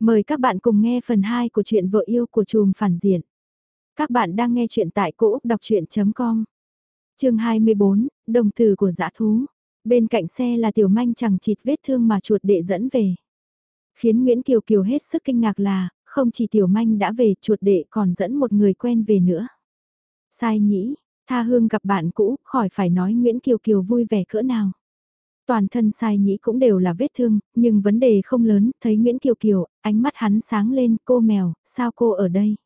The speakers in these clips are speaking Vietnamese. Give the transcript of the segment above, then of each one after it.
Mời các bạn cùng nghe phần 2 của truyện vợ yêu của chùm phản diện. Các bạn đang nghe truyện tại cỗ đọc chuyện.com Trường 24, đồng từ của dã thú. Bên cạnh xe là tiểu manh chẳng chịt vết thương mà chuột đệ dẫn về. Khiến Nguyễn Kiều Kiều hết sức kinh ngạc là, không chỉ tiểu manh đã về chuột đệ còn dẫn một người quen về nữa. Sai nhĩ, tha hương gặp bạn cũ, khỏi phải nói Nguyễn Kiều Kiều vui vẻ cỡ nào. Toàn thân sai nhĩ cũng đều là vết thương, nhưng vấn đề không lớn, thấy Nguyễn Kiều Kiều, ánh mắt hắn sáng lên, cô mèo, sao cô ở đây?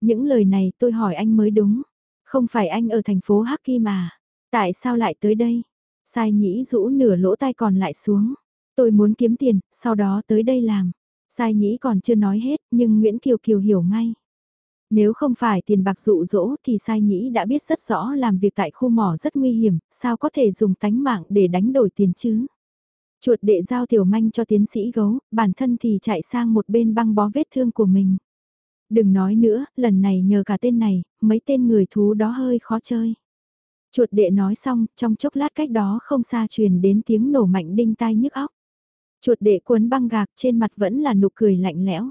Những lời này tôi hỏi anh mới đúng, không phải anh ở thành phố Hắc Kim mà, tại sao lại tới đây? Sai nhĩ rũ nửa lỗ tai còn lại xuống, tôi muốn kiếm tiền, sau đó tới đây làm. Sai nhĩ còn chưa nói hết, nhưng Nguyễn Kiều Kiều hiểu ngay. Nếu không phải tiền bạc dụ dỗ thì sai nhĩ đã biết rất rõ làm việc tại khu mỏ rất nguy hiểm, sao có thể dùng tánh mạng để đánh đổi tiền chứ. Chuột đệ giao tiểu manh cho tiến sĩ gấu, bản thân thì chạy sang một bên băng bó vết thương của mình. Đừng nói nữa, lần này nhờ cả tên này, mấy tên người thú đó hơi khó chơi. Chuột đệ nói xong, trong chốc lát cách đó không xa truyền đến tiếng nổ mạnh đinh tai nhức óc. Chuột đệ cuốn băng gạc trên mặt vẫn là nụ cười lạnh lẽo.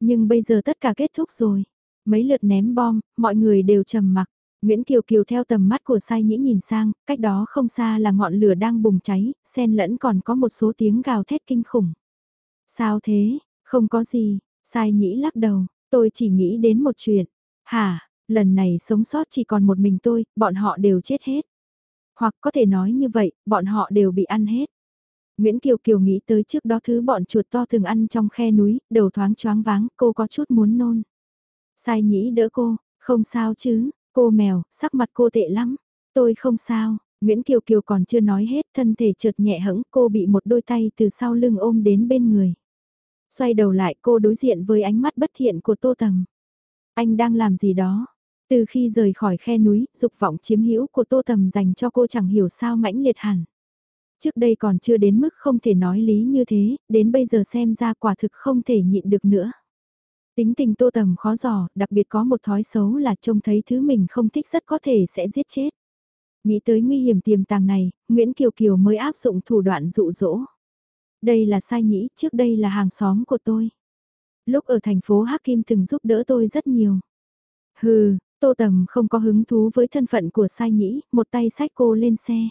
Nhưng bây giờ tất cả kết thúc rồi. Mấy lượt ném bom, mọi người đều trầm mặc. Nguyễn Kiều Kiều theo tầm mắt của sai nhĩ nhìn sang, cách đó không xa là ngọn lửa đang bùng cháy, xen lẫn còn có một số tiếng gào thét kinh khủng. Sao thế, không có gì, sai nhĩ lắc đầu, tôi chỉ nghĩ đến một chuyện. Hả, lần này sống sót chỉ còn một mình tôi, bọn họ đều chết hết. Hoặc có thể nói như vậy, bọn họ đều bị ăn hết. Nguyễn Kiều Kiều nghĩ tới trước đó thứ bọn chuột to thường ăn trong khe núi, đầu thoáng choáng váng, cô có chút muốn nôn. Sai nhĩ đỡ cô, không sao chứ, cô mèo, sắc mặt cô tệ lắm. Tôi không sao, Nguyễn Kiều Kiều còn chưa nói hết, thân thể trượt nhẹ hững, cô bị một đôi tay từ sau lưng ôm đến bên người. Xoay đầu lại cô đối diện với ánh mắt bất thiện của Tô Tầm. Anh đang làm gì đó? Từ khi rời khỏi khe núi, dục vọng chiếm hữu của Tô Tầm dành cho cô chẳng hiểu sao mãnh liệt hẳn. Trước đây còn chưa đến mức không thể nói lý như thế, đến bây giờ xem ra quả thực không thể nhịn được nữa. Tính tình tô tầm khó giò, đặc biệt có một thói xấu là trông thấy thứ mình không thích rất có thể sẽ giết chết. Nghĩ tới nguy hiểm tiềm tàng này, Nguyễn Kiều Kiều mới áp dụng thủ đoạn dụ dỗ. Đây là sai nhĩ, trước đây là hàng xóm của tôi. Lúc ở thành phố Hắc Kim từng giúp đỡ tôi rất nhiều. Hừ, Tô Tầm không có hứng thú với thân phận của sai nhĩ, một tay sách cô lên xe.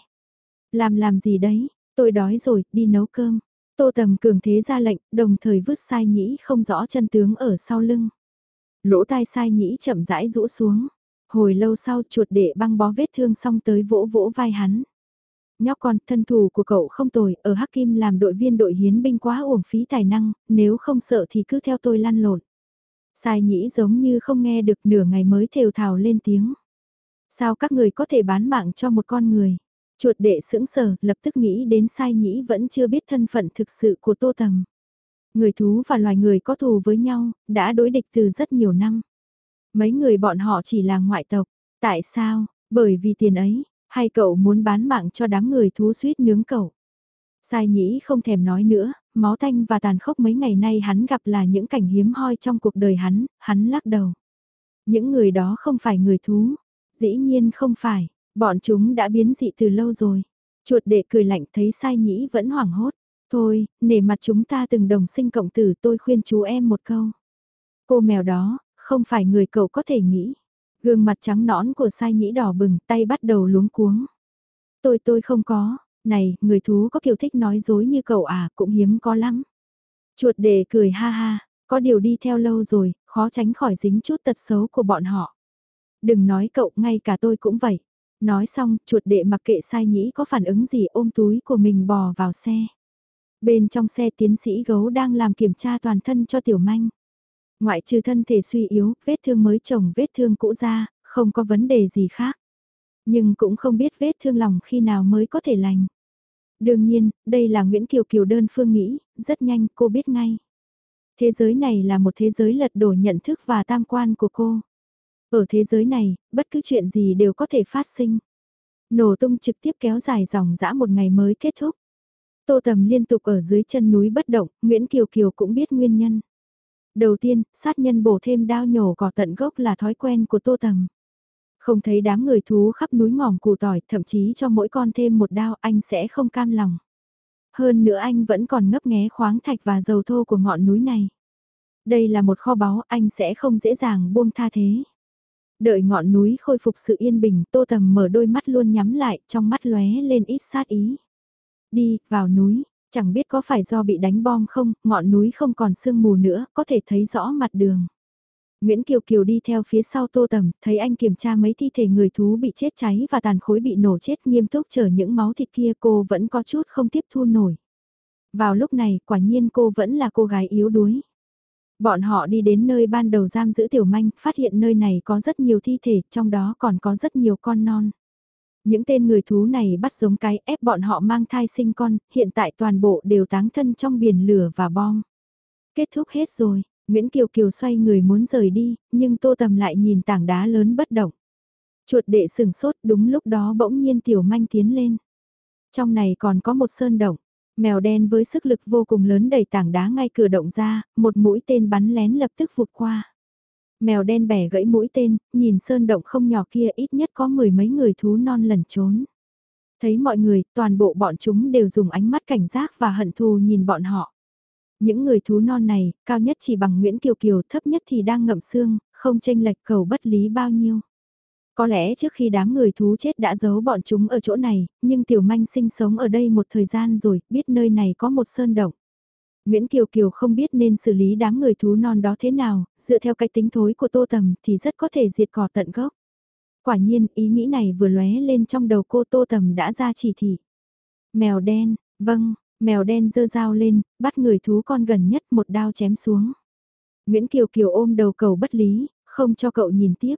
Làm làm gì đấy, tôi đói rồi, đi nấu cơm. Tô Tầm cường thế ra lệnh, đồng thời vứt sai nhĩ không rõ chân tướng ở sau lưng. Lỗ tai sai nhĩ chậm rãi rũ xuống. Hồi lâu sau chuột đệ băng bó vết thương xong tới vỗ vỗ vai hắn. Nhóc con, thân thủ của cậu không tồi, ở Hắc Kim làm đội viên đội hiến binh quá uổng phí tài năng, nếu không sợ thì cứ theo tôi lăn lộn. Sai nhĩ giống như không nghe được nửa ngày mới thều thào lên tiếng. Sao các người có thể bán mạng cho một con người? Chuột đệ sững sờ, lập tức nghĩ đến sai nhĩ vẫn chưa biết thân phận thực sự của tô tầm. Người thú và loài người có thù với nhau, đã đối địch từ rất nhiều năm. Mấy người bọn họ chỉ là ngoại tộc. Tại sao? Bởi vì tiền ấy, hay cậu muốn bán mạng cho đám người thú suýt nướng cậu? Sai nhĩ không thèm nói nữa, máu tanh và tàn khốc mấy ngày nay hắn gặp là những cảnh hiếm hoi trong cuộc đời hắn, hắn lắc đầu. Những người đó không phải người thú. Dĩ nhiên không phải, Bọn chúng đã biến dị từ lâu rồi. Chuột đệ cười lạnh thấy sai nhĩ vẫn hoảng hốt. Thôi, nể mặt chúng ta từng đồng sinh cộng tử tôi khuyên chú em một câu. Cô mèo đó, không phải người cậu có thể nghĩ. Gương mặt trắng nõn của sai nhĩ đỏ bừng, tay bắt đầu luống cuống. Tôi tôi không có, này, người thú có kiểu thích nói dối như cậu à, cũng hiếm có lắm. Chuột đệ cười ha ha, có điều đi theo lâu rồi, khó tránh khỏi dính chút tật xấu của bọn họ. Đừng nói cậu, ngay cả tôi cũng vậy. Nói xong, chuột đệ mặc kệ sai nhĩ có phản ứng gì ôm túi của mình bò vào xe. Bên trong xe tiến sĩ gấu đang làm kiểm tra toàn thân cho tiểu manh. Ngoại trừ thân thể suy yếu, vết thương mới chồng vết thương cũ ra, không có vấn đề gì khác. Nhưng cũng không biết vết thương lòng khi nào mới có thể lành. Đương nhiên, đây là Nguyễn Kiều Kiều đơn phương nghĩ, rất nhanh cô biết ngay. Thế giới này là một thế giới lật đổ nhận thức và tam quan của cô. Ở thế giới này, bất cứ chuyện gì đều có thể phát sinh. Nổ tung trực tiếp kéo dài dòng dã một ngày mới kết thúc. Tô Tầm liên tục ở dưới chân núi bất động, Nguyễn Kiều Kiều cũng biết nguyên nhân. Đầu tiên, sát nhân bổ thêm đao nhổ cỏ tận gốc là thói quen của Tô Tầm. Không thấy đám người thú khắp núi ngòm củ tỏi, thậm chí cho mỗi con thêm một đao anh sẽ không cam lòng. Hơn nữa anh vẫn còn ngấp nghé khoáng thạch và dầu thô của ngọn núi này. Đây là một kho báu, anh sẽ không dễ dàng buông tha thế. Đợi ngọn núi khôi phục sự yên bình, Tô Tầm mở đôi mắt luôn nhắm lại, trong mắt lóe lên ít sát ý. Đi, vào núi, chẳng biết có phải do bị đánh bom không, ngọn núi không còn sương mù nữa, có thể thấy rõ mặt đường. Nguyễn Kiều Kiều đi theo phía sau Tô Tầm, thấy anh kiểm tra mấy thi thể người thú bị chết cháy và tàn khối bị nổ chết nghiêm túc chở những máu thịt kia cô vẫn có chút không tiếp thu nổi. Vào lúc này, quả nhiên cô vẫn là cô gái yếu đuối. Bọn họ đi đến nơi ban đầu giam giữ tiểu manh, phát hiện nơi này có rất nhiều thi thể, trong đó còn có rất nhiều con non. Những tên người thú này bắt giống cái ép bọn họ mang thai sinh con, hiện tại toàn bộ đều táng thân trong biển lửa và bom. Kết thúc hết rồi, Nguyễn Kiều Kiều xoay người muốn rời đi, nhưng Tô Tầm lại nhìn tảng đá lớn bất động. Chuột đệ sừng sốt đúng lúc đó bỗng nhiên tiểu manh tiến lên. Trong này còn có một sơn động, mèo đen với sức lực vô cùng lớn đẩy tảng đá ngay cửa động ra, một mũi tên bắn lén lập tức vụt qua. Mèo đen bẻ gãy mũi tên, nhìn sơn động không nhỏ kia ít nhất có mười mấy người thú non lẩn trốn. Thấy mọi người, toàn bộ bọn chúng đều dùng ánh mắt cảnh giác và hận thù nhìn bọn họ. Những người thú non này, cao nhất chỉ bằng Nguyễn Kiều Kiều, thấp nhất thì đang ngậm xương, không tranh lệch cầu bất lý bao nhiêu. Có lẽ trước khi đám người thú chết đã giấu bọn chúng ở chỗ này, nhưng Tiểu Manh sinh sống ở đây một thời gian rồi, biết nơi này có một sơn động. Nguyễn Kiều Kiều không biết nên xử lý đám người thú non đó thế nào, dựa theo cái tính thối của Tô Tầm thì rất có thể diệt cỏ tận gốc. Quả nhiên, ý nghĩ này vừa lóe lên trong đầu cô Tô Tầm đã ra chỉ thị. Mèo đen, vâng, Mèo đen dơ dao lên, bắt người thú con gần nhất một đao chém xuống. Nguyễn Kiều Kiều ôm đầu cầu bất lý, không cho cậu nhìn tiếp.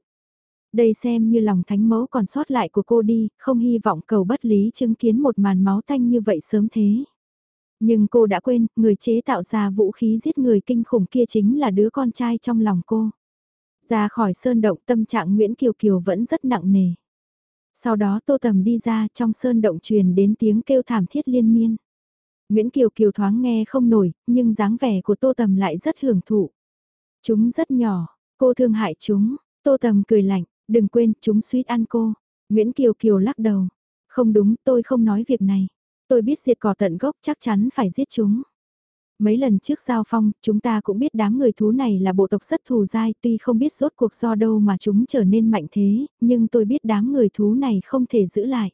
Đây xem như lòng thánh mẫu còn sót lại của cô đi, không hy vọng cầu bất lý chứng kiến một màn máu tanh như vậy sớm thế. Nhưng cô đã quên, người chế tạo ra vũ khí giết người kinh khủng kia chính là đứa con trai trong lòng cô. Ra khỏi sơn động tâm trạng Nguyễn Kiều Kiều vẫn rất nặng nề. Sau đó Tô Tầm đi ra trong sơn động truyền đến tiếng kêu thảm thiết liên miên. Nguyễn Kiều Kiều thoáng nghe không nổi, nhưng dáng vẻ của Tô Tầm lại rất hưởng thụ. Chúng rất nhỏ, cô thương hại chúng, Tô Tầm cười lạnh, đừng quên chúng suýt ăn cô. Nguyễn Kiều Kiều lắc đầu, không đúng tôi không nói việc này. Tôi biết diệt cỏ tận gốc chắc chắn phải giết chúng. Mấy lần trước giao phong, chúng ta cũng biết đám người thú này là bộ tộc rất thù dai, tuy không biết rốt cuộc do đâu mà chúng trở nên mạnh thế, nhưng tôi biết đám người thú này không thể giữ lại.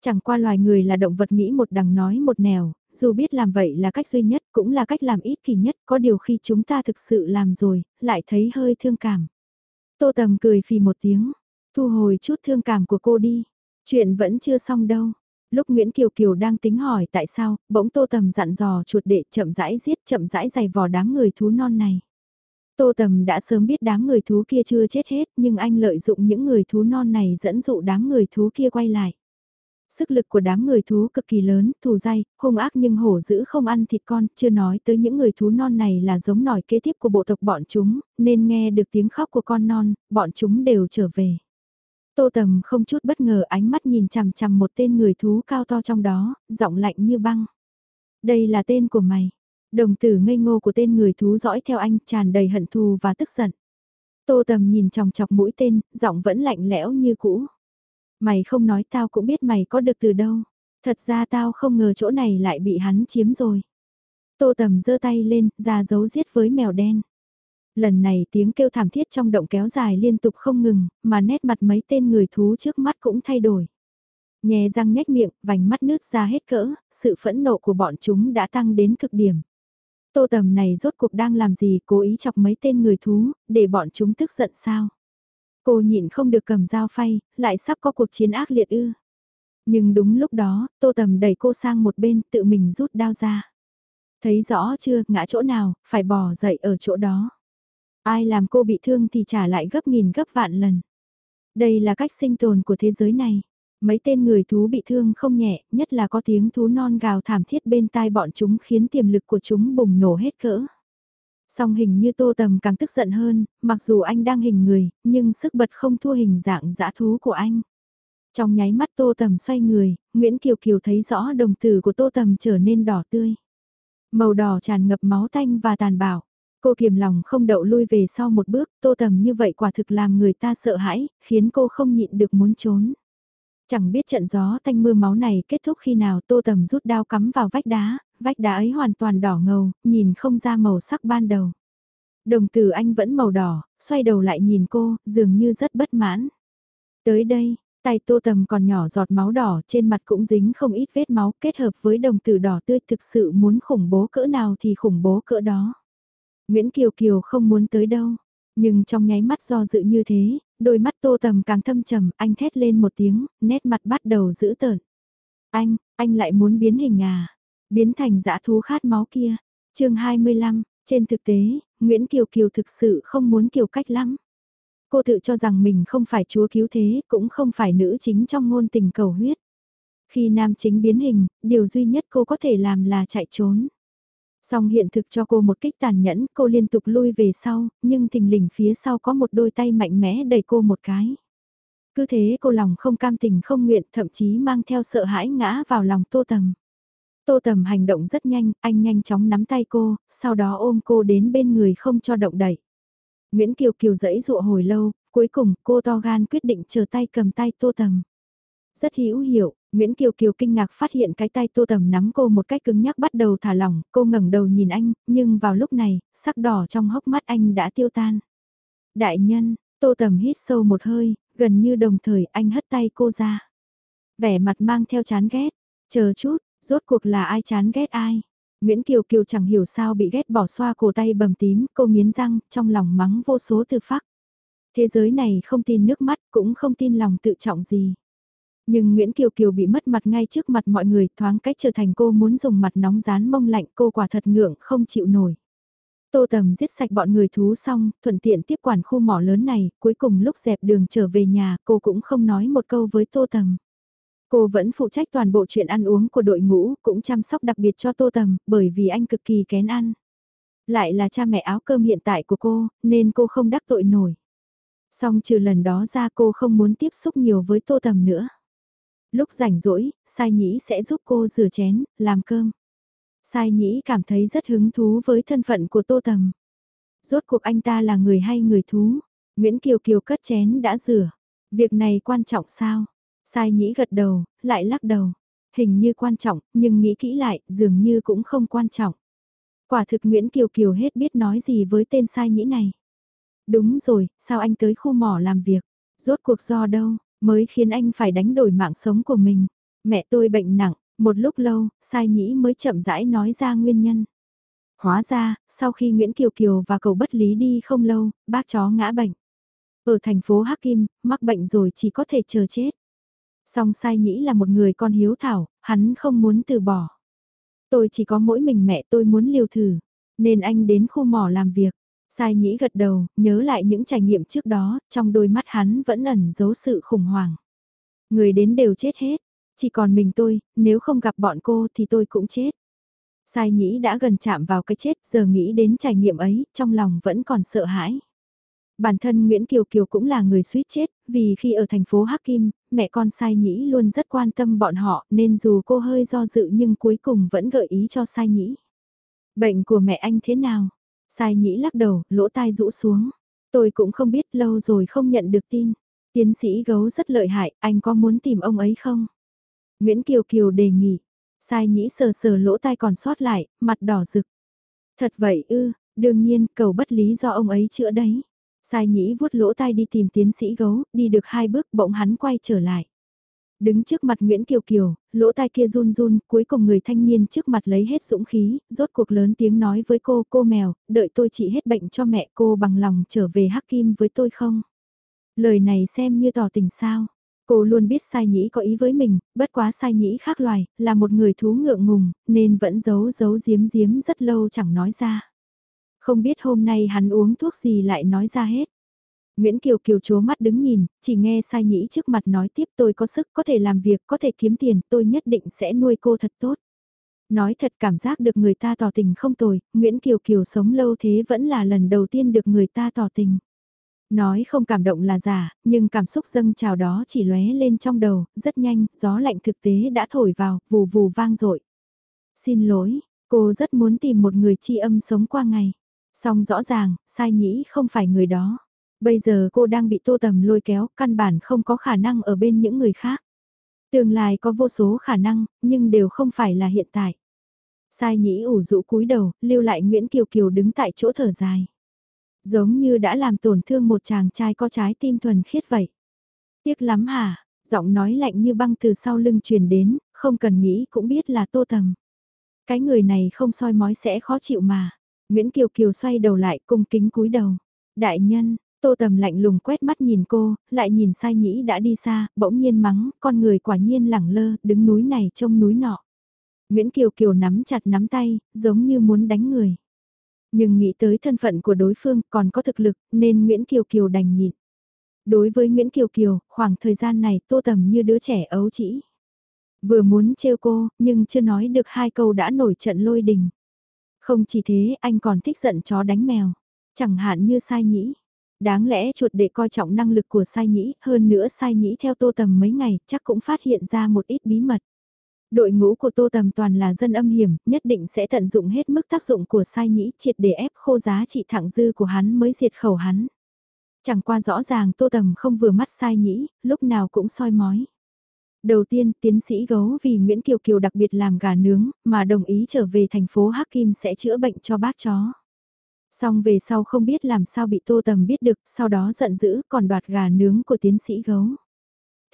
Chẳng qua loài người là động vật nghĩ một đằng nói một nẻo, dù biết làm vậy là cách duy nhất cũng là cách làm ít kỳ nhất, có điều khi chúng ta thực sự làm rồi, lại thấy hơi thương cảm. Tô Tầm cười phì một tiếng, thu hồi chút thương cảm của cô đi, chuyện vẫn chưa xong đâu. Lúc Nguyễn Kiều Kiều đang tính hỏi tại sao, bỗng Tô Tầm dặn dò chuột đệ chậm rãi giết chậm rãi giày vò đám người thú non này. Tô Tầm đã sớm biết đám người thú kia chưa chết hết nhưng anh lợi dụng những người thú non này dẫn dụ đám người thú kia quay lại. Sức lực của đám người thú cực kỳ lớn, thù dai, hung ác nhưng hổ dữ không ăn thịt con, chưa nói tới những người thú non này là giống nòi kế tiếp của bộ tộc bọn chúng, nên nghe được tiếng khóc của con non, bọn chúng đều trở về. Tô Tầm không chút bất ngờ ánh mắt nhìn chằm chằm một tên người thú cao to trong đó, giọng lạnh như băng. Đây là tên của mày. Đồng tử ngây ngô của tên người thú dõi theo anh tràn đầy hận thù và tức giận. Tô Tầm nhìn chòng chọc mũi tên, giọng vẫn lạnh lẽo như cũ. Mày không nói tao cũng biết mày có được từ đâu. Thật ra tao không ngờ chỗ này lại bị hắn chiếm rồi. Tô tầm giơ tay lên, ra dấu giết với mèo đen. Lần này tiếng kêu thảm thiết trong động kéo dài liên tục không ngừng, mà nét mặt mấy tên người thú trước mắt cũng thay đổi. Nhè răng nhếch miệng, vành mắt nước ra hết cỡ, sự phẫn nộ của bọn chúng đã tăng đến cực điểm. Tô tầm này rốt cuộc đang làm gì cố ý chọc mấy tên người thú, để bọn chúng tức giận sao? Cô nhịn không được cầm dao phay, lại sắp có cuộc chiến ác liệt ư. Nhưng đúng lúc đó, tô tầm đẩy cô sang một bên, tự mình rút đao ra. Thấy rõ chưa, ngã chỗ nào, phải bò dậy ở chỗ đó. Ai làm cô bị thương thì trả lại gấp nghìn gấp vạn lần. Đây là cách sinh tồn của thế giới này. Mấy tên người thú bị thương không nhẹ, nhất là có tiếng thú non gào thảm thiết bên tai bọn chúng khiến tiềm lực của chúng bùng nổ hết cỡ. Song hình như tô tầm càng tức giận hơn, mặc dù anh đang hình người, nhưng sức bật không thua hình dạng dã thú của anh. Trong nháy mắt tô tầm xoay người, Nguyễn Kiều Kiều thấy rõ đồng tử của tô tầm trở nên đỏ tươi. Màu đỏ tràn ngập máu tanh và tàn bạo. Cô kiềm lòng không đậu lui về sau một bước, tô tầm như vậy quả thực làm người ta sợ hãi, khiến cô không nhịn được muốn trốn. Chẳng biết trận gió tanh mưa máu này kết thúc khi nào tô tầm rút đao cắm vào vách đá, vách đá ấy hoàn toàn đỏ ngầu, nhìn không ra màu sắc ban đầu. Đồng tử anh vẫn màu đỏ, xoay đầu lại nhìn cô, dường như rất bất mãn. Tới đây, tay tô tầm còn nhỏ giọt máu đỏ trên mặt cũng dính không ít vết máu kết hợp với đồng tử đỏ tươi thực sự muốn khủng bố cỡ nào thì khủng bố cỡ đó. Nguyễn Kiều Kiều không muốn tới đâu, nhưng trong nháy mắt do dự như thế, đôi mắt tô tầm càng thâm trầm, anh thét lên một tiếng, nét mặt bắt đầu dữ tợn. Anh, anh lại muốn biến hình à? Biến thành dã thú khát máu kia. chương 25, trên thực tế, Nguyễn Kiều Kiều thực sự không muốn kiều cách lắm. Cô tự cho rằng mình không phải chúa cứu thế, cũng không phải nữ chính trong ngôn tình cầu huyết. Khi nam chính biến hình, điều duy nhất cô có thể làm là chạy trốn. Song hiện thực cho cô một kích tàn nhẫn, cô liên tục lui về sau, nhưng thình lình phía sau có một đôi tay mạnh mẽ đẩy cô một cái. Cứ thế cô lòng không cam tình không nguyện, thậm chí mang theo sợ hãi ngã vào lòng tô tầm. Tô tầm hành động rất nhanh, anh nhanh chóng nắm tay cô, sau đó ôm cô đến bên người không cho động đẩy. Nguyễn Kiều Kiều dẫy dụa hồi lâu, cuối cùng cô to gan quyết định chờ tay cầm tay tô tầm. Rất hữu hiệu, Nguyễn Kiều Kiều kinh ngạc phát hiện cái tay tô tầm nắm cô một cách cứng nhắc bắt đầu thả lỏng, cô ngẩng đầu nhìn anh, nhưng vào lúc này, sắc đỏ trong hốc mắt anh đã tiêu tan. Đại nhân, tô tầm hít sâu một hơi, gần như đồng thời anh hất tay cô ra. Vẻ mặt mang theo chán ghét, chờ chút, rốt cuộc là ai chán ghét ai. Nguyễn Kiều Kiều chẳng hiểu sao bị ghét bỏ xoa cổ tay bầm tím, cô nghiến răng, trong lòng mắng vô số từ phắc. Thế giới này không tin nước mắt, cũng không tin lòng tự trọng gì. Nhưng Nguyễn Kiều Kiều bị mất mặt ngay trước mặt mọi người, thoáng cách trở thành cô muốn dùng mặt nóng rán mông lạnh cô quả thật ngượng không chịu nổi. Tô Tầm giết sạch bọn người thú xong, thuận tiện tiếp quản khu mỏ lớn này, cuối cùng lúc dẹp đường trở về nhà, cô cũng không nói một câu với Tô Tầm. Cô vẫn phụ trách toàn bộ chuyện ăn uống của đội ngũ, cũng chăm sóc đặc biệt cho Tô Tầm, bởi vì anh cực kỳ kén ăn. Lại là cha mẹ áo cơm hiện tại của cô, nên cô không đắc tội nổi. Song trừ lần đó ra cô không muốn tiếp xúc nhiều với Tô Tầm nữa. Lúc rảnh rỗi, Sai Nhĩ sẽ giúp cô rửa chén, làm cơm. Sai Nhĩ cảm thấy rất hứng thú với thân phận của Tô Tầm. Rốt cuộc anh ta là người hay người thú? Nguyễn Kiều Kiều cất chén đã rửa. Việc này quan trọng sao? Sai Nhĩ gật đầu, lại lắc đầu. Hình như quan trọng, nhưng nghĩ kỹ lại, dường như cũng không quan trọng. Quả thực Nguyễn Kiều Kiều hết biết nói gì với tên Sai Nhĩ này. Đúng rồi, sao anh tới khu mỏ làm việc? Rốt cuộc do đâu, mới khiến anh phải đánh đổi mạng sống của mình? Mẹ tôi bệnh nặng, một lúc lâu, sai nhĩ mới chậm rãi nói ra nguyên nhân. Hóa ra, sau khi Nguyễn Kiều Kiều và cậu bất lý đi không lâu, bác chó ngã bệnh. Ở thành phố Hắc Kim, mắc bệnh rồi chỉ có thể chờ chết. Song sai nhĩ là một người con hiếu thảo, hắn không muốn từ bỏ. Tôi chỉ có mỗi mình mẹ tôi muốn liều thử, nên anh đến khu mỏ làm việc. Sai nhĩ gật đầu, nhớ lại những trải nghiệm trước đó, trong đôi mắt hắn vẫn ẩn giấu sự khủng hoảng. Người đến đều chết hết, chỉ còn mình tôi, nếu không gặp bọn cô thì tôi cũng chết. Sai nhĩ đã gần chạm vào cái chết, giờ nghĩ đến trải nghiệm ấy, trong lòng vẫn còn sợ hãi. Bản thân Nguyễn Kiều Kiều cũng là người suýt chết, vì khi ở thành phố Hắc Kim, mẹ con Sai Nhĩ luôn rất quan tâm bọn họ nên dù cô hơi do dự nhưng cuối cùng vẫn gợi ý cho Sai Nhĩ. Bệnh của mẹ anh thế nào? Sai Nhĩ lắc đầu, lỗ tai rũ xuống. Tôi cũng không biết lâu rồi không nhận được tin. Tiến sĩ gấu rất lợi hại, anh có muốn tìm ông ấy không? Nguyễn Kiều Kiều đề nghị. Sai Nhĩ sờ sờ lỗ tai còn sót lại, mặt đỏ rực. Thật vậy ư, đương nhiên cầu bất lý do ông ấy chữa đấy. Sai nhĩ vuốt lỗ tai đi tìm tiến sĩ gấu, đi được hai bước bỗng hắn quay trở lại. Đứng trước mặt Nguyễn Kiều Kiều, lỗ tai kia run run, cuối cùng người thanh niên trước mặt lấy hết dũng khí, rốt cuộc lớn tiếng nói với cô, cô mèo, đợi tôi trị hết bệnh cho mẹ cô bằng lòng trở về Hắc Kim với tôi không? Lời này xem như tỏ tình sao. Cô luôn biết sai nhĩ có ý với mình, bất quá sai nhĩ khác loài, là một người thú ngượng ngùng, nên vẫn giấu giấu giếm giếm rất lâu chẳng nói ra. Không biết hôm nay hắn uống thuốc gì lại nói ra hết. Nguyễn Kiều Kiều chố mắt đứng nhìn, chỉ nghe sai nhĩ trước mặt nói tiếp tôi có sức, có thể làm việc, có thể kiếm tiền, tôi nhất định sẽ nuôi cô thật tốt. Nói thật cảm giác được người ta tỏ tình không tồi, Nguyễn Kiều Kiều sống lâu thế vẫn là lần đầu tiên được người ta tỏ tình. Nói không cảm động là giả, nhưng cảm xúc dâng trào đó chỉ lóe lên trong đầu, rất nhanh, gió lạnh thực tế đã thổi vào, vù vù vang dội Xin lỗi, cô rất muốn tìm một người chi âm sống qua ngày. Song rõ ràng, sai nhĩ không phải người đó. Bây giờ cô đang bị tô tầm lôi kéo, căn bản không có khả năng ở bên những người khác. Tương lai có vô số khả năng, nhưng đều không phải là hiện tại. Sai nhĩ ủ rũ cúi đầu, lưu lại Nguyễn Kiều Kiều đứng tại chỗ thở dài. Giống như đã làm tổn thương một chàng trai có trái tim thuần khiết vậy. Tiếc lắm hả, giọng nói lạnh như băng từ sau lưng truyền đến, không cần nghĩ cũng biết là tô tầm. Cái người này không soi mói sẽ khó chịu mà. Nguyễn Kiều Kiều xoay đầu lại cung kính cúi đầu. Đại nhân, tô tầm lạnh lùng quét mắt nhìn cô, lại nhìn sai nhĩ đã đi xa, bỗng nhiên mắng, con người quả nhiên lẳng lơ, đứng núi này trông núi nọ. Nguyễn Kiều Kiều nắm chặt nắm tay, giống như muốn đánh người. Nhưng nghĩ tới thân phận của đối phương còn có thực lực nên Nguyễn Kiều Kiều đành nhịn. Đối với Nguyễn Kiều Kiều, khoảng thời gian này tô tầm như đứa trẻ ấu trĩ, Vừa muốn trêu cô, nhưng chưa nói được hai câu đã nổi trận lôi đình. Không chỉ thế, anh còn thích giận chó đánh mèo. Chẳng hạn như sai nhĩ. Đáng lẽ chuột để coi trọng năng lực của sai nhĩ, hơn nữa sai nhĩ theo tô tầm mấy ngày, chắc cũng phát hiện ra một ít bí mật. Đội ngũ của Tô Tầm toàn là dân âm hiểm, nhất định sẽ tận dụng hết mức tác dụng của sai nhĩ triệt để ép khô giá trị thẳng dư của hắn mới diệt khẩu hắn. Chẳng qua rõ ràng Tô Tầm không vừa mắt sai nhĩ, lúc nào cũng soi mói. Đầu tiên, tiến sĩ gấu vì Nguyễn Kiều Kiều đặc biệt làm gà nướng, mà đồng ý trở về thành phố Hắc Kim sẽ chữa bệnh cho bác chó. Xong về sau không biết làm sao bị Tô Tầm biết được, sau đó giận dữ còn đoạt gà nướng của tiến sĩ gấu.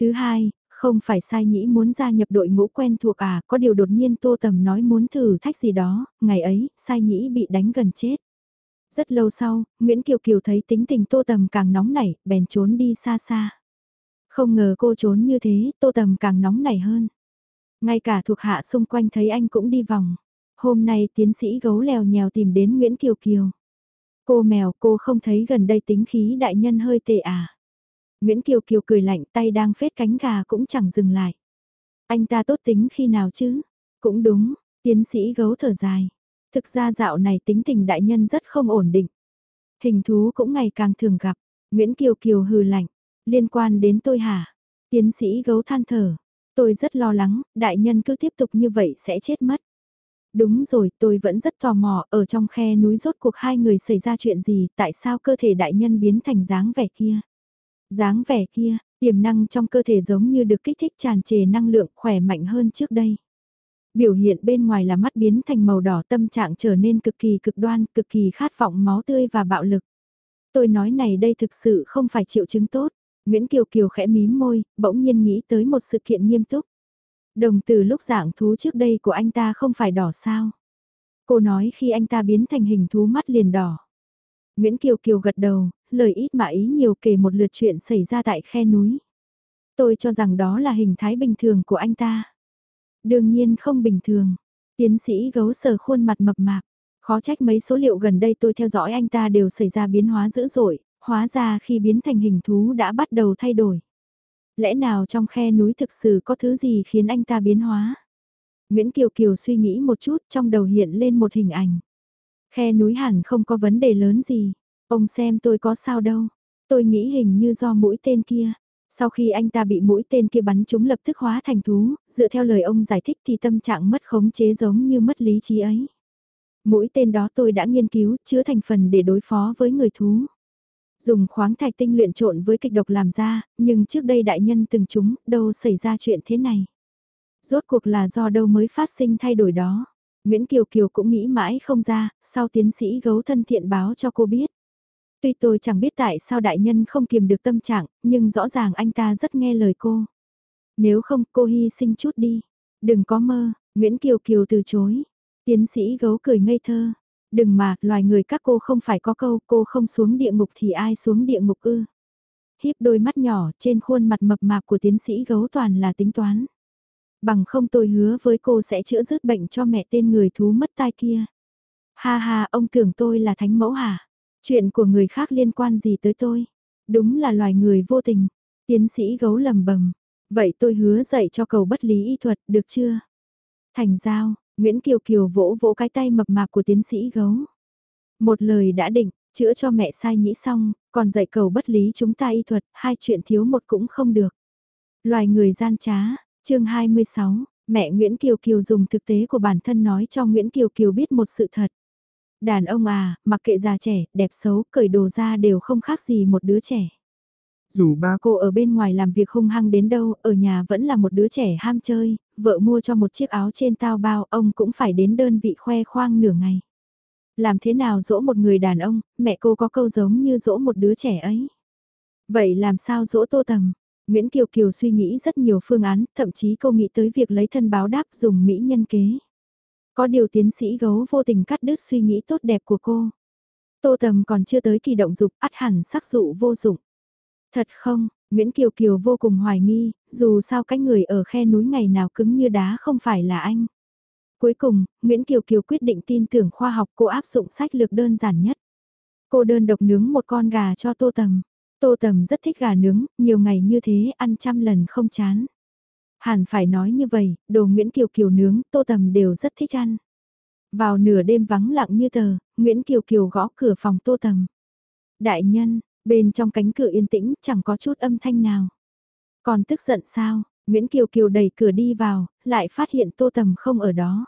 Thứ hai, không phải sai nhĩ muốn gia nhập đội ngũ quen thuộc à, có điều đột nhiên Tô Tầm nói muốn thử thách gì đó, ngày ấy, sai nhĩ bị đánh gần chết. Rất lâu sau, Nguyễn Kiều Kiều thấy tính tình Tô Tầm càng nóng nảy, bèn trốn đi xa xa. Không ngờ cô trốn như thế, Tô Tầm càng nóng nảy hơn. Ngay cả thuộc hạ xung quanh thấy anh cũng đi vòng. Hôm nay tiến sĩ gấu lèo nhèo tìm đến Nguyễn Kiều Kiều. Cô mèo cô không thấy gần đây tính khí đại nhân hơi tệ à. Nguyễn Kiều Kiều cười lạnh tay đang phết cánh gà cũng chẳng dừng lại. Anh ta tốt tính khi nào chứ? Cũng đúng, tiến sĩ gấu thở dài. Thực ra dạo này tính tình đại nhân rất không ổn định. Hình thú cũng ngày càng thường gặp. Nguyễn Kiều Kiều hừ lạnh. Liên quan đến tôi hả? Tiến sĩ gấu than thở. Tôi rất lo lắng, đại nhân cứ tiếp tục như vậy sẽ chết mất. Đúng rồi, tôi vẫn rất tò mò, ở trong khe núi rốt cuộc hai người xảy ra chuyện gì, tại sao cơ thể đại nhân biến thành dáng vẻ kia dáng vẻ kia, tiềm năng trong cơ thể giống như được kích thích tràn trề năng lượng khỏe mạnh hơn trước đây. Biểu hiện bên ngoài là mắt biến thành màu đỏ tâm trạng trở nên cực kỳ cực đoan, cực kỳ khát vọng máu tươi và bạo lực. Tôi nói này đây thực sự không phải triệu chứng tốt. Nguyễn Kiều Kiều khẽ mím môi, bỗng nhiên nghĩ tới một sự kiện nghiêm túc. Đồng từ lúc dạng thú trước đây của anh ta không phải đỏ sao. Cô nói khi anh ta biến thành hình thú mắt liền đỏ. Nguyễn Kiều Kiều gật đầu, lời ít mà ý nhiều kể một lượt chuyện xảy ra tại khe núi. Tôi cho rằng đó là hình thái bình thường của anh ta. Đương nhiên không bình thường. Tiến sĩ gấu sờ khuôn mặt mập mạp. Khó trách mấy số liệu gần đây tôi theo dõi anh ta đều xảy ra biến hóa dữ dội, hóa ra khi biến thành hình thú đã bắt đầu thay đổi. Lẽ nào trong khe núi thực sự có thứ gì khiến anh ta biến hóa? Nguyễn Kiều Kiều suy nghĩ một chút trong đầu hiện lên một hình ảnh. Khe núi hẳn không có vấn đề lớn gì. Ông xem tôi có sao đâu. Tôi nghĩ hình như do mũi tên kia. Sau khi anh ta bị mũi tên kia bắn chúng lập tức hóa thành thú, dựa theo lời ông giải thích thì tâm trạng mất khống chế giống như mất lý trí ấy. Mũi tên đó tôi đã nghiên cứu, chứa thành phần để đối phó với người thú. Dùng khoáng thạch tinh luyện trộn với kịch độc làm ra, nhưng trước đây đại nhân từng chúng, đâu xảy ra chuyện thế này. Rốt cuộc là do đâu mới phát sinh thay đổi đó. Nguyễn Kiều Kiều cũng nghĩ mãi không ra, sau tiến sĩ gấu thân thiện báo cho cô biết. Tuy tôi chẳng biết tại sao đại nhân không kiềm được tâm trạng, nhưng rõ ràng anh ta rất nghe lời cô. Nếu không cô hy sinh chút đi. Đừng có mơ, Nguyễn Kiều Kiều từ chối. Tiến sĩ gấu cười ngây thơ. Đừng mà, loài người các cô không phải có câu cô không xuống địa ngục thì ai xuống địa ngục ư. Híp đôi mắt nhỏ trên khuôn mặt mập mạp của tiến sĩ gấu toàn là tính toán. Bằng không tôi hứa với cô sẽ chữa dứt bệnh cho mẹ tên người thú mất tai kia. Ha ha, ông tưởng tôi là thánh mẫu hả? Chuyện của người khác liên quan gì tới tôi? Đúng là loài người vô tình. Tiến sĩ gấu lầm bầm. Vậy tôi hứa dạy cho cầu bất lý y thuật, được chưa? Thành giao, Nguyễn Kiều Kiều vỗ vỗ cái tay mập mạp của tiến sĩ gấu. Một lời đã định, chữa cho mẹ sai nhĩ xong, còn dạy cầu bất lý chúng ta y thuật, hai chuyện thiếu một cũng không được. Loài người gian trá, chương 26, mẹ Nguyễn Kiều Kiều dùng thực tế của bản thân nói cho Nguyễn Kiều Kiều biết một sự thật. Đàn ông à, mặc kệ già trẻ, đẹp xấu, cởi đồ ra đều không khác gì một đứa trẻ. Dù ba cô ở bên ngoài làm việc hung hăng đến đâu, ở nhà vẫn là một đứa trẻ ham chơi, vợ mua cho một chiếc áo trên tao bao, ông cũng phải đến đơn vị khoe khoang nửa ngày. Làm thế nào dỗ một người đàn ông, mẹ cô có câu giống như dỗ một đứa trẻ ấy. Vậy làm sao dỗ tô tầm? Nguyễn Kiều Kiều suy nghĩ rất nhiều phương án, thậm chí cô nghĩ tới việc lấy thân báo đáp dùng mỹ nhân kế. Có điều tiến sĩ gấu vô tình cắt đứt suy nghĩ tốt đẹp của cô. Tô tầm còn chưa tới kỳ động dục, ắt hẳn sắc dụ vô dụng. Thật không, Nguyễn Kiều Kiều vô cùng hoài nghi, dù sao cái người ở khe núi ngày nào cứng như đá không phải là anh. Cuối cùng, Nguyễn Kiều Kiều quyết định tin tưởng khoa học cô áp dụng sách lược đơn giản nhất. Cô đơn độc nướng một con gà cho Tô Tầm. Tô Tầm rất thích gà nướng, nhiều ngày như thế ăn trăm lần không chán. Hẳn phải nói như vậy, đồ Nguyễn Kiều Kiều nướng, Tô Tầm đều rất thích ăn. Vào nửa đêm vắng lặng như tờ, Nguyễn Kiều Kiều gõ cửa phòng Tô Tầm. Đại nhân, bên trong cánh cửa yên tĩnh chẳng có chút âm thanh nào. Còn tức giận sao, Nguyễn Kiều Kiều đẩy cửa đi vào, lại phát hiện Tô Tầm không ở đó.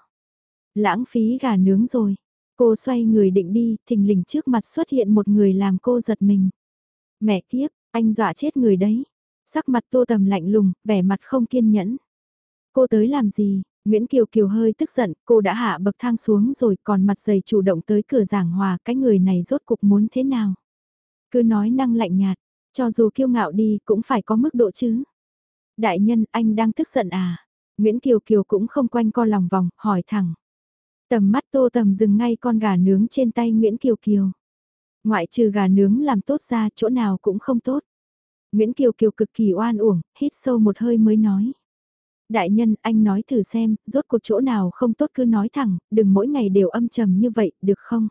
Lãng phí gà nướng rồi. Cô xoay người định đi, thình lình trước mặt xuất hiện một người làm cô giật mình. Mẹ kiếp, anh dọa chết người đấy. Sắc mặt tô tầm lạnh lùng, vẻ mặt không kiên nhẫn. Cô tới làm gì? Nguyễn Kiều Kiều hơi tức giận, cô đã hạ bậc thang xuống rồi còn mặt dày chủ động tới cửa giảng hòa cái người này rốt cục muốn thế nào? Cứ nói năng lạnh nhạt, cho dù kiêu ngạo đi cũng phải có mức độ chứ. Đại nhân anh đang tức giận à? Nguyễn Kiều Kiều cũng không quanh co lòng vòng, hỏi thẳng. Tầm mắt tô tầm dừng ngay con gà nướng trên tay Nguyễn Kiều Kiều. Ngoại trừ gà nướng làm tốt ra chỗ nào cũng không tốt. Nguyễn Kiều Kiều cực kỳ oan uổng, hít sâu một hơi mới nói. Đại nhân, anh nói thử xem, rốt cuộc chỗ nào không tốt cứ nói thẳng, đừng mỗi ngày đều âm trầm như vậy, được không?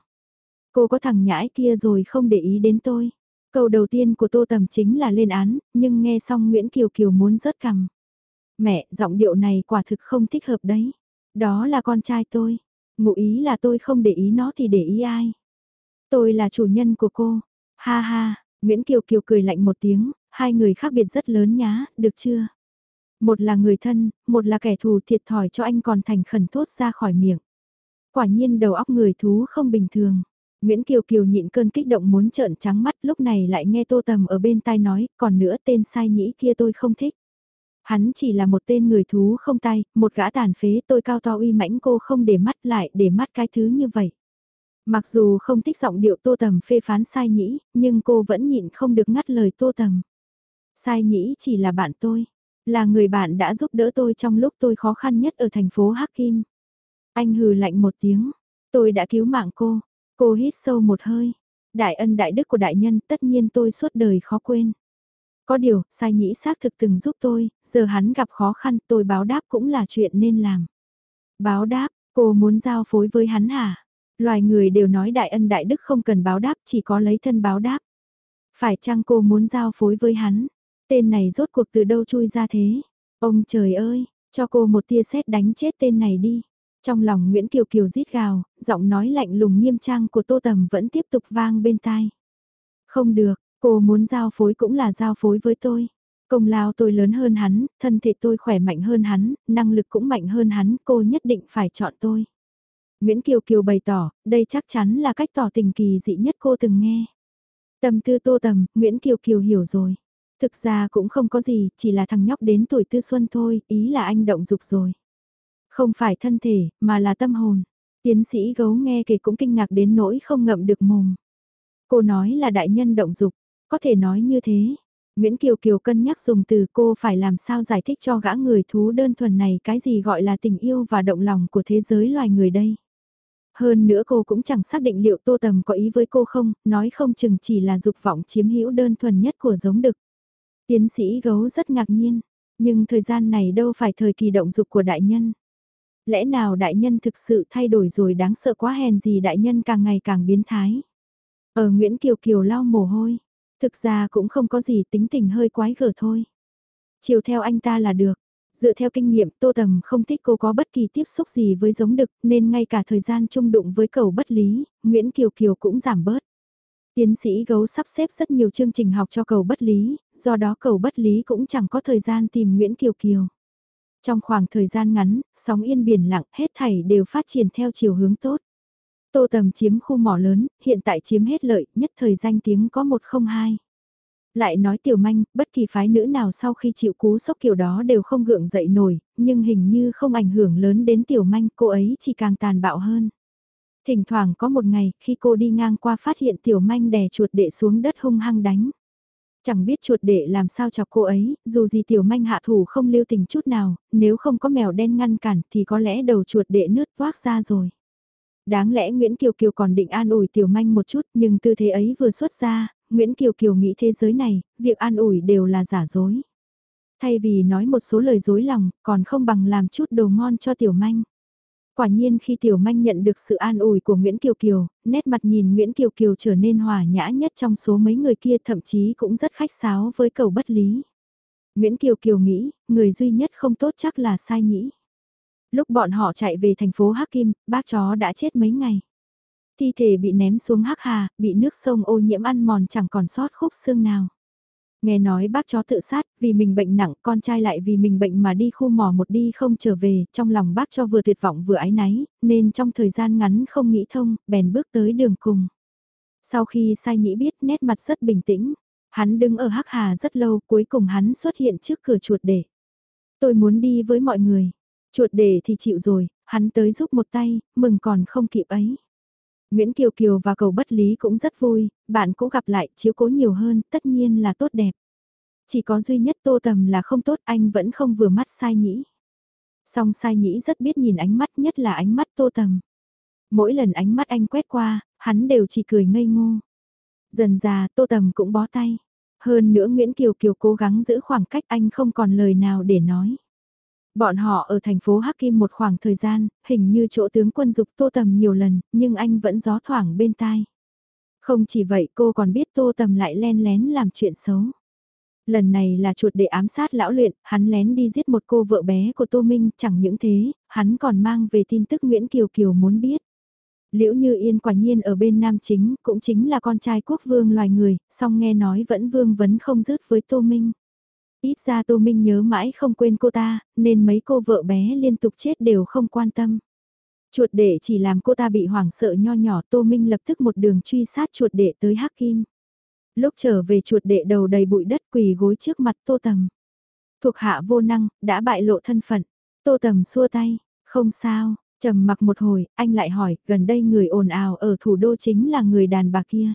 Cô có thằng nhãi kia rồi không để ý đến tôi. Câu đầu tiên của Tô Tầm chính là lên án, nhưng nghe xong Nguyễn Kiều Kiều muốn rớt cằm. Mẹ, giọng điệu này quả thực không thích hợp đấy. Đó là con trai tôi. Ngụ ý là tôi không để ý nó thì để ý ai. Tôi là chủ nhân của cô. Ha ha, Nguyễn Kiều Kiều cười lạnh một tiếng, hai người khác biệt rất lớn nhá, được chưa? Một là người thân, một là kẻ thù thiệt thòi cho anh còn thành khẩn thốt ra khỏi miệng. Quả nhiên đầu óc người thú không bình thường. Nguyễn Kiều Kiều nhịn cơn kích động muốn trợn trắng mắt lúc này lại nghe Tô Tầm ở bên tai nói, còn nữa tên sai nhĩ kia tôi không thích. Hắn chỉ là một tên người thú không tay, một gã tàn phế tôi cao to uy mãnh cô không để mắt lại để mắt cái thứ như vậy. Mặc dù không thích giọng điệu tô tầm phê phán sai nhĩ, nhưng cô vẫn nhịn không được ngắt lời tô tầm. Sai nhĩ chỉ là bạn tôi, là người bạn đã giúp đỡ tôi trong lúc tôi khó khăn nhất ở thành phố Hắc Kim. Anh hừ lạnh một tiếng, tôi đã cứu mạng cô, cô hít sâu một hơi. Đại ân đại đức của đại nhân tất nhiên tôi suốt đời khó quên. Có điều, sai nhĩ xác thực từng giúp tôi, giờ hắn gặp khó khăn tôi báo đáp cũng là chuyện nên làm. Báo đáp, cô muốn giao phối với hắn hả? Loài người đều nói đại ân đại đức không cần báo đáp chỉ có lấy thân báo đáp. Phải chăng cô muốn giao phối với hắn? Tên này rốt cuộc từ đâu chui ra thế? Ông trời ơi, cho cô một tia sét đánh chết tên này đi. Trong lòng Nguyễn Kiều Kiều rít gào, giọng nói lạnh lùng nghiêm trang của Tô Tầm vẫn tiếp tục vang bên tai. Không được, cô muốn giao phối cũng là giao phối với tôi. Công lao tôi lớn hơn hắn, thân thể tôi khỏe mạnh hơn hắn, năng lực cũng mạnh hơn hắn, cô nhất định phải chọn tôi. Nguyễn Kiều Kiều bày tỏ, đây chắc chắn là cách tỏ tình kỳ dị nhất cô từng nghe. Tâm tư tô tầm, Nguyễn Kiều Kiều hiểu rồi. Thực ra cũng không có gì, chỉ là thằng nhóc đến tuổi tư xuân thôi, ý là anh động dục rồi. Không phải thân thể, mà là tâm hồn. Tiến sĩ gấu nghe kể cũng kinh ngạc đến nỗi không ngậm được mồm. Cô nói là đại nhân động dục, có thể nói như thế. Nguyễn Kiều Kiều cân nhắc dùng từ cô phải làm sao giải thích cho gã người thú đơn thuần này cái gì gọi là tình yêu và động lòng của thế giới loài người đây. Hơn nữa cô cũng chẳng xác định liệu Tô Tầm có ý với cô không, nói không chừng chỉ là dục vọng chiếm hữu đơn thuần nhất của giống đực. Tiến sĩ gấu rất ngạc nhiên, nhưng thời gian này đâu phải thời kỳ động dục của đại nhân. Lẽ nào đại nhân thực sự thay đổi rồi đáng sợ quá hèn gì đại nhân càng ngày càng biến thái. Ở Nguyễn Kiều Kiều lau mồ hôi, thực ra cũng không có gì tính tình hơi quái gở thôi. Chiều theo anh ta là được, Dựa theo kinh nghiệm Tô Tầm không thích cô có bất kỳ tiếp xúc gì với giống đực nên ngay cả thời gian chung đụng với cầu bất lý, Nguyễn Kiều Kiều cũng giảm bớt. Tiến sĩ gấu sắp xếp rất nhiều chương trình học cho cầu bất lý, do đó cầu bất lý cũng chẳng có thời gian tìm Nguyễn Kiều Kiều. Trong khoảng thời gian ngắn, sóng yên biển lặng hết thảy đều phát triển theo chiều hướng tốt. Tô Tầm chiếm khu mỏ lớn, hiện tại chiếm hết lợi, nhất thời danh tiếng có một không hai. Lại nói tiểu manh, bất kỳ phái nữ nào sau khi chịu cú sốc kiểu đó đều không gượng dậy nổi, nhưng hình như không ảnh hưởng lớn đến tiểu manh, cô ấy chỉ càng tàn bạo hơn. Thỉnh thoảng có một ngày, khi cô đi ngang qua phát hiện tiểu manh đè chuột đệ xuống đất hung hăng đánh. Chẳng biết chuột đệ làm sao chọc cô ấy, dù gì tiểu manh hạ thủ không lưu tình chút nào, nếu không có mèo đen ngăn cản thì có lẽ đầu chuột đệ nứt toác ra rồi. Đáng lẽ Nguyễn Kiều Kiều còn định an ủi tiểu manh một chút nhưng tư thế ấy vừa xuất ra, Nguyễn Kiều Kiều nghĩ thế giới này, việc an ủi đều là giả dối. Thay vì nói một số lời dối lòng, còn không bằng làm chút đồ ngon cho tiểu manh. Quả nhiên khi Tiểu Manh nhận được sự an ủi của Nguyễn Kiều Kiều, nét mặt nhìn Nguyễn Kiều Kiều trở nên hòa nhã nhất trong số mấy người kia thậm chí cũng rất khách sáo với cầu bất lý. Nguyễn Kiều Kiều nghĩ, người duy nhất không tốt chắc là sai nhĩ. Lúc bọn họ chạy về thành phố Hắc Kim, bác chó đã chết mấy ngày. Thi thể bị ném xuống Hắc Hà, bị nước sông ô nhiễm ăn mòn chẳng còn sót khúc xương nào. Nghe nói bác chó tự sát, vì mình bệnh nặng, con trai lại vì mình bệnh mà đi khu mỏ một đi không trở về, trong lòng bác cho vừa tuyệt vọng vừa ái náy, nên trong thời gian ngắn không nghĩ thông, bèn bước tới đường cùng. Sau khi sai nhĩ biết nét mặt rất bình tĩnh, hắn đứng ở hắc hà rất lâu cuối cùng hắn xuất hiện trước cửa chuột để. Tôi muốn đi với mọi người. Chuột để thì chịu rồi, hắn tới giúp một tay, mừng còn không kịp ấy. Nguyễn Kiều Kiều và cầu bất lý cũng rất vui, bạn cũng gặp lại, chiếu cố nhiều hơn, tất nhiên là tốt đẹp. Chỉ có duy nhất tô tầm là không tốt, anh vẫn không vừa mắt sai nhĩ. Song sai nhĩ rất biết nhìn ánh mắt nhất là ánh mắt tô tầm. Mỗi lần ánh mắt anh quét qua, hắn đều chỉ cười ngây ngô. Dần già tô tầm cũng bó tay. Hơn nữa Nguyễn Kiều Kiều cố gắng giữ khoảng cách anh không còn lời nào để nói. Bọn họ ở thành phố Hắc Kim một khoảng thời gian, hình như chỗ tướng quân dục Tô Tầm nhiều lần, nhưng anh vẫn gió thoảng bên tai. Không chỉ vậy cô còn biết Tô Tầm lại len lén làm chuyện xấu. Lần này là chuột để ám sát lão luyện, hắn lén đi giết một cô vợ bé của Tô Minh, chẳng những thế, hắn còn mang về tin tức Nguyễn Kiều Kiều muốn biết. Liễu Như Yên quả nhiên ở bên nam chính, cũng chính là con trai quốc vương loài người, song nghe nói vẫn vương vấn không dứt với Tô Minh. Ít ra Tô Minh nhớ mãi không quên cô ta, nên mấy cô vợ bé liên tục chết đều không quan tâm. Chuột đệ chỉ làm cô ta bị hoảng sợ nho nhỏ Tô Minh lập tức một đường truy sát chuột đệ tới Hắc Kim. Lúc trở về chuột đệ đầu đầy bụi đất quỳ gối trước mặt Tô Tầm. Thuộc hạ vô năng, đã bại lộ thân phận. Tô Tầm xua tay, không sao, trầm mặc một hồi, anh lại hỏi, gần đây người ồn ào ở thủ đô chính là người đàn bà kia.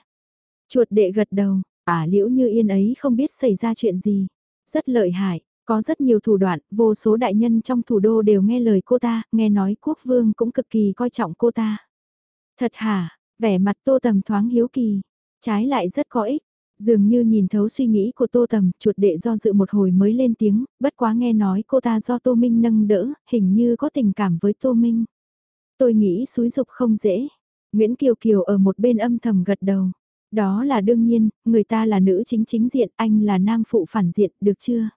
Chuột đệ gật đầu, ả liễu như yên ấy không biết xảy ra chuyện gì. Rất lợi hại, có rất nhiều thủ đoạn, vô số đại nhân trong thủ đô đều nghe lời cô ta, nghe nói quốc vương cũng cực kỳ coi trọng cô ta. Thật hả, vẻ mặt tô tầm thoáng hiếu kỳ, trái lại rất có ích. Dường như nhìn thấu suy nghĩ của Tô Tầm, chuột đệ do dự một hồi mới lên tiếng, bất quá nghe nói cô ta do Tô Minh nâng đỡ, hình như có tình cảm với Tô Minh. Tôi nghĩ xúi dục không dễ. Nguyễn Kiều Kiều ở một bên âm thầm gật đầu. Đó là đương nhiên, người ta là nữ chính chính diện, anh là nam phụ phản diện, được chưa?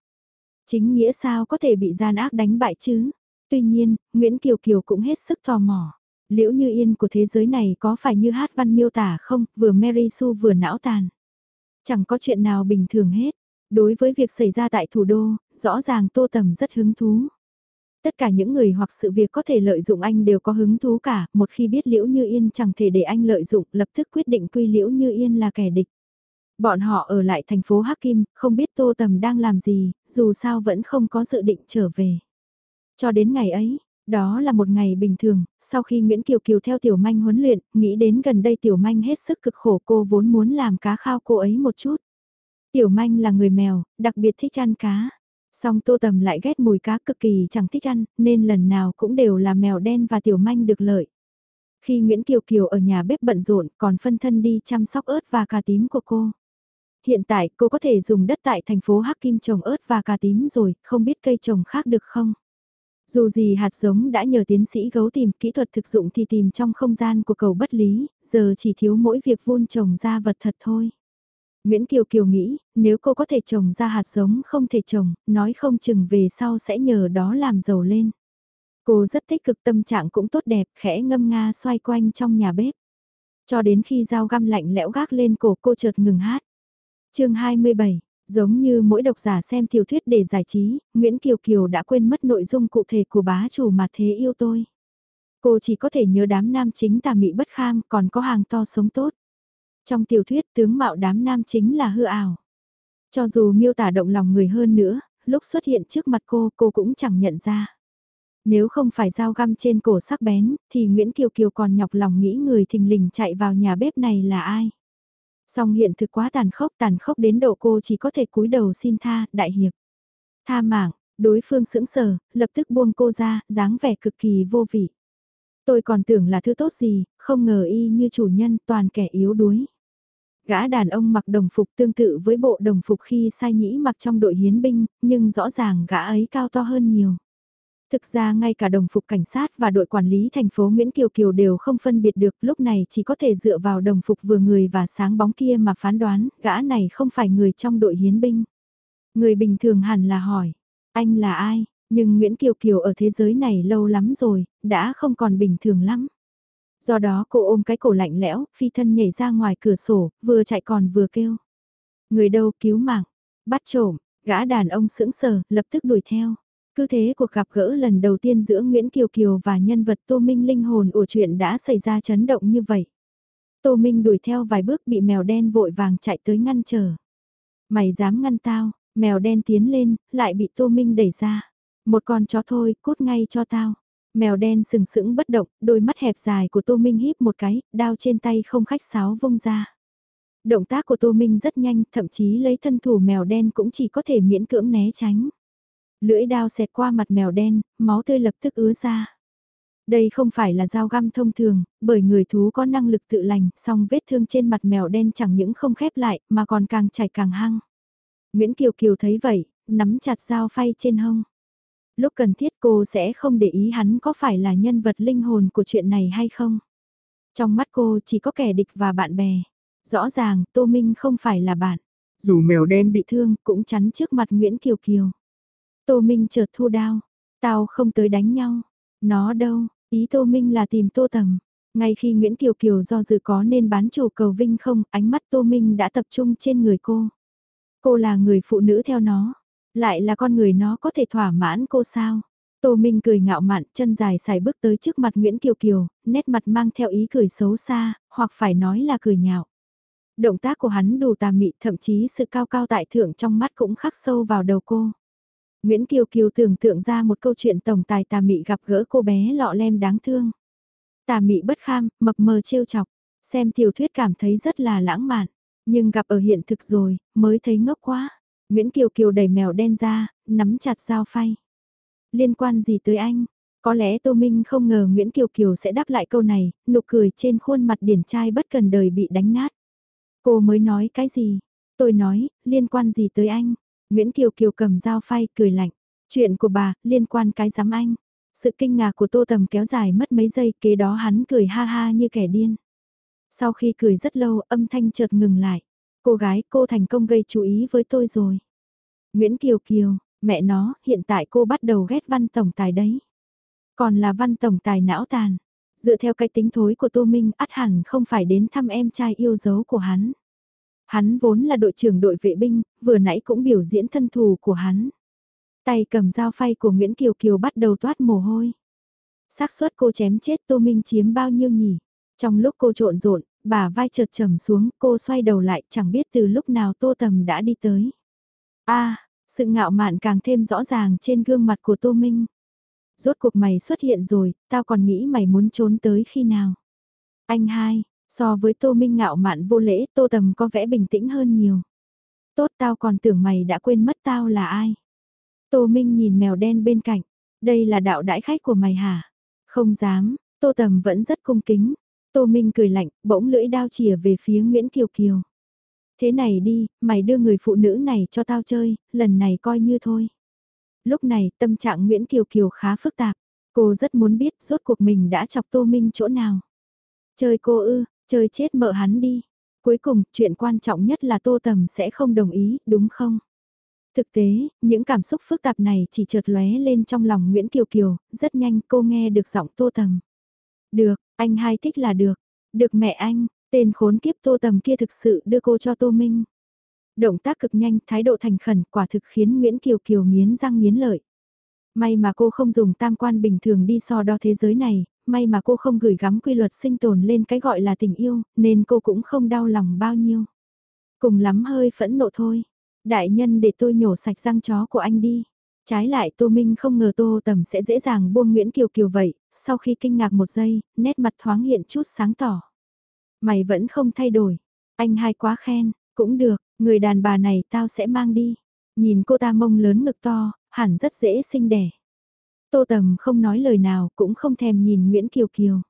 Chính nghĩa sao có thể bị gian ác đánh bại chứ? Tuy nhiên, Nguyễn Kiều Kiều cũng hết sức tò mò. Liễu như yên của thế giới này có phải như hát văn miêu tả không, vừa Mary Sue vừa não tàn. Chẳng có chuyện nào bình thường hết. Đối với việc xảy ra tại thủ đô, rõ ràng Tô Tầm rất hứng thú. Tất cả những người hoặc sự việc có thể lợi dụng anh đều có hứng thú cả, một khi biết Liễu Như Yên chẳng thể để anh lợi dụng, lập tức quyết định quy Liễu Như Yên là kẻ địch. Bọn họ ở lại thành phố Hắc Kim, không biết Tô Tầm đang làm gì, dù sao vẫn không có dự định trở về. Cho đến ngày ấy, đó là một ngày bình thường, sau khi Nguyễn Kiều Kiều theo Tiểu Manh huấn luyện, nghĩ đến gần đây Tiểu Manh hết sức cực khổ cô vốn muốn làm cá khao cô ấy một chút. Tiểu Manh là người mèo, đặc biệt thích ăn cá. Song tô tầm lại ghét mùi cá cực kỳ chẳng thích ăn, nên lần nào cũng đều là mèo đen và tiểu manh được lợi. Khi Nguyễn Kiều Kiều ở nhà bếp bận rộn còn phân thân đi chăm sóc ớt và cà tím của cô. Hiện tại cô có thể dùng đất tại thành phố Hắc Kim trồng ớt và cà tím rồi, không biết cây trồng khác được không? Dù gì hạt giống đã nhờ tiến sĩ gấu tìm kỹ thuật thực dụng thì tìm trong không gian của cầu bất lý, giờ chỉ thiếu mỗi việc vun trồng ra vật thật thôi. Nguyễn Kiều Kiều nghĩ, nếu cô có thể trồng ra hạt giống không thể trồng, nói không chừng về sau sẽ nhờ đó làm giàu lên. Cô rất tích cực tâm trạng cũng tốt đẹp, khẽ ngâm nga xoay quanh trong nhà bếp. Cho đến khi dao găm lạnh lẽo gác lên cổ cô chợt ngừng hát. chương 27, giống như mỗi độc giả xem tiểu thuyết để giải trí, Nguyễn Kiều Kiều đã quên mất nội dung cụ thể của bá chủ mà thế yêu tôi. Cô chỉ có thể nhớ đám nam chính tà mị bất kham còn có hàng to sống tốt. Trong tiểu thuyết tướng mạo đám nam chính là hư ảo. Cho dù miêu tả động lòng người hơn nữa, lúc xuất hiện trước mặt cô, cô cũng chẳng nhận ra. Nếu không phải dao găm trên cổ sắc bén, thì Nguyễn Kiều Kiều còn nhọc lòng nghĩ người thình lình chạy vào nhà bếp này là ai. Song hiện thực quá tàn khốc tàn khốc đến độ cô chỉ có thể cúi đầu xin tha, đại hiệp. Tha mạng, đối phương sững sờ, lập tức buông cô ra, dáng vẻ cực kỳ vô vị. Tôi còn tưởng là thứ tốt gì, không ngờ y như chủ nhân toàn kẻ yếu đuối. Gã đàn ông mặc đồng phục tương tự với bộ đồng phục khi sai nhĩ mặc trong đội hiến binh, nhưng rõ ràng gã ấy cao to hơn nhiều. Thực ra ngay cả đồng phục cảnh sát và đội quản lý thành phố Nguyễn Kiều Kiều đều không phân biệt được lúc này chỉ có thể dựa vào đồng phục vừa người và sáng bóng kia mà phán đoán gã này không phải người trong đội hiến binh. Người bình thường hẳn là hỏi, anh là ai? Nhưng Nguyễn Kiều Kiều ở thế giới này lâu lắm rồi, đã không còn bình thường lắm. Do đó cô ôm cái cổ lạnh lẽo, phi thân nhảy ra ngoài cửa sổ, vừa chạy còn vừa kêu. Người đâu cứu mạng, bắt trộm, gã đàn ông sững sờ, lập tức đuổi theo. Cứ thế cuộc gặp gỡ lần đầu tiên giữa Nguyễn Kiều Kiều và nhân vật Tô Minh linh hồn ủa chuyện đã xảy ra chấn động như vậy. Tô Minh đuổi theo vài bước bị mèo đen vội vàng chạy tới ngăn trở. Mày dám ngăn tao, mèo đen tiến lên, lại bị Tô Minh đẩy ra. Một con chó thôi, cút ngay cho tao. Mèo đen sừng sững bất động, đôi mắt hẹp dài của Tô Minh híp một cái, đao trên tay không khách sáo vung ra. Động tác của Tô Minh rất nhanh, thậm chí lấy thân thủ mèo đen cũng chỉ có thể miễn cưỡng né tránh. Lưỡi đao xẹt qua mặt mèo đen, máu tươi lập tức ứa ra. Đây không phải là dao găm thông thường, bởi người thú có năng lực tự lành, song vết thương trên mặt mèo đen chẳng những không khép lại, mà còn càng chảy càng hăng. Nguyễn Kiều Kiều thấy vậy, nắm chặt dao phay trên hông. Lúc cần thiết cô sẽ không để ý hắn có phải là nhân vật linh hồn của chuyện này hay không. Trong mắt cô chỉ có kẻ địch và bạn bè. Rõ ràng Tô Minh không phải là bạn. Dù mèo đen bị thương cũng chắn trước mặt Nguyễn Kiều Kiều. Tô Minh chợt thu đao. Tao không tới đánh nhau. Nó đâu, ý Tô Minh là tìm Tô Tầm. Ngay khi Nguyễn Kiều Kiều do dự có nên bán chủ cầu vinh không, ánh mắt Tô Minh đã tập trung trên người cô. Cô là người phụ nữ theo nó, lại là con người nó có thể thỏa mãn cô sao? Tô Minh cười ngạo mạn, chân dài xài bước tới trước mặt Nguyễn Kiều Kiều, nét mặt mang theo ý cười xấu xa, hoặc phải nói là cười nhạo. Động tác của hắn đủ tà mị, thậm chí sự cao cao tại thượng trong mắt cũng khắc sâu vào đầu cô. Nguyễn Kiều Kiều tưởng tượng ra một câu chuyện tổng tài tà mị gặp gỡ cô bé lọ lem đáng thương. Tà mị bất kham, mập mờ trêu chọc, xem tiểu thuyết cảm thấy rất là lãng mạn, nhưng gặp ở hiện thực rồi, mới thấy ngốc quá. Nguyễn Kiều Kiều đẩy mèo đen ra, nắm chặt dao phay. Liên quan gì tới anh? Có lẽ Tô Minh không ngờ Nguyễn Kiều Kiều sẽ đáp lại câu này, nụ cười trên khuôn mặt điển trai bất cần đời bị đánh nát. Cô mới nói cái gì? Tôi nói, liên quan gì tới anh? Nguyễn Kiều Kiều cầm dao phay cười lạnh. Chuyện của bà, liên quan cái giám anh. Sự kinh ngạc của Tô Tầm kéo dài mất mấy giây kế đó hắn cười ha ha như kẻ điên. Sau khi cười rất lâu âm thanh chợt ngừng lại. Cô gái cô thành công gây chú ý với tôi rồi. Nguyễn Kiều Kiều, mẹ nó, hiện tại cô bắt đầu ghét văn tổng tài đấy. Còn là văn tổng tài não tàn. Dựa theo cái tính thối của Tô Minh ắt hẳn không phải đến thăm em trai yêu dấu của hắn. Hắn vốn là đội trưởng đội vệ binh, vừa nãy cũng biểu diễn thân thù của hắn. Tay cầm dao phay của Nguyễn Kiều Kiều bắt đầu toát mồ hôi. xác suất cô chém chết Tô Minh chiếm bao nhiêu nhỉ? Trong lúc cô trộn rộn, bà vai chợt trầm xuống, cô xoay đầu lại chẳng biết từ lúc nào Tô Tầm đã đi tới. a sự ngạo mạn càng thêm rõ ràng trên gương mặt của Tô Minh. Rốt cuộc mày xuất hiện rồi, tao còn nghĩ mày muốn trốn tới khi nào. Anh hai, So với Tô Minh ngạo mạn vô lễ, Tô Tầm có vẻ bình tĩnh hơn nhiều. Tốt tao còn tưởng mày đã quên mất tao là ai. Tô Minh nhìn mèo đen bên cạnh. Đây là đạo đãi khách của mày hả? Không dám, Tô Tầm vẫn rất cung kính. Tô Minh cười lạnh, bỗng lưỡi đao chìa về phía Nguyễn Kiều Kiều. Thế này đi, mày đưa người phụ nữ này cho tao chơi, lần này coi như thôi. Lúc này tâm trạng Nguyễn Kiều Kiều khá phức tạp. Cô rất muốn biết rốt cuộc mình đã chọc Tô Minh chỗ nào. Chơi cô ư, Chơi chết mợ hắn đi. Cuối cùng, chuyện quan trọng nhất là Tô Tầm sẽ không đồng ý, đúng không? Thực tế, những cảm xúc phức tạp này chỉ chợt lóe lên trong lòng Nguyễn Kiều Kiều, rất nhanh cô nghe được giọng Tô Tầm. Được, anh hai thích là được. Được mẹ anh, tên khốn kiếp Tô Tầm kia thực sự đưa cô cho Tô Minh. Động tác cực nhanh, thái độ thành khẩn quả thực khiến Nguyễn Kiều Kiều nghiến răng nghiến lợi. May mà cô không dùng tam quan bình thường đi so đo thế giới này, may mà cô không gửi gắm quy luật sinh tồn lên cái gọi là tình yêu, nên cô cũng không đau lòng bao nhiêu. Cùng lắm hơi phẫn nộ thôi. Đại nhân để tôi nhổ sạch răng chó của anh đi. Trái lại Tô Minh không ngờ Tô Tầm sẽ dễ dàng buông Nguyễn Kiều Kiều vậy, sau khi kinh ngạc một giây, nét mặt thoáng hiện chút sáng tỏ. Mày vẫn không thay đổi, anh hai quá khen, cũng được, người đàn bà này tao sẽ mang đi. Nhìn cô ta mông lớn ngực to, hẳn rất dễ sinh đẻ. Tô Tầm không nói lời nào cũng không thèm nhìn Nguyễn Kiều Kiều.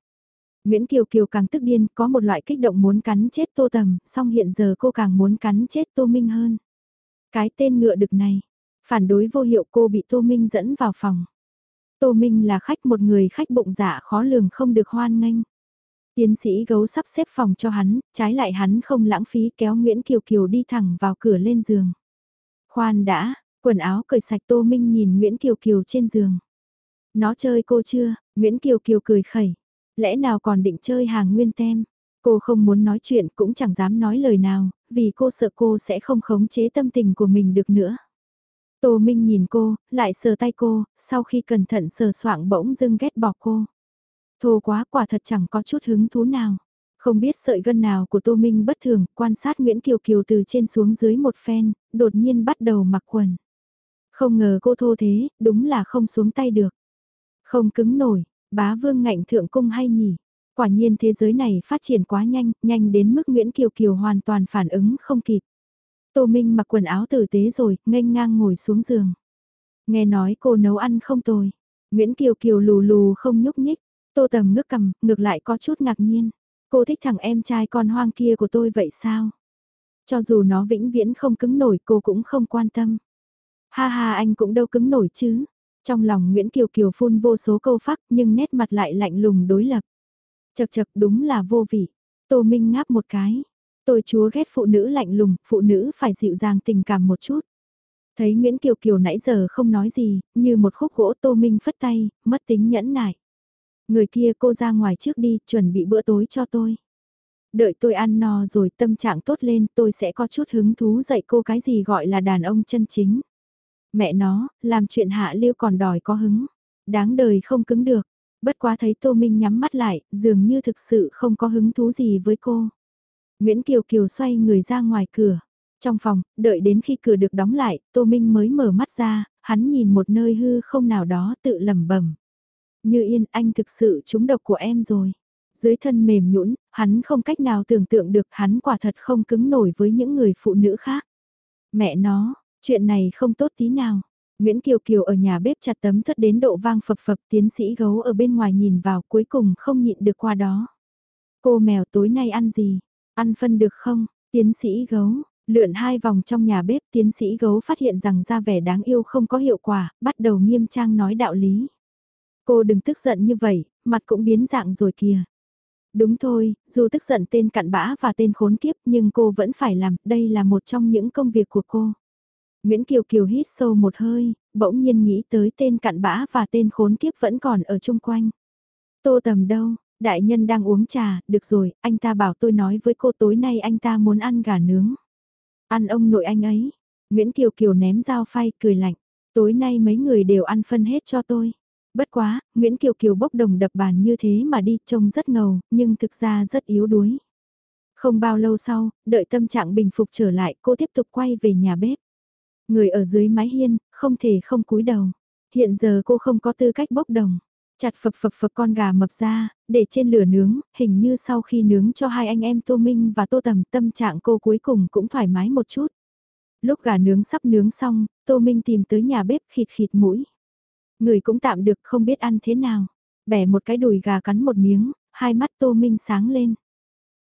Nguyễn Kiều Kiều càng tức điên, có một loại kích động muốn cắn chết Tô Tầm, song hiện giờ cô càng muốn cắn chết Tô Minh hơn. Cái tên ngựa đực này, phản đối vô hiệu cô bị Tô Minh dẫn vào phòng. Tô Minh là khách một người khách bụng dạ khó lường không được hoan nghênh. Tiến sĩ gấu sắp xếp phòng cho hắn, trái lại hắn không lãng phí kéo Nguyễn Kiều Kiều đi thẳng vào cửa lên giường. Khoan đã, quần áo cởi sạch Tô Minh nhìn Nguyễn Kiều Kiều trên giường. Nó chơi cô chưa? Nguyễn Kiều Kiều cười khẩy. Lẽ nào còn định chơi hàng nguyên tem? Cô không muốn nói chuyện cũng chẳng dám nói lời nào, vì cô sợ cô sẽ không khống chế tâm tình của mình được nữa. Tô Minh nhìn cô, lại sờ tay cô, sau khi cẩn thận sờ soạng bỗng dưng ghét bỏ cô. Thô quá quả thật chẳng có chút hứng thú nào. Không biết sợi gân nào của Tô Minh bất thường, quan sát Nguyễn Kiều Kiều từ trên xuống dưới một phen, đột nhiên bắt đầu mặc quần. Không ngờ cô thô thế, đúng là không xuống tay được. Không cứng nổi, bá vương ngạnh thượng cung hay nhỉ? Quả nhiên thế giới này phát triển quá nhanh, nhanh đến mức Nguyễn Kiều Kiều hoàn toàn phản ứng không kịp. Tô Minh mặc quần áo tử tế rồi, nghênh ngang ngồi xuống giường. Nghe nói cô nấu ăn không tồi. Nguyễn Kiều Kiều lù lù không nhúc nhích. Tô Tầm ngước cầm, ngược lại có chút ngạc nhiên. Cô thích thằng em trai con hoang kia của tôi vậy sao? Cho dù nó vĩnh viễn không cứng nổi cô cũng không quan tâm. Ha ha anh cũng đâu cứng nổi chứ. Trong lòng Nguyễn Kiều Kiều phun vô số câu phắc nhưng nét mặt lại lạnh lùng đối lập. Chật chật đúng là vô vị. Tô Minh ngáp một cái. Tôi chúa ghét phụ nữ lạnh lùng, phụ nữ phải dịu dàng tình cảm một chút. Thấy Nguyễn Kiều Kiều nãy giờ không nói gì, như một khúc gỗ Tô Minh phất tay, mất tính nhẫn nại. Người kia cô ra ngoài trước đi, chuẩn bị bữa tối cho tôi. Đợi tôi ăn no rồi tâm trạng tốt lên tôi sẽ có chút hứng thú dạy cô cái gì gọi là đàn ông chân chính. Mẹ nó, làm chuyện hạ lưu còn đòi có hứng. Đáng đời không cứng được. Bất quá thấy Tô Minh nhắm mắt lại, dường như thực sự không có hứng thú gì với cô. Nguyễn Kiều Kiều xoay người ra ngoài cửa. Trong phòng, đợi đến khi cửa được đóng lại, Tô Minh mới mở mắt ra, hắn nhìn một nơi hư không nào đó tự lẩm bẩm. Như yên anh thực sự trúng độc của em rồi. Dưới thân mềm nhũn, hắn không cách nào tưởng tượng được hắn quả thật không cứng nổi với những người phụ nữ khác. Mẹ nó, chuyện này không tốt tí nào. Nguyễn Kiều Kiều ở nhà bếp chặt tấm thất đến độ vang phập phập tiến sĩ gấu ở bên ngoài nhìn vào cuối cùng không nhịn được qua đó. Cô mèo tối nay ăn gì? Ăn phân được không? Tiến sĩ gấu, lượn hai vòng trong nhà bếp tiến sĩ gấu phát hiện rằng ra vẻ đáng yêu không có hiệu quả, bắt đầu nghiêm trang nói đạo lý. Cô đừng tức giận như vậy, mặt cũng biến dạng rồi kìa. Đúng thôi, dù tức giận tên cặn bã và tên khốn kiếp nhưng cô vẫn phải làm, đây là một trong những công việc của cô. Nguyễn Kiều Kiều hít sâu một hơi, bỗng nhiên nghĩ tới tên cặn bã và tên khốn kiếp vẫn còn ở chung quanh. Tô tầm đâu, đại nhân đang uống trà, được rồi, anh ta bảo tôi nói với cô tối nay anh ta muốn ăn gà nướng. Ăn ông nội anh ấy. Nguyễn Kiều Kiều ném dao phay cười lạnh. Tối nay mấy người đều ăn phân hết cho tôi. Bất quá, Nguyễn Kiều Kiều bốc đồng đập bàn như thế mà đi trông rất ngầu, nhưng thực ra rất yếu đuối. Không bao lâu sau, đợi tâm trạng bình phục trở lại cô tiếp tục quay về nhà bếp. Người ở dưới mái hiên, không thể không cúi đầu. Hiện giờ cô không có tư cách bốc đồng. Chặt phập phập phập con gà mập ra, để trên lửa nướng, hình như sau khi nướng cho hai anh em Tô Minh và Tô Tầm tâm trạng cô cuối cùng cũng thoải mái một chút. Lúc gà nướng sắp nướng xong, Tô Minh tìm tới nhà bếp khịt khịt mũi. Người cũng tạm được không biết ăn thế nào. Bẻ một cái đùi gà cắn một miếng, hai mắt Tô Minh sáng lên.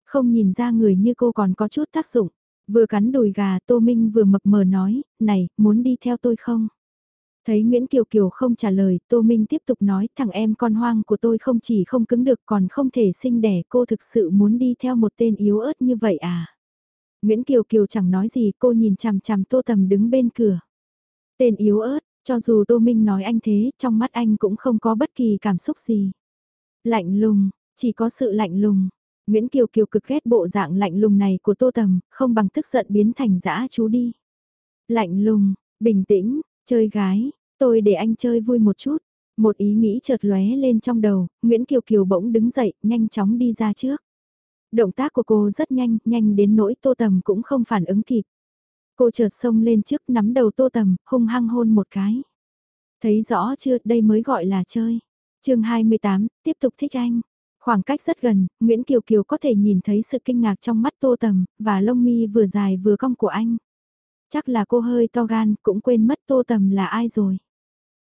Không nhìn ra người như cô còn có chút tác dụng. Vừa cắn đùi gà Tô Minh vừa mập mờ nói, này, muốn đi theo tôi không? Thấy Nguyễn Kiều Kiều không trả lời, Tô Minh tiếp tục nói, thằng em con hoang của tôi không chỉ không cứng được còn không thể sinh đẻ, cô thực sự muốn đi theo một tên yếu ớt như vậy à? Nguyễn Kiều Kiều chẳng nói gì, cô nhìn chằm chằm Tô Tầm đứng bên cửa. Tên yếu ớt, cho dù Tô Minh nói anh thế, trong mắt anh cũng không có bất kỳ cảm xúc gì. Lạnh lùng, chỉ có sự lạnh lùng. Nguyễn Kiều Kiều cực ghét bộ dạng lạnh lùng này của Tô Tầm, không bằng tức giận biến thành dã chú đi. Lạnh lùng, bình tĩnh, chơi gái, tôi để anh chơi vui một chút. Một ý nghĩ chợt lóe lên trong đầu, Nguyễn Kiều Kiều bỗng đứng dậy, nhanh chóng đi ra trước. Động tác của cô rất nhanh, nhanh đến nỗi Tô Tầm cũng không phản ứng kịp. Cô chợt xông lên trước nắm đầu tô tầm, hung hăng hôn một cái. Thấy rõ chưa, đây mới gọi là chơi. chương 28, tiếp tục thích anh. Khoảng cách rất gần, Nguyễn Kiều Kiều có thể nhìn thấy sự kinh ngạc trong mắt tô tầm, và lông mi vừa dài vừa cong của anh. Chắc là cô hơi to gan, cũng quên mất tô tầm là ai rồi.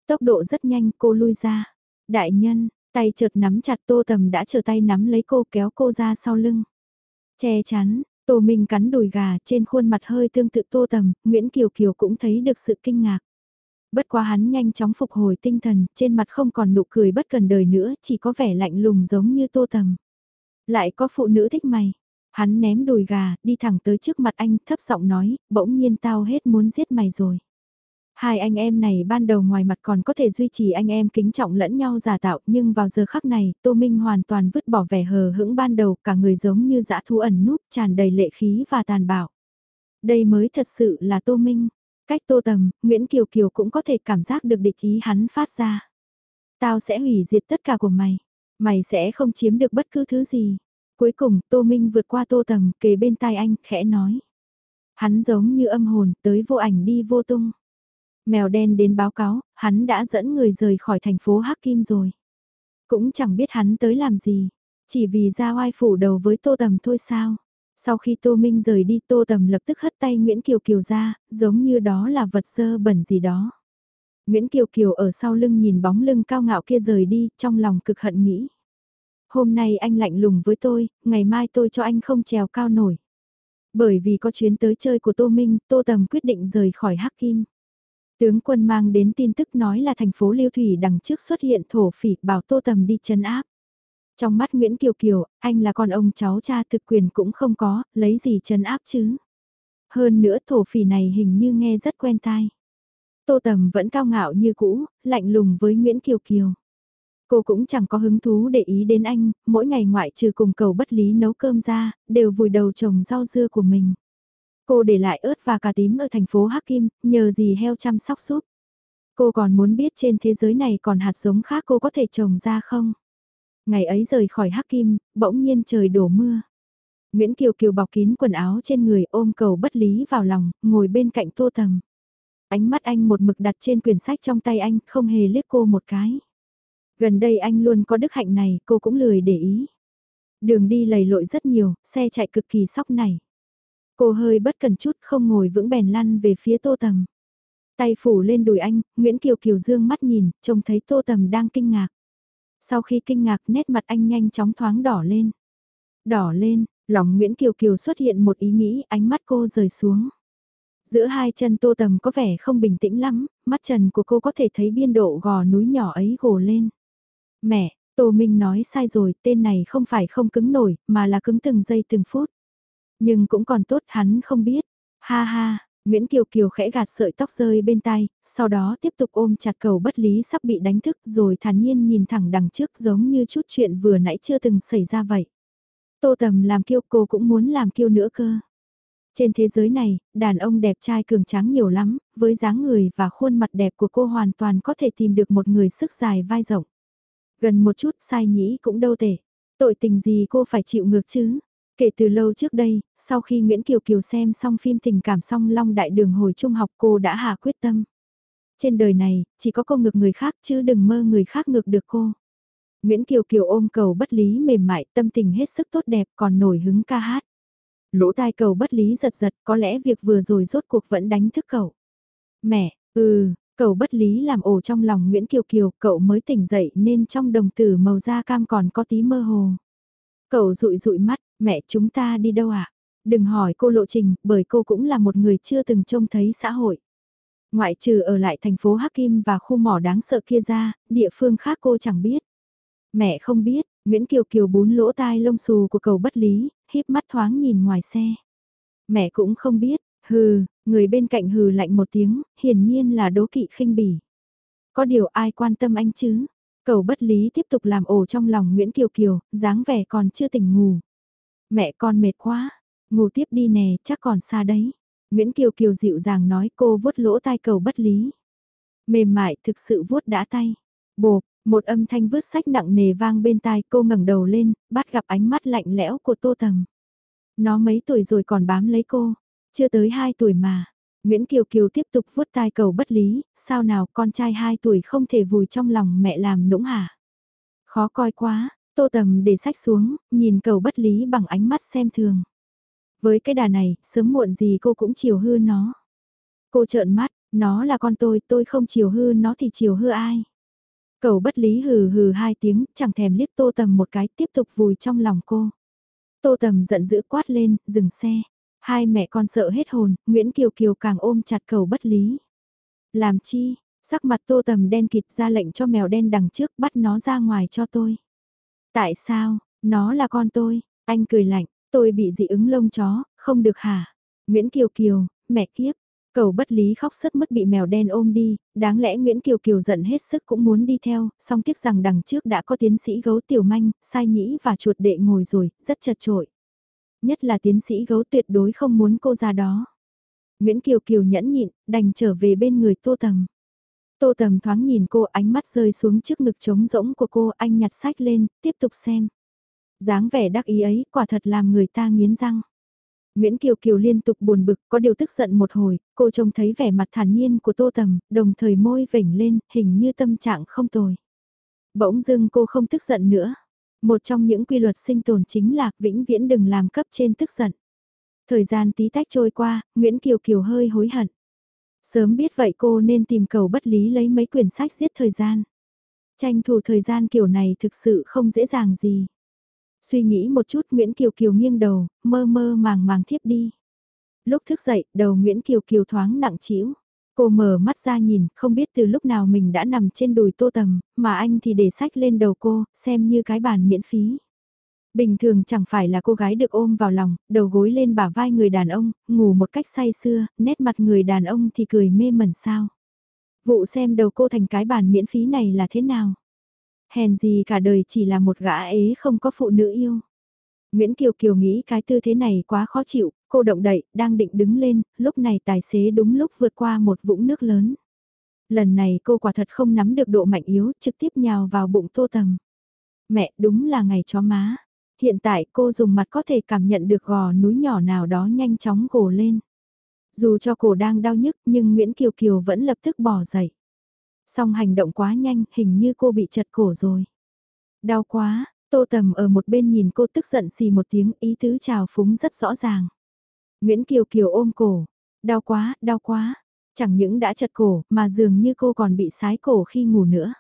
Tốc độ rất nhanh, cô lui ra. Đại nhân, tay chợt nắm chặt tô tầm đã trở tay nắm lấy cô kéo cô ra sau lưng. Che chắn, Tô Minh cắn đùi gà trên khuôn mặt hơi tương tự Tô Tầm, Nguyễn Kiều Kiều cũng thấy được sự kinh ngạc. Bất quá hắn nhanh chóng phục hồi tinh thần, trên mặt không còn nụ cười bất cần đời nữa, chỉ có vẻ lạnh lùng giống như Tô Tầm. Lại có phụ nữ thích mày. Hắn ném đùi gà, đi thẳng tới trước mặt anh, thấp giọng nói, bỗng nhiên tao hết muốn giết mày rồi. Hai anh em này ban đầu ngoài mặt còn có thể duy trì anh em kính trọng lẫn nhau giả tạo nhưng vào giờ khắc này Tô Minh hoàn toàn vứt bỏ vẻ hờ hững ban đầu cả người giống như dã thú ẩn núp tràn đầy lệ khí và tàn bạo. Đây mới thật sự là Tô Minh. Cách Tô Tầm, Nguyễn Kiều Kiều cũng có thể cảm giác được địch ý hắn phát ra. Tao sẽ hủy diệt tất cả của mày. Mày sẽ không chiếm được bất cứ thứ gì. Cuối cùng Tô Minh vượt qua Tô Tầm kề bên tai anh khẽ nói. Hắn giống như âm hồn tới vô ảnh đi vô tung. Mèo đen đến báo cáo, hắn đã dẫn người rời khỏi thành phố Hắc Kim rồi. Cũng chẳng biết hắn tới làm gì, chỉ vì ra oai phủ đầu với Tô Tầm thôi sao. Sau khi Tô Minh rời đi Tô Tầm lập tức hất tay Nguyễn Kiều Kiều ra, giống như đó là vật sơ bẩn gì đó. Nguyễn Kiều Kiều ở sau lưng nhìn bóng lưng cao ngạo kia rời đi, trong lòng cực hận nghĩ. Hôm nay anh lạnh lùng với tôi, ngày mai tôi cho anh không trèo cao nổi. Bởi vì có chuyến tới chơi của Tô Minh, Tô Tầm quyết định rời khỏi Hắc Kim. Tướng quân mang đến tin tức nói là thành phố Liêu Thủy đằng trước xuất hiện thổ phỉ bảo Tô Tầm đi chân áp. Trong mắt Nguyễn Kiều Kiều, anh là con ông cháu cha thực quyền cũng không có, lấy gì chân áp chứ. Hơn nữa thổ phỉ này hình như nghe rất quen tai. Tô Tầm vẫn cao ngạo như cũ, lạnh lùng với Nguyễn Kiều Kiều. Cô cũng chẳng có hứng thú để ý đến anh, mỗi ngày ngoại trừ cùng cầu bất lý nấu cơm ra, đều vùi đầu trồng rau dưa của mình. Cô để lại ớt và cà tím ở thành phố Hắc Kim, nhờ gì heo chăm sóc giúp. Cô còn muốn biết trên thế giới này còn hạt giống khác cô có thể trồng ra không? Ngày ấy rời khỏi Hắc Kim, bỗng nhiên trời đổ mưa. Nguyễn Kiều Kiều bọc kín quần áo trên người ôm cầu bất lý vào lòng, ngồi bên cạnh tô tầm. Ánh mắt anh một mực đặt trên quyển sách trong tay anh, không hề liếc cô một cái. Gần đây anh luôn có đức hạnh này, cô cũng lười để ý. Đường đi lầy lội rất nhiều, xe chạy cực kỳ sóc này. Cô hơi bất cần chút không ngồi vững bèn lăn về phía tô tầm. Tay phủ lên đùi anh, Nguyễn Kiều Kiều dương mắt nhìn, trông thấy tô tầm đang kinh ngạc. Sau khi kinh ngạc nét mặt anh nhanh chóng thoáng đỏ lên. Đỏ lên, lòng Nguyễn Kiều Kiều xuất hiện một ý nghĩ ánh mắt cô rời xuống. Giữa hai chân tô tầm có vẻ không bình tĩnh lắm, mắt trần của cô có thể thấy biên độ gò núi nhỏ ấy gồ lên. Mẹ, Tô Minh nói sai rồi, tên này không phải không cứng nổi, mà là cứng từng giây từng phút. Nhưng cũng còn tốt hắn không biết. Ha ha, Nguyễn Kiều Kiều khẽ gạt sợi tóc rơi bên tai, sau đó tiếp tục ôm chặt cầu bất lý sắp bị đánh thức rồi thản nhiên nhìn thẳng đằng trước giống như chút chuyện vừa nãy chưa từng xảy ra vậy. Tô Tầm làm kiêu cô cũng muốn làm kiêu nữa cơ. Trên thế giới này, đàn ông đẹp trai cường tráng nhiều lắm, với dáng người và khuôn mặt đẹp của cô hoàn toàn có thể tìm được một người sức dài vai rộng. Gần một chút sai nhĩ cũng đâu tệ. Tội tình gì cô phải chịu ngược chứ? Kể từ lâu trước đây, sau khi Nguyễn Kiều Kiều xem xong phim tình cảm song long đại đường hồi trung học cô đã hạ quyết tâm. Trên đời này, chỉ có cô ngược người khác chứ đừng mơ người khác ngược được cô. Nguyễn Kiều Kiều ôm cầu bất lý mềm mại tâm tình hết sức tốt đẹp còn nổi hứng ca hát. Lỗ tai cầu bất lý giật giật có lẽ việc vừa rồi rốt cuộc vẫn đánh thức cậu. Mẹ, ừ, cầu bất lý làm ổ trong lòng Nguyễn Kiều Kiều cậu mới tỉnh dậy nên trong đồng tử màu da cam còn có tí mơ hồ. Cậu rụi rụi mắt, mẹ chúng ta đi đâu ạ? À? Đừng hỏi cô lộ trình, bởi cô cũng là một người chưa từng trông thấy xã hội. Ngoại trừ ở lại thành phố Hắc Kim và khu mỏ đáng sợ kia ra, địa phương khác cô chẳng biết. Mẹ không biết, Nguyễn Kiều Kiều bún lỗ tai lông xù của cầu bất lý, híp mắt thoáng nhìn ngoài xe. Mẹ cũng không biết, hừ, người bên cạnh hừ lạnh một tiếng, hiển nhiên là đố kỵ khinh bỉ. Có điều ai quan tâm anh chứ? Cầu bất lý tiếp tục làm ổ trong lòng Nguyễn Kiều Kiều, dáng vẻ còn chưa tỉnh ngủ. Mẹ con mệt quá, ngủ tiếp đi nè, chắc còn xa đấy. Nguyễn Kiều Kiều dịu dàng nói cô vuốt lỗ tai cầu bất lý. Mềm mại thực sự vuốt đã tay. Bộp, một âm thanh vứt sách nặng nề vang bên tai cô ngẩng đầu lên, bắt gặp ánh mắt lạnh lẽo của tô tầm. Nó mấy tuổi rồi còn bám lấy cô, chưa tới 2 tuổi mà. Nguyễn Kiều Kiều tiếp tục vuốt tai cầu bất lý, sao nào con trai 2 tuổi không thể vùi trong lòng mẹ làm nũng hả? Khó coi quá, tô tầm để sách xuống, nhìn cầu bất lý bằng ánh mắt xem thường. Với cái đà này, sớm muộn gì cô cũng chiều hư nó. Cô trợn mắt, nó là con tôi, tôi không chiều hư nó thì chiều hư ai. Cầu bất lý hừ hừ hai tiếng, chẳng thèm liếc tô tầm một cái tiếp tục vùi trong lòng cô. Tô tầm giận dữ quát lên, dừng xe. Hai mẹ con sợ hết hồn, Nguyễn Kiều Kiều càng ôm chặt cầu bất lý. Làm chi, sắc mặt tô tầm đen kịt ra lệnh cho mèo đen đằng trước bắt nó ra ngoài cho tôi. Tại sao, nó là con tôi, anh cười lạnh, tôi bị dị ứng lông chó, không được hả? Nguyễn Kiều Kiều, mẹ kiếp, Cầu bất lý khóc sất mất bị mèo đen ôm đi, đáng lẽ Nguyễn Kiều Kiều giận hết sức cũng muốn đi theo, song tiếc rằng đằng trước đã có tiến sĩ gấu tiểu manh, sai nhĩ và chuột đệ ngồi rồi, rất chật trội. Nhất là tiến sĩ gấu tuyệt đối không muốn cô ra đó. Nguyễn Kiều Kiều nhẫn nhịn, đành trở về bên người Tô Tầm. Tô Tầm thoáng nhìn cô ánh mắt rơi xuống trước ngực trống rỗng của cô, anh nhặt sách lên, tiếp tục xem. dáng vẻ đắc ý ấy quả thật làm người ta nghiến răng. Nguyễn Kiều Kiều liên tục buồn bực, có điều tức giận một hồi, cô trông thấy vẻ mặt thản nhiên của Tô Tầm, đồng thời môi vểnh lên, hình như tâm trạng không tồi. Bỗng dưng cô không tức giận nữa. Một trong những quy luật sinh tồn chính là vĩnh viễn đừng làm cấp trên tức giận. Thời gian tí tách trôi qua, Nguyễn Kiều Kiều hơi hối hận. Sớm biết vậy cô nên tìm cầu bất lý lấy mấy quyển sách giết thời gian. Tranh thủ thời gian kiểu này thực sự không dễ dàng gì. Suy nghĩ một chút Nguyễn Kiều Kiều nghiêng đầu, mơ mơ màng màng thiếp đi. Lúc thức dậy, đầu Nguyễn Kiều Kiều thoáng nặng trĩu. Cô mở mắt ra nhìn, không biết từ lúc nào mình đã nằm trên đùi tô tầm, mà anh thì để sách lên đầu cô, xem như cái bàn miễn phí. Bình thường chẳng phải là cô gái được ôm vào lòng, đầu gối lên bả vai người đàn ông, ngủ một cách say sưa, nét mặt người đàn ông thì cười mê mẩn sao. Vụ xem đầu cô thành cái bàn miễn phí này là thế nào? Hèn gì cả đời chỉ là một gã ế không có phụ nữ yêu. Nguyễn Kiều Kiều nghĩ cái tư thế này quá khó chịu, cô động đậy, đang định đứng lên, lúc này tài xế đúng lúc vượt qua một vũng nước lớn. Lần này cô quả thật không nắm được độ mạnh yếu, trực tiếp nhào vào bụng tô tầm. Mẹ, đúng là ngày chó má. Hiện tại cô dùng mặt có thể cảm nhận được gò núi nhỏ nào đó nhanh chóng gồ lên. Dù cho cổ đang đau nhức nhưng Nguyễn Kiều Kiều vẫn lập tức bỏ dậy. Song hành động quá nhanh, hình như cô bị chật cổ rồi. Đau quá, Tô Tầm ở một bên nhìn cô tức giận xì một tiếng ý tứ chào phúng rất rõ ràng. Nguyễn Kiều Kiều ôm cổ, đau quá, đau quá, chẳng những đã chật cổ mà dường như cô còn bị sái cổ khi ngủ nữa.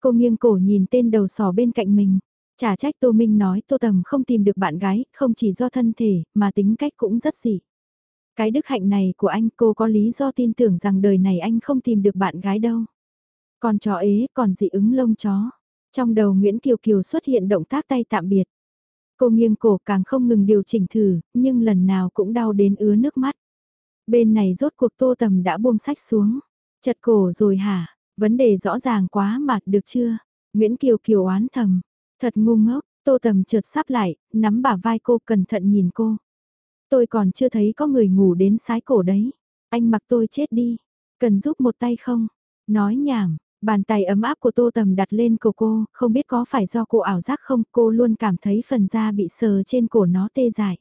Cô nghiêng cổ nhìn tên đầu sò bên cạnh mình, chả trách Tô Minh nói Tô Tầm không tìm được bạn gái, không chỉ do thân thể, mà tính cách cũng rất dị. Cái đức hạnh này của anh cô có lý do tin tưởng rằng đời này anh không tìm được bạn gái đâu. Còn chó ế còn dị ứng lông chó. Trong đầu Nguyễn Kiều Kiều xuất hiện động tác tay tạm biệt. Cô nghiêng cổ càng không ngừng điều chỉnh thử, nhưng lần nào cũng đau đến ứa nước mắt. Bên này rốt cuộc tô tầm đã buông sách xuống. Chật cổ rồi hả? Vấn đề rõ ràng quá mà, được chưa? Nguyễn Kiều Kiều oán thầm. Thật ngu ngốc, tô tầm trượt sắp lại, nắm bả vai cô cẩn thận nhìn cô. Tôi còn chưa thấy có người ngủ đến sái cổ đấy. Anh mặc tôi chết đi. Cần giúp một tay không? Nói nhảm, Bàn tay ấm áp của tô tầm đặt lên cổ cô, không biết có phải do cô ảo giác không, cô luôn cảm thấy phần da bị sờ trên cổ nó tê dại.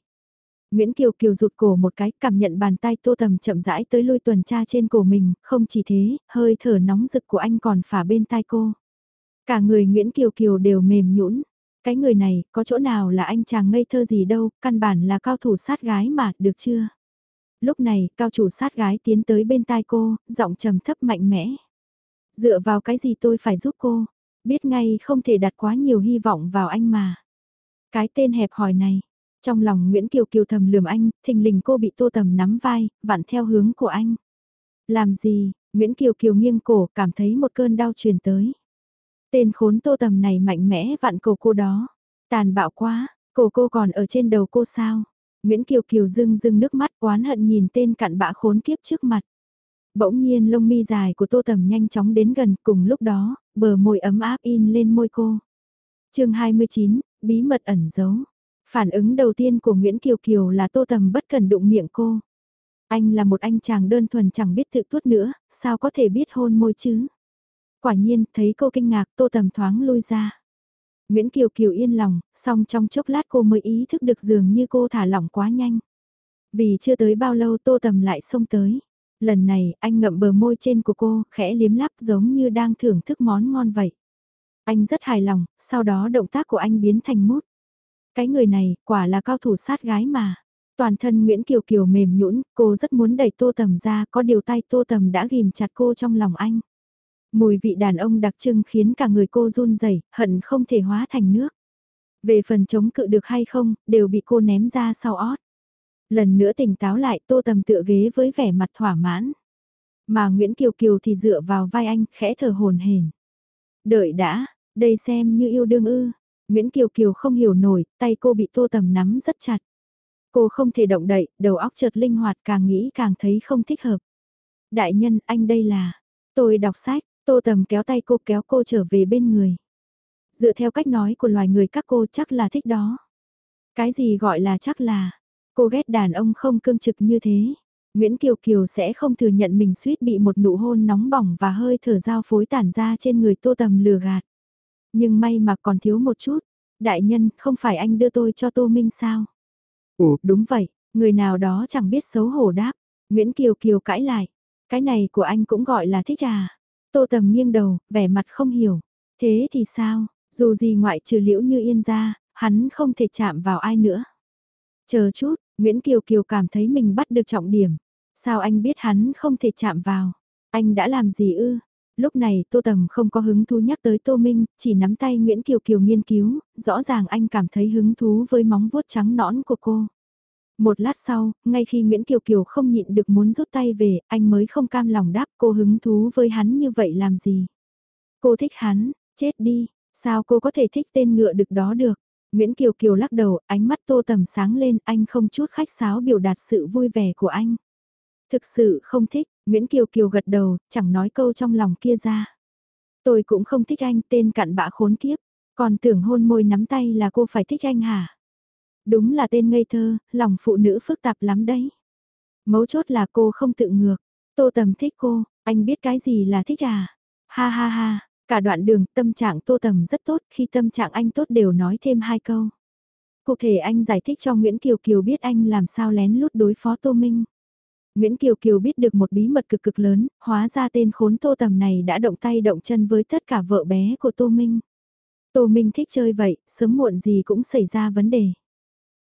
Nguyễn Kiều Kiều rụt cổ một cái, cảm nhận bàn tay tô tầm chậm rãi tới lui tuần tra trên cổ mình, không chỉ thế, hơi thở nóng rực của anh còn phả bên tai cô. Cả người Nguyễn Kiều Kiều đều mềm nhũn. Cái người này, có chỗ nào là anh chàng ngây thơ gì đâu, căn bản là cao thủ sát gái mà, được chưa? Lúc này, cao chủ sát gái tiến tới bên tai cô, giọng trầm thấp mạnh mẽ. Dựa vào cái gì tôi phải giúp cô? Biết ngay không thể đặt quá nhiều hy vọng vào anh mà. Cái tên hẹp hòi này. Trong lòng Nguyễn Kiều Kiều thầm lườm anh, thình lình cô bị tô tầm nắm vai, vặn theo hướng của anh. Làm gì, Nguyễn Kiều Kiều nghiêng cổ cảm thấy một cơn đau truyền tới. Tên khốn tô tầm này mạnh mẽ vặn cổ cô đó. Tàn bạo quá, cổ cô còn ở trên đầu cô sao? Nguyễn Kiều Kiều dưng dưng nước mắt oán hận nhìn tên cặn bã khốn kiếp trước mặt. Bỗng nhiên lông mi dài của tô tầm nhanh chóng đến gần cùng lúc đó, bờ môi ấm áp in lên môi cô. chương 29, bí mật ẩn giấu. Phản ứng đầu tiên của Nguyễn Kiều Kiều là tô tầm bất cần đụng miệng cô. Anh là một anh chàng đơn thuần chẳng biết tự tuốt nữa, sao có thể biết hôn môi chứ? Quả nhiên, thấy cô kinh ngạc tô tầm thoáng lui ra. Nguyễn Kiều Kiều yên lòng, song trong chốc lát cô mới ý thức được dường như cô thả lỏng quá nhanh. Vì chưa tới bao lâu tô tầm lại xông tới. Lần này, anh ngậm bờ môi trên của cô, khẽ liếm lắp giống như đang thưởng thức món ngon vậy. Anh rất hài lòng, sau đó động tác của anh biến thành mút. Cái người này, quả là cao thủ sát gái mà. Toàn thân Nguyễn Kiều Kiều mềm nhũn, cô rất muốn đẩy Tô Tầm ra, có điều tay Tô Tầm đã ghim chặt cô trong lòng anh. Mùi vị đàn ông đặc trưng khiến cả người cô run rẩy, hận không thể hóa thành nước. Về phần chống cự được hay không, đều bị cô ném ra sau ót. Lần nữa tỉnh táo lại Tô Tầm tựa ghế với vẻ mặt thỏa mãn. Mà Nguyễn Kiều Kiều thì dựa vào vai anh, khẽ thở hồn hển. Đợi đã, đây xem như yêu đương ư. Nguyễn Kiều Kiều không hiểu nổi, tay cô bị Tô Tầm nắm rất chặt. Cô không thể động đậy, đầu óc chợt linh hoạt càng nghĩ càng thấy không thích hợp. Đại nhân, anh đây là... Tôi đọc sách, Tô Tầm kéo tay cô kéo cô trở về bên người. Dựa theo cách nói của loài người các cô chắc là thích đó. Cái gì gọi là chắc là... Cô ghét đàn ông không cương trực như thế. Nguyễn Kiều Kiều sẽ không thừa nhận mình suýt bị một nụ hôn nóng bỏng và hơi thở dao phối tản ra trên người Tô Tầm lừa gạt. Nhưng may mà còn thiếu một chút. Đại nhân, không phải anh đưa tôi cho Tô Minh sao? Ồ, đúng vậy, người nào đó chẳng biết xấu hổ đáp. Nguyễn Kiều Kiều cãi lại. Cái này của anh cũng gọi là thích à? Tô Tầm nghiêng đầu, vẻ mặt không hiểu. Thế thì sao, dù gì ngoại trừ liễu như yên ra, hắn không thể chạm vào ai nữa. Chờ chút, Nguyễn Kiều Kiều cảm thấy mình bắt được trọng điểm. Sao anh biết hắn không thể chạm vào? Anh đã làm gì ư? Lúc này Tô Tầm không có hứng thú nhắc tới Tô Minh, chỉ nắm tay Nguyễn Kiều Kiều nghiên cứu, rõ ràng anh cảm thấy hứng thú với móng vuốt trắng nõn của cô. Một lát sau, ngay khi Nguyễn Kiều Kiều không nhịn được muốn rút tay về, anh mới không cam lòng đáp cô hứng thú với hắn như vậy làm gì. Cô thích hắn, chết đi, sao cô có thể thích tên ngựa được đó được. Nguyễn Kiều Kiều lắc đầu, ánh mắt tô tầm sáng lên, anh không chút khách sáo biểu đạt sự vui vẻ của anh. Thực sự không thích, Nguyễn Kiều Kiều gật đầu, chẳng nói câu trong lòng kia ra. Tôi cũng không thích anh, tên cặn bã khốn kiếp, còn tưởng hôn môi nắm tay là cô phải thích anh hả? Đúng là tên ngây thơ, lòng phụ nữ phức tạp lắm đấy. Mấu chốt là cô không tự ngược, tô tầm thích cô, anh biết cái gì là thích à? Ha ha ha, cả đoạn đường tâm trạng tô tầm rất tốt, khi tâm trạng anh tốt đều nói thêm hai câu. Cụ thể anh giải thích cho Nguyễn Kiều Kiều biết anh làm sao lén lút đối phó Tô Minh. Nguyễn Kiều Kiều biết được một bí mật cực cực lớn, hóa ra tên khốn Tô Tầm này đã động tay động chân với tất cả vợ bé của Tô Minh. Tô Minh thích chơi vậy, sớm muộn gì cũng xảy ra vấn đề.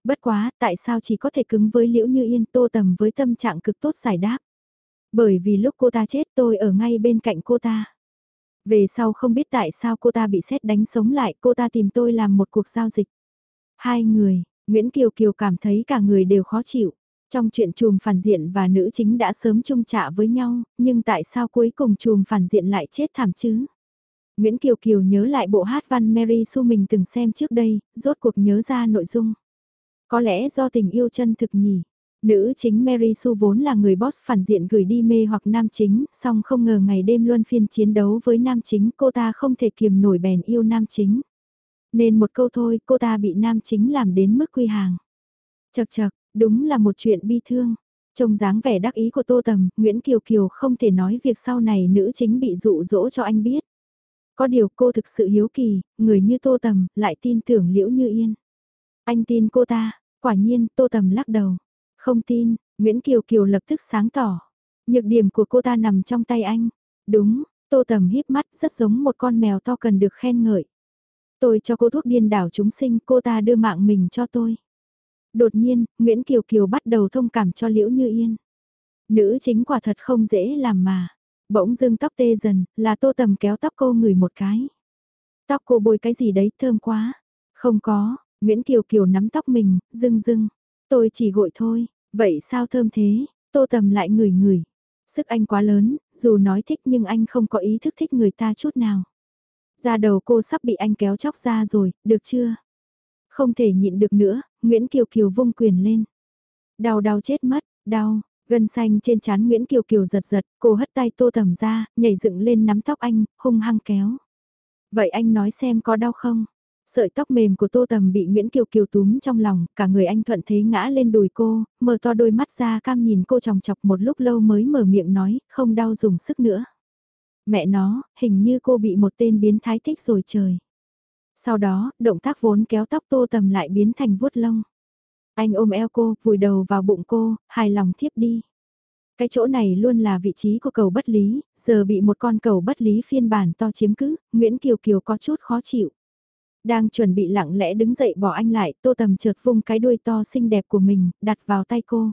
Bất quá, tại sao chỉ có thể cứng với Liễu Như Yên Tô Tầm với tâm trạng cực tốt giải đáp. Bởi vì lúc cô ta chết tôi ở ngay bên cạnh cô ta. Về sau không biết tại sao cô ta bị xét đánh sống lại, cô ta tìm tôi làm một cuộc giao dịch. Hai người, Nguyễn Kiều Kiều cảm thấy cả người đều khó chịu. Trong chuyện chùm phản diện và nữ chính đã sớm chung trả với nhau, nhưng tại sao cuối cùng chùm phản diện lại chết thảm chứ? Nguyễn Kiều Kiều nhớ lại bộ hát văn Mary Sue mình từng xem trước đây, rốt cuộc nhớ ra nội dung. Có lẽ do tình yêu chân thực nhỉ. Nữ chính Mary Sue vốn là người boss phản diện gửi đi mê hoặc nam chính, song không ngờ ngày đêm luân phiên chiến đấu với nam chính cô ta không thể kiềm nổi bèn yêu nam chính. Nên một câu thôi cô ta bị nam chính làm đến mức quy hàng. Chật chật, đúng là một chuyện bi thương. Trông dáng vẻ đắc ý của Tô Tầm, Nguyễn Kiều Kiều không thể nói việc sau này nữ chính bị dụ dỗ cho anh biết. Có điều cô thực sự hiếu kỳ, người như Tô Tầm lại tin tưởng Liễu Như Yên. Anh tin cô ta, quả nhiên Tô Tầm lắc đầu. Không tin, Nguyễn Kiều Kiều lập tức sáng tỏ. Nhược điểm của cô ta nằm trong tay anh. Đúng, Tô Tầm híp mắt rất giống một con mèo to cần được khen ngợi. Tôi cho cô thuốc điên đảo chúng sinh, cô ta đưa mạng mình cho tôi. Đột nhiên, Nguyễn Kiều Kiều bắt đầu thông cảm cho Liễu Như Yên. Nữ chính quả thật không dễ làm mà. Bỗng dưng tóc tê dần, là tô tầm kéo tóc cô ngửi một cái. Tóc cô bôi cái gì đấy thơm quá. Không có, Nguyễn Kiều Kiều nắm tóc mình, dưng dưng. Tôi chỉ gội thôi, vậy sao thơm thế, tô tầm lại ngửi ngửi. Sức anh quá lớn, dù nói thích nhưng anh không có ý thức thích người ta chút nào. Ra đầu cô sắp bị anh kéo chóc ra rồi, được chưa? Không thể nhịn được nữa, Nguyễn Kiều Kiều vung quyền lên. Đau đau chết mất, đau, gân xanh trên trán Nguyễn Kiều Kiều giật giật, cô hất tay tô tầm ra, nhảy dựng lên nắm tóc anh, hung hăng kéo. Vậy anh nói xem có đau không? Sợi tóc mềm của Tô Tầm bị Nguyễn Kiều Kiều túm trong lòng, cả người anh thuận thế ngã lên đùi cô, mở to đôi mắt ra cam nhìn cô chòng chọc một lúc lâu mới mở miệng nói, không đau dùng sức nữa. Mẹ nó, hình như cô bị một tên biến thái thích rồi trời. Sau đó, động tác vốn kéo tóc Tô Tầm lại biến thành vuốt lông. Anh ôm eo cô, vùi đầu vào bụng cô, hài lòng thiếp đi. Cái chỗ này luôn là vị trí của cầu bất lý, giờ bị một con cầu bất lý phiên bản to chiếm cứ, Nguyễn Kiều Kiều có chút khó chịu. Đang chuẩn bị lặng lẽ đứng dậy bỏ anh lại, tô tầm chợt vung cái đuôi to xinh đẹp của mình, đặt vào tay cô.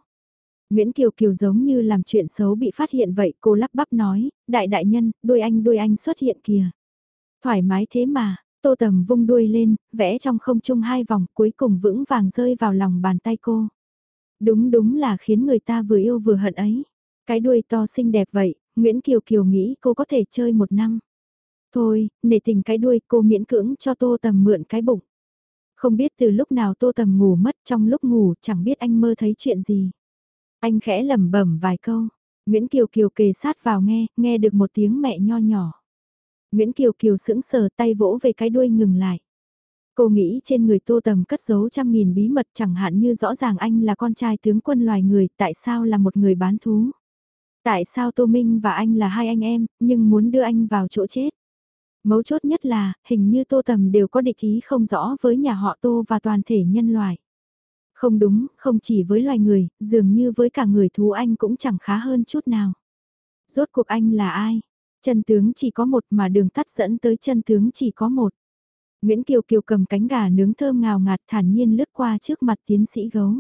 Nguyễn Kiều Kiều giống như làm chuyện xấu bị phát hiện vậy, cô lắp bắp nói, đại đại nhân, đuôi anh đuôi anh xuất hiện kìa. Thoải mái thế mà, tô tầm vung đuôi lên, vẽ trong không trung hai vòng cuối cùng vững vàng rơi vào lòng bàn tay cô. Đúng đúng là khiến người ta vừa yêu vừa hận ấy. Cái đuôi to xinh đẹp vậy, Nguyễn Kiều Kiều nghĩ cô có thể chơi một năm. Thôi, nể tình cái đuôi cô miễn cưỡng cho tô tầm mượn cái bụng. Không biết từ lúc nào tô tầm ngủ mất trong lúc ngủ chẳng biết anh mơ thấy chuyện gì. Anh khẽ lẩm bẩm vài câu. Nguyễn Kiều Kiều kề sát vào nghe, nghe được một tiếng mẹ nho nhỏ. Nguyễn Kiều Kiều sững sờ tay vỗ về cái đuôi ngừng lại. Cô nghĩ trên người tô tầm cất giấu trăm nghìn bí mật chẳng hạn như rõ ràng anh là con trai tướng quân loài người, tại sao là một người bán thú. Tại sao Tô Minh và anh là hai anh em, nhưng muốn đưa anh vào chỗ chết. Mấu chốt nhất là, hình như Tô Tầm đều có địch ý không rõ với nhà họ Tô và toàn thể nhân loại. Không đúng, không chỉ với loài người, dường như với cả người thú anh cũng chẳng khá hơn chút nào. Rốt cuộc anh là ai? Chân tướng chỉ có một mà đường tắt dẫn tới chân tướng chỉ có một. Nguyễn Kiều Kiều cầm cánh gà nướng thơm ngào ngạt thản nhiên lướt qua trước mặt tiến sĩ gấu.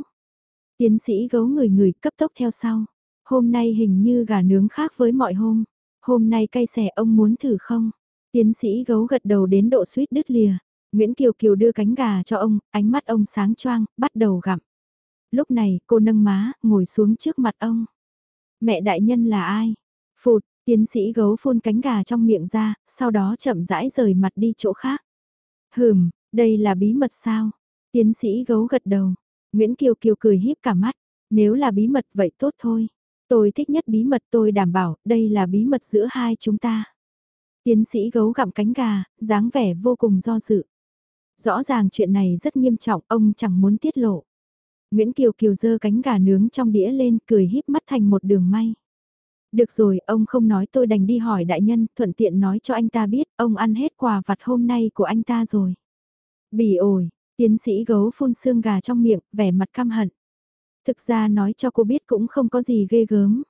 Tiến sĩ gấu người người cấp tốc theo sau. Hôm nay hình như gà nướng khác với mọi hôm. Hôm nay cay xẻ ông muốn thử không? Tiến sĩ gấu gật đầu đến độ suýt đứt lìa. Nguyễn Kiều Kiều đưa cánh gà cho ông, ánh mắt ông sáng choang, bắt đầu gặm. Lúc này cô nâng má, ngồi xuống trước mặt ông. Mẹ đại nhân là ai? Phụt, tiến sĩ gấu phun cánh gà trong miệng ra, sau đó chậm rãi rời mặt đi chỗ khác. Hừm, đây là bí mật sao? Tiến sĩ gấu gật đầu. Nguyễn Kiều Kiều cười híp cả mắt. Nếu là bí mật vậy tốt thôi. Tôi thích nhất bí mật tôi đảm bảo, đây là bí mật giữa hai chúng ta. Tiến sĩ gấu gặm cánh gà, dáng vẻ vô cùng do dự. Rõ ràng chuyện này rất nghiêm trọng, ông chẳng muốn tiết lộ. Nguyễn Kiều Kiều dơ cánh gà nướng trong đĩa lên, cười híp mắt thành một đường may. Được rồi, ông không nói tôi đành đi hỏi đại nhân, thuận tiện nói cho anh ta biết, ông ăn hết quà vặt hôm nay của anh ta rồi. Bỉ ổi, tiến sĩ gấu phun xương gà trong miệng, vẻ mặt căm hận. Thực ra nói cho cô biết cũng không có gì ghê gớm.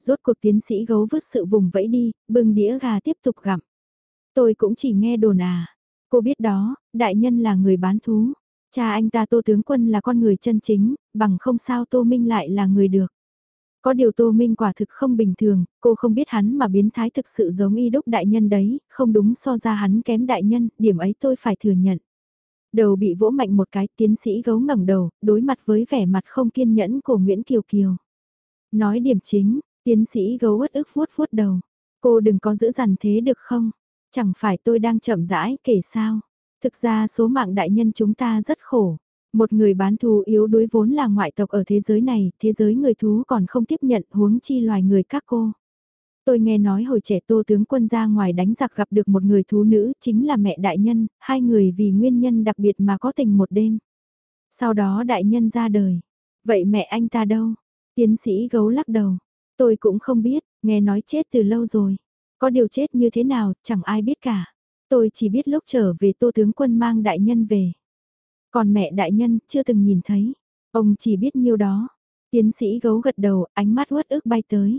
Rốt cuộc tiến sĩ gấu vứt sự vùng vẫy đi, bưng đĩa gà tiếp tục gặm. Tôi cũng chỉ nghe đồn à. Cô biết đó, đại nhân là người bán thú. Cha anh ta Tô Tướng Quân là con người chân chính, bằng không sao Tô Minh lại là người được. Có điều Tô Minh quả thực không bình thường, cô không biết hắn mà biến thái thực sự giống y đúc đại nhân đấy, không đúng so ra hắn kém đại nhân, điểm ấy tôi phải thừa nhận. Đầu bị vỗ mạnh một cái, tiến sĩ gấu ngẩng đầu, đối mặt với vẻ mặt không kiên nhẫn của Nguyễn Kiều Kiều. Nói điểm chính, tiến sĩ gấu ất ức vuốt vuốt đầu. Cô đừng có giữ dằn thế được không? Chẳng phải tôi đang chậm rãi kể sao? Thực ra số mạng đại nhân chúng ta rất khổ. Một người bán thú yếu đuối vốn là ngoại tộc ở thế giới này, thế giới người thú còn không tiếp nhận huống chi loài người các cô. Tôi nghe nói hồi trẻ tô tướng quân ra ngoài đánh giặc gặp được một người thú nữ, chính là mẹ đại nhân, hai người vì nguyên nhân đặc biệt mà có tình một đêm. Sau đó đại nhân ra đời. Vậy mẹ anh ta đâu? Tiến sĩ gấu lắc đầu. Tôi cũng không biết, nghe nói chết từ lâu rồi. Có điều chết như thế nào, chẳng ai biết cả. Tôi chỉ biết lúc trở về tô tướng quân mang đại nhân về. Còn mẹ đại nhân, chưa từng nhìn thấy. Ông chỉ biết nhiêu đó. Tiến sĩ gấu gật đầu, ánh mắt uất ức bay tới.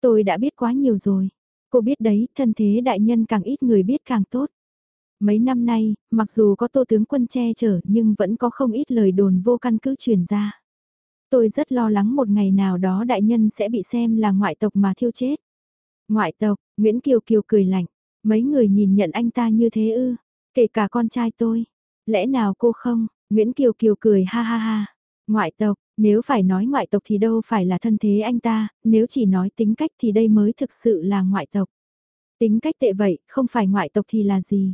Tôi đã biết quá nhiều rồi. Cô biết đấy, thân thế đại nhân càng ít người biết càng tốt. Mấy năm nay, mặc dù có tô tướng quân che chở nhưng vẫn có không ít lời đồn vô căn cứ truyền ra. Tôi rất lo lắng một ngày nào đó đại nhân sẽ bị xem là ngoại tộc mà thiêu chết. Ngoại tộc, Nguyễn Kiều Kiều cười lạnh, mấy người nhìn nhận anh ta như thế ư, kể cả con trai tôi. Lẽ nào cô không? Nguyễn Kiều Kiều cười ha ha ha. Ngoại tộc, nếu phải nói ngoại tộc thì đâu phải là thân thế anh ta, nếu chỉ nói tính cách thì đây mới thực sự là ngoại tộc. Tính cách tệ vậy, không phải ngoại tộc thì là gì?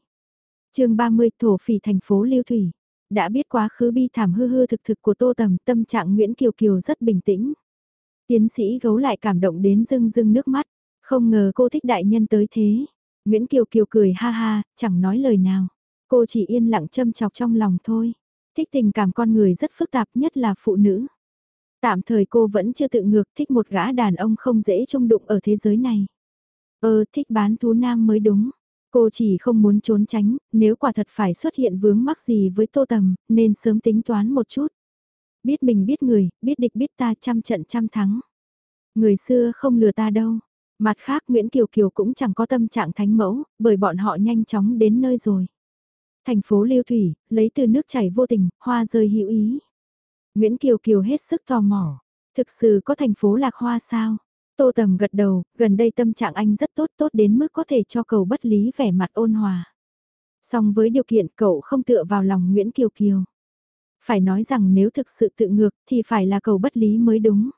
chương 30 thổ phỉ thành phố Liêu Thủy. Đã biết quá khứ bi thảm hư hư thực thực của Tô Tầm, tâm trạng Nguyễn Kiều Kiều rất bình tĩnh. Tiến sĩ gấu lại cảm động đến rưng rưng nước mắt, không ngờ cô thích đại nhân tới thế. Nguyễn Kiều Kiều cười ha ha, chẳng nói lời nào. Cô chỉ yên lặng châm chọc trong lòng thôi. Thích tình cảm con người rất phức tạp nhất là phụ nữ. Tạm thời cô vẫn chưa tự ngược thích một gã đàn ông không dễ trông đụng ở thế giới này. Ơ, thích bán thú nam mới đúng. Cô chỉ không muốn trốn tránh, nếu quả thật phải xuất hiện vướng mắc gì với tô tầm, nên sớm tính toán một chút. Biết mình biết người, biết địch biết ta trăm trận trăm thắng. Người xưa không lừa ta đâu. Mặt khác Nguyễn Kiều Kiều cũng chẳng có tâm trạng thánh mẫu, bởi bọn họ nhanh chóng đến nơi rồi. Thành phố Liêu Thủy, lấy từ nước chảy vô tình, hoa rơi hữu ý. Nguyễn Kiều Kiều hết sức tò mò. Thực sự có thành phố lạc hoa sao? Tô Tầm gật đầu, gần đây tâm trạng anh rất tốt tốt đến mức có thể cho cầu bất lý vẻ mặt ôn hòa. Song với điều kiện cậu không tựa vào lòng Nguyễn Kiều Kiều. Phải nói rằng nếu thực sự tự ngược thì phải là cầu bất lý mới đúng.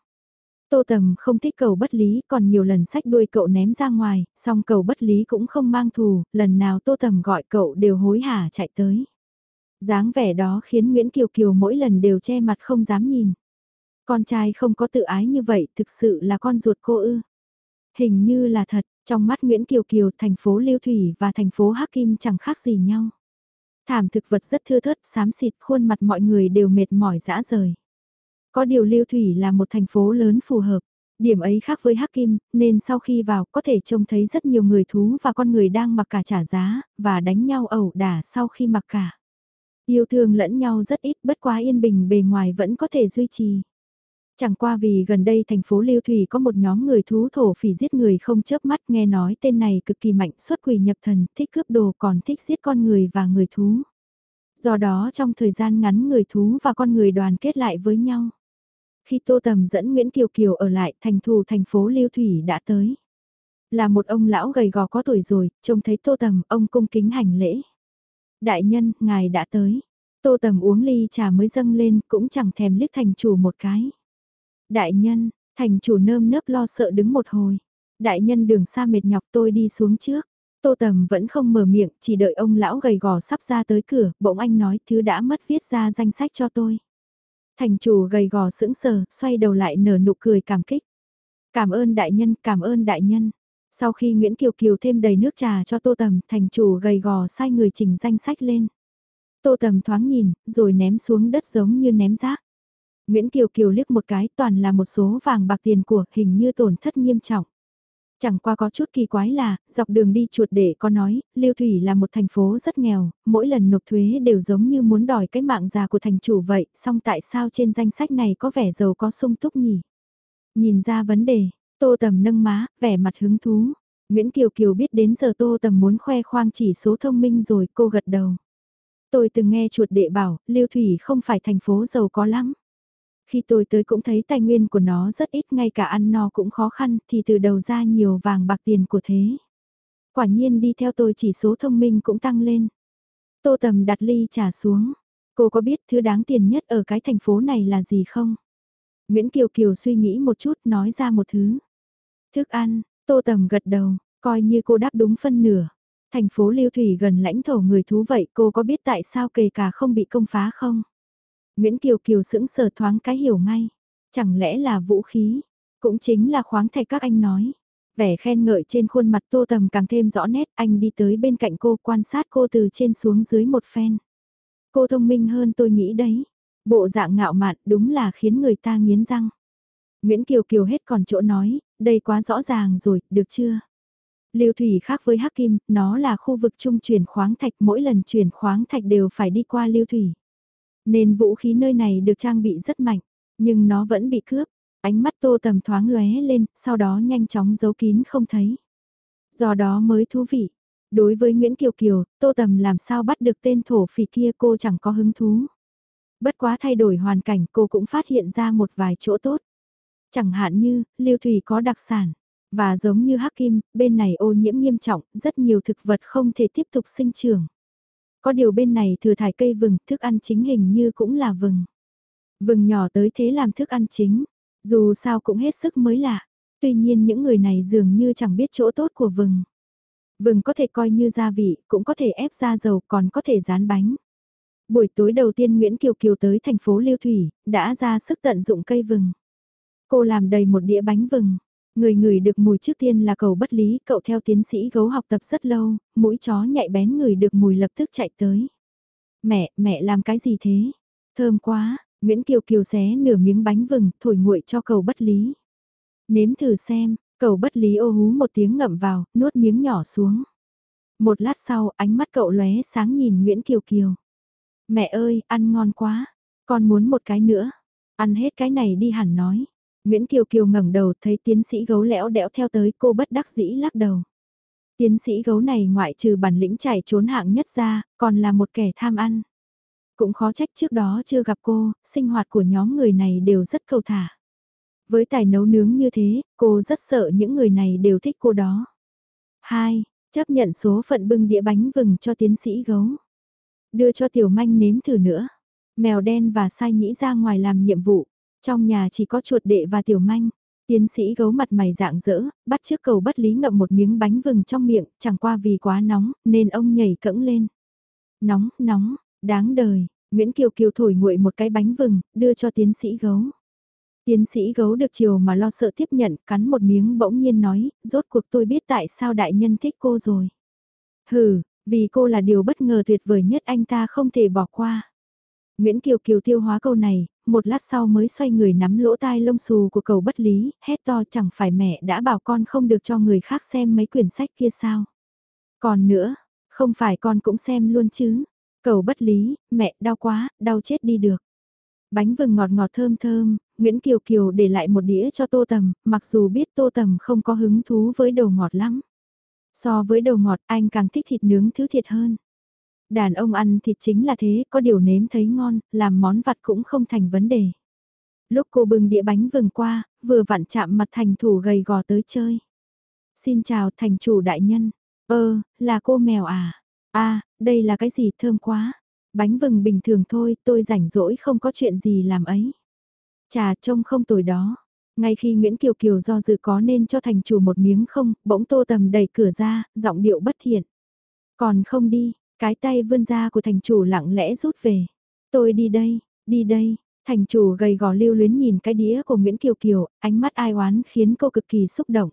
Tô Tầm không thích cầu bất lý còn nhiều lần sách đuôi cậu ném ra ngoài, song cầu bất lý cũng không mang thù, lần nào Tô Tầm gọi cậu đều hối hả chạy tới. dáng vẻ đó khiến Nguyễn Kiều Kiều mỗi lần đều che mặt không dám nhìn. Con trai không có tự ái như vậy thực sự là con ruột cô ư. Hình như là thật, trong mắt Nguyễn Kiều Kiều thành phố Liêu Thủy và thành phố Hắc Kim chẳng khác gì nhau. Thảm thực vật rất thưa thớt, xám xịt, khuôn mặt mọi người đều mệt mỏi dã rời. Có điều Liêu Thủy là một thành phố lớn phù hợp. Điểm ấy khác với Hắc Kim, nên sau khi vào có thể trông thấy rất nhiều người thú và con người đang mặc cả trả giá, và đánh nhau ẩu đả sau khi mặc cả. Yêu thương lẫn nhau rất ít bất quá yên bình bề ngoài vẫn có thể duy trì. Chẳng qua vì gần đây thành phố Liêu Thủy có một nhóm người thú thổ phỉ giết người không chớp mắt nghe nói tên này cực kỳ mạnh xuất quỷ nhập thần, thích cướp đồ còn thích giết con người và người thú. Do đó trong thời gian ngắn người thú và con người đoàn kết lại với nhau. Khi Tô Tầm dẫn Nguyễn Kiều Kiều ở lại thành thù thành phố Liêu Thủy đã tới. Là một ông lão gầy gò có tuổi rồi, trông thấy Tô Tầm, ông cung kính hành lễ. Đại nhân, ngài đã tới. Tô Tầm uống ly trà mới dâng lên, cũng chẳng thèm liếc thành chủ một cái. Đại nhân, thành chủ nơm nớp lo sợ đứng một hồi. Đại nhân đường xa mệt nhọc tôi đi xuống trước. Tô Tầm vẫn không mở miệng, chỉ đợi ông lão gầy gò sắp ra tới cửa, bỗng anh nói thứ đã mất viết ra danh sách cho tôi. Thành chủ gầy gò sững sờ, xoay đầu lại nở nụ cười cảm kích. Cảm ơn đại nhân, cảm ơn đại nhân. Sau khi Nguyễn Kiều Kiều thêm đầy nước trà cho Tô Tầm, thành chủ gầy gò sai người chỉnh danh sách lên. Tô Tầm thoáng nhìn, rồi ném xuống đất giống như ném rác. Nguyễn Kiều Kiều liếc một cái toàn là một số vàng bạc tiền của hình như tổn thất nghiêm trọng. Chẳng qua có chút kỳ quái là, dọc đường đi chuột để có nói, Liêu Thủy là một thành phố rất nghèo, mỗi lần nộp thuế đều giống như muốn đòi cái mạng già của thành chủ vậy, song tại sao trên danh sách này có vẻ giàu có sung túc nhỉ? Nhìn ra vấn đề, Tô Tầm nâng má, vẻ mặt hứng thú. Nguyễn Kiều Kiều biết đến giờ Tô Tầm muốn khoe khoang chỉ số thông minh rồi, cô gật đầu. Tôi từng nghe chuột đệ bảo, Liêu Thủy không phải thành phố giàu có lắm. Khi tôi tới cũng thấy tài nguyên của nó rất ít ngay cả ăn no cũng khó khăn thì từ đầu ra nhiều vàng bạc tiền của thế. Quả nhiên đi theo tôi chỉ số thông minh cũng tăng lên. Tô Tầm đặt ly trà xuống. Cô có biết thứ đáng tiền nhất ở cái thành phố này là gì không? Nguyễn Kiều Kiều suy nghĩ một chút nói ra một thứ. Thức ăn, Tô Tầm gật đầu, coi như cô đáp đúng phân nửa. Thành phố Liêu Thủy gần lãnh thổ người thú vậy cô có biết tại sao kề cả không bị công phá không? Nguyễn Kiều Kiều sững sờ thoáng cái hiểu ngay. Chẳng lẽ là vũ khí? Cũng chính là khoáng thạch các anh nói. Vẻ khen ngợi trên khuôn mặt tô tầm càng thêm rõ nét anh đi tới bên cạnh cô quan sát cô từ trên xuống dưới một phen. Cô thông minh hơn tôi nghĩ đấy. Bộ dạng ngạo mạn đúng là khiến người ta nghiến răng. Nguyễn Kiều Kiều hết còn chỗ nói, đây quá rõ ràng rồi, được chưa? Liêu thủy khác với Hắc Kim, nó là khu vực trung chuyển khoáng thạch, mỗi lần chuyển khoáng thạch đều phải đi qua Liêu thủy. Nên vũ khí nơi này được trang bị rất mạnh, nhưng nó vẫn bị cướp. Ánh mắt tô tầm thoáng lóe lên, sau đó nhanh chóng giấu kín không thấy. Do đó mới thú vị. Đối với Nguyễn Kiều Kiều, Tô Tầm làm sao bắt được tên thổ phỉ kia cô chẳng có hứng thú. Bất quá thay đổi hoàn cảnh cô cũng phát hiện ra một vài chỗ tốt. Chẳng hạn như, Liêu Thủy có đặc sản. Và giống như Hắc Kim, bên này ô nhiễm nghiêm trọng, rất nhiều thực vật không thể tiếp tục sinh trưởng. Có điều bên này thừa thải cây vừng, thức ăn chính hình như cũng là vừng. Vừng nhỏ tới thế làm thức ăn chính, dù sao cũng hết sức mới lạ. Tuy nhiên những người này dường như chẳng biết chỗ tốt của vừng. Vừng có thể coi như gia vị, cũng có thể ép ra dầu, còn có thể rán bánh. Buổi tối đầu tiên Nguyễn Kiều Kiều tới thành phố Liêu Thủy, đã ra sức tận dụng cây vừng. Cô làm đầy một đĩa bánh vừng, Người người được mùi trước tiên là cầu bất lý, cậu theo tiến sĩ gấu học tập rất lâu, mũi chó nhạy bén người được mùi lập tức chạy tới. Mẹ, mẹ làm cái gì thế? Thơm quá, Nguyễn Kiều Kiều xé nửa miếng bánh vừng, thổi nguội cho cầu bất lý. Nếm thử xem, cầu bất lý ô hú một tiếng ngậm vào, nuốt miếng nhỏ xuống. Một lát sau, ánh mắt cậu lóe sáng nhìn Nguyễn Kiều Kiều. Mẹ ơi, ăn ngon quá, con muốn một cái nữa. Ăn hết cái này đi hẳn nói. Nguyễn Kiều Kiều ngẩng đầu thấy tiến sĩ gấu lẽo đẽo theo tới cô bất đắc dĩ lắc đầu. Tiến sĩ gấu này ngoại trừ bản lĩnh chạy trốn hạng nhất ra, còn là một kẻ tham ăn. Cũng khó trách trước đó chưa gặp cô, sinh hoạt của nhóm người này đều rất cầu thả. Với tài nấu nướng như thế, cô rất sợ những người này đều thích cô đó. 2. Chấp nhận số phận bưng đĩa bánh vừng cho tiến sĩ gấu. Đưa cho tiểu manh nếm thử nữa. Mèo đen và sai nhĩ ra ngoài làm nhiệm vụ. Trong nhà chỉ có chuột đệ và tiểu manh. Tiến sĩ gấu mặt mày dạng dỡ, bắt chiếc cầu bất lý ngậm một miếng bánh vừng trong miệng, chẳng qua vì quá nóng, nên ông nhảy cẫng lên. Nóng, nóng, đáng đời, Nguyễn Kiều Kiều thổi nguội một cái bánh vừng, đưa cho tiến sĩ gấu. Tiến sĩ gấu được chiều mà lo sợ tiếp nhận, cắn một miếng bỗng nhiên nói, rốt cuộc tôi biết tại sao đại nhân thích cô rồi. Hừ, vì cô là điều bất ngờ tuyệt vời nhất anh ta không thể bỏ qua. Nguyễn Kiều Kiều tiêu hóa câu này, một lát sau mới xoay người nắm lỗ tai lông xù của cầu bất lý, hét to chẳng phải mẹ đã bảo con không được cho người khác xem mấy quyển sách kia sao. Còn nữa, không phải con cũng xem luôn chứ. Cầu bất lý, mẹ đau quá, đau chết đi được. Bánh vừng ngọt ngọt thơm thơm, Nguyễn Kiều Kiều để lại một đĩa cho Tô Tầm, mặc dù biết Tô Tầm không có hứng thú với đồ ngọt lắm. So với đồ ngọt anh càng thích thịt nướng thứ thiệt hơn. Đàn ông ăn thịt chính là thế, có điều nếm thấy ngon, làm món vặt cũng không thành vấn đề. Lúc cô bưng đĩa bánh vừng qua, vừa vặn chạm mặt thành thủ gầy gò tới chơi. Xin chào thành chủ đại nhân. Ơ, là cô mèo à? a đây là cái gì thơm quá. Bánh vừng bình thường thôi, tôi rảnh rỗi không có chuyện gì làm ấy. Trà trông không tồi đó. Ngay khi Nguyễn Kiều Kiều do dự có nên cho thành chủ một miếng không, bỗng tô tầm đẩy cửa ra, giọng điệu bất thiện. Còn không đi, cái tay vươn ra của thành chủ lặng lẽ rút về. Tôi đi đây, đi đây, thành chủ gầy gò lưu luyến nhìn cái đĩa của Nguyễn Kiều Kiều, ánh mắt ai oán khiến cô cực kỳ xúc động.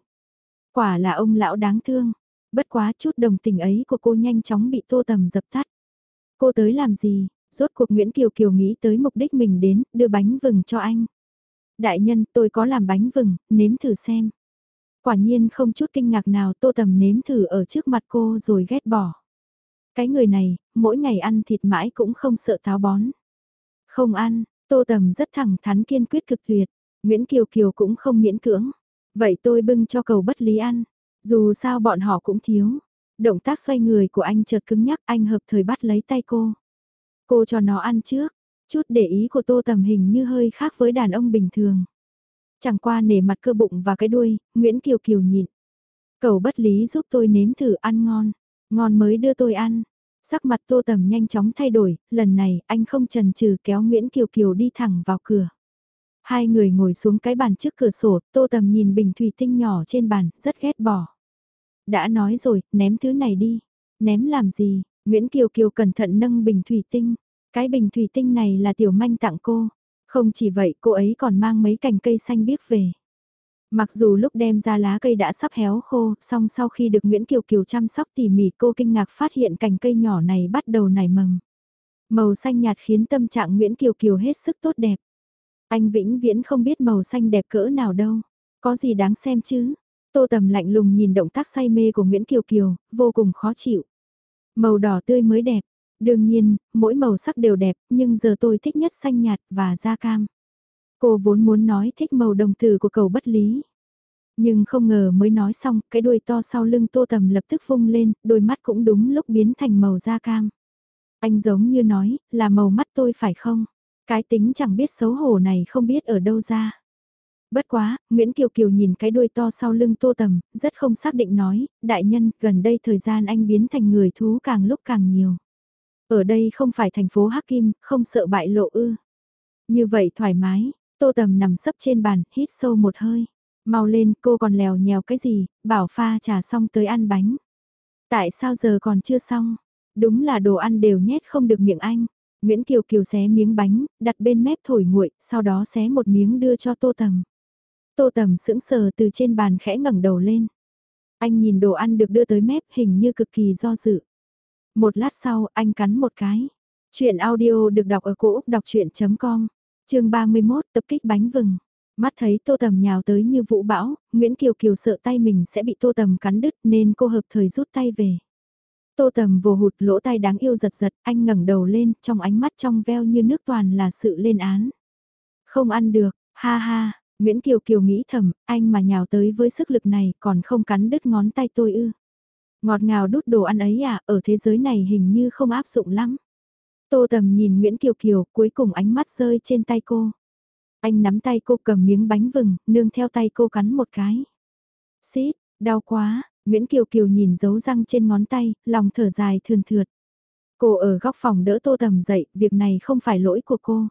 Quả là ông lão đáng thương, bất quá chút đồng tình ấy của cô nhanh chóng bị tô tầm dập tắt. Cô tới làm gì? Rốt cuộc Nguyễn Kiều Kiều nghĩ tới mục đích mình đến, đưa bánh vừng cho anh. Đại nhân, tôi có làm bánh vừng, nếm thử xem. Quả nhiên không chút kinh ngạc nào tô tầm nếm thử ở trước mặt cô rồi ghét bỏ. Cái người này, mỗi ngày ăn thịt mãi cũng không sợ táo bón. Không ăn, tô tầm rất thẳng thắn kiên quyết cực tuyệt. Nguyễn Kiều Kiều cũng không miễn cưỡng. Vậy tôi bưng cho cầu bất lý ăn. Dù sao bọn họ cũng thiếu. Động tác xoay người của anh chợt cứng nhắc anh hợp thời bắt lấy tay cô. Cô cho nó ăn trước. Chút để ý của tô tầm hình như hơi khác với đàn ông bình thường. Chẳng qua nể mặt cơ bụng và cái đuôi, Nguyễn Kiều Kiều nhịn. Cầu bất lý giúp tôi nếm thử ăn ngon. Ngon mới đưa tôi ăn. Sắc mặt tô tầm nhanh chóng thay đổi, lần này anh không chần chừ kéo Nguyễn Kiều Kiều đi thẳng vào cửa. Hai người ngồi xuống cái bàn trước cửa sổ, tô tầm nhìn bình thủy tinh nhỏ trên bàn, rất ghét bỏ. Đã nói rồi, ném thứ này đi. Ném làm gì? Nguyễn Kiều Kiều cẩn thận nâng bình thủy tinh. Cái bình thủy tinh này là tiểu manh tặng cô. Không chỉ vậy cô ấy còn mang mấy cành cây xanh biếc về. Mặc dù lúc đem ra lá cây đã sắp héo khô, song sau khi được Nguyễn Kiều Kiều chăm sóc tỉ mỉ cô kinh ngạc phát hiện cành cây nhỏ này bắt đầu nảy mầm. Màu xanh nhạt khiến tâm trạng Nguyễn Kiều Kiều hết sức tốt đẹp. Anh vĩnh viễn không biết màu xanh đẹp cỡ nào đâu. Có gì đáng xem chứ? Tô Tầm lạnh lùng nhìn động tác say mê của Nguyễn Kiều Kiều, vô cùng khó chịu. Màu đỏ tươi mới đẹp. Đương nhiên, mỗi màu sắc đều đẹp, nhưng giờ tôi thích nhất xanh nhạt và da cam. Cô vốn muốn nói thích màu đồng tử của cầu bất lý. Nhưng không ngờ mới nói xong, cái đuôi to sau lưng tô tầm lập tức vung lên, đôi mắt cũng đúng lúc biến thành màu da cam. Anh giống như nói, là màu mắt tôi phải không? Cái tính chẳng biết xấu hổ này không biết ở đâu ra. Bất quá, Nguyễn Kiều Kiều nhìn cái đuôi to sau lưng tô tầm, rất không xác định nói, đại nhân, gần đây thời gian anh biến thành người thú càng lúc càng nhiều. Ở đây không phải thành phố Hắc Kim, không sợ bại lộ ư. Như vậy thoải mái, tô tầm nằm sấp trên bàn, hít sâu một hơi. Mau lên, cô còn lèo nhèo cái gì, bảo pha trà xong tới ăn bánh. Tại sao giờ còn chưa xong? Đúng là đồ ăn đều nhét không được miệng anh. Nguyễn Kiều Kiều xé miếng bánh, đặt bên mép thổi nguội, sau đó xé một miếng đưa cho tô tầm. Tô tầm sững sờ từ trên bàn khẽ ngẩng đầu lên. Anh nhìn đồ ăn được đưa tới mép hình như cực kỳ do dự. Một lát sau anh cắn một cái. Chuyện audio được đọc ở cổ Úc đọc chuyện.com, chương 31 tập kích bánh vừng. Mắt thấy tô tầm nhào tới như vũ bão, Nguyễn Kiều Kiều sợ tay mình sẽ bị tô tầm cắn đứt nên cô hợp thời rút tay về. Tô tầm vồ hụt lỗ tai đáng yêu giật giật, anh ngẩng đầu lên, trong ánh mắt trong veo như nước toàn là sự lên án. Không ăn được, ha ha, Nguyễn Kiều Kiều nghĩ thầm, anh mà nhào tới với sức lực này còn không cắn đứt ngón tay tôi ư. Ngọt ngào đút đồ ăn ấy à, ở thế giới này hình như không áp dụng lắm. Tô Tầm nhìn Nguyễn Kiều Kiều, cuối cùng ánh mắt rơi trên tay cô. Anh nắm tay cô cầm miếng bánh vừng, nương theo tay cô cắn một cái. Xít, đau quá, Nguyễn Kiều Kiều nhìn dấu răng trên ngón tay, lòng thở dài thườn thượt. Cô ở góc phòng đỡ Tô Tầm dậy, việc này không phải lỗi của cô.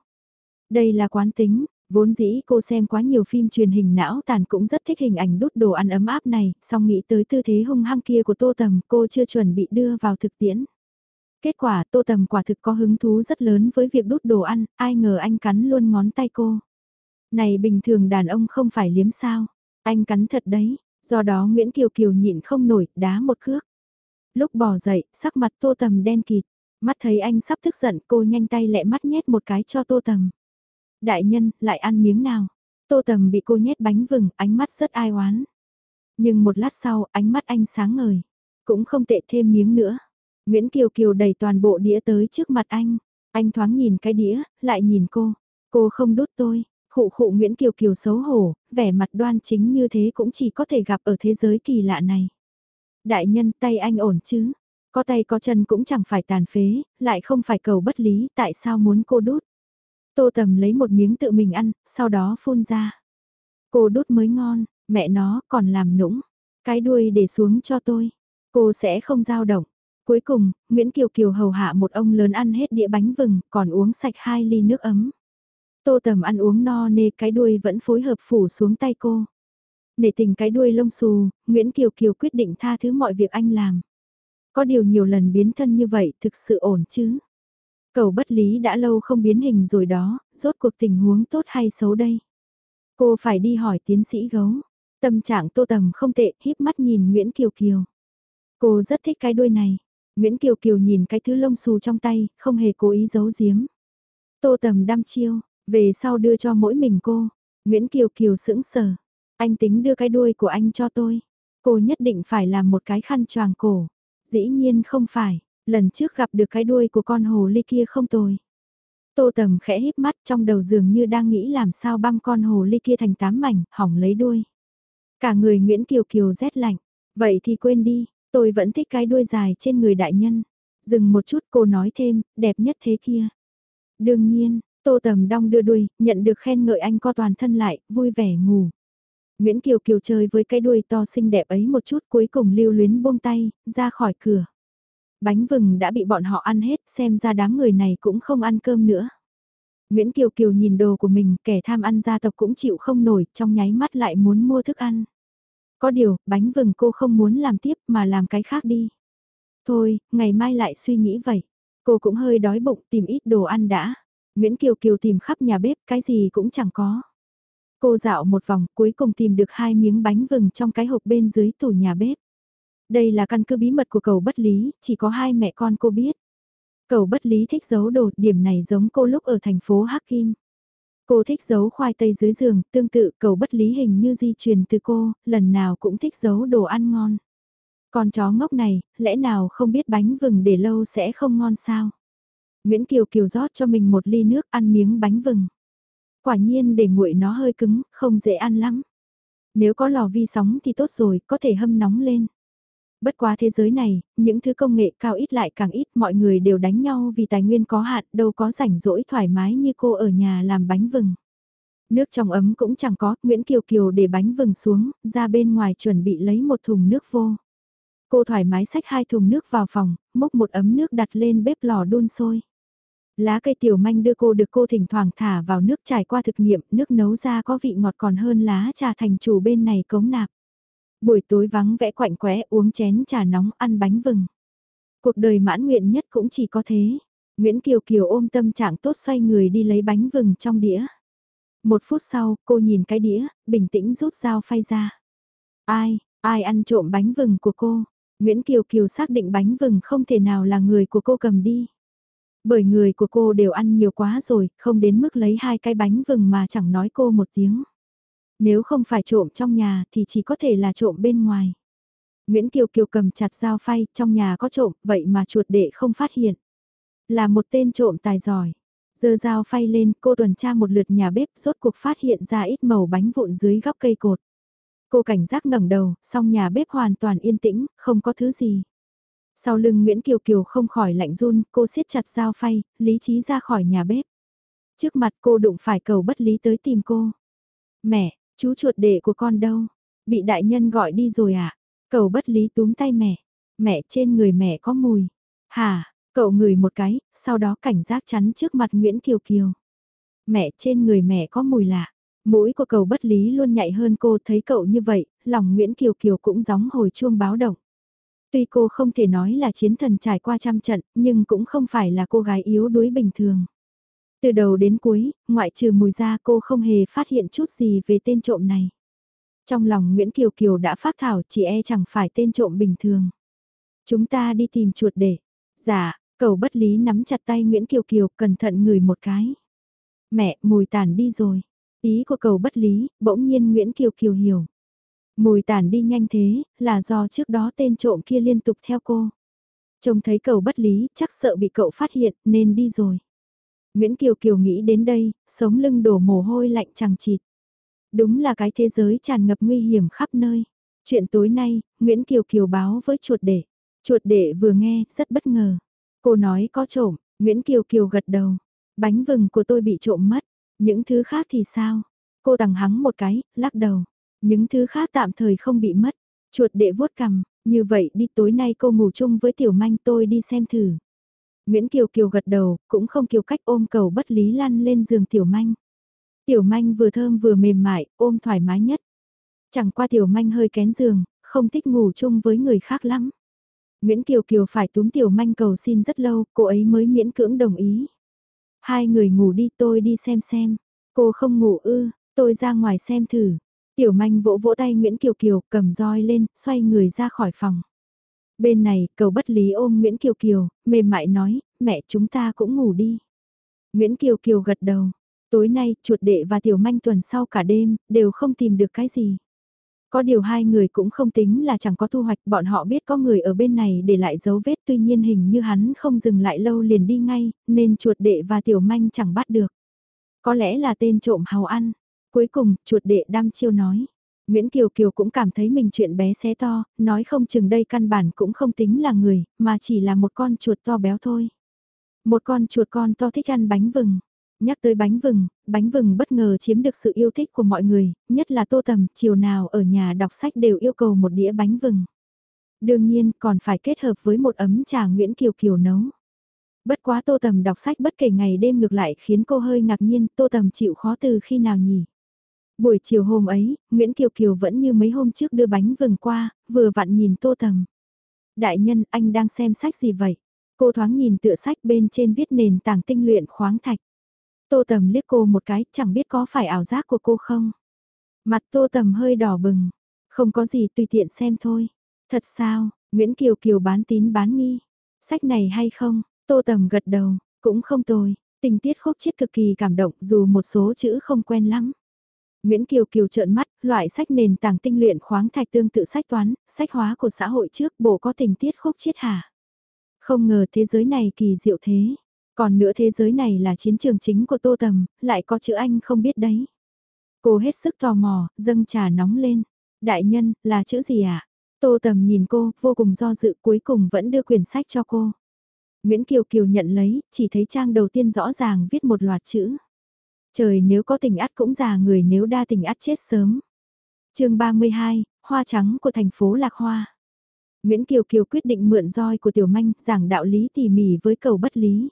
Đây là quán tính, vốn dĩ cô xem quá nhiều phim truyền hình não tàn cũng rất thích hình ảnh đút đồ ăn ấm áp này, song nghĩ tới tư thế hung hăng kia của Tô Tầm cô chưa chuẩn bị đưa vào thực tiễn. Kết quả Tô Tầm quả thực có hứng thú rất lớn với việc đút đồ ăn, ai ngờ anh cắn luôn ngón tay cô. Này bình thường đàn ông không phải liếm sao, anh cắn thật đấy, do đó Nguyễn Kiều Kiều nhịn không nổi, đá một cước. Lúc bò dậy, sắc mặt Tô Tầm đen kịt, mắt thấy anh sắp tức giận cô nhanh tay lẹ mắt nhét một cái cho Tô Tầm. Đại nhân, lại ăn miếng nào. Tô Tầm bị cô nhét bánh vừng, ánh mắt rất ai oán. Nhưng một lát sau, ánh mắt anh sáng ngời. Cũng không tệ thêm miếng nữa. Nguyễn Kiều Kiều đẩy toàn bộ đĩa tới trước mặt anh. Anh thoáng nhìn cái đĩa, lại nhìn cô. Cô không đút tôi. Khụ khụ Nguyễn Kiều Kiều xấu hổ, vẻ mặt đoan chính như thế cũng chỉ có thể gặp ở thế giới kỳ lạ này. Đại nhân tay anh ổn chứ? Có tay có chân cũng chẳng phải tàn phế, lại không phải cầu bất lý, tại sao muốn cô đút? Tô Tầm lấy một miếng tự mình ăn, sau đó phun ra. Cô đút mới ngon, mẹ nó còn làm nũng. Cái đuôi để xuống cho tôi. Cô sẽ không dao động. Cuối cùng, Nguyễn Kiều Kiều hầu hạ một ông lớn ăn hết đĩa bánh vừng, còn uống sạch hai ly nước ấm. Tô Tầm ăn uống no nê cái đuôi vẫn phối hợp phủ xuống tay cô. Để tình cái đuôi lông xù, Nguyễn Kiều Kiều quyết định tha thứ mọi việc anh làm. Có điều nhiều lần biến thân như vậy thực sự ổn chứ. Cầu bất lý đã lâu không biến hình rồi đó, rốt cuộc tình huống tốt hay xấu đây. Cô phải đi hỏi tiến sĩ gấu. Tâm trạng tô tầm không tệ, híp mắt nhìn Nguyễn Kiều Kiều. Cô rất thích cái đuôi này. Nguyễn Kiều Kiều nhìn cái thứ lông xù trong tay, không hề cố ý giấu giếm. Tô tầm đăm chiêu, về sau đưa cho mỗi mình cô. Nguyễn Kiều Kiều sững sờ. Anh tính đưa cái đuôi của anh cho tôi. Cô nhất định phải làm một cái khăn choàng cổ. Dĩ nhiên không phải, lần trước gặp được cái đuôi của con hồ ly kia không tồi. Tô Tầm khẽ híp mắt trong đầu giường như đang nghĩ làm sao băm con hồ ly kia thành tám mảnh, hỏng lấy đuôi. Cả người Nguyễn Kiều Kiều rét lạnh. Vậy thì quên đi, tôi vẫn thích cái đuôi dài trên người đại nhân. Dừng một chút cô nói thêm, đẹp nhất thế kia. Đương nhiên, Tô Tầm đong đưa đuôi, nhận được khen ngợi anh co toàn thân lại, vui vẻ ngủ. Nguyễn Kiều Kiều chơi với cái đuôi to xinh đẹp ấy một chút cuối cùng lưu luyến buông tay, ra khỏi cửa. Bánh vừng đã bị bọn họ ăn hết, xem ra đám người này cũng không ăn cơm nữa. Nguyễn Kiều Kiều nhìn đồ của mình, kẻ tham ăn gia tộc cũng chịu không nổi, trong nháy mắt lại muốn mua thức ăn. Có điều, bánh vừng cô không muốn làm tiếp mà làm cái khác đi. Thôi, ngày mai lại suy nghĩ vậy. Cô cũng hơi đói bụng tìm ít đồ ăn đã. Nguyễn Kiều Kiều tìm khắp nhà bếp, cái gì cũng chẳng có. Cô dạo một vòng, cuối cùng tìm được hai miếng bánh vừng trong cái hộp bên dưới tủ nhà bếp. Đây là căn cứ bí mật của cầu bất lý, chỉ có hai mẹ con cô biết. Cầu bất lý thích giấu đồ, điểm này giống cô lúc ở thành phố Hắc Kim. Cô thích giấu khoai tây dưới giường, tương tự cầu bất lý hình như di truyền từ cô, lần nào cũng thích giấu đồ ăn ngon. Con chó ngốc này, lẽ nào không biết bánh vừng để lâu sẽ không ngon sao? Nguyễn Kiều Kiều rót cho mình một ly nước ăn miếng bánh vừng. Quả nhiên để nguội nó hơi cứng, không dễ ăn lắm. Nếu có lò vi sóng thì tốt rồi, có thể hâm nóng lên. Bất quá thế giới này, những thứ công nghệ cao ít lại càng ít, mọi người đều đánh nhau vì tài nguyên có hạn, đâu có rảnh rỗi thoải mái như cô ở nhà làm bánh vừng. Nước trong ấm cũng chẳng có, Nguyễn Kiều Kiều để bánh vừng xuống, ra bên ngoài chuẩn bị lấy một thùng nước vô. Cô thoải mái xách hai thùng nước vào phòng, múc một ấm nước đặt lên bếp lò đun sôi. Lá cây tiểu manh đưa cô được cô thỉnh thoảng thả vào nước trải qua thực nghiệm, nước nấu ra có vị ngọt còn hơn lá trà thành chủ bên này cống nạp. Buổi tối vắng vẽ quạnh quẽ uống chén trà nóng ăn bánh vừng. Cuộc đời mãn nguyện nhất cũng chỉ có thế. Nguyễn Kiều Kiều ôm tâm trạng tốt xoay người đi lấy bánh vừng trong đĩa. Một phút sau, cô nhìn cái đĩa, bình tĩnh rút dao phay ra. Ai, ai ăn trộm bánh vừng của cô? Nguyễn Kiều Kiều xác định bánh vừng không thể nào là người của cô cầm đi. Bởi người của cô đều ăn nhiều quá rồi, không đến mức lấy hai cái bánh vừng mà chẳng nói cô một tiếng. Nếu không phải trộm trong nhà thì chỉ có thể là trộm bên ngoài. Nguyễn Kiều Kiều cầm chặt dao phay, trong nhà có trộm, vậy mà chuột đệ không phát hiện. Là một tên trộm tài giỏi. Dơ dao phay lên, cô tuần tra một lượt nhà bếp, rốt cuộc phát hiện ra ít màu bánh vụn dưới góc cây cột. Cô cảnh giác ngẩng đầu, song nhà bếp hoàn toàn yên tĩnh, không có thứ gì. Sau lưng Nguyễn Kiều Kiều không khỏi lạnh run, cô siết chặt dao phay, lý trí ra khỏi nhà bếp. Trước mặt cô đụng phải cầu bất lý tới tìm cô. Mẹ, chú chuột đệ của con đâu? Bị đại nhân gọi đi rồi à? Cầu bất lý túm tay mẹ. Mẹ trên người mẹ có mùi. hà cậu ngửi một cái, sau đó cảnh giác chắn trước mặt Nguyễn Kiều Kiều. Mẹ trên người mẹ có mùi lạ. Mũi của cầu bất lý luôn nhạy hơn cô thấy cậu như vậy, lòng Nguyễn Kiều Kiều cũng gióng hồi chuông báo động. Tuy cô không thể nói là chiến thần trải qua trăm trận, nhưng cũng không phải là cô gái yếu đuối bình thường. Từ đầu đến cuối, ngoại trừ mùi ra cô không hề phát hiện chút gì về tên trộm này. Trong lòng Nguyễn Kiều Kiều đã phát thảo chỉ e chẳng phải tên trộm bình thường. Chúng ta đi tìm chuột để. Dạ, cầu bất lý nắm chặt tay Nguyễn Kiều Kiều cẩn thận ngửi một cái. Mẹ, mùi tàn đi rồi. Ý của cầu bất lý, bỗng nhiên Nguyễn Kiều Kiều hiểu. Mùi tàn đi nhanh thế, là do trước đó tên trộm kia liên tục theo cô. Trông thấy cầu bất lý, chắc sợ bị cậu phát hiện, nên đi rồi. Nguyễn Kiều Kiều nghĩ đến đây, sống lưng đổ mồ hôi lạnh chẳng chịt. Đúng là cái thế giới tràn ngập nguy hiểm khắp nơi. Chuyện tối nay, Nguyễn Kiều Kiều báo với chuột đệ. Chuột đệ vừa nghe, rất bất ngờ. Cô nói có trộm, Nguyễn Kiều Kiều gật đầu. Bánh vừng của tôi bị trộm mất. Những thứ khác thì sao? Cô tằng hắng một cái, lắc đầu. Những thứ khác tạm thời không bị mất. Chuột đệ vuốt cằm, như vậy đi tối nay cô ngủ chung với tiểu manh tôi đi xem thử. Nguyễn Kiều Kiều gật đầu, cũng không kiều cách ôm cầu bất lý lăn lên giường tiểu manh. Tiểu manh vừa thơm vừa mềm mại, ôm thoải mái nhất. Chẳng qua tiểu manh hơi kén giường, không thích ngủ chung với người khác lắm. Nguyễn Kiều Kiều phải túm tiểu manh cầu xin rất lâu, cô ấy mới miễn cưỡng đồng ý. Hai người ngủ đi tôi đi xem xem. Cô không ngủ ư, tôi ra ngoài xem thử. Tiểu manh vỗ vỗ tay Nguyễn Kiều Kiều cầm roi lên, xoay người ra khỏi phòng. Bên này, cầu bất lý ôm Nguyễn Kiều Kiều, mềm mại nói, mẹ chúng ta cũng ngủ đi. Nguyễn Kiều Kiều gật đầu, tối nay chuột đệ và tiểu manh tuần sau cả đêm, đều không tìm được cái gì. Có điều hai người cũng không tính là chẳng có thu hoạch, bọn họ biết có người ở bên này để lại dấu vết tuy nhiên hình như hắn không dừng lại lâu liền đi ngay, nên chuột đệ và tiểu manh chẳng bắt được. Có lẽ là tên trộm hào ăn. Cuối cùng, chuột đệ đam chiêu nói. Nguyễn Kiều Kiều cũng cảm thấy mình chuyện bé xé to, nói không chừng đây căn bản cũng không tính là người, mà chỉ là một con chuột to béo thôi. Một con chuột con to thích ăn bánh vừng. Nhắc tới bánh vừng, bánh vừng bất ngờ chiếm được sự yêu thích của mọi người, nhất là tô tầm, chiều nào ở nhà đọc sách đều yêu cầu một đĩa bánh vừng. Đương nhiên còn phải kết hợp với một ấm trà Nguyễn Kiều Kiều nấu. Bất quá tô tầm đọc sách bất kể ngày đêm ngược lại khiến cô hơi ngạc nhiên tô tầm chịu khó từ khi nào nhỉ. Buổi chiều hôm ấy, Nguyễn Kiều Kiều vẫn như mấy hôm trước đưa bánh vừng qua, vừa vặn nhìn tô tầm. Đại nhân, anh đang xem sách gì vậy? Cô thoáng nhìn tựa sách bên trên viết nền tảng tinh luyện khoáng thạch. Tô tầm liếc cô một cái, chẳng biết có phải ảo giác của cô không? Mặt tô tầm hơi đỏ bừng. Không có gì tùy tiện xem thôi. Thật sao, Nguyễn Kiều Kiều bán tín bán nghi. Sách này hay không? Tô tầm gật đầu, cũng không tồi. Tình tiết khúc chiết cực kỳ cảm động dù một số chữ không quen lắm. Nguyễn Kiều Kiều trợn mắt, loại sách nền tảng tinh luyện khoáng thạch tương tự sách toán, sách hóa của xã hội trước bộ có tình tiết khúc chiết hả? Không ngờ thế giới này kỳ diệu thế. Còn nữa thế giới này là chiến trường chính của Tô Tầm, lại có chữ Anh không biết đấy. Cô hết sức tò mò, dâng trà nóng lên. Đại nhân, là chữ gì ạ? À? Tô Tầm nhìn cô, vô cùng do dự cuối cùng vẫn đưa quyển sách cho cô. Nguyễn Kiều Kiều nhận lấy, chỉ thấy trang đầu tiên rõ ràng viết một loạt chữ. Trời nếu có tình ắt cũng già người nếu đa tình ắt chết sớm. chương 32, Hoa trắng của thành phố Lạc Hoa. Nguyễn Kiều Kiều quyết định mượn roi của Tiểu Manh giảng đạo lý tỉ mỉ với cầu bất lý.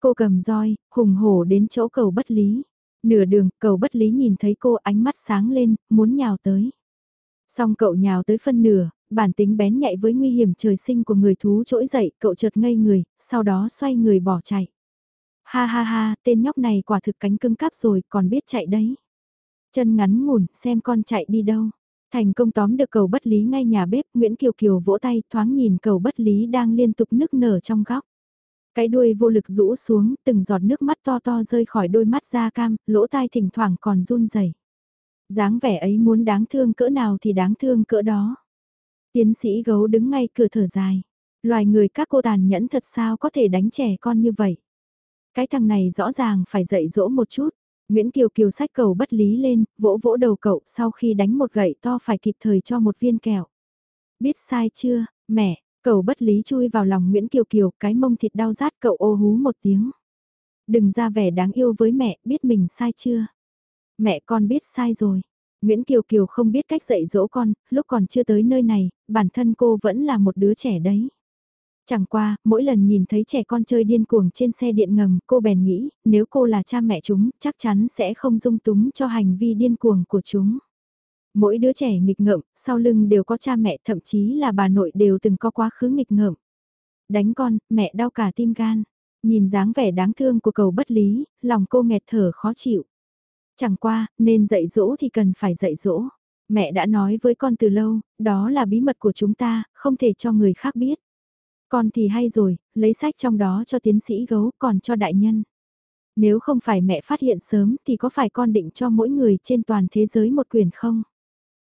Cô cầm roi, hùng hổ đến chỗ cầu bất lý. Nửa đường, cầu bất lý nhìn thấy cô ánh mắt sáng lên, muốn nhào tới. Xong cậu nhào tới phân nửa, bản tính bén nhạy với nguy hiểm trời sinh của người thú trỗi dậy, cậu chợt ngây người, sau đó xoay người bỏ chạy. Ha ha ha, tên nhóc này quả thực cánh cưng cáp rồi, còn biết chạy đấy. Chân ngắn ngủn, xem con chạy đi đâu. Thành công tóm được cầu bất lý ngay nhà bếp, Nguyễn Kiều Kiều vỗ tay thoáng nhìn cầu bất lý đang liên tục nức nở trong góc. Cái đuôi vô lực rũ xuống, từng giọt nước mắt to to rơi khỏi đôi mắt da cam, lỗ tai thỉnh thoảng còn run rẩy. dáng vẻ ấy muốn đáng thương cỡ nào thì đáng thương cỡ đó. Tiến sĩ gấu đứng ngay cửa thở dài. Loài người các cô tàn nhẫn thật sao có thể đánh trẻ con như vậy. Cái thằng này rõ ràng phải dạy dỗ một chút. Nguyễn Kiều Kiều sách cầu bất lý lên, vỗ vỗ đầu cậu sau khi đánh một gậy to phải kịp thời cho một viên kẹo. Biết sai chưa, mẹ, cậu bất lý chui vào lòng Nguyễn Kiều Kiều, cái mông thịt đau rát cậu ô hú một tiếng. Đừng ra vẻ đáng yêu với mẹ, biết mình sai chưa? Mẹ con biết sai rồi. Nguyễn Kiều Kiều không biết cách dạy dỗ con, lúc còn chưa tới nơi này, bản thân cô vẫn là một đứa trẻ đấy. Chẳng qua, mỗi lần nhìn thấy trẻ con chơi điên cuồng trên xe điện ngầm, cô bèn nghĩ, nếu cô là cha mẹ chúng, chắc chắn sẽ không dung túng cho hành vi điên cuồng của chúng. Mỗi đứa trẻ nghịch ngợm, sau lưng đều có cha mẹ, thậm chí là bà nội đều từng có quá khứ nghịch ngợm. Đánh con, mẹ đau cả tim gan. Nhìn dáng vẻ đáng thương của cầu bất lý, lòng cô nghẹt thở khó chịu. Chẳng qua, nên dạy dỗ thì cần phải dạy dỗ. Mẹ đã nói với con từ lâu, đó là bí mật của chúng ta, không thể cho người khác biết. Con thì hay rồi, lấy sách trong đó cho tiến sĩ gấu còn cho đại nhân. Nếu không phải mẹ phát hiện sớm thì có phải con định cho mỗi người trên toàn thế giới một quyền không?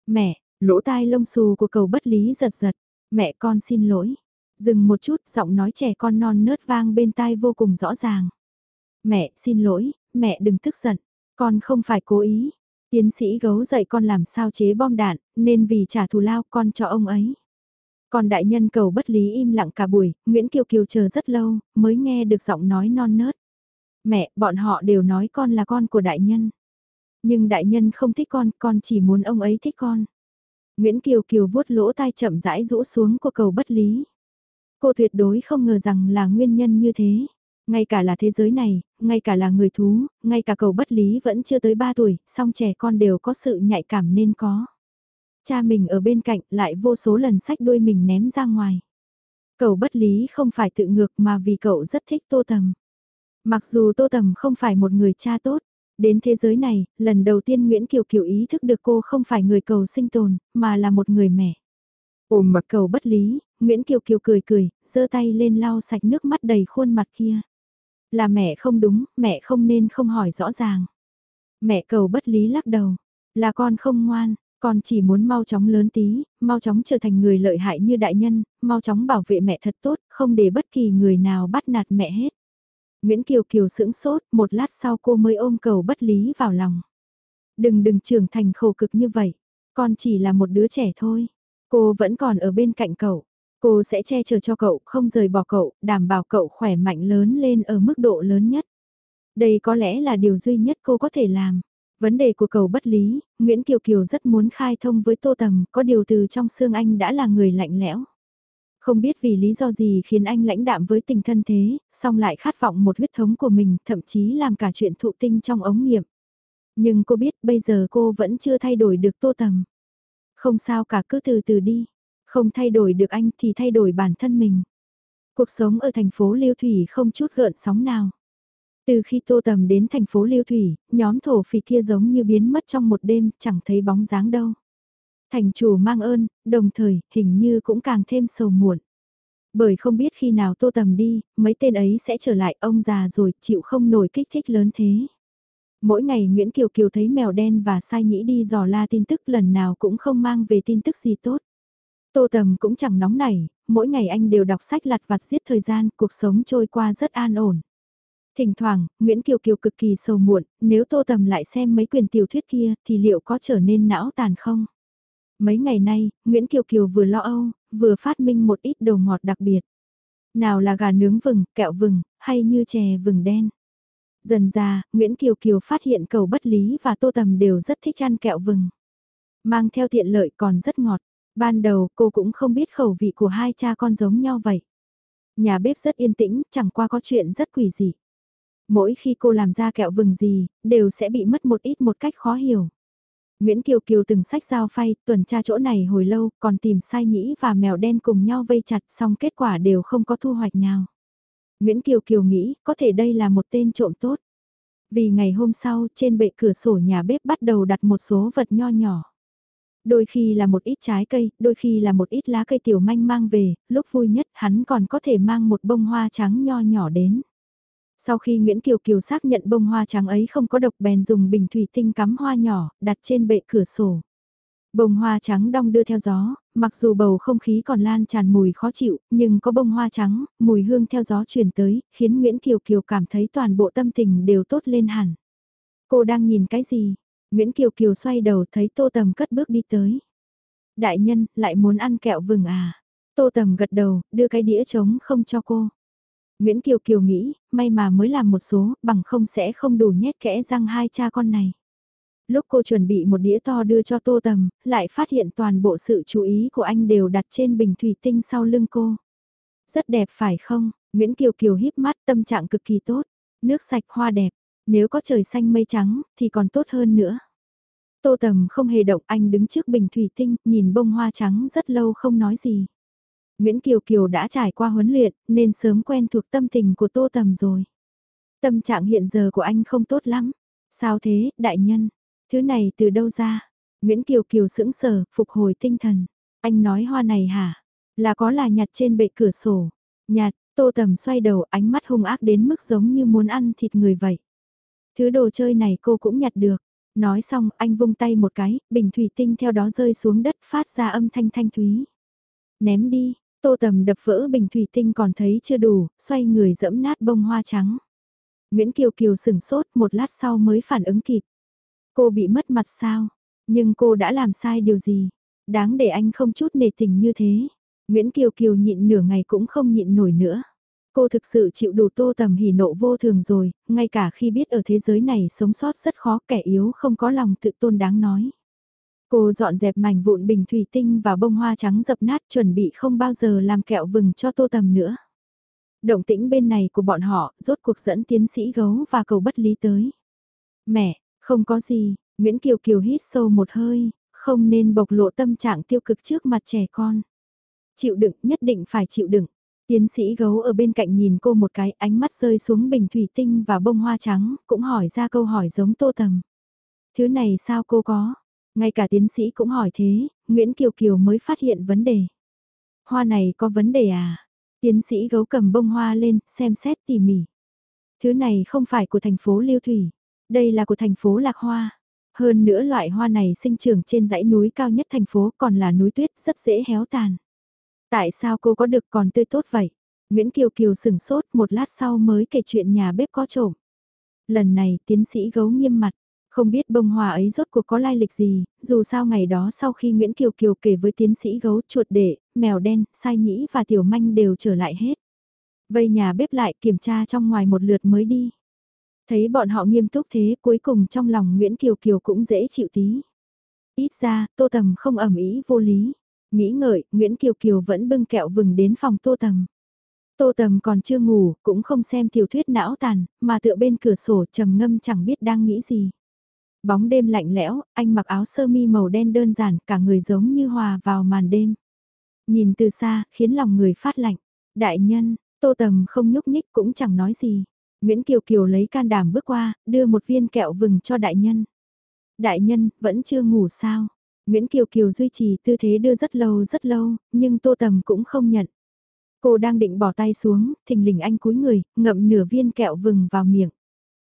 Mẹ, lỗ tai lông xù của cầu bất lý giật giật. Mẹ con xin lỗi. Dừng một chút giọng nói trẻ con non nớt vang bên tai vô cùng rõ ràng. Mẹ xin lỗi, mẹ đừng tức giận. Con không phải cố ý. Tiến sĩ gấu dạy con làm sao chế bom đạn, nên vì trả thù lao con cho ông ấy. Còn đại nhân cầu bất lý im lặng cả buổi, Nguyễn Kiều Kiều chờ rất lâu, mới nghe được giọng nói non nớt. Mẹ, bọn họ đều nói con là con của đại nhân. Nhưng đại nhân không thích con, con chỉ muốn ông ấy thích con. Nguyễn Kiều Kiều vuốt lỗ tai chậm rãi rũ xuống của cầu bất lý. Cô tuyệt đối không ngờ rằng là nguyên nhân như thế. Ngay cả là thế giới này, ngay cả là người thú, ngay cả cầu bất lý vẫn chưa tới 3 tuổi, song trẻ con đều có sự nhạy cảm nên có. Cha mình ở bên cạnh lại vô số lần sách đuôi mình ném ra ngoài. Cậu bất lý không phải tự ngược mà vì cậu rất thích Tô Tầm. Mặc dù Tô Tầm không phải một người cha tốt, đến thế giới này, lần đầu tiên Nguyễn Kiều Kiều ý thức được cô không phải người cầu sinh tồn, mà là một người mẹ. Ôm mặt cầu bất lý, Nguyễn Kiều Kiều cười cười, giơ tay lên lau sạch nước mắt đầy khuôn mặt kia. Là mẹ không đúng, mẹ không nên không hỏi rõ ràng. Mẹ cầu bất lý lắc đầu, là con không ngoan, con chỉ muốn mau chóng lớn tí, mau chóng trở thành người lợi hại như đại nhân, mau chóng bảo vệ mẹ thật tốt, không để bất kỳ người nào bắt nạt mẹ hết. Nguyễn Kiều Kiều sững sốt, một lát sau cô mới ôm cầu bất lý vào lòng. Đừng đừng trưởng thành khổ cực như vậy, con chỉ là một đứa trẻ thôi. Cô vẫn còn ở bên cạnh cậu. Cô sẽ che chở cho cậu, không rời bỏ cậu, đảm bảo cậu khỏe mạnh lớn lên ở mức độ lớn nhất. Đây có lẽ là điều duy nhất cô có thể làm. Vấn đề của cầu bất lý, Nguyễn Kiều Kiều rất muốn khai thông với Tô Tầm, có điều từ trong xương anh đã là người lạnh lẽo. Không biết vì lý do gì khiến anh lãnh đạm với tình thân thế, song lại khát vọng một huyết thống của mình, thậm chí làm cả chuyện thụ tinh trong ống nghiệm. Nhưng cô biết bây giờ cô vẫn chưa thay đổi được Tô Tầm. Không sao cả cứ từ từ đi. Không thay đổi được anh thì thay đổi bản thân mình. Cuộc sống ở thành phố Liêu Thủy không chút gợn sóng nào. Từ khi Tô Tầm đến thành phố Liêu Thủy, nhóm thổ phỉ kia giống như biến mất trong một đêm, chẳng thấy bóng dáng đâu. Thành chủ mang ơn, đồng thời, hình như cũng càng thêm sầu muộn. Bởi không biết khi nào Tô Tầm đi, mấy tên ấy sẽ trở lại ông già rồi, chịu không nổi kích thích lớn thế. Mỗi ngày Nguyễn Kiều Kiều thấy mèo đen và sai nhĩ đi dò la tin tức lần nào cũng không mang về tin tức gì tốt. Tô Tầm cũng chẳng nóng nảy, mỗi ngày anh đều đọc sách lặt vặt giết thời gian, cuộc sống trôi qua rất an ổn. Thỉnh thoảng, Nguyễn Kiều Kiều cực kỳ sầu muộn, nếu Tô Tầm lại xem mấy quyền tiểu thuyết kia thì liệu có trở nên não tàn không? Mấy ngày nay, Nguyễn Kiều Kiều vừa lo âu, vừa phát minh một ít đồ ngọt đặc biệt. Nào là gà nướng vừng, kẹo vừng, hay như chè vừng đen. Dần ra, Nguyễn Kiều Kiều phát hiện cầu bất lý và Tô Tầm đều rất thích ăn kẹo vừng. Mang theo tiện lợi còn rất ngọt. Ban đầu cô cũng không biết khẩu vị của hai cha con giống nhau vậy. Nhà bếp rất yên tĩnh, chẳng qua có chuyện rất quỷ dị. Mỗi khi cô làm ra kẹo vừng gì, đều sẽ bị mất một ít một cách khó hiểu. Nguyễn Kiều Kiều từng sách giao phay, tuần tra chỗ này hồi lâu, còn tìm sai nhĩ và mèo đen cùng nhau vây chặt xong kết quả đều không có thu hoạch nào. Nguyễn Kiều Kiều nghĩ, có thể đây là một tên trộm tốt. Vì ngày hôm sau, trên bệ cửa sổ nhà bếp bắt đầu đặt một số vật nho nhỏ. Đôi khi là một ít trái cây, đôi khi là một ít lá cây tiểu manh mang về, lúc vui nhất hắn còn có thể mang một bông hoa trắng nho nhỏ đến. Sau khi Nguyễn Kiều Kiều xác nhận bông hoa trắng ấy không có độc bèn dùng bình thủy tinh cắm hoa nhỏ, đặt trên bệ cửa sổ. Bông hoa trắng đong đưa theo gió, mặc dù bầu không khí còn lan tràn mùi khó chịu, nhưng có bông hoa trắng, mùi hương theo gió truyền tới, khiến Nguyễn Kiều Kiều cảm thấy toàn bộ tâm tình đều tốt lên hẳn. Cô đang nhìn cái gì? Nguyễn Kiều Kiều xoay đầu thấy Tô Tầm cất bước đi tới. Đại nhân, lại muốn ăn kẹo vừng à? Tô Tầm gật đầu, đưa cái đĩa trống không cho cô. Nguyễn Kiều Kiều nghĩ, may mà mới làm một số, bằng không sẽ không đủ nhét kẽ răng hai cha con này. Lúc cô chuẩn bị một đĩa to đưa cho Tô Tầm, lại phát hiện toàn bộ sự chú ý của anh đều đặt trên bình thủy tinh sau lưng cô. Rất đẹp phải không? Nguyễn Kiều Kiều híp mắt tâm trạng cực kỳ tốt. Nước sạch hoa đẹp, nếu có trời xanh mây trắng thì còn tốt hơn nữa. Tô Tầm không hề động anh đứng trước bình thủy tinh, nhìn bông hoa trắng rất lâu không nói gì. Nguyễn Kiều Kiều đã trải qua huấn luyện, nên sớm quen thuộc tâm tình của Tô Tầm rồi. Tâm trạng hiện giờ của anh không tốt lắm. Sao thế, đại nhân? Thứ này từ đâu ra? Nguyễn Kiều Kiều sững sờ, phục hồi tinh thần. Anh nói hoa này hả? Là có là nhặt trên bệ cửa sổ. Nhặt, Tô Tầm xoay đầu ánh mắt hung ác đến mức giống như muốn ăn thịt người vậy. Thứ đồ chơi này cô cũng nhặt được. Nói xong, anh vung tay một cái, bình thủy tinh theo đó rơi xuống đất phát ra âm thanh thanh thúy. Ném đi, tô tầm đập vỡ bình thủy tinh còn thấy chưa đủ, xoay người dẫm nát bông hoa trắng. Nguyễn Kiều Kiều sừng sốt một lát sau mới phản ứng kịp. Cô bị mất mặt sao? Nhưng cô đã làm sai điều gì? Đáng để anh không chút nề tình như thế. Nguyễn Kiều Kiều nhịn nửa ngày cũng không nhịn nổi nữa. Cô thực sự chịu đủ tô tầm hỉ nộ vô thường rồi, ngay cả khi biết ở thế giới này sống sót rất khó kẻ yếu không có lòng tự tôn đáng nói. Cô dọn dẹp mảnh vụn bình thủy tinh và bông hoa trắng dập nát chuẩn bị không bao giờ làm kẹo vừng cho tô tầm nữa. Động tĩnh bên này của bọn họ rốt cuộc dẫn tiến sĩ gấu và cầu bất lý tới. Mẹ, không có gì, Nguyễn Kiều Kiều hít sâu một hơi, không nên bộc lộ tâm trạng tiêu cực trước mặt trẻ con. Chịu đựng nhất định phải chịu đựng. Tiến sĩ gấu ở bên cạnh nhìn cô một cái ánh mắt rơi xuống bình thủy tinh và bông hoa trắng, cũng hỏi ra câu hỏi giống tô tầm. Thứ này sao cô có? Ngay cả tiến sĩ cũng hỏi thế, Nguyễn Kiều Kiều mới phát hiện vấn đề. Hoa này có vấn đề à? Tiến sĩ gấu cầm bông hoa lên, xem xét tỉ mỉ. Thứ này không phải của thành phố Liêu Thủy, đây là của thành phố Lạc Hoa. Hơn nữa loại hoa này sinh trưởng trên dãy núi cao nhất thành phố còn là núi tuyết rất dễ héo tàn. Tại sao cô có được còn tươi tốt vậy? Nguyễn Kiều Kiều sửng sốt một lát sau mới kể chuyện nhà bếp có trộm. Lần này tiến sĩ gấu nghiêm mặt, không biết bông hoa ấy rốt cuộc có lai lịch gì, dù sao ngày đó sau khi Nguyễn Kiều Kiều kể với tiến sĩ gấu chuột đệ, mèo đen, sai nhĩ và tiểu manh đều trở lại hết. Vây nhà bếp lại kiểm tra trong ngoài một lượt mới đi. Thấy bọn họ nghiêm túc thế cuối cùng trong lòng Nguyễn Kiều Kiều cũng dễ chịu tí. Ít ra, tô tầm không ẩm ý vô lý. Nghĩ ngợi, Nguyễn Kiều Kiều vẫn bưng kẹo vừng đến phòng Tô Tầm. Tô Tầm còn chưa ngủ, cũng không xem tiểu thuyết não tàn, mà tựa bên cửa sổ trầm ngâm chẳng biết đang nghĩ gì. Bóng đêm lạnh lẽo, anh mặc áo sơ mi màu đen đơn giản, cả người giống như hòa vào màn đêm. Nhìn từ xa, khiến lòng người phát lạnh. Đại nhân, Tô Tầm không nhúc nhích cũng chẳng nói gì. Nguyễn Kiều Kiều lấy can đảm bước qua, đưa một viên kẹo vừng cho đại nhân. Đại nhân, vẫn chưa ngủ sao? Nguyễn Kiều Kiều duy trì tư thế đưa rất lâu rất lâu, nhưng Tô Tầm cũng không nhận. Cô đang định bỏ tay xuống, thình lình anh cúi người, ngậm nửa viên kẹo vừng vào miệng.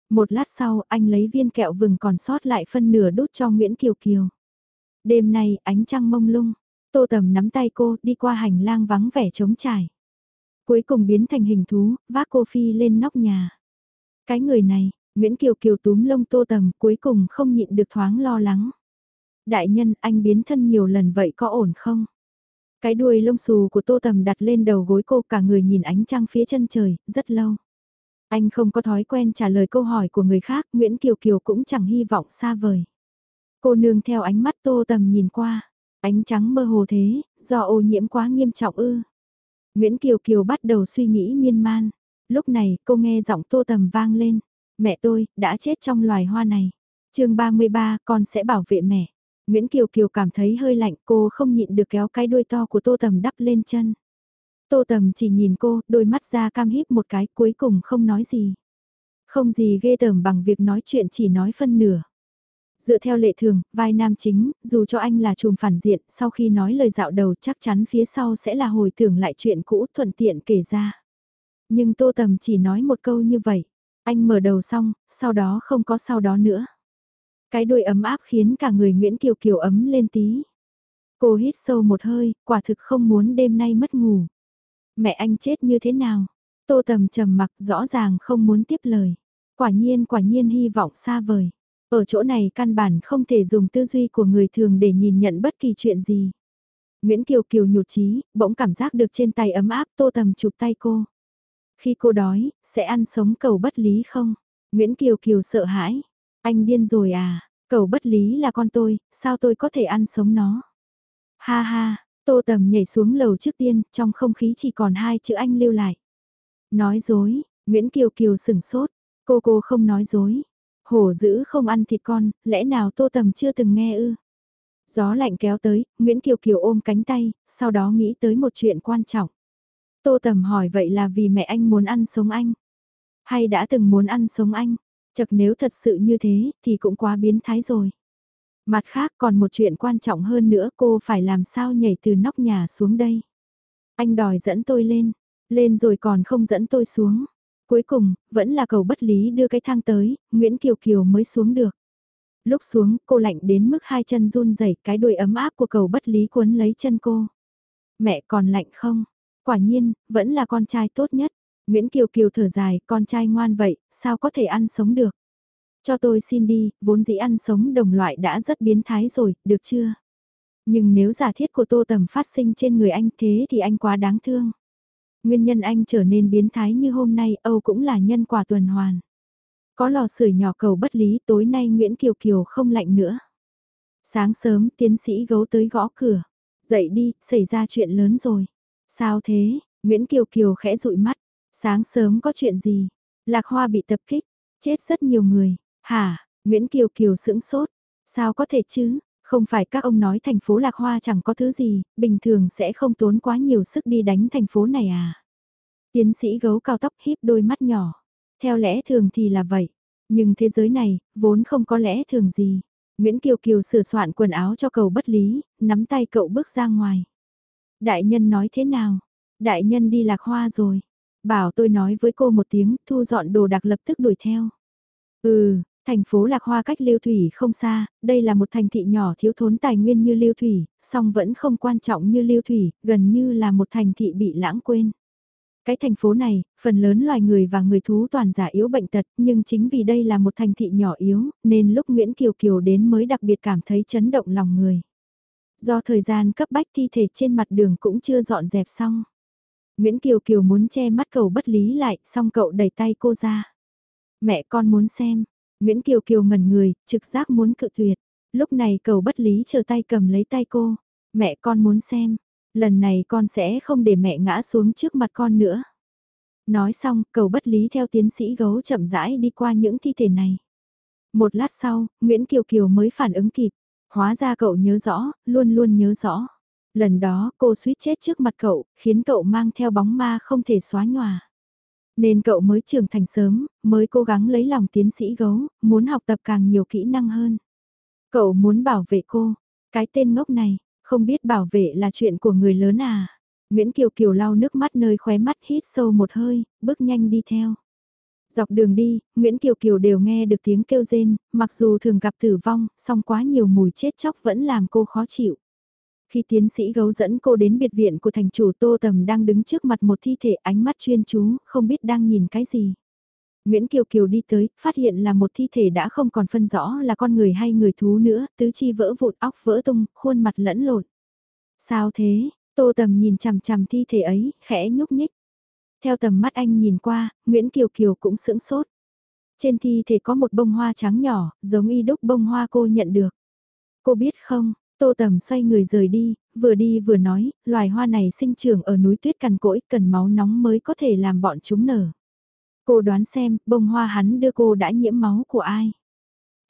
Một lát sau, anh lấy viên kẹo vừng còn sót lại phân nửa đút cho Nguyễn Kiều Kiều. Đêm nay, ánh trăng mông lung, Tô Tầm nắm tay cô đi qua hành lang vắng vẻ trống trải. Cuối cùng biến thành hình thú, vác cô phi lên nóc nhà. Cái người này, Nguyễn Kiều Kiều túm lông Tô Tầm cuối cùng không nhịn được thoáng lo lắng đại nhân anh biến thân nhiều lần vậy có ổn không? Cái đuôi lông xù của tô tầm đặt lên đầu gối cô cả người nhìn ánh trăng phía chân trời, rất lâu. Anh không có thói quen trả lời câu hỏi của người khác, Nguyễn Kiều Kiều cũng chẳng hy vọng xa vời. Cô nương theo ánh mắt tô tầm nhìn qua, ánh trắng mơ hồ thế, do ô nhiễm quá nghiêm trọng ư. Nguyễn Kiều Kiều bắt đầu suy nghĩ miên man. Lúc này cô nghe giọng tô tầm vang lên. Mẹ tôi, đã chết trong loài hoa này. chương 33, con sẽ bảo vệ mẹ. Nguyễn Kiều Kiều cảm thấy hơi lạnh cô không nhịn được kéo cái đuôi to của Tô Tầm đắp lên chân. Tô Tầm chỉ nhìn cô, đôi mắt ra cam híp một cái cuối cùng không nói gì. Không gì ghê tởm bằng việc nói chuyện chỉ nói phân nửa. Dựa theo lệ thường, vai nam chính, dù cho anh là trùm phản diện, sau khi nói lời dạo đầu chắc chắn phía sau sẽ là hồi tưởng lại chuyện cũ thuận tiện kể ra. Nhưng Tô Tầm chỉ nói một câu như vậy. Anh mở đầu xong, sau đó không có sau đó nữa. Cái đuôi ấm áp khiến cả người Nguyễn Kiều Kiều ấm lên tí. Cô hít sâu một hơi, quả thực không muốn đêm nay mất ngủ. Mẹ anh chết như thế nào? Tô Tầm trầm mặc rõ ràng không muốn tiếp lời. Quả nhiên quả nhiên hy vọng xa vời. Ở chỗ này căn bản không thể dùng tư duy của người thường để nhìn nhận bất kỳ chuyện gì. Nguyễn Kiều Kiều nhụt chí, bỗng cảm giác được trên tay ấm áp Tô Tầm chụp tay cô. Khi cô đói, sẽ ăn sống cầu bất lý không? Nguyễn Kiều Kiều sợ hãi. Anh điên rồi à? Cầu bất lý là con tôi, sao tôi có thể ăn sống nó? Ha ha, Tô Tầm nhảy xuống lầu trước tiên, trong không khí chỉ còn hai chữ anh lưu lại. Nói dối, Nguyễn Kiều Kiều sửng sốt, cô cô không nói dối. Hổ dữ không ăn thịt con, lẽ nào Tô Tầm chưa từng nghe ư? Gió lạnh kéo tới, Nguyễn Kiều Kiều ôm cánh tay, sau đó nghĩ tới một chuyện quan trọng. Tô Tầm hỏi vậy là vì mẹ anh muốn ăn sống anh? Hay đã từng muốn ăn sống anh? Chật nếu thật sự như thế, thì cũng quá biến thái rồi. Mặt khác còn một chuyện quan trọng hơn nữa cô phải làm sao nhảy từ nóc nhà xuống đây. Anh đòi dẫn tôi lên, lên rồi còn không dẫn tôi xuống. Cuối cùng, vẫn là cầu bất lý đưa cái thang tới, Nguyễn Kiều Kiều mới xuống được. Lúc xuống, cô lạnh đến mức hai chân run rẩy cái đuôi ấm áp của cầu bất lý cuốn lấy chân cô. Mẹ còn lạnh không? Quả nhiên, vẫn là con trai tốt nhất. Nguyễn Kiều Kiều thở dài, con trai ngoan vậy, sao có thể ăn sống được? Cho tôi xin đi, vốn dĩ ăn sống đồng loại đã rất biến thái rồi, được chưa? Nhưng nếu giả thiết của tô tầm phát sinh trên người anh thế thì anh quá đáng thương. Nguyên nhân anh trở nên biến thái như hôm nay Âu cũng là nhân quả tuần hoàn. Có lò sưởi nhỏ cầu bất lý tối nay Nguyễn Kiều Kiều không lạnh nữa. Sáng sớm tiến sĩ gấu tới gõ cửa. Dậy đi, xảy ra chuyện lớn rồi. Sao thế? Nguyễn Kiều Kiều khẽ dụi mắt. Sáng sớm có chuyện gì? Lạc Hoa bị tập kích. Chết rất nhiều người. Hả? Nguyễn Kiều Kiều sững sốt. Sao có thể chứ? Không phải các ông nói thành phố Lạc Hoa chẳng có thứ gì, bình thường sẽ không tốn quá nhiều sức đi đánh thành phố này à? Tiến sĩ gấu cao tóc híp đôi mắt nhỏ. Theo lẽ thường thì là vậy. Nhưng thế giới này, vốn không có lẽ thường gì. Nguyễn Kiều Kiều sửa soạn quần áo cho cầu bất lý, nắm tay cậu bước ra ngoài. Đại nhân nói thế nào? Đại nhân đi lạc hoa rồi. Bảo tôi nói với cô một tiếng, thu dọn đồ đặc lập tức đuổi theo. Ừ, thành phố Lạc Hoa cách Liêu Thủy không xa, đây là một thành thị nhỏ thiếu thốn tài nguyên như Liêu Thủy, song vẫn không quan trọng như Liêu Thủy, gần như là một thành thị bị lãng quên. Cái thành phố này, phần lớn loài người và người thú toàn giả yếu bệnh tật, nhưng chính vì đây là một thành thị nhỏ yếu, nên lúc Nguyễn Kiều Kiều đến mới đặc biệt cảm thấy chấn động lòng người. Do thời gian cấp bách thi thể trên mặt đường cũng chưa dọn dẹp xong. Nguyễn Kiều Kiều muốn che mắt cầu bất lý lại, xong cậu đẩy tay cô ra. Mẹ con muốn xem. Nguyễn Kiều Kiều ngẩn người, trực giác muốn cự tuyệt. Lúc này cầu bất lý chờ tay cầm lấy tay cô. Mẹ con muốn xem. Lần này con sẽ không để mẹ ngã xuống trước mặt con nữa. Nói xong, cầu bất lý theo tiến sĩ gấu chậm rãi đi qua những thi thể này. Một lát sau, Nguyễn Kiều Kiều mới phản ứng kịp. Hóa ra cậu nhớ rõ, luôn luôn nhớ rõ. Lần đó cô suýt chết trước mặt cậu, khiến cậu mang theo bóng ma không thể xóa nhòa. Nên cậu mới trưởng thành sớm, mới cố gắng lấy lòng tiến sĩ gấu, muốn học tập càng nhiều kỹ năng hơn. Cậu muốn bảo vệ cô, cái tên ngốc này, không biết bảo vệ là chuyện của người lớn à. Nguyễn Kiều Kiều lau nước mắt nơi khóe mắt hít sâu một hơi, bước nhanh đi theo. Dọc đường đi, Nguyễn Kiều Kiều đều nghe được tiếng kêu rên, mặc dù thường gặp tử vong, song quá nhiều mùi chết chóc vẫn làm cô khó chịu. Khi tiến sĩ gấu dẫn cô đến biệt viện của thành chủ Tô Tầm đang đứng trước mặt một thi thể ánh mắt chuyên chú, không biết đang nhìn cái gì. Nguyễn Kiều Kiều đi tới, phát hiện là một thi thể đã không còn phân rõ là con người hay người thú nữa, tứ chi vỡ vụn óc vỡ tung, khuôn mặt lẫn lộn. Sao thế? Tô Tầm nhìn chằm chằm thi thể ấy, khẽ nhúc nhích. Theo tầm mắt anh nhìn qua, Nguyễn Kiều Kiều cũng sững sốt. Trên thi thể có một bông hoa trắng nhỏ, giống y đúc bông hoa cô nhận được. Cô biết không, Tô Tầm xoay người rời đi, vừa đi vừa nói, loài hoa này sinh trưởng ở núi tuyết cằn cỗi, cần máu nóng mới có thể làm bọn chúng nở. Cô đoán xem, bông hoa hắn đưa cô đã nhiễm máu của ai?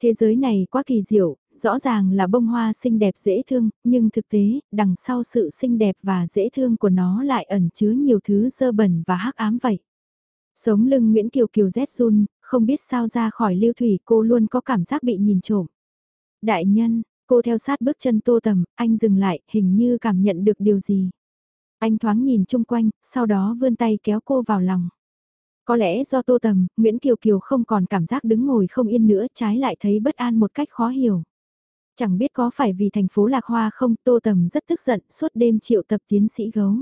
Thế giới này quá kỳ diệu, rõ ràng là bông hoa xinh đẹp dễ thương, nhưng thực tế, đằng sau sự xinh đẹp và dễ thương của nó lại ẩn chứa nhiều thứ dơ bẩn và hắc ám vậy. Sống lưng Nguyễn Kiều Kiều rét run, không biết sao ra khỏi lưu thủy cô luôn có cảm giác bị nhìn trộm. Đại nhân, cô theo sát bước chân tô tầm, anh dừng lại, hình như cảm nhận được điều gì. Anh thoáng nhìn chung quanh, sau đó vươn tay kéo cô vào lòng. Có lẽ do tô tầm, Nguyễn Kiều Kiều không còn cảm giác đứng ngồi không yên nữa trái lại thấy bất an một cách khó hiểu. Chẳng biết có phải vì thành phố Lạc Hoa không tô tầm rất tức giận suốt đêm triệu tập tiến sĩ gấu.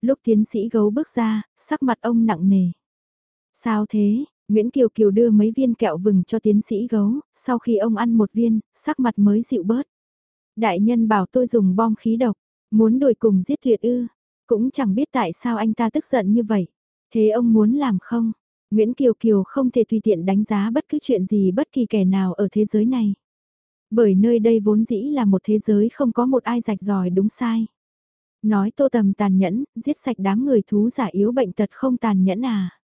Lúc tiến sĩ gấu bước ra, sắc mặt ông nặng nề. Sao thế, Nguyễn Kiều Kiều đưa mấy viên kẹo vừng cho tiến sĩ gấu, sau khi ông ăn một viên, sắc mặt mới dịu bớt. Đại nhân bảo tôi dùng bom khí độc, muốn đuổi cùng giết tuyệt ư, cũng chẳng biết tại sao anh ta tức giận như vậy. Thế ông muốn làm không? Nguyễn Kiều Kiều không thể tùy tiện đánh giá bất cứ chuyện gì bất kỳ kẻ nào ở thế giới này. Bởi nơi đây vốn dĩ là một thế giới không có một ai rạch ròi đúng sai. Nói tô tầm tàn nhẫn, giết sạch đám người thú giả yếu bệnh tật không tàn nhẫn à.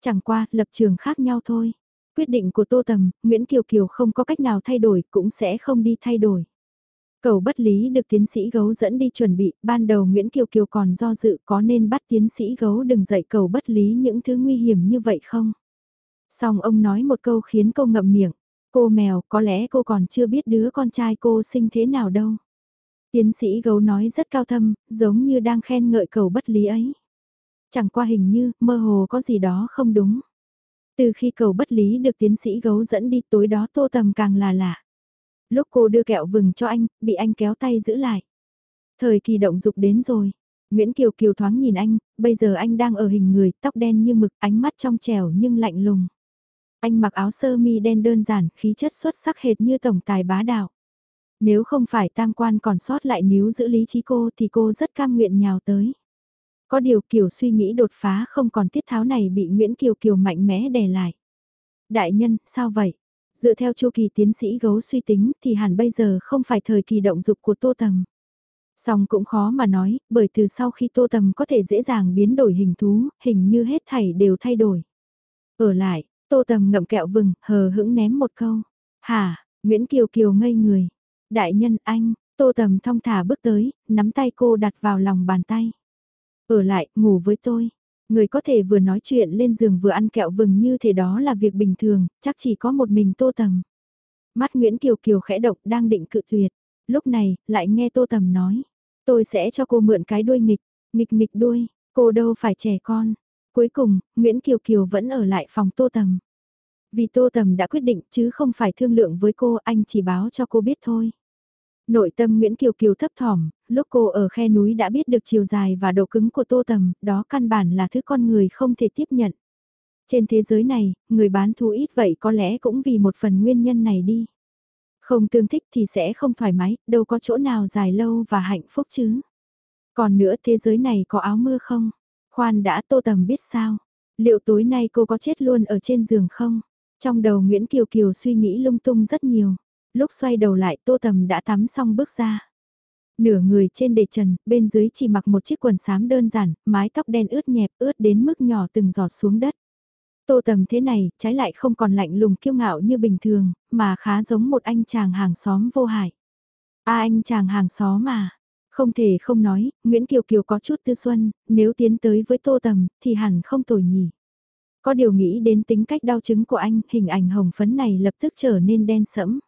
Chẳng qua, lập trường khác nhau thôi. Quyết định của tô tầm, Nguyễn Kiều Kiều không có cách nào thay đổi, cũng sẽ không đi thay đổi. Cầu bất lý được tiến sĩ gấu dẫn đi chuẩn bị, ban đầu Nguyễn Kiều Kiều còn do dự có nên bắt tiến sĩ gấu đừng dạy cầu bất lý những thứ nguy hiểm như vậy không? Xong ông nói một câu khiến cô ngậm miệng, cô mèo có lẽ cô còn chưa biết đứa con trai cô sinh thế nào đâu. Tiến sĩ gấu nói rất cao thâm, giống như đang khen ngợi cầu bất lý ấy. Chẳng qua hình như, mơ hồ có gì đó không đúng. Từ khi cầu bất lý được tiến sĩ gấu dẫn đi tối đó tô tầm càng là lạ. Lúc cô đưa kẹo vừng cho anh, bị anh kéo tay giữ lại. Thời kỳ động dục đến rồi. Nguyễn Kiều Kiều thoáng nhìn anh, bây giờ anh đang ở hình người, tóc đen như mực, ánh mắt trong trẻo nhưng lạnh lùng. Anh mặc áo sơ mi đen đơn giản, khí chất xuất sắc hệt như tổng tài bá đạo. Nếu không phải tam quan còn sót lại níu giữ lý trí cô thì cô rất cam nguyện nhào tới. Có điều Kiều suy nghĩ đột phá không còn tiết tháo này bị Nguyễn Kiều Kiều mạnh mẽ đè lại. Đại nhân, sao vậy? Dựa theo chu kỳ tiến sĩ gấu suy tính thì hẳn bây giờ không phải thời kỳ động dục của Tô Tầm. Song cũng khó mà nói, bởi từ sau khi Tô Tầm có thể dễ dàng biến đổi hình thú, hình như hết thảy đều thay đổi. Ở lại, Tô Tầm ngậm kẹo vừng, hờ hững ném một câu. Hả, Nguyễn Kiều Kiều ngây người. Đại nhân anh, Tô Tầm thong thả bước tới, nắm tay cô đặt vào lòng bàn tay. Ở lại, ngủ với tôi. Người có thể vừa nói chuyện lên giường vừa ăn kẹo vừng như thế đó là việc bình thường, chắc chỉ có một mình Tô Tầm. Mắt Nguyễn Kiều Kiều khẽ độc đang định cự tuyệt. Lúc này, lại nghe Tô Tầm nói. Tôi sẽ cho cô mượn cái đuôi nghịch, nghịch nghịch đuôi, cô đâu phải trẻ con. Cuối cùng, Nguyễn Kiều Kiều vẫn ở lại phòng Tô Tầm. Vì Tô Tầm đã quyết định chứ không phải thương lượng với cô, anh chỉ báo cho cô biết thôi. Nội tâm Nguyễn Kiều Kiều thấp thỏm, lúc cô ở khe núi đã biết được chiều dài và độ cứng của tô tầm, đó căn bản là thứ con người không thể tiếp nhận. Trên thế giới này, người bán thú ít vậy có lẽ cũng vì một phần nguyên nhân này đi. Không tương thích thì sẽ không thoải mái, đâu có chỗ nào dài lâu và hạnh phúc chứ. Còn nữa thế giới này có áo mưa không? Khoan đã tô tầm biết sao? Liệu tối nay cô có chết luôn ở trên giường không? Trong đầu Nguyễn Kiều Kiều suy nghĩ lung tung rất nhiều lúc xoay đầu lại tô tầm đã tắm xong bước ra. Nửa người trên đề trần, bên dưới chỉ mặc một chiếc quần xám đơn giản, mái tóc đen ướt nhẹp ướt đến mức nhỏ từng giọt xuống đất. Tô tầm thế này, trái lại không còn lạnh lùng kiêu ngạo như bình thường, mà khá giống một anh chàng hàng xóm vô hại. À anh chàng hàng xóm mà. Không thể không nói, Nguyễn Kiều Kiều có chút tư xuân, nếu tiến tới với tô tầm, thì hẳn không tồi nhỉ. Có điều nghĩ đến tính cách đau chứng của anh, hình ảnh hồng phấn này lập tức trở nên đen sẫm.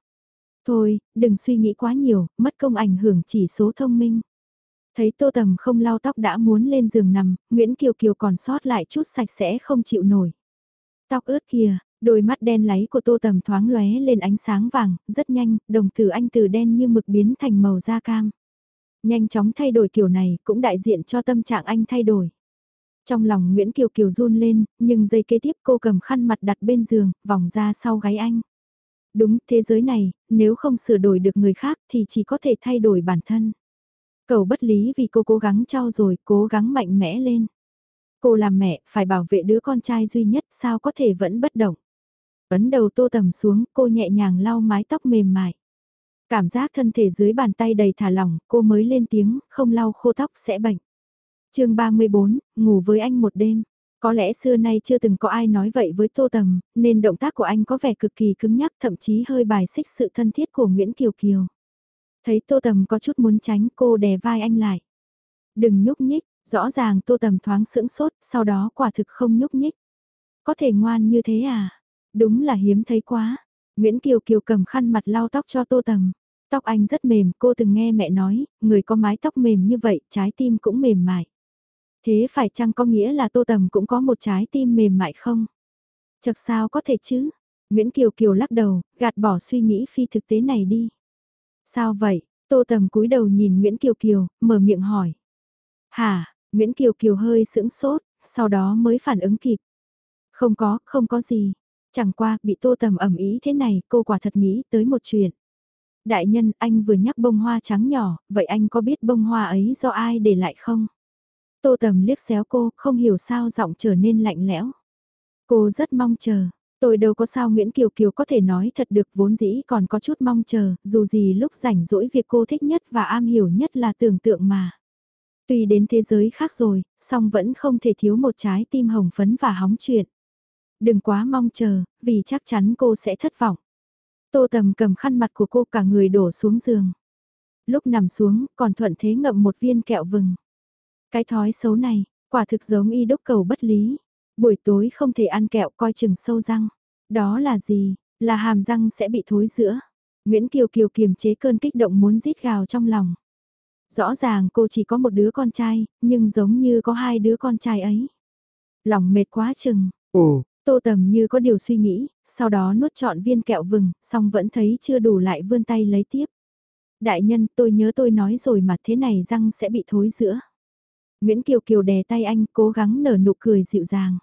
Thôi, đừng suy nghĩ quá nhiều, mất công ảnh hưởng chỉ số thông minh. Thấy tô tầm không lau tóc đã muốn lên giường nằm, Nguyễn Kiều Kiều còn sót lại chút sạch sẽ không chịu nổi. Tóc ướt kìa, đôi mắt đen láy của tô tầm thoáng lóe lên ánh sáng vàng, rất nhanh, đồng tử anh từ đen như mực biến thành màu da cam. Nhanh chóng thay đổi kiểu này cũng đại diện cho tâm trạng anh thay đổi. Trong lòng Nguyễn Kiều Kiều run lên, nhưng giây kế tiếp cô cầm khăn mặt đặt bên giường, vòng ra sau gáy anh. Đúng, thế giới này, nếu không sửa đổi được người khác thì chỉ có thể thay đổi bản thân. Cầu bất lý vì cô cố gắng trao rồi, cố gắng mạnh mẽ lên. Cô làm mẹ, phải bảo vệ đứa con trai duy nhất sao có thể vẫn bất động. Ấn đầu tô tầm xuống, cô nhẹ nhàng lau mái tóc mềm mại. Cảm giác thân thể dưới bàn tay đầy thả lỏng, cô mới lên tiếng, không lau khô tóc sẽ bệnh. chương 34, ngủ với anh một đêm. Có lẽ xưa nay chưa từng có ai nói vậy với Tô Tầm, nên động tác của anh có vẻ cực kỳ cứng nhắc thậm chí hơi bài xích sự thân thiết của Nguyễn Kiều Kiều. Thấy Tô Tầm có chút muốn tránh cô đè vai anh lại. Đừng nhúc nhích, rõ ràng Tô Tầm thoáng sững sốt, sau đó quả thực không nhúc nhích. Có thể ngoan như thế à? Đúng là hiếm thấy quá. Nguyễn Kiều Kiều cầm khăn mặt lau tóc cho Tô Tầm. Tóc anh rất mềm, cô từng nghe mẹ nói, người có mái tóc mềm như vậy, trái tim cũng mềm mại. Thế phải chăng có nghĩa là Tô Tầm cũng có một trái tim mềm mại không? Chật sao có thể chứ? Nguyễn Kiều Kiều lắc đầu, gạt bỏ suy nghĩ phi thực tế này đi. Sao vậy? Tô Tầm cúi đầu nhìn Nguyễn Kiều Kiều, mở miệng hỏi. Hả? Nguyễn Kiều Kiều hơi sững sốt, sau đó mới phản ứng kịp. Không có, không có gì. Chẳng qua, bị Tô Tầm ẩm ý thế này, cô quả thật nghĩ tới một chuyện. Đại nhân, anh vừa nhắc bông hoa trắng nhỏ, vậy anh có biết bông hoa ấy do ai để lại không? Tô Tầm liếc xéo cô, không hiểu sao giọng trở nên lạnh lẽo. Cô rất mong chờ. Tôi đâu có sao Nguyễn Kiều Kiều có thể nói thật được vốn dĩ còn có chút mong chờ, dù gì lúc rảnh rỗi việc cô thích nhất và am hiểu nhất là tưởng tượng mà. Tuy đến thế giới khác rồi, song vẫn không thể thiếu một trái tim hồng phấn và hóng chuyện. Đừng quá mong chờ, vì chắc chắn cô sẽ thất vọng. Tô Tầm cầm khăn mặt của cô cả người đổ xuống giường. Lúc nằm xuống, còn thuận thế ngậm một viên kẹo vừng. Cái thói xấu này, quả thực giống y đốc cầu bất lý. Buổi tối không thể ăn kẹo coi chừng sâu răng. Đó là gì? Là hàm răng sẽ bị thối giữa. Nguyễn Kiều Kiều kiềm chế cơn kích động muốn rít gào trong lòng. Rõ ràng cô chỉ có một đứa con trai, nhưng giống như có hai đứa con trai ấy. Lòng mệt quá chừng. Ồ, tô tầm như có điều suy nghĩ, sau đó nuốt trọn viên kẹo vừng, xong vẫn thấy chưa đủ lại vươn tay lấy tiếp. Đại nhân, tôi nhớ tôi nói rồi mà thế này răng sẽ bị thối giữa. Nguyễn Kiều Kiều đè tay anh, cố gắng nở nụ cười dịu dàng.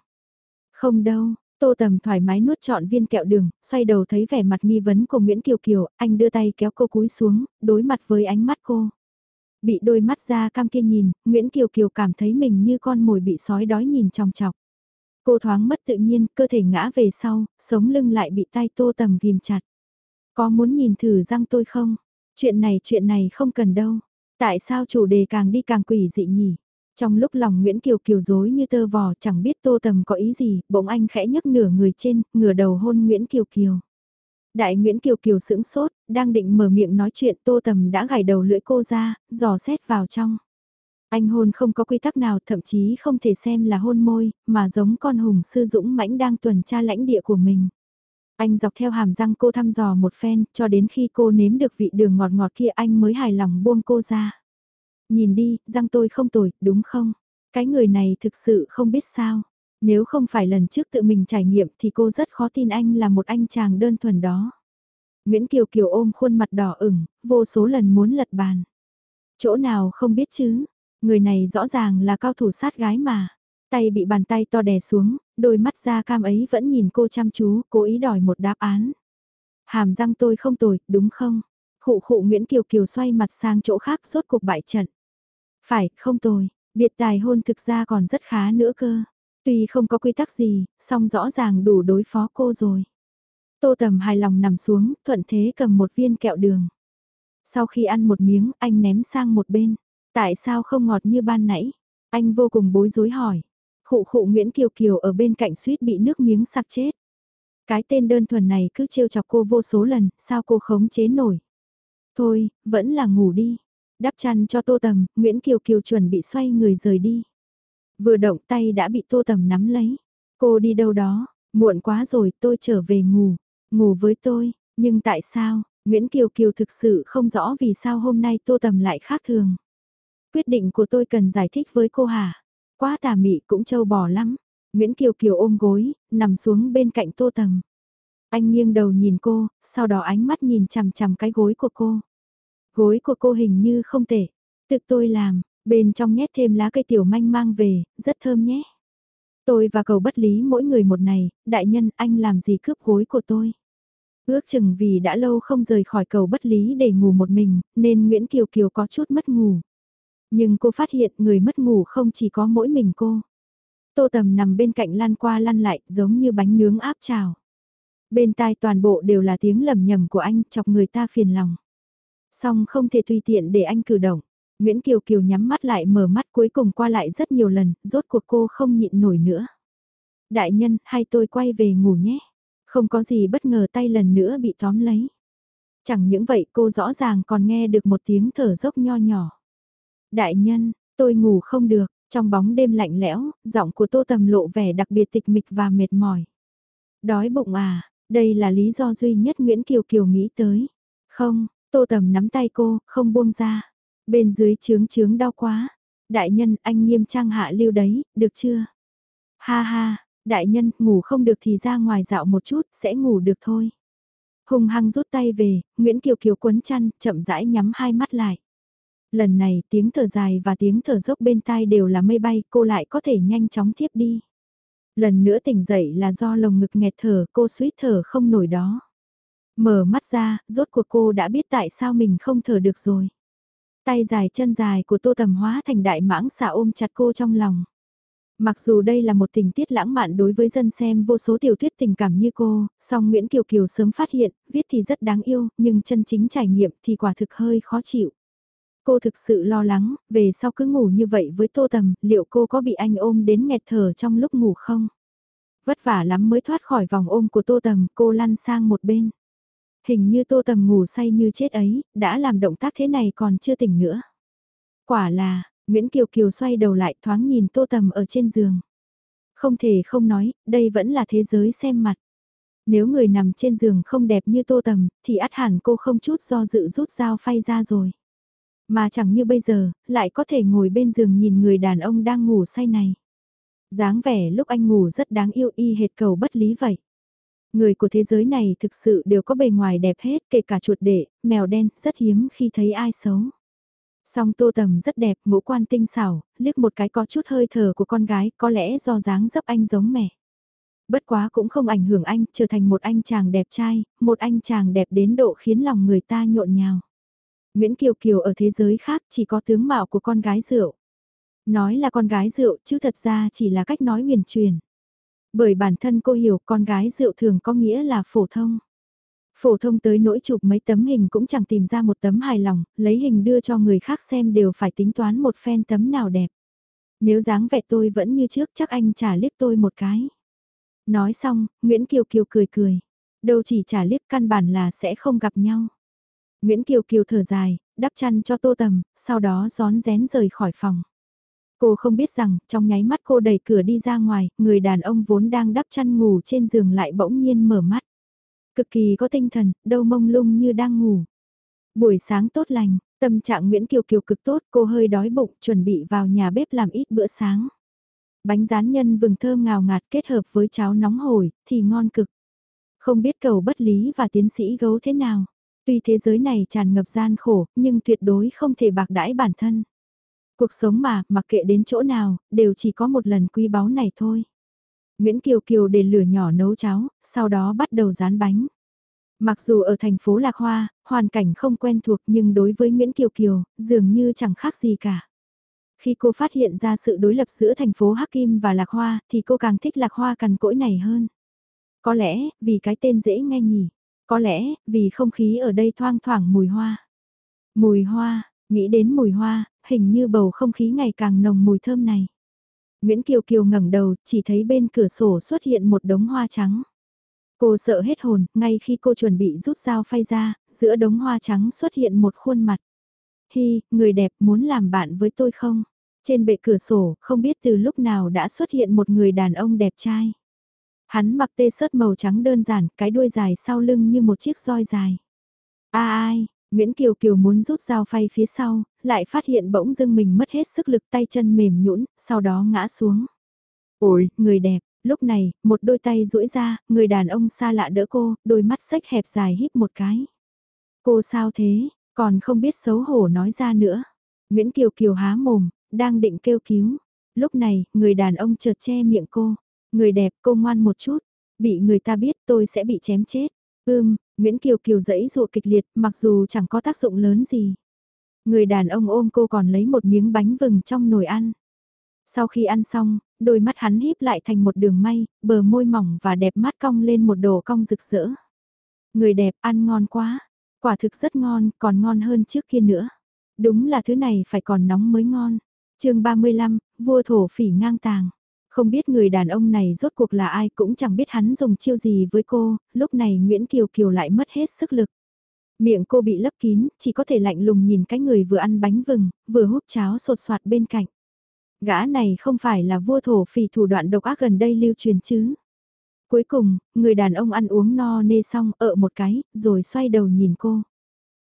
Không đâu, Tô Tầm thoải mái nuốt trọn viên kẹo đường, xoay đầu thấy vẻ mặt nghi vấn của Nguyễn Kiều Kiều, anh đưa tay kéo cô cúi xuống, đối mặt với ánh mắt cô. Bị đôi mắt ra cam kia nhìn, Nguyễn Kiều Kiều cảm thấy mình như con mồi bị sói đói nhìn trong chọc. Cô thoáng mất tự nhiên, cơ thể ngã về sau, sống lưng lại bị tay Tô Tầm ghim chặt. Có muốn nhìn thử răng tôi không? Chuyện này chuyện này không cần đâu. Tại sao chủ đề càng đi càng quỷ dị nhỉ? Trong lúc lòng Nguyễn Kiều Kiều dối như tơ vò chẳng biết Tô Tầm có ý gì, bỗng anh khẽ nhấc nửa người trên, ngửa đầu hôn Nguyễn Kiều Kiều. Đại Nguyễn Kiều Kiều sững sốt, đang định mở miệng nói chuyện Tô Tầm đã gảy đầu lưỡi cô ra, dò xét vào trong. Anh hôn không có quy tắc nào thậm chí không thể xem là hôn môi, mà giống con hùng sư dũng mãnh đang tuần tra lãnh địa của mình. Anh dọc theo hàm răng cô thăm dò một phen, cho đến khi cô nếm được vị đường ngọt ngọt kia anh mới hài lòng buông cô ra. Nhìn đi, răng tôi không tồi, đúng không? Cái người này thực sự không biết sao. Nếu không phải lần trước tự mình trải nghiệm thì cô rất khó tin anh là một anh chàng đơn thuần đó. Nguyễn Kiều Kiều ôm khuôn mặt đỏ ửng, vô số lần muốn lật bàn. Chỗ nào không biết chứ, người này rõ ràng là cao thủ sát gái mà. Tay bị bàn tay to đè xuống, đôi mắt da cam ấy vẫn nhìn cô chăm chú, cố ý đòi một đáp án. Hàm răng tôi không tồi, đúng không? Khụ khụ Nguyễn Kiều Kiều xoay mặt sang chỗ khác rốt cuộc bại trận. Phải, không tồi, biệt tài hôn thực ra còn rất khá nữa cơ. Tuy không có quy tắc gì, song rõ ràng đủ đối phó cô rồi. Tô Tầm hài lòng nằm xuống, thuận thế cầm một viên kẹo đường. Sau khi ăn một miếng, anh ném sang một bên. Tại sao không ngọt như ban nãy? Anh vô cùng bối rối hỏi. Khụ khụ Nguyễn Kiều Kiều ở bên cạnh suýt bị nước miếng sặc chết. Cái tên đơn thuần này cứ trêu chọc cô vô số lần, sao cô khống chế nổi? Thôi, vẫn là ngủ đi. Đắp chăn cho tô tầm, Nguyễn Kiều Kiều chuẩn bị xoay người rời đi. Vừa động tay đã bị tô tầm nắm lấy. Cô đi đâu đó, muộn quá rồi tôi trở về ngủ, ngủ với tôi, nhưng tại sao, Nguyễn Kiều Kiều thực sự không rõ vì sao hôm nay tô tầm lại khác thường. Quyết định của tôi cần giải thích với cô hả? Quá tà mị cũng trâu bò lắm. Nguyễn Kiều Kiều ôm gối, nằm xuống bên cạnh tô tầm. Anh nghiêng đầu nhìn cô, sau đó ánh mắt nhìn chằm chằm cái gối của cô. Gối của cô hình như không tệ. Tự tôi làm, bên trong nhét thêm lá cây tiểu manh mang về, rất thơm nhé. Tôi và cầu bất lý mỗi người một này, đại nhân anh làm gì cướp gối của tôi. Ước chừng vì đã lâu không rời khỏi cầu bất lý để ngủ một mình, nên Nguyễn Kiều Kiều có chút mất ngủ. Nhưng cô phát hiện người mất ngủ không chỉ có mỗi mình cô. Tô Tầm nằm bên cạnh lăn qua lăn lại giống như bánh nướng áp trào. Bên tai toàn bộ đều là tiếng lầm nhầm của anh chọc người ta phiền lòng song không thể tùy tiện để anh cử động. Nguyễn Kiều Kiều nhắm mắt lại mở mắt cuối cùng qua lại rất nhiều lần, rốt cuộc cô không nhịn nổi nữa. Đại nhân, hay tôi quay về ngủ nhé. Không có gì bất ngờ tay lần nữa bị tóm lấy. Chẳng những vậy cô rõ ràng còn nghe được một tiếng thở dốc nho nhỏ. Đại nhân, tôi ngủ không được, trong bóng đêm lạnh lẽo, giọng của tô tầm lộ vẻ đặc biệt tịch mịch và mệt mỏi. Đói bụng à, đây là lý do duy nhất Nguyễn Kiều Kiều nghĩ tới. Không, Tô Tầm nắm tay cô, không buông ra. Bên dưới trướng trướng đau quá. Đại nhân, anh nghiêm trang hạ lưu đấy, được chưa? Ha ha, đại nhân, ngủ không được thì ra ngoài dạo một chút, sẽ ngủ được thôi. Hùng hăng rút tay về, Nguyễn Kiều Kiều quấn chăn, chậm rãi nhắm hai mắt lại. Lần này tiếng thở dài và tiếng thở dốc bên tai đều là mây bay, cô lại có thể nhanh chóng thiếp đi. Lần nữa tỉnh dậy là do lồng ngực nghẹt thở, cô suýt thở không nổi đó. Mở mắt ra, rốt cuộc cô đã biết tại sao mình không thở được rồi. Tay dài chân dài của tô tầm hóa thành đại mãng xà ôm chặt cô trong lòng. Mặc dù đây là một tình tiết lãng mạn đối với dân xem vô số tiểu thuyết tình cảm như cô, song Nguyễn Kiều Kiều sớm phát hiện, viết thì rất đáng yêu, nhưng chân chính trải nghiệm thì quả thực hơi khó chịu. Cô thực sự lo lắng, về sau cứ ngủ như vậy với Tô Tầm, liệu cô có bị anh ôm đến nghẹt thở trong lúc ngủ không? Vất vả lắm mới thoát khỏi vòng ôm của Tô Tầm, cô lăn sang một bên. Hình như Tô Tầm ngủ say như chết ấy, đã làm động tác thế này còn chưa tỉnh nữa. Quả là, Nguyễn Kiều Kiều xoay đầu lại thoáng nhìn Tô Tầm ở trên giường. Không thể không nói, đây vẫn là thế giới xem mặt. Nếu người nằm trên giường không đẹp như Tô Tầm, thì át hẳn cô không chút do dự rút dao phay ra rồi. Mà chẳng như bây giờ, lại có thể ngồi bên giường nhìn người đàn ông đang ngủ say này. dáng vẻ lúc anh ngủ rất đáng yêu y hệt cầu bất lý vậy. Người của thế giới này thực sự đều có bề ngoài đẹp hết, kể cả chuột đệ, mèo đen, rất hiếm khi thấy ai xấu. Song tô tầm rất đẹp, ngũ quan tinh xảo, liếc một cái có chút hơi thở của con gái, có lẽ do dáng dấp anh giống mẹ. Bất quá cũng không ảnh hưởng anh, trở thành một anh chàng đẹp trai, một anh chàng đẹp đến độ khiến lòng người ta nhộn nhào. Nguyễn Kiều Kiều ở thế giới khác chỉ có tướng mạo của con gái rượu. Nói là con gái rượu chứ thật ra chỉ là cách nói huyền truyền. Bởi bản thân cô hiểu con gái rượu thường có nghĩa là phổ thông. Phổ thông tới nỗi chụp mấy tấm hình cũng chẳng tìm ra một tấm hài lòng, lấy hình đưa cho người khác xem đều phải tính toán một phen tấm nào đẹp. Nếu dáng vẻ tôi vẫn như trước chắc anh trả liếc tôi một cái. Nói xong, Nguyễn Kiều Kiều cười cười. Đâu chỉ trả liếc căn bản là sẽ không gặp nhau. Nguyễn Kiều Kiều thở dài, đắp chăn cho tô tầm, sau đó gión rén rời khỏi phòng. Cô không biết rằng, trong nháy mắt cô đẩy cửa đi ra ngoài, người đàn ông vốn đang đắp chăn ngủ trên giường lại bỗng nhiên mở mắt. Cực kỳ có tinh thần, đâu mông lung như đang ngủ. Buổi sáng tốt lành, tâm trạng Nguyễn Kiều Kiều cực tốt, cô hơi đói bụng, chuẩn bị vào nhà bếp làm ít bữa sáng. Bánh rán nhân vừng thơm ngào ngạt kết hợp với cháo nóng hổi, thì ngon cực. Không biết cầu bất lý và tiến sĩ gấu thế nào. Tuy thế giới này tràn ngập gian khổ, nhưng tuyệt đối không thể bạc đãi bản thân. Cuộc sống mà, mặc kệ đến chỗ nào, đều chỉ có một lần quý báu này thôi. Nguyễn Kiều Kiều để lửa nhỏ nấu cháo, sau đó bắt đầu rán bánh. Mặc dù ở thành phố Lạc Hoa, hoàn cảnh không quen thuộc nhưng đối với Nguyễn Kiều Kiều, dường như chẳng khác gì cả. Khi cô phát hiện ra sự đối lập giữa thành phố Hắc Kim và Lạc Hoa thì cô càng thích Lạc Hoa cằn cỗi này hơn. Có lẽ, vì cái tên dễ nghe nhỉ. Có lẽ, vì không khí ở đây thoang thoảng mùi hoa. Mùi hoa, nghĩ đến mùi hoa, hình như bầu không khí ngày càng nồng mùi thơm này. Nguyễn Kiều Kiều ngẩng đầu, chỉ thấy bên cửa sổ xuất hiện một đống hoa trắng. Cô sợ hết hồn, ngay khi cô chuẩn bị rút dao phay ra, giữa đống hoa trắng xuất hiện một khuôn mặt. Hi, người đẹp muốn làm bạn với tôi không? Trên bệ cửa sổ, không biết từ lúc nào đã xuất hiện một người đàn ông đẹp trai. Hắn mặc tê sớt màu trắng đơn giản, cái đuôi dài sau lưng như một chiếc roi dài. A ai, Nguyễn Kiều Kiều muốn rút dao phay phía sau, lại phát hiện bỗng dưng mình mất hết sức lực tay chân mềm nhũn, sau đó ngã xuống. Ôi, người đẹp, lúc này, một đôi tay duỗi ra, người đàn ông xa lạ đỡ cô, đôi mắt sách hẹp dài híp một cái. Cô sao thế, còn không biết xấu hổ nói ra nữa. Nguyễn Kiều Kiều há mồm, đang định kêu cứu. Lúc này, người đàn ông chợt che miệng cô. Người đẹp cô ngoan một chút, bị người ta biết tôi sẽ bị chém chết. Ưm, Nguyễn Kiều Kiều dẫy dụa kịch liệt mặc dù chẳng có tác dụng lớn gì. Người đàn ông ôm cô còn lấy một miếng bánh vừng trong nồi ăn. Sau khi ăn xong, đôi mắt hắn híp lại thành một đường may, bờ môi mỏng và đẹp mắt cong lên một đồ cong rực rỡ. Người đẹp ăn ngon quá, quả thực rất ngon, còn ngon hơn trước kia nữa. Đúng là thứ này phải còn nóng mới ngon. chương 35, vua thổ phỉ ngang tàng. Không biết người đàn ông này rốt cuộc là ai cũng chẳng biết hắn dùng chiêu gì với cô, lúc này Nguyễn Kiều Kiều lại mất hết sức lực. Miệng cô bị lấp kín, chỉ có thể lạnh lùng nhìn cái người vừa ăn bánh vừng, vừa hút cháo sột soạt bên cạnh. Gã này không phải là vua thổ phỉ thủ đoạn độc ác gần đây lưu truyền chứ. Cuối cùng, người đàn ông ăn uống no nê xong ợ một cái, rồi xoay đầu nhìn cô.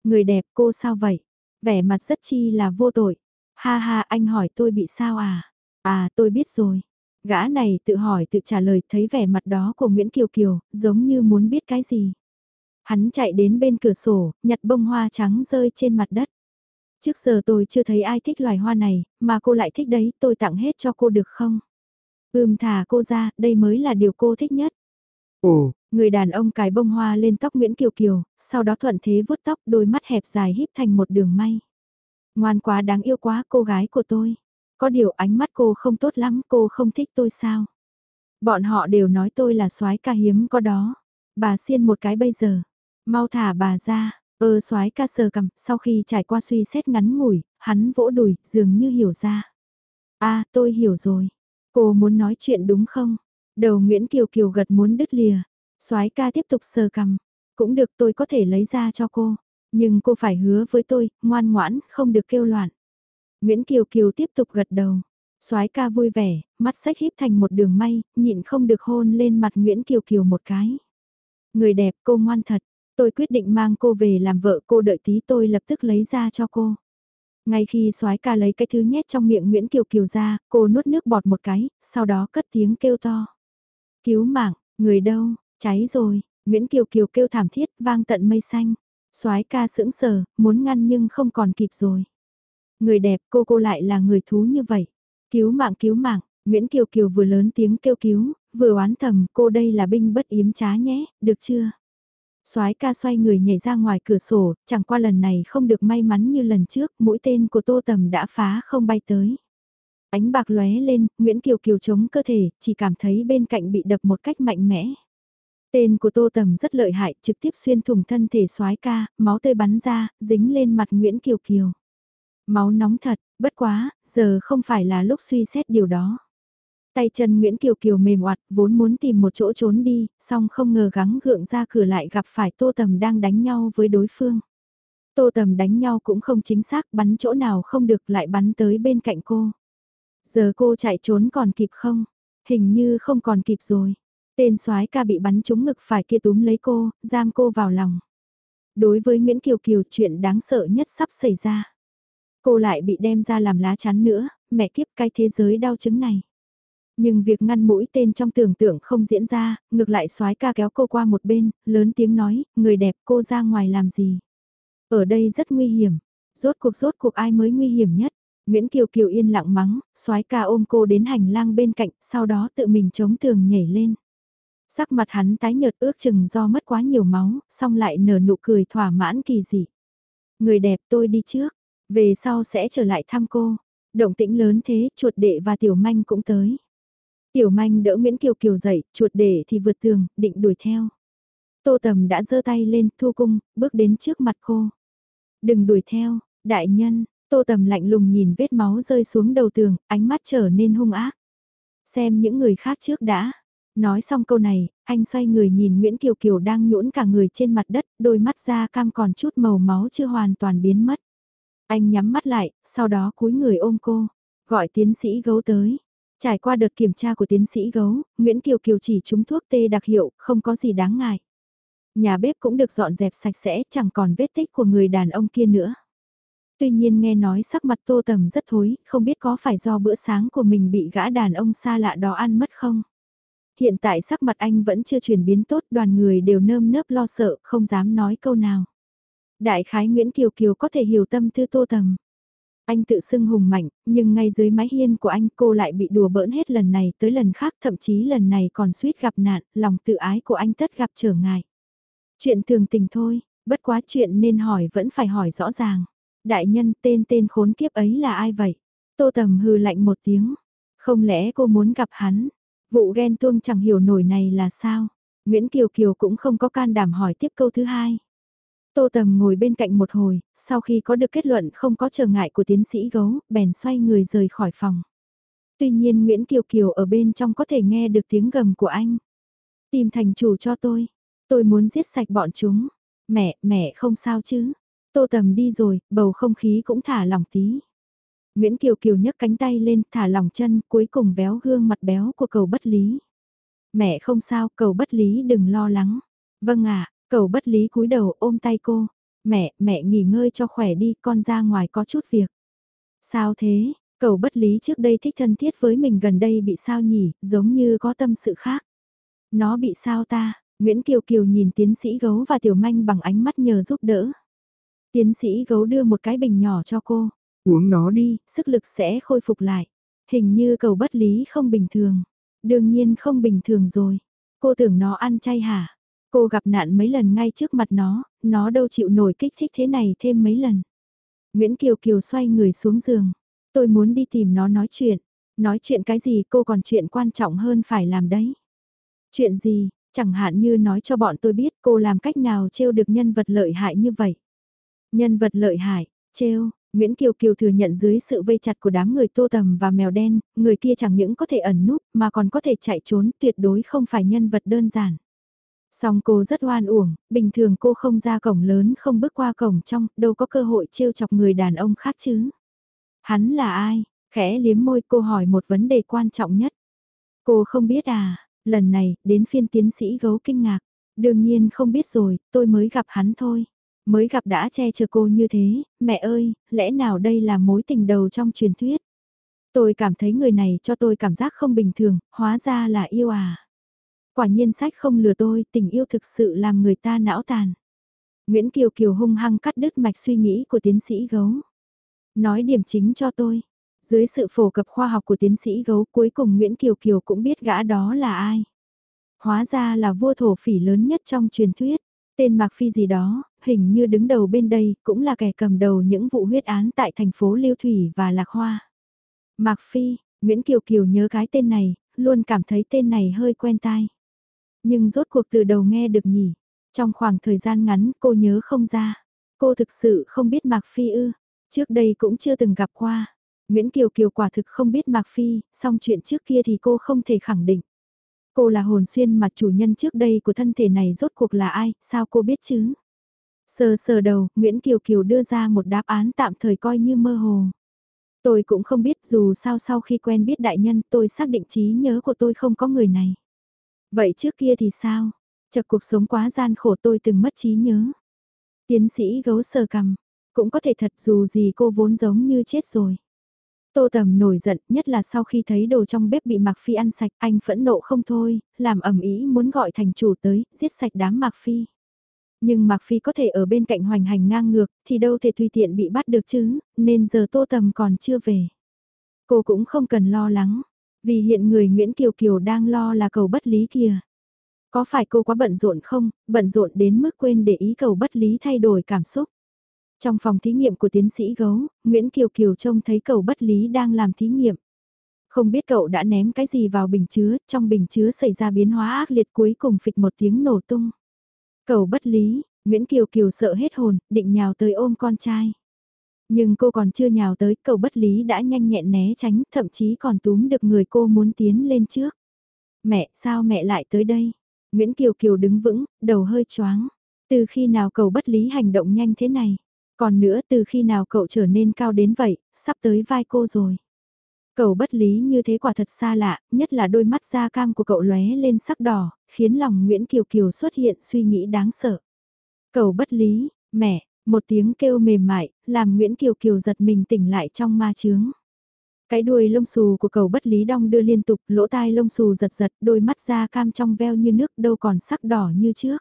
Người đẹp cô sao vậy? Vẻ mặt rất chi là vô tội. Ha ha anh hỏi tôi bị sao à? À tôi biết rồi. Gã này tự hỏi tự trả lời thấy vẻ mặt đó của Nguyễn Kiều Kiều, giống như muốn biết cái gì. Hắn chạy đến bên cửa sổ, nhặt bông hoa trắng rơi trên mặt đất. Trước giờ tôi chưa thấy ai thích loài hoa này, mà cô lại thích đấy, tôi tặng hết cho cô được không? Ừm thả cô ra, đây mới là điều cô thích nhất. Ồ, người đàn ông cài bông hoa lên tóc Nguyễn Kiều Kiều, sau đó thuận thế vuốt tóc đôi mắt hẹp dài híp thành một đường may. Ngoan quá đáng yêu quá cô gái của tôi. Có điều ánh mắt cô không tốt lắm, cô không thích tôi sao? Bọn họ đều nói tôi là soái ca hiếm có đó. Bà xiên một cái bây giờ. Mau thả bà ra. Ơ soái ca sờ cầm, sau khi trải qua suy xét ngắn ngủi, hắn vỗ đùi, dường như hiểu ra. a à, tôi hiểu rồi. Cô muốn nói chuyện đúng không? Đầu Nguyễn Kiều Kiều gật muốn đứt lìa. soái ca tiếp tục sờ cầm. Cũng được tôi có thể lấy ra cho cô. Nhưng cô phải hứa với tôi, ngoan ngoãn, không được kêu loạn. Nguyễn Kiều Kiều tiếp tục gật đầu. soái ca vui vẻ, mắt sách híp thành một đường may, nhịn không được hôn lên mặt Nguyễn Kiều Kiều một cái. Người đẹp cô ngoan thật, tôi quyết định mang cô về làm vợ cô đợi tí tôi lập tức lấy ra cho cô. Ngay khi soái ca lấy cái thứ nhét trong miệng Nguyễn Kiều Kiều ra, cô nuốt nước bọt một cái, sau đó cất tiếng kêu to. Cứu mạng, người đâu, cháy rồi, Nguyễn Kiều Kiều kêu thảm thiết vang tận mây xanh. soái ca sững sờ, muốn ngăn nhưng không còn kịp rồi. Người đẹp cô cô lại là người thú như vậy. Cứu mạng cứu mạng, Nguyễn Kiều Kiều vừa lớn tiếng kêu cứu, vừa oán thầm cô đây là binh bất yếm trá nhé, được chưa? soái ca xoay người nhảy ra ngoài cửa sổ, chẳng qua lần này không được may mắn như lần trước, mũi tên của tô tầm đã phá không bay tới. Ánh bạc lóe lên, Nguyễn Kiều Kiều chống cơ thể, chỉ cảm thấy bên cạnh bị đập một cách mạnh mẽ. Tên của Tô Tầm rất lợi hại, trực tiếp xuyên thủng thân thể soái ca, máu tươi bắn ra, dính lên mặt Nguyễn Kiều Kiều. Máu nóng thật, bất quá, giờ không phải là lúc suy xét điều đó. Tay chân Nguyễn Kiều Kiều mềm oặt, vốn muốn tìm một chỗ trốn đi, song không ngờ gắng gượng ra cửa lại gặp phải Tô Tầm đang đánh nhau với đối phương. Tô Tầm đánh nhau cũng không chính xác, bắn chỗ nào không được lại bắn tới bên cạnh cô. Giờ cô chạy trốn còn kịp không? Hình như không còn kịp rồi. Tên soái ca bị bắn trúng ngực phải kia túm lấy cô, giam cô vào lòng. Đối với Nguyễn Kiều Kiều chuyện đáng sợ nhất sắp xảy ra. Cô lại bị đem ra làm lá chắn nữa, mẹ kiếp cái thế giới đau chứng này. Nhưng việc ngăn mũi tên trong tưởng tượng không diễn ra, ngược lại soái ca kéo cô qua một bên, lớn tiếng nói, người đẹp cô ra ngoài làm gì. Ở đây rất nguy hiểm, rốt cuộc rốt cuộc ai mới nguy hiểm nhất. Nguyễn Kiều Kiều yên lặng mắng, soái ca ôm cô đến hành lang bên cạnh, sau đó tự mình chống tường nhảy lên. Sắc mặt hắn tái nhợt ước chừng do mất quá nhiều máu, xong lại nở nụ cười thỏa mãn kỳ dị. Người đẹp tôi đi trước, về sau sẽ trở lại thăm cô. Động tĩnh lớn thế, chuột đệ và tiểu manh cũng tới. Tiểu manh đỡ Nguyễn Kiều Kiều dậy, chuột đệ thì vượt tường, định đuổi theo. Tô Tầm đã giơ tay lên, thu cung, bước đến trước mặt cô. Đừng đuổi theo, đại nhân, Tô Tầm lạnh lùng nhìn vết máu rơi xuống đầu tường, ánh mắt trở nên hung ác. Xem những người khác trước đã. Nói xong câu này, anh xoay người nhìn Nguyễn Kiều Kiều đang nhũn cả người trên mặt đất, đôi mắt da cam còn chút màu máu chưa hoàn toàn biến mất. Anh nhắm mắt lại, sau đó cúi người ôm cô, gọi tiến sĩ gấu tới. Trải qua đợt kiểm tra của tiến sĩ gấu, Nguyễn Kiều Kiều chỉ trúng thuốc tê đặc hiệu, không có gì đáng ngại. Nhà bếp cũng được dọn dẹp sạch sẽ, chẳng còn vết tích của người đàn ông kia nữa. Tuy nhiên nghe nói sắc mặt tô tầm rất thối, không biết có phải do bữa sáng của mình bị gã đàn ông xa lạ đó ăn mất không? Hiện tại sắc mặt anh vẫn chưa chuyển biến tốt, đoàn người đều nơm nớp lo sợ, không dám nói câu nào. Đại khái Nguyễn Kiều Kiều có thể hiểu tâm tư tô tầm. Anh tự xưng hùng mạnh, nhưng ngay dưới mái hiên của anh cô lại bị đùa bỡn hết lần này tới lần khác thậm chí lần này còn suýt gặp nạn, lòng tự ái của anh tất gặp trở ngại. Chuyện thường tình thôi, bất quá chuyện nên hỏi vẫn phải hỏi rõ ràng. Đại nhân tên tên khốn kiếp ấy là ai vậy? Tô Tầm hừ lạnh một tiếng. Không lẽ cô muốn gặp hắn? Vụ ghen tuông chẳng hiểu nổi này là sao? Nguyễn Kiều Kiều cũng không có can đảm hỏi tiếp câu thứ hai. Tô Tầm ngồi bên cạnh một hồi, sau khi có được kết luận không có trở ngại của tiến sĩ gấu, bèn xoay người rời khỏi phòng. Tuy nhiên Nguyễn Kiều Kiều ở bên trong có thể nghe được tiếng gầm của anh. Tìm thành chủ cho tôi. Tôi muốn giết sạch bọn chúng. Mẹ, mẹ không sao chứ. Tô Tầm đi rồi, bầu không khí cũng thả lỏng tí. Nguyễn Kiều Kiều nhấc cánh tay lên, thả lỏng chân, cuối cùng véo gương mặt béo của cầu bất lý. Mẹ không sao, cầu bất lý đừng lo lắng. Vâng ạ, cầu bất lý cúi đầu ôm tay cô. Mẹ, mẹ nghỉ ngơi cho khỏe đi, con ra ngoài có chút việc. Sao thế, cầu bất lý trước đây thích thân thiết với mình gần đây bị sao nhỉ, giống như có tâm sự khác. Nó bị sao ta, Nguyễn Kiều Kiều nhìn tiến sĩ gấu và tiểu manh bằng ánh mắt nhờ giúp đỡ. Tiến sĩ gấu đưa một cái bình nhỏ cho cô. Uống nó đi, sức lực sẽ khôi phục lại. Hình như cầu bất lý không bình thường. Đương nhiên không bình thường rồi. Cô tưởng nó ăn chay hả? Cô gặp nạn mấy lần ngay trước mặt nó, nó đâu chịu nổi kích thích thế này thêm mấy lần. Nguyễn Kiều Kiều xoay người xuống giường. Tôi muốn đi tìm nó nói chuyện. Nói chuyện cái gì cô còn chuyện quan trọng hơn phải làm đấy. Chuyện gì, chẳng hạn như nói cho bọn tôi biết cô làm cách nào trêu được nhân vật lợi hại như vậy. Nhân vật lợi hại, trêu, Nguyễn Kiều Kiều thừa nhận dưới sự vây chặt của đám người tô tầm và mèo đen, người kia chẳng những có thể ẩn núp mà còn có thể chạy trốn tuyệt đối không phải nhân vật đơn giản. Song cô rất oan uổng, bình thường cô không ra cổng lớn không bước qua cổng trong, đâu có cơ hội trêu chọc người đàn ông khác chứ. Hắn là ai? Khẽ liếm môi cô hỏi một vấn đề quan trọng nhất. Cô không biết à, lần này, đến phiên tiến sĩ gấu kinh ngạc. Đương nhiên không biết rồi, tôi mới gặp hắn thôi. Mới gặp đã che chở cô như thế, mẹ ơi, lẽ nào đây là mối tình đầu trong truyền thuyết? Tôi cảm thấy người này cho tôi cảm giác không bình thường, hóa ra là yêu à. Quả nhiên sách không lừa tôi, tình yêu thực sự làm người ta não tàn. Nguyễn Kiều Kiều hung hăng cắt đứt mạch suy nghĩ của tiến sĩ gấu. Nói điểm chính cho tôi. Dưới sự phổ cập khoa học của tiến sĩ gấu cuối cùng Nguyễn Kiều Kiều cũng biết gã đó là ai. Hóa ra là vua thổ phỉ lớn nhất trong truyền thuyết. Tên Mạc Phi gì đó, hình như đứng đầu bên đây, cũng là kẻ cầm đầu những vụ huyết án tại thành phố Liêu Thủy và Lạc Hoa. Mạc Phi, Nguyễn Kiều Kiều nhớ cái tên này, luôn cảm thấy tên này hơi quen tai. Nhưng rốt cuộc từ đầu nghe được nhỉ, trong khoảng thời gian ngắn cô nhớ không ra. Cô thực sự không biết Mạc Phi ư, trước đây cũng chưa từng gặp qua. Nguyễn Kiều Kiều quả thực không biết Mạc Phi, song chuyện trước kia thì cô không thể khẳng định. Cô là hồn xuyên mà chủ nhân trước đây của thân thể này rốt cuộc là ai, sao cô biết chứ? Sờ sờ đầu, Nguyễn Kiều Kiều đưa ra một đáp án tạm thời coi như mơ hồ. Tôi cũng không biết dù sao sau khi quen biết đại nhân tôi xác định trí nhớ của tôi không có người này. Vậy trước kia thì sao? Chật cuộc sống quá gian khổ tôi từng mất trí nhớ. Tiến sĩ gấu sờ cầm, cũng có thể thật dù gì cô vốn giống như chết rồi. Tô Tầm nổi giận nhất là sau khi thấy đồ trong bếp bị Mạc Phi ăn sạch anh phẫn nộ không thôi, làm ẩm ý muốn gọi thành chủ tới, giết sạch đám Mạc Phi. Nhưng Mạc Phi có thể ở bên cạnh hoành hành ngang ngược, thì đâu thể tùy tiện bị bắt được chứ, nên giờ Tô Tầm còn chưa về. Cô cũng không cần lo lắng, vì hiện người Nguyễn Kiều Kiều đang lo là cầu bất lý kìa. Có phải cô quá bận rộn không, bận rộn đến mức quên để ý cầu bất lý thay đổi cảm xúc. Trong phòng thí nghiệm của tiến sĩ gấu, Nguyễn Kiều Kiều trông thấy cầu bất lý đang làm thí nghiệm. Không biết cậu đã ném cái gì vào bình chứa, trong bình chứa xảy ra biến hóa ác liệt cuối cùng phịch một tiếng nổ tung. Cầu bất lý, Nguyễn Kiều Kiều sợ hết hồn, định nhào tới ôm con trai. Nhưng cô còn chưa nhào tới, cầu bất lý đã nhanh nhẹn né tránh, thậm chí còn túm được người cô muốn tiến lên trước. Mẹ, sao mẹ lại tới đây? Nguyễn Kiều Kiều đứng vững, đầu hơi choáng. Từ khi nào cầu bất lý hành động nhanh thế này? Còn nữa từ khi nào cậu trở nên cao đến vậy, sắp tới vai cô rồi. Cậu bất lý như thế quả thật xa lạ, nhất là đôi mắt da cam của cậu lóe lên sắc đỏ, khiến lòng Nguyễn Kiều Kiều xuất hiện suy nghĩ đáng sợ. Cậu bất lý, mẹ, một tiếng kêu mềm mại, làm Nguyễn Kiều Kiều giật mình tỉnh lại trong ma chướng. Cái đuôi lông xù của cầu bất lý đong đưa liên tục, lỗ tai lông xù giật giật, đôi mắt da cam trong veo như nước đâu còn sắc đỏ như trước.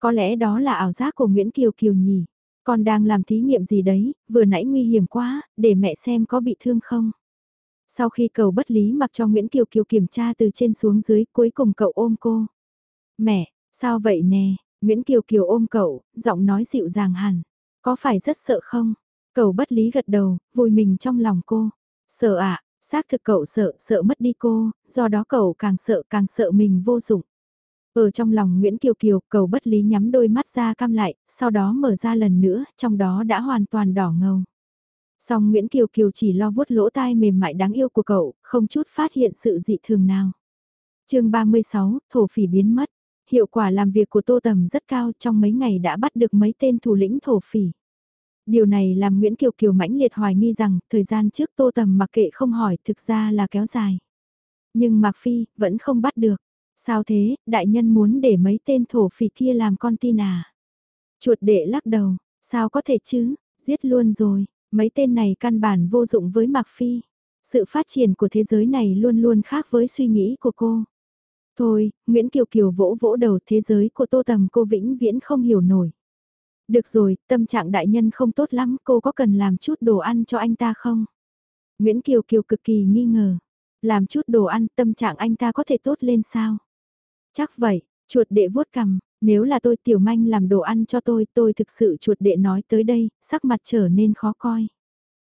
Có lẽ đó là ảo giác của Nguyễn Kiều Kiều nhỉ. Con đang làm thí nghiệm gì đấy, vừa nãy nguy hiểm quá, để mẹ xem có bị thương không. Sau khi cầu bất lý mặc cho Nguyễn Kiều Kiều kiểm tra từ trên xuống dưới, cuối cùng cậu ôm cô. Mẹ, sao vậy nè, Nguyễn Kiều Kiều ôm cậu, giọng nói dịu dàng hẳn. Có phải rất sợ không? Cậu bất lý gật đầu, vùi mình trong lòng cô. Sợ ạ, à, xác thực cậu sợ, sợ mất đi cô, do đó cậu càng sợ càng sợ mình vô dụng. Ở trong lòng Nguyễn Kiều Kiều, cầu bất lý nhắm đôi mắt ra cam lại, sau đó mở ra lần nữa, trong đó đã hoàn toàn đỏ ngầu. Song Nguyễn Kiều Kiều chỉ lo vuốt lỗ tai mềm mại đáng yêu của cậu, không chút phát hiện sự dị thường nào. chương 36, thổ phỉ biến mất. Hiệu quả làm việc của Tô Tầm rất cao trong mấy ngày đã bắt được mấy tên thủ lĩnh thổ phỉ. Điều này làm Nguyễn Kiều Kiều mãnh liệt hoài nghi rằng thời gian trước Tô Tầm mặc kệ không hỏi thực ra là kéo dài. Nhưng Mạc Phi vẫn không bắt được. Sao thế, đại nhân muốn để mấy tên thổ phỉ kia làm con tin à? Chuột đệ lắc đầu, sao có thể chứ, giết luôn rồi, Mấy tên này căn bản vô dụng với Mạc Phi. Sự phát triển của thế giới này luôn luôn khác với suy nghĩ của cô. Thôi, Nguyễn Kiều Kiều vỗ vỗ đầu thế giới của Tô Tầm cô vĩnh viễn không hiểu nổi. Được rồi, tâm trạng đại nhân không tốt lắm, cô có cần làm chút đồ ăn cho anh ta không? Nguyễn Kiều Kiều cực kỳ nghi ngờ. Làm chút đồ ăn, tâm trạng anh ta có thể tốt lên sao? Chắc vậy, chuột đệ vuốt cằm, nếu là tôi tiểu manh làm đồ ăn cho tôi, tôi thực sự chuột đệ nói tới đây, sắc mặt trở nên khó coi.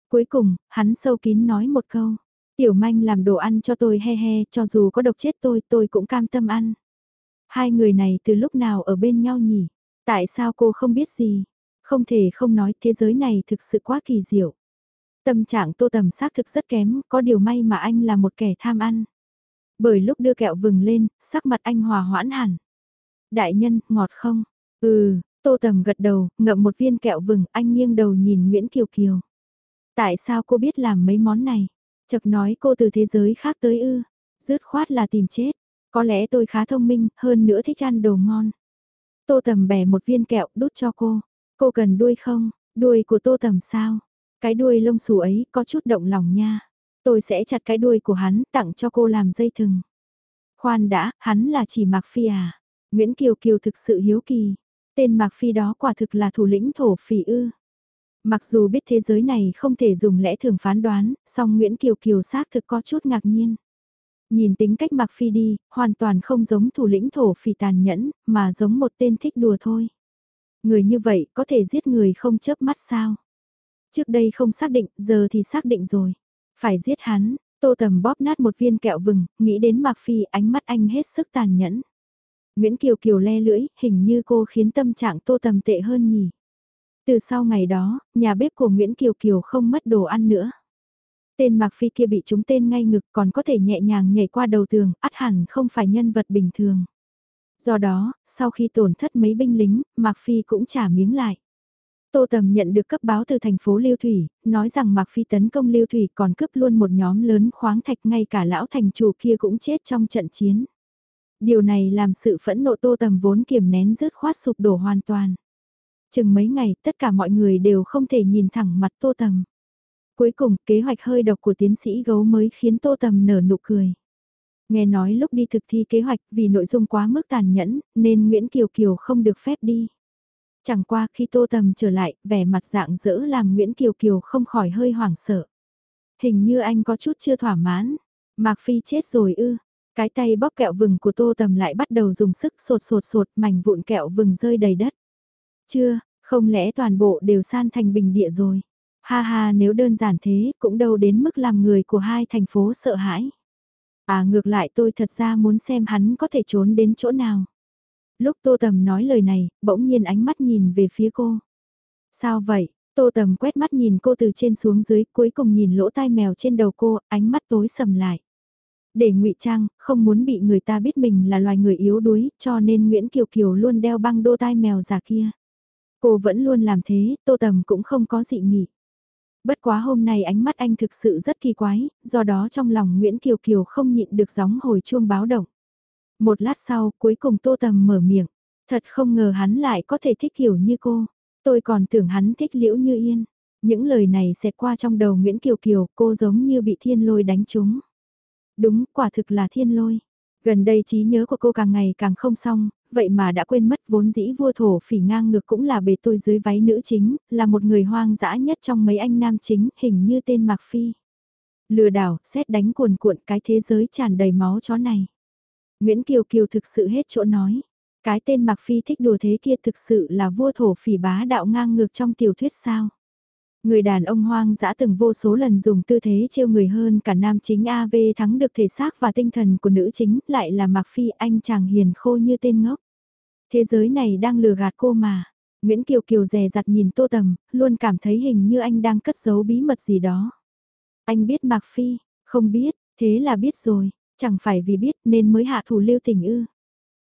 Cuối cùng, hắn sâu kín nói một câu. Tiểu manh làm đồ ăn cho tôi he he, cho dù có độc chết tôi, tôi cũng cam tâm ăn. Hai người này từ lúc nào ở bên nhau nhỉ? Tại sao cô không biết gì? Không thể không nói thế giới này thực sự quá kỳ diệu. Tâm trạng tô tầm xác thực rất kém, có điều may mà anh là một kẻ tham ăn. Bởi lúc đưa kẹo vừng lên, sắc mặt anh hòa hoãn hẳn. Đại nhân, ngọt không? Ừ, tô tầm gật đầu, ngậm một viên kẹo vừng, anh nghiêng đầu nhìn Nguyễn Kiều Kiều. Tại sao cô biết làm mấy món này? Chật nói cô từ thế giới khác tới ư. Dứt khoát là tìm chết. Có lẽ tôi khá thông minh, hơn nữa thích ăn đồ ngon. Tô tầm bẻ một viên kẹo đút cho cô. Cô cần đuôi không? Đuôi của tô tầm sao? Cái đuôi lông xù ấy có chút động lòng nha. Tôi sẽ chặt cái đuôi của hắn tặng cho cô làm dây thừng. Khoan đã, hắn là chỉ Mạc Phi à? Nguyễn Kiều Kiều thực sự hiếu kỳ. Tên Mạc Phi đó quả thực là thủ lĩnh thổ phỉ ư. Mặc dù biết thế giới này không thể dùng lẽ thường phán đoán, song Nguyễn Kiều Kiều xác thực có chút ngạc nhiên. Nhìn tính cách Mạc Phi đi, hoàn toàn không giống thủ lĩnh thổ phỉ tàn nhẫn, mà giống một tên thích đùa thôi. Người như vậy có thể giết người không chớp mắt sao? Trước đây không xác định, giờ thì xác định rồi. Phải giết hắn, tô tầm bóp nát một viên kẹo vừng, nghĩ đến Mạc Phi ánh mắt anh hết sức tàn nhẫn. Nguyễn Kiều Kiều le lưỡi, hình như cô khiến tâm trạng tô tầm tệ hơn nhỉ. Từ sau ngày đó, nhà bếp của Nguyễn Kiều Kiều không mất đồ ăn nữa. Tên Mạc Phi kia bị trúng tên ngay ngực còn có thể nhẹ nhàng nhảy qua đầu tường, ắt hẳn không phải nhân vật bình thường. Do đó, sau khi tổn thất mấy binh lính, Mạc Phi cũng trả miếng lại. Tô Tầm nhận được cấp báo từ thành phố Liêu Thủy, nói rằng Mạc Phi tấn công Liêu Thủy còn cướp luôn một nhóm lớn khoáng thạch ngay cả lão thành chủ kia cũng chết trong trận chiến. Điều này làm sự phẫn nộ Tô Tầm vốn kiềm nén rớt khoát sụp đổ hoàn toàn. Chừng mấy ngày tất cả mọi người đều không thể nhìn thẳng mặt Tô Tầm. Cuối cùng kế hoạch hơi độc của tiến sĩ gấu mới khiến Tô Tầm nở nụ cười. Nghe nói lúc đi thực thi kế hoạch vì nội dung quá mức tàn nhẫn nên Nguyễn Kiều Kiều không được phép đi. Chẳng qua khi Tô Tầm trở lại, vẻ mặt dạng dỡ làm Nguyễn Kiều Kiều không khỏi hơi hoảng sợ. Hình như anh có chút chưa thỏa mãn. Mạc Phi chết rồi ư. Cái tay bóp kẹo vừng của Tô Tầm lại bắt đầu dùng sức sột sột sột mảnh vụn kẹo vừng rơi đầy đất. Chưa, không lẽ toàn bộ đều san thành bình địa rồi. Ha ha nếu đơn giản thế cũng đâu đến mức làm người của hai thành phố sợ hãi. À ngược lại tôi thật ra muốn xem hắn có thể trốn đến chỗ nào. Lúc Tô Tầm nói lời này, bỗng nhiên ánh mắt nhìn về phía cô. Sao vậy? Tô Tầm quét mắt nhìn cô từ trên xuống dưới, cuối cùng nhìn lỗ tai mèo trên đầu cô, ánh mắt tối sầm lại. Để ngụy trang, không muốn bị người ta biết mình là loài người yếu đuối, cho nên Nguyễn Kiều Kiều luôn đeo băng đô tai mèo giả kia. Cô vẫn luôn làm thế, Tô Tầm cũng không có dị nghị. Bất quá hôm nay ánh mắt anh thực sự rất kỳ quái, do đó trong lòng Nguyễn Kiều Kiều không nhịn được gióng hồi chuông báo động. Một lát sau, cuối cùng Tô Tầm mở miệng. Thật không ngờ hắn lại có thể thích kiểu như cô. Tôi còn tưởng hắn thích liễu như yên. Những lời này xẹt qua trong đầu Nguyễn Kiều Kiều, cô giống như bị thiên lôi đánh trúng. Đúng, quả thực là thiên lôi. Gần đây trí nhớ của cô càng ngày càng không xong, vậy mà đã quên mất vốn dĩ vua thổ phỉ ngang ngược cũng là bề tôi dưới váy nữ chính, là một người hoang dã nhất trong mấy anh nam chính, hình như tên Mạc Phi. Lừa đảo, xét đánh cuồn cuộn cái thế giới tràn đầy máu chó này. Nguyễn Kiều Kiều thực sự hết chỗ nói. Cái tên Mạc Phi thích đùa thế kia thực sự là vua thổ phỉ bá đạo ngang ngược trong tiểu thuyết sao. Người đàn ông hoang dã từng vô số lần dùng tư thế trêu người hơn cả nam chính AV thắng được thể xác và tinh thần của nữ chính lại là Mạc Phi anh chàng hiền khô như tên ngốc. Thế giới này đang lừa gạt cô mà. Nguyễn Kiều Kiều dè dặt nhìn Tô Tầm, luôn cảm thấy hình như anh đang cất giấu bí mật gì đó. Anh biết Mạc Phi, không biết, thế là biết rồi, chẳng phải vì biết nên mới hạ thủ lưu tình ư.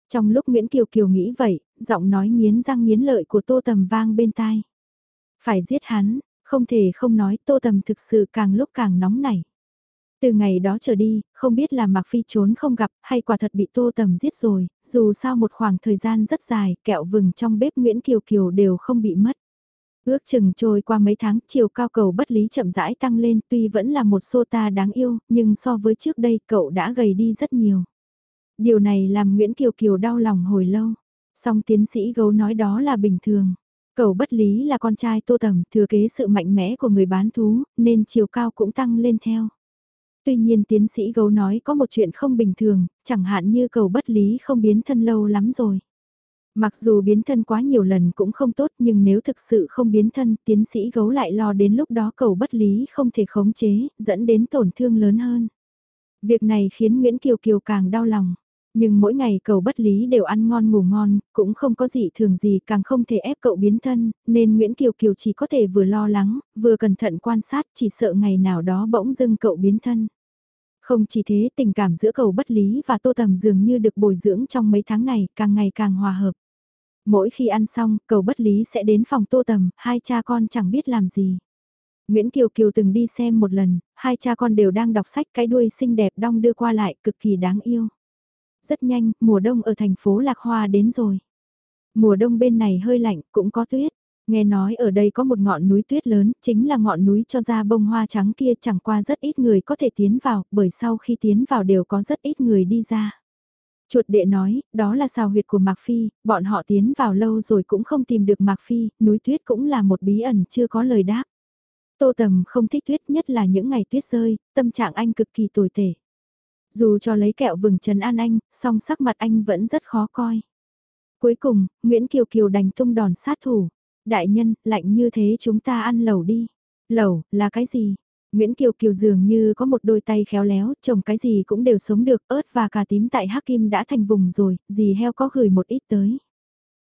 Trong lúc Nguyễn Kiều Kiều nghĩ vậy, giọng nói nghiến răng nghiến lợi của Tô Tầm vang bên tai. Phải giết hắn, không thể không nói Tô Tầm thực sự càng lúc càng nóng nảy. Từ ngày đó trở đi, không biết là Mạc Phi trốn không gặp hay quả thật bị Tô Tầm giết rồi, dù sao một khoảng thời gian rất dài kẹo vừng trong bếp Nguyễn Kiều Kiều đều không bị mất. Ước chừng trôi qua mấy tháng, chiều cao cầu bất lý chậm rãi tăng lên, tuy vẫn là một sô ta đáng yêu, nhưng so với trước đây cậu đã gầy đi rất nhiều. Điều này làm Nguyễn Kiều Kiều đau lòng hồi lâu. Song tiến sĩ gấu nói đó là bình thường. Cầu bất lý là con trai tô tầm, thừa kế sự mạnh mẽ của người bán thú, nên chiều cao cũng tăng lên theo. Tuy nhiên tiến sĩ gấu nói có một chuyện không bình thường, chẳng hạn như cầu bất lý không biến thân lâu lắm rồi. Mặc dù biến thân quá nhiều lần cũng không tốt nhưng nếu thực sự không biến thân tiến sĩ gấu lại lo đến lúc đó cầu bất lý không thể khống chế, dẫn đến tổn thương lớn hơn. Việc này khiến Nguyễn Kiều Kiều càng đau lòng. Nhưng mỗi ngày cầu bất lý đều ăn ngon ngủ ngon, cũng không có gì thường gì càng không thể ép cậu biến thân, nên Nguyễn Kiều Kiều chỉ có thể vừa lo lắng, vừa cẩn thận quan sát chỉ sợ ngày nào đó bỗng dưng cậu biến thân. Không chỉ thế tình cảm giữa cầu bất lý và tô tầm dường như được bồi dưỡng trong mấy tháng này càng ngày càng hòa hợp. Mỗi khi ăn xong, cầu bất lý sẽ đến phòng tô tầm, hai cha con chẳng biết làm gì. Nguyễn Kiều Kiều từng đi xem một lần, hai cha con đều đang đọc sách cái đuôi xinh đẹp đong đưa qua lại cực kỳ đáng yêu. Rất nhanh, mùa đông ở thành phố Lạc Hoa đến rồi. Mùa đông bên này hơi lạnh, cũng có tuyết. Nghe nói ở đây có một ngọn núi tuyết lớn, chính là ngọn núi cho ra bông hoa trắng kia chẳng qua rất ít người có thể tiến vào, bởi sau khi tiến vào đều có rất ít người đi ra. Chuột đệ nói, đó là xào huyệt của Mạc Phi, bọn họ tiến vào lâu rồi cũng không tìm được Mạc Phi, núi tuyết cũng là một bí ẩn chưa có lời đáp. Tô Tầm không thích tuyết nhất là những ngày tuyết rơi, tâm trạng anh cực kỳ tồi tệ. Dù cho lấy kẹo vừng trần an anh, song sắc mặt anh vẫn rất khó coi. Cuối cùng, Nguyễn Kiều Kiều đành tung đòn sát thủ. Đại nhân, lạnh như thế chúng ta ăn lẩu đi. Lẩu, là cái gì? Nguyễn Kiều Kiều dường như có một đôi tay khéo léo, trồng cái gì cũng đều sống được, ớt và cà tím tại Hắc Kim đã thành vùng rồi, gì heo có gửi một ít tới.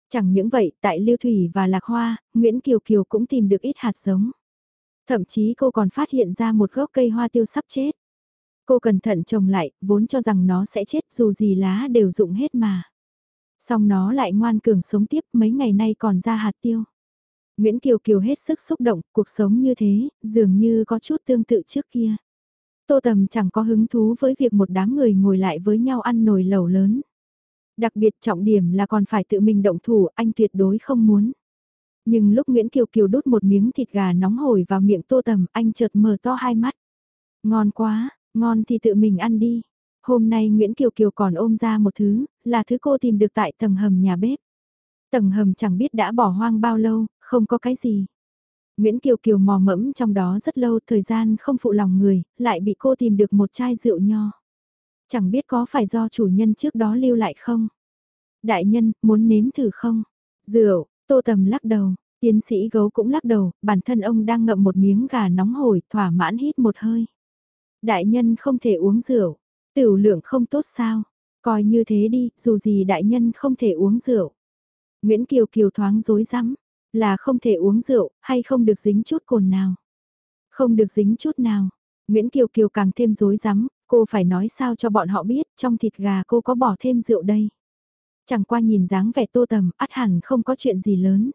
Chẳng những vậy, tại Lưu Thủy và Lạc Hoa, Nguyễn Kiều Kiều cũng tìm được ít hạt giống. Thậm chí cô còn phát hiện ra một gốc cây hoa tiêu sắp chết. Cô cẩn thận trồng lại, vốn cho rằng nó sẽ chết dù gì lá đều rụng hết mà. Xong nó lại ngoan cường sống tiếp mấy ngày nay còn ra hạt tiêu. Nguyễn Kiều Kiều hết sức xúc động, cuộc sống như thế, dường như có chút tương tự trước kia. Tô Tầm chẳng có hứng thú với việc một đám người ngồi lại với nhau ăn nồi lẩu lớn. Đặc biệt trọng điểm là còn phải tự mình động thủ, anh tuyệt đối không muốn. Nhưng lúc Nguyễn Kiều Kiều đút một miếng thịt gà nóng hổi vào miệng Tô Tầm, anh chợt mở to hai mắt. Ngon quá, ngon thì tự mình ăn đi. Hôm nay Nguyễn Kiều Kiều còn ôm ra một thứ, là thứ cô tìm được tại tầng hầm nhà bếp. Tầng hầm chẳng biết đã bỏ hoang bao lâu, không có cái gì. Nguyễn Kiều Kiều mò mẫm trong đó rất lâu thời gian không phụ lòng người, lại bị cô tìm được một chai rượu nho. Chẳng biết có phải do chủ nhân trước đó lưu lại không? Đại nhân, muốn nếm thử không? Rượu, tô tầm lắc đầu, tiến sĩ gấu cũng lắc đầu, bản thân ông đang ngậm một miếng gà nóng hổi, thỏa mãn hít một hơi. Đại nhân không thể uống rượu, tiểu lượng không tốt sao? Coi như thế đi, dù gì đại nhân không thể uống rượu. Nguyễn Kiều Kiều thoáng dối rắm là không thể uống rượu, hay không được dính chút cồn nào. Không được dính chút nào. Nguyễn Kiều Kiều càng thêm rối rắm, cô phải nói sao cho bọn họ biết trong thịt gà cô có bỏ thêm rượu đây. Chẳng qua nhìn dáng vẻ tô tầm, ắt hẳn không có chuyện gì lớn.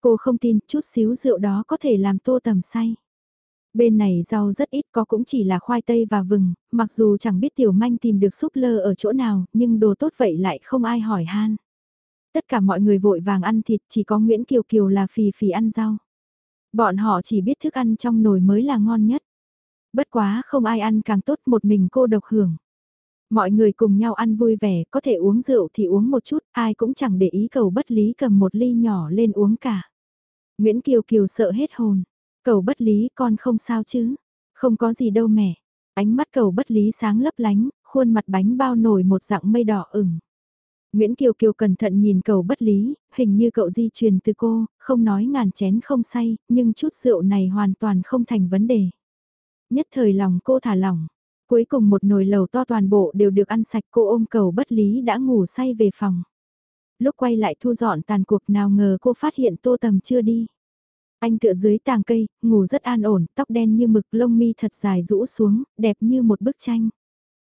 Cô không tin chút xíu rượu đó có thể làm tô tầm say. Bên này rau rất ít có cũng chỉ là khoai tây và vừng, mặc dù chẳng biết tiểu manh tìm được súp lơ ở chỗ nào, nhưng đồ tốt vậy lại không ai hỏi han. Tất cả mọi người vội vàng ăn thịt chỉ có Nguyễn Kiều Kiều là phì phì ăn rau. Bọn họ chỉ biết thức ăn trong nồi mới là ngon nhất. Bất quá không ai ăn càng tốt một mình cô độc hưởng. Mọi người cùng nhau ăn vui vẻ, có thể uống rượu thì uống một chút, ai cũng chẳng để ý cầu bất lý cầm một ly nhỏ lên uống cả. Nguyễn Kiều Kiều sợ hết hồn. Cầu bất lý con không sao chứ. Không có gì đâu mẹ. Ánh mắt cầu bất lý sáng lấp lánh, khuôn mặt bánh bao nổi một dạng mây đỏ ửng. Nguyễn Kiều Kiều cẩn thận nhìn cầu bất lý, hình như cậu di truyền từ cô, không nói ngàn chén không say, nhưng chút rượu này hoàn toàn không thành vấn đề. Nhất thời lòng cô thả lỏng, cuối cùng một nồi lầu to toàn bộ đều được ăn sạch cô ôm cầu bất lý đã ngủ say về phòng. Lúc quay lại thu dọn tàn cuộc nào ngờ cô phát hiện tô tầm chưa đi. Anh tựa dưới tàng cây, ngủ rất an ổn, tóc đen như mực lông mi thật dài rũ xuống, đẹp như một bức tranh.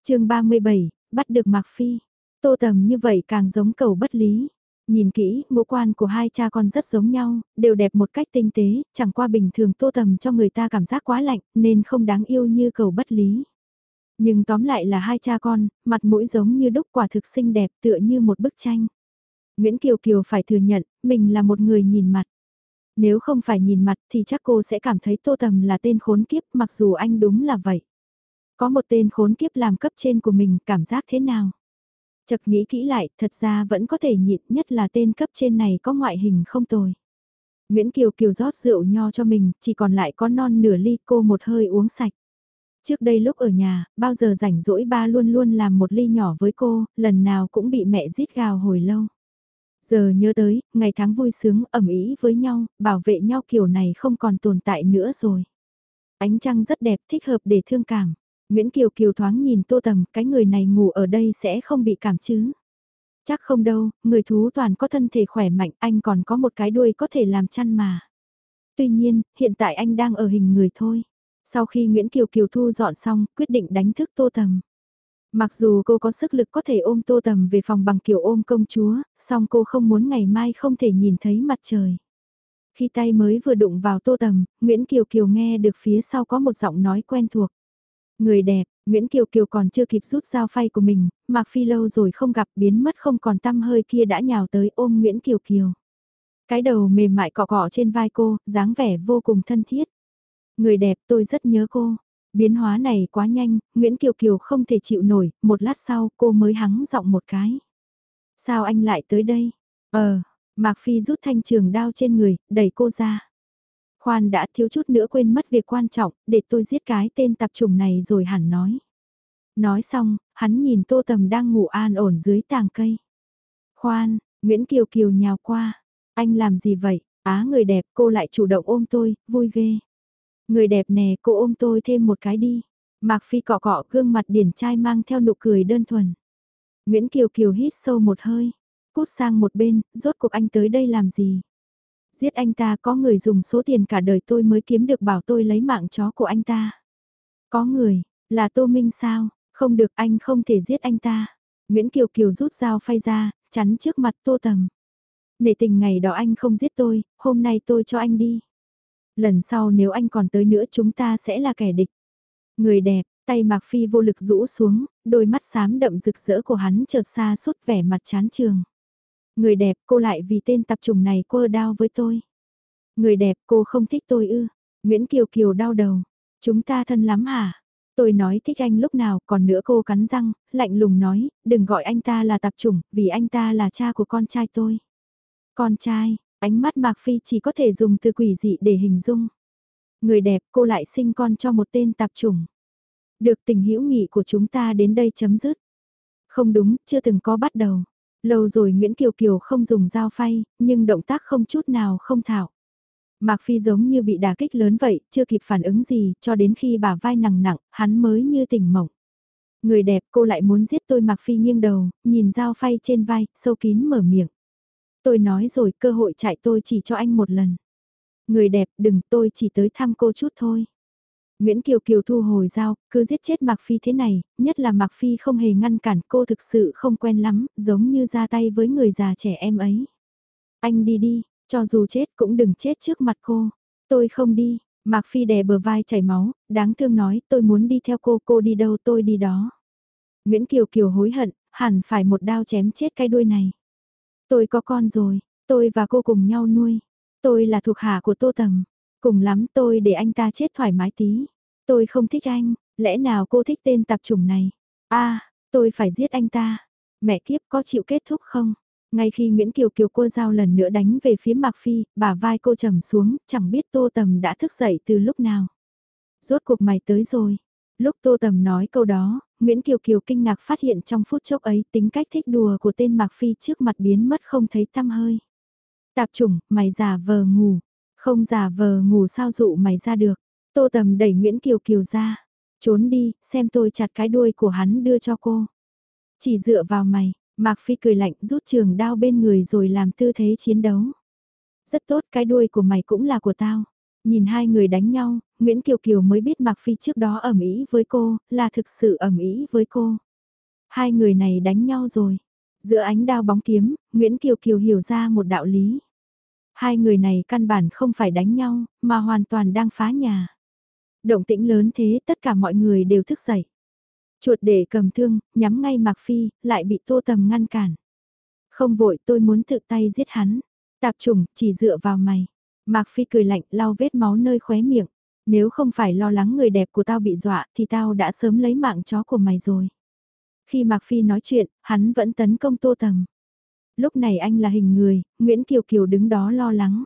chương 37, bắt được Mạc Phi. Tô tầm như vậy càng giống cầu bất lý. Nhìn kỹ, ngũ quan của hai cha con rất giống nhau, đều đẹp một cách tinh tế, chẳng qua bình thường tô tầm cho người ta cảm giác quá lạnh, nên không đáng yêu như cầu bất lý. Nhưng tóm lại là hai cha con, mặt mũi giống như đúc quả thực xinh đẹp tựa như một bức tranh. Nguyễn Kiều Kiều phải thừa nhận, mình là một người nhìn mặt. Nếu không phải nhìn mặt thì chắc cô sẽ cảm thấy Tô Tầm là tên khốn kiếp mặc dù anh đúng là vậy. Có một tên khốn kiếp làm cấp trên của mình cảm giác thế nào? Chật nghĩ kỹ lại, thật ra vẫn có thể nhịn nhất là tên cấp trên này có ngoại hình không tồi. Nguyễn Kiều Kiều rót rượu nho cho mình, chỉ còn lại có non nửa ly cô một hơi uống sạch. Trước đây lúc ở nhà, bao giờ rảnh rỗi ba luôn luôn làm một ly nhỏ với cô, lần nào cũng bị mẹ rít gào hồi lâu. Giờ nhớ tới, ngày tháng vui sướng, ẩm ý với nhau, bảo vệ nhau kiểu này không còn tồn tại nữa rồi. Ánh trăng rất đẹp, thích hợp để thương cảm. Nguyễn Kiều Kiều thoáng nhìn tô tầm, cái người này ngủ ở đây sẽ không bị cảm chứ. Chắc không đâu, người thú toàn có thân thể khỏe mạnh, anh còn có một cái đuôi có thể làm chăn mà. Tuy nhiên, hiện tại anh đang ở hình người thôi. Sau khi Nguyễn Kiều Kiều thu dọn xong, quyết định đánh thức Tô Tầm. Mặc dù cô có sức lực có thể ôm Tô Tầm về phòng bằng kiểu ôm công chúa, song cô không muốn ngày mai không thể nhìn thấy mặt trời. Khi tay mới vừa đụng vào Tô Tầm, Nguyễn Kiều Kiều nghe được phía sau có một giọng nói quen thuộc. Người đẹp, Nguyễn Kiều Kiều còn chưa kịp rút dao phay của mình, Mạc Phi lâu rồi không gặp biến mất không còn tăm hơi kia đã nhào tới ôm Nguyễn Kiều Kiều. Cái đầu mềm mại cọ cọ trên vai cô, dáng vẻ vô cùng thân thiết. Người đẹp tôi rất nhớ cô. Biến hóa này quá nhanh, Nguyễn Kiều Kiều không thể chịu nổi, một lát sau cô mới hắng giọng một cái. Sao anh lại tới đây? Ờ, Mạc Phi rút thanh trường đao trên người, đẩy cô ra. Khoan đã thiếu chút nữa quên mất việc quan trọng, để tôi giết cái tên tạp trùng này rồi hẳn nói. Nói xong, hắn nhìn Tô Tầm đang ngủ an ổn dưới tàng cây. Khoan, Nguyễn Kiều Kiều nhào qua. Anh làm gì vậy? Á người đẹp cô lại chủ động ôm tôi, vui ghê. Người đẹp nè cô ôm tôi thêm một cái đi. Mạc Phi cọ cọ gương mặt điển trai mang theo nụ cười đơn thuần. Nguyễn Kiều Kiều hít sâu một hơi. Cút sang một bên, rốt cuộc anh tới đây làm gì? Giết anh ta có người dùng số tiền cả đời tôi mới kiếm được bảo tôi lấy mạng chó của anh ta. Có người, là Tô Minh sao? Không được anh không thể giết anh ta. Nguyễn Kiều Kiều rút dao phay ra, chắn trước mặt Tô Tầm. Nể tình ngày đó anh không giết tôi, hôm nay tôi cho anh đi. Lần sau nếu anh còn tới nữa chúng ta sẽ là kẻ địch. Người đẹp, tay Mạc Phi vô lực rũ xuống, đôi mắt xám đậm rực rỡ của hắn chợt xa suốt vẻ mặt chán trường. Người đẹp cô lại vì tên tập trùng này quơ đao với tôi. Người đẹp cô không thích tôi ư. Nguyễn Kiều Kiều đau đầu. Chúng ta thân lắm hả? Tôi nói thích anh lúc nào, còn nữa cô cắn răng, lạnh lùng nói, đừng gọi anh ta là tạp chủng, vì anh ta là cha của con trai tôi. Con trai, ánh mắt Mạc Phi chỉ có thể dùng từ quỷ dị để hình dung. Người đẹp cô lại sinh con cho một tên tạp chủng. Được tình hữu nghị của chúng ta đến đây chấm dứt. Không đúng, chưa từng có bắt đầu. Lâu rồi Nguyễn Kiều Kiều không dùng dao phay, nhưng động tác không chút nào không thảo. Mạc Phi giống như bị đả kích lớn vậy, chưa kịp phản ứng gì, cho đến khi bà vai nặng nặng, hắn mới như tỉnh mộng. Người đẹp cô lại muốn giết tôi Mạc Phi nghiêng đầu, nhìn dao phay trên vai, sâu kín mở miệng. Tôi nói rồi cơ hội chạy tôi chỉ cho anh một lần. Người đẹp đừng tôi chỉ tới thăm cô chút thôi. Nguyễn Kiều Kiều thu hồi dao, cứ giết chết Mạc Phi thế này, nhất là Mạc Phi không hề ngăn cản cô thực sự không quen lắm, giống như ra tay với người già trẻ em ấy. Anh đi đi, cho dù chết cũng đừng chết trước mặt cô. Tôi không đi, Mạc Phi đè bờ vai chảy máu, đáng thương nói tôi muốn đi theo cô, cô đi đâu tôi đi đó. Nguyễn Kiều Kiều hối hận, hẳn phải một đao chém chết cái đuôi này. Tôi có con rồi, tôi và cô cùng nhau nuôi. Tôi là thuộc hạ của Tô Tầm. Cùng lắm tôi để anh ta chết thoải mái tí. Tôi không thích anh, lẽ nào cô thích tên tạp chủng này? a tôi phải giết anh ta. Mẹ kiếp có chịu kết thúc không? Ngay khi Nguyễn Kiều Kiều cô giao lần nữa đánh về phía Mạc Phi, bà vai cô trầm xuống, chẳng biết Tô Tầm đã thức dậy từ lúc nào. Rốt cuộc mày tới rồi. Lúc Tô Tầm nói câu đó, Nguyễn Kiều Kiều kinh ngạc phát hiện trong phút chốc ấy tính cách thích đùa của tên Mạc Phi trước mặt biến mất không thấy tăm hơi. Tạp chủng, mày giả vờ ngủ, không giả vờ ngủ sao dụ mày ra được. Tô Tầm đẩy Nguyễn Kiều Kiều ra. Trốn đi, xem tôi chặt cái đuôi của hắn đưa cho cô. Chỉ dựa vào mày, Mạc Phi cười lạnh rút trường đao bên người rồi làm tư thế chiến đấu. Rất tốt, cái đuôi của mày cũng là của tao. Nhìn hai người đánh nhau, Nguyễn Kiều Kiều mới biết Mạc Phi trước đó ẩm ý với cô, là thực sự ẩm ý với cô. Hai người này đánh nhau rồi. Giữa ánh đao bóng kiếm, Nguyễn Kiều Kiều hiểu ra một đạo lý. Hai người này căn bản không phải đánh nhau, mà hoàn toàn đang phá nhà. Động tĩnh lớn thế tất cả mọi người đều thức dậy. Chuột để cầm thương, nhắm ngay Mạc Phi, lại bị Tô Tầm ngăn cản. Không vội tôi muốn tự tay giết hắn. Tạp trùng, chỉ dựa vào mày. Mạc Phi cười lạnh lau vết máu nơi khóe miệng. Nếu không phải lo lắng người đẹp của tao bị dọa thì tao đã sớm lấy mạng chó của mày rồi. Khi Mạc Phi nói chuyện, hắn vẫn tấn công Tô Tầm. Lúc này anh là hình người, Nguyễn Kiều Kiều đứng đó lo lắng.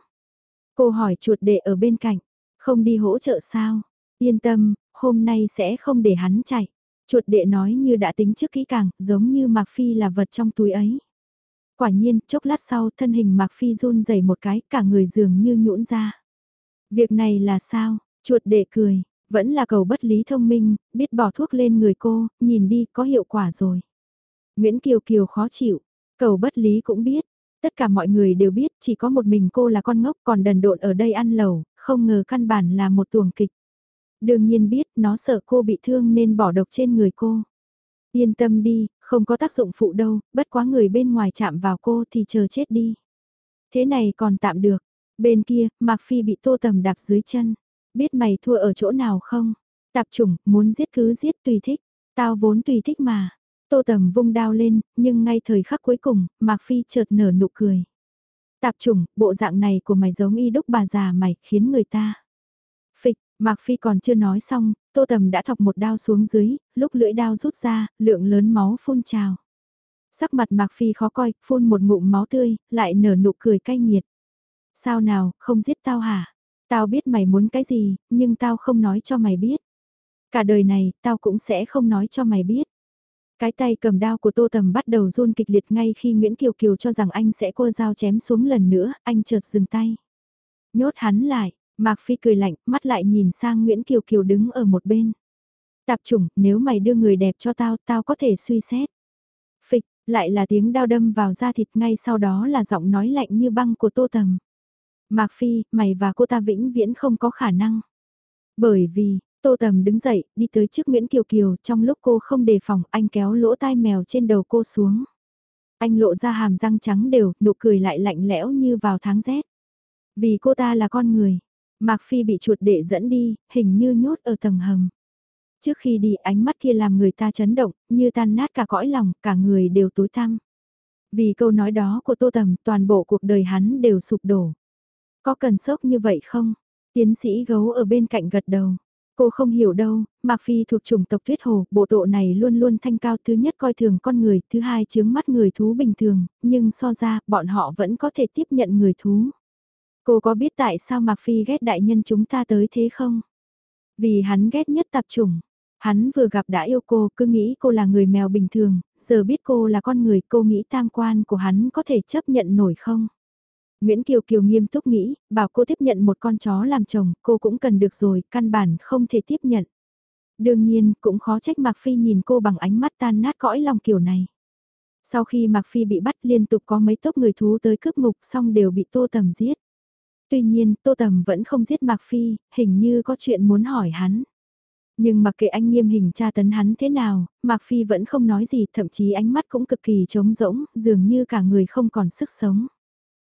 Cô hỏi chuột đệ ở bên cạnh, không đi hỗ trợ sao? Yên tâm, hôm nay sẽ không để hắn chạy. Chuột đệ nói như đã tính trước kỹ càng, giống như Mạc Phi là vật trong túi ấy. Quả nhiên, chốc lát sau thân hình Mạc Phi run rẩy một cái, cả người dường như nhũn ra. Việc này là sao? Chuột đệ cười, vẫn là cầu bất lý thông minh, biết bỏ thuốc lên người cô, nhìn đi có hiệu quả rồi. Nguyễn Kiều Kiều khó chịu, cầu bất lý cũng biết, tất cả mọi người đều biết chỉ có một mình cô là con ngốc còn đần độn ở đây ăn lẩu, không ngờ căn bản là một tuồng kịch. Đương nhiên biết nó sợ cô bị thương nên bỏ độc trên người cô. Yên tâm đi, không có tác dụng phụ đâu, bất quá người bên ngoài chạm vào cô thì chờ chết đi. Thế này còn tạm được. Bên kia, Mạc Phi bị tô tầm đạp dưới chân. Biết mày thua ở chỗ nào không? Tạp chủng, muốn giết cứ giết tùy thích. Tao vốn tùy thích mà. Tô tầm vung đao lên, nhưng ngay thời khắc cuối cùng, Mạc Phi chợt nở nụ cười. Tạp chủng, bộ dạng này của mày giống y đúc bà già mày, khiến người ta. Phịch, Mạc Phi còn chưa nói xong, Tô Tầm đã thọc một đao xuống dưới, lúc lưỡi đao rút ra, lượng lớn máu phun trào. Sắc mặt Mạc Phi khó coi, phun một ngụm máu tươi, lại nở nụ cười cay nghiệt. Sao nào, không giết tao hả? Tao biết mày muốn cái gì, nhưng tao không nói cho mày biết. Cả đời này, tao cũng sẽ không nói cho mày biết. Cái tay cầm đao của Tô Tầm bắt đầu run kịch liệt ngay khi Nguyễn Kiều Kiều cho rằng anh sẽ cua dao chém xuống lần nữa, anh chợt dừng tay. Nhốt hắn lại, Mạc Phi cười lạnh, mắt lại nhìn sang Nguyễn Kiều Kiều đứng ở một bên. Tạp chủng, nếu mày đưa người đẹp cho tao, tao có thể suy xét. Phịch, lại là tiếng đao đâm vào da thịt ngay sau đó là giọng nói lạnh như băng của Tô Tầm. Mạc Phi, mày và cô ta vĩnh viễn không có khả năng. Bởi vì, Tô Tầm đứng dậy, đi tới trước Nguyễn Kiều Kiều, trong lúc cô không đề phòng, anh kéo lỗ tai mèo trên đầu cô xuống. Anh lộ ra hàm răng trắng đều, nụ cười lại lạnh lẽo như vào tháng rét. Vì cô ta là con người, Mạc Phi bị chuột đệ dẫn đi, hình như nhốt ở tầng hầm. Trước khi đi ánh mắt kia làm người ta chấn động, như tan nát cả cõi lòng, cả người đều tối tăm. Vì câu nói đó của Tô Tầm, toàn bộ cuộc đời hắn đều sụp đổ. Có cần sốc như vậy không? Tiến sĩ gấu ở bên cạnh gật đầu. Cô không hiểu đâu, Mạc Phi thuộc chủng tộc tuyết hồ, bộ độ này luôn luôn thanh cao thứ nhất coi thường con người, thứ hai chướng mắt người thú bình thường, nhưng so ra, bọn họ vẫn có thể tiếp nhận người thú. Cô có biết tại sao Mạc Phi ghét đại nhân chúng ta tới thế không? Vì hắn ghét nhất tạp chủng. Hắn vừa gặp đã yêu cô, cứ nghĩ cô là người mèo bình thường, giờ biết cô là con người, cô nghĩ tam quan của hắn có thể chấp nhận nổi không? Nguyễn Kiều Kiều nghiêm túc nghĩ, bảo cô tiếp nhận một con chó làm chồng, cô cũng cần được rồi, căn bản không thể tiếp nhận. Đương nhiên, cũng khó trách Mạc Phi nhìn cô bằng ánh mắt tan nát cõi lòng kiểu này. Sau khi Mạc Phi bị bắt liên tục có mấy tốp người thú tới cướp ngục xong đều bị Tô Tầm giết. Tuy nhiên, Tô Tầm vẫn không giết Mạc Phi, hình như có chuyện muốn hỏi hắn. Nhưng mặc kệ anh nghiêm hình tra tấn hắn thế nào, Mạc Phi vẫn không nói gì, thậm chí ánh mắt cũng cực kỳ trống rỗng, dường như cả người không còn sức sống.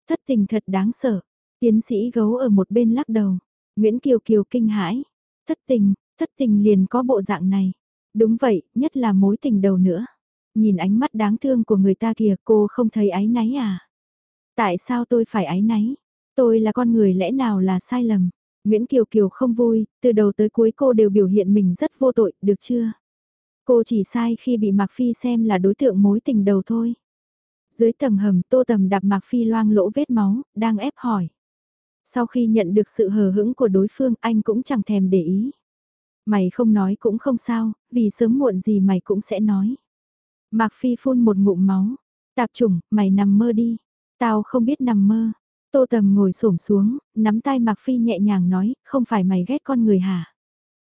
Thất tình thật đáng sợ, tiến sĩ gấu ở một bên lắc đầu, Nguyễn Kiều Kiều kinh hãi, thất tình, thất tình liền có bộ dạng này. Đúng vậy, nhất là mối tình đầu nữa. Nhìn ánh mắt đáng thương của người ta kìa cô không thấy ái náy à? Tại sao tôi phải ái náy? Tôi là con người lẽ nào là sai lầm? Nguyễn Kiều Kiều không vui, từ đầu tới cuối cô đều biểu hiện mình rất vô tội, được chưa? Cô chỉ sai khi bị Mạc Phi xem là đối tượng mối tình đầu thôi. Dưới tầng hầm tô tầm đạp Mạc Phi loang lỗ vết máu, đang ép hỏi. Sau khi nhận được sự hờ hững của đối phương anh cũng chẳng thèm để ý. Mày không nói cũng không sao, vì sớm muộn gì mày cũng sẽ nói. Mạc Phi phun một ngụm máu. Tạp trùng, mày nằm mơ đi. Tao không biết nằm mơ. Tô Tầm ngồi xổm xuống, nắm tay Mạc Phi nhẹ nhàng nói, không phải mày ghét con người hả?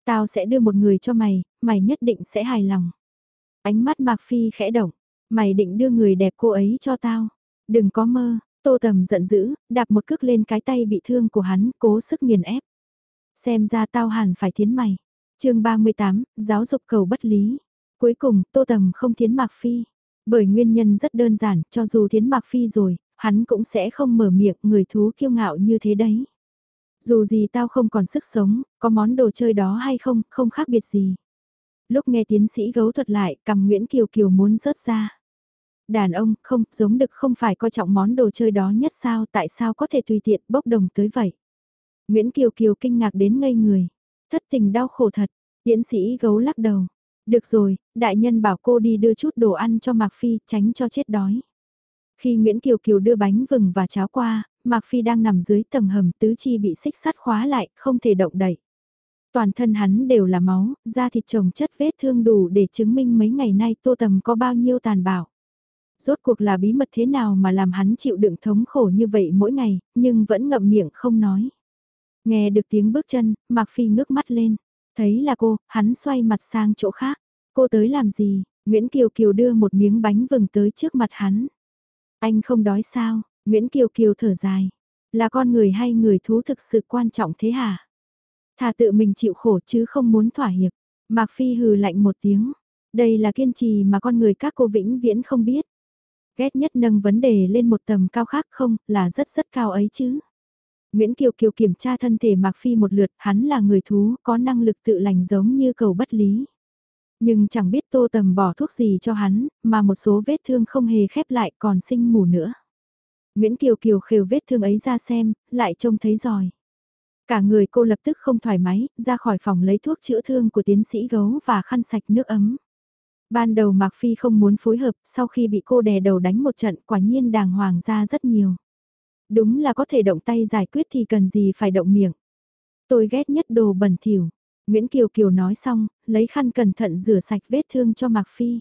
Tao sẽ đưa một người cho mày, mày nhất định sẽ hài lòng. Ánh mắt Mạc Phi khẽ động, mày định đưa người đẹp cô ấy cho tao. Đừng có mơ, Tô Tầm giận dữ, đạp một cước lên cái tay bị thương của hắn, cố sức nghiền ép. Xem ra tao hẳn phải thiến mày. chương 38, giáo dục cầu bất lý. Cuối cùng, Tô Tầm không thiến Mạc Phi. Bởi nguyên nhân rất đơn giản, cho dù thiến Mạc Phi rồi, hắn cũng sẽ không mở miệng người thú kiêu ngạo như thế đấy. Dù gì tao không còn sức sống, có món đồ chơi đó hay không, không khác biệt gì. Lúc nghe tiến sĩ gấu thuật lại, cầm Nguyễn Kiều Kiều muốn rớt ra. Đàn ông, không, giống đực không phải coi trọng món đồ chơi đó nhất sao, tại sao có thể tùy tiện bốc đồng tới vậy. Nguyễn Kiều Kiều kinh ngạc đến ngây người. Thất tình đau khổ thật, diễn sĩ gấu lắc đầu. Được rồi, đại nhân bảo cô đi đưa chút đồ ăn cho Mạc Phi, tránh cho chết đói. Khi Nguyễn Kiều Kiều đưa bánh vừng và cháo qua, Mạc Phi đang nằm dưới tầng hầm tứ chi bị xích sắt khóa lại, không thể động đậy. Toàn thân hắn đều là máu, da thịt trồng chất vết thương đủ để chứng minh mấy ngày nay tô tầm có bao nhiêu tàn bạo. Rốt cuộc là bí mật thế nào mà làm hắn chịu đựng thống khổ như vậy mỗi ngày, nhưng vẫn ngậm miệng không nói. Nghe được tiếng bước chân, Mạc Phi ngước mắt lên. Thấy là cô, hắn xoay mặt sang chỗ khác. Cô tới làm gì? Nguyễn Kiều Kiều đưa một miếng bánh vừng tới trước mặt hắn. Anh không đói sao? Nguyễn Kiều Kiều thở dài. Là con người hay người thú thực sự quan trọng thế hả? Thà tự mình chịu khổ chứ không muốn thỏa hiệp. Mạc Phi hừ lạnh một tiếng. Đây là kiên trì mà con người các cô vĩnh viễn không biết. Ghét nhất nâng vấn đề lên một tầm cao khác không, là rất rất cao ấy chứ. Nguyễn Kiều Kiều kiểm tra thân thể Mạc Phi một lượt, hắn là người thú, có năng lực tự lành giống như cầu bất lý. Nhưng chẳng biết tô tầm bỏ thuốc gì cho hắn, mà một số vết thương không hề khép lại còn sinh mù nữa. Nguyễn Kiều Kiều khều vết thương ấy ra xem, lại trông thấy giỏi. Cả người cô lập tức không thoải mái, ra khỏi phòng lấy thuốc chữa thương của tiến sĩ gấu và khăn sạch nước ấm. Ban đầu Mạc Phi không muốn phối hợp, sau khi bị cô đè đầu đánh một trận quả nhiên đàng hoàng ra rất nhiều. Đúng là có thể động tay giải quyết thì cần gì phải động miệng. Tôi ghét nhất đồ bẩn thỉu. Nguyễn Kiều Kiều nói xong, lấy khăn cẩn thận rửa sạch vết thương cho Mạc Phi.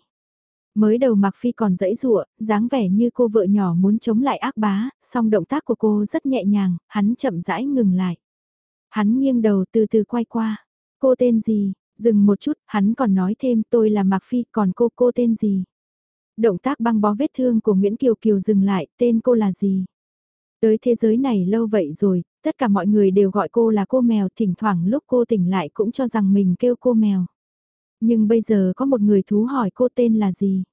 Mới đầu Mạc Phi còn dãy dụa, dáng vẻ như cô vợ nhỏ muốn chống lại ác bá, song động tác của cô rất nhẹ nhàng, hắn chậm rãi ngừng lại. Hắn nghiêng đầu từ từ quay qua. Cô tên gì? Dừng một chút, hắn còn nói thêm tôi là Mạc Phi, còn cô cô tên gì? Động tác băng bó vết thương của Nguyễn Kiều Kiều dừng lại, tên cô là gì? Tới thế giới này lâu vậy rồi, tất cả mọi người đều gọi cô là cô mèo, thỉnh thoảng lúc cô tỉnh lại cũng cho rằng mình kêu cô mèo. Nhưng bây giờ có một người thú hỏi cô tên là gì?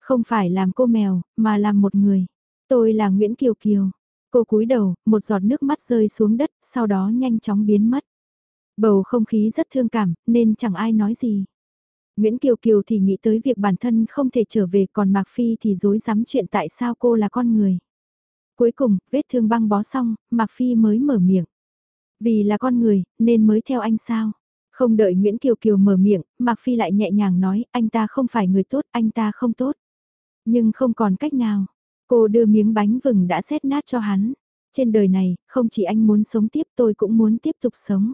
Không phải làm cô mèo, mà làm một người. Tôi là Nguyễn Kiều Kiều. Cô cúi đầu, một giọt nước mắt rơi xuống đất, sau đó nhanh chóng biến mất. Bầu không khí rất thương cảm, nên chẳng ai nói gì. Nguyễn Kiều Kiều thì nghĩ tới việc bản thân không thể trở về còn Mạc Phi thì dối dám chuyện tại sao cô là con người. Cuối cùng, vết thương băng bó xong, Mạc Phi mới mở miệng. Vì là con người, nên mới theo anh sao? Không đợi Nguyễn Kiều Kiều mở miệng, Mạc Phi lại nhẹ nhàng nói, anh ta không phải người tốt, anh ta không tốt. Nhưng không còn cách nào. Cô đưa miếng bánh vừng đã xét nát cho hắn. Trên đời này, không chỉ anh muốn sống tiếp tôi cũng muốn tiếp tục sống.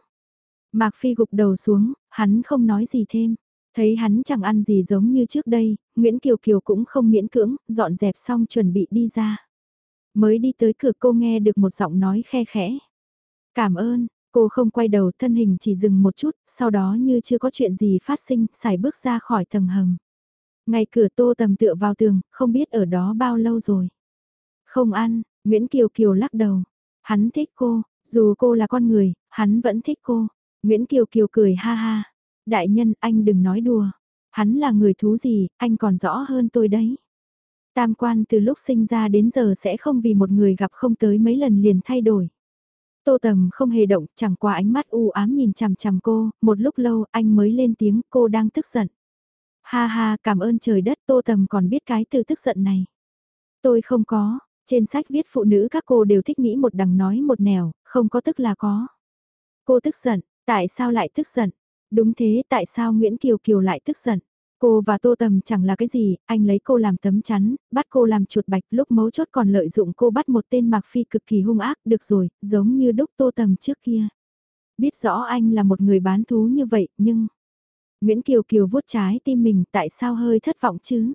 Mạc Phi gục đầu xuống, hắn không nói gì thêm. Thấy hắn chẳng ăn gì giống như trước đây, Nguyễn Kiều Kiều cũng không miễn cưỡng, dọn dẹp xong chuẩn bị đi ra. Mới đi tới cửa cô nghe được một giọng nói khe khẽ. Cảm ơn, cô không quay đầu thân hình chỉ dừng một chút, sau đó như chưa có chuyện gì phát sinh, xài bước ra khỏi tầng hầm. Ngay cửa tô tầm tựa vào tường, không biết ở đó bao lâu rồi. Không ăn, Nguyễn Kiều Kiều lắc đầu. Hắn thích cô, dù cô là con người, hắn vẫn thích cô. Nguyễn Kiều Kiều cười ha ha. Đại nhân anh đừng nói đùa. Hắn là người thú gì, anh còn rõ hơn tôi đấy. Tam quan từ lúc sinh ra đến giờ sẽ không vì một người gặp không tới mấy lần liền thay đổi. Tô Tầm không hề động, chẳng qua ánh mắt u ám nhìn chằm chằm cô, một lúc lâu anh mới lên tiếng cô đang tức giận. Ha ha, cảm ơn trời đất Tô Tầm còn biết cái từ tức giận này. Tôi không có, trên sách viết phụ nữ các cô đều thích nghĩ một đằng nói một nẻo, không có tức là có. Cô tức giận, tại sao lại tức giận? Đúng thế, tại sao Nguyễn Kiều Kiều lại tức giận? Cô và Tô Tầm chẳng là cái gì, anh lấy cô làm tấm chắn, bắt cô làm chuột bạch, lúc mấu chốt còn lợi dụng cô bắt một tên Mạc Phi cực kỳ hung ác, được rồi, giống như đúc Tô Tầm trước kia. Biết rõ anh là một người bán thú như vậy, nhưng... Nguyễn Kiều Kiều vuốt trái tim mình tại sao hơi thất vọng chứ?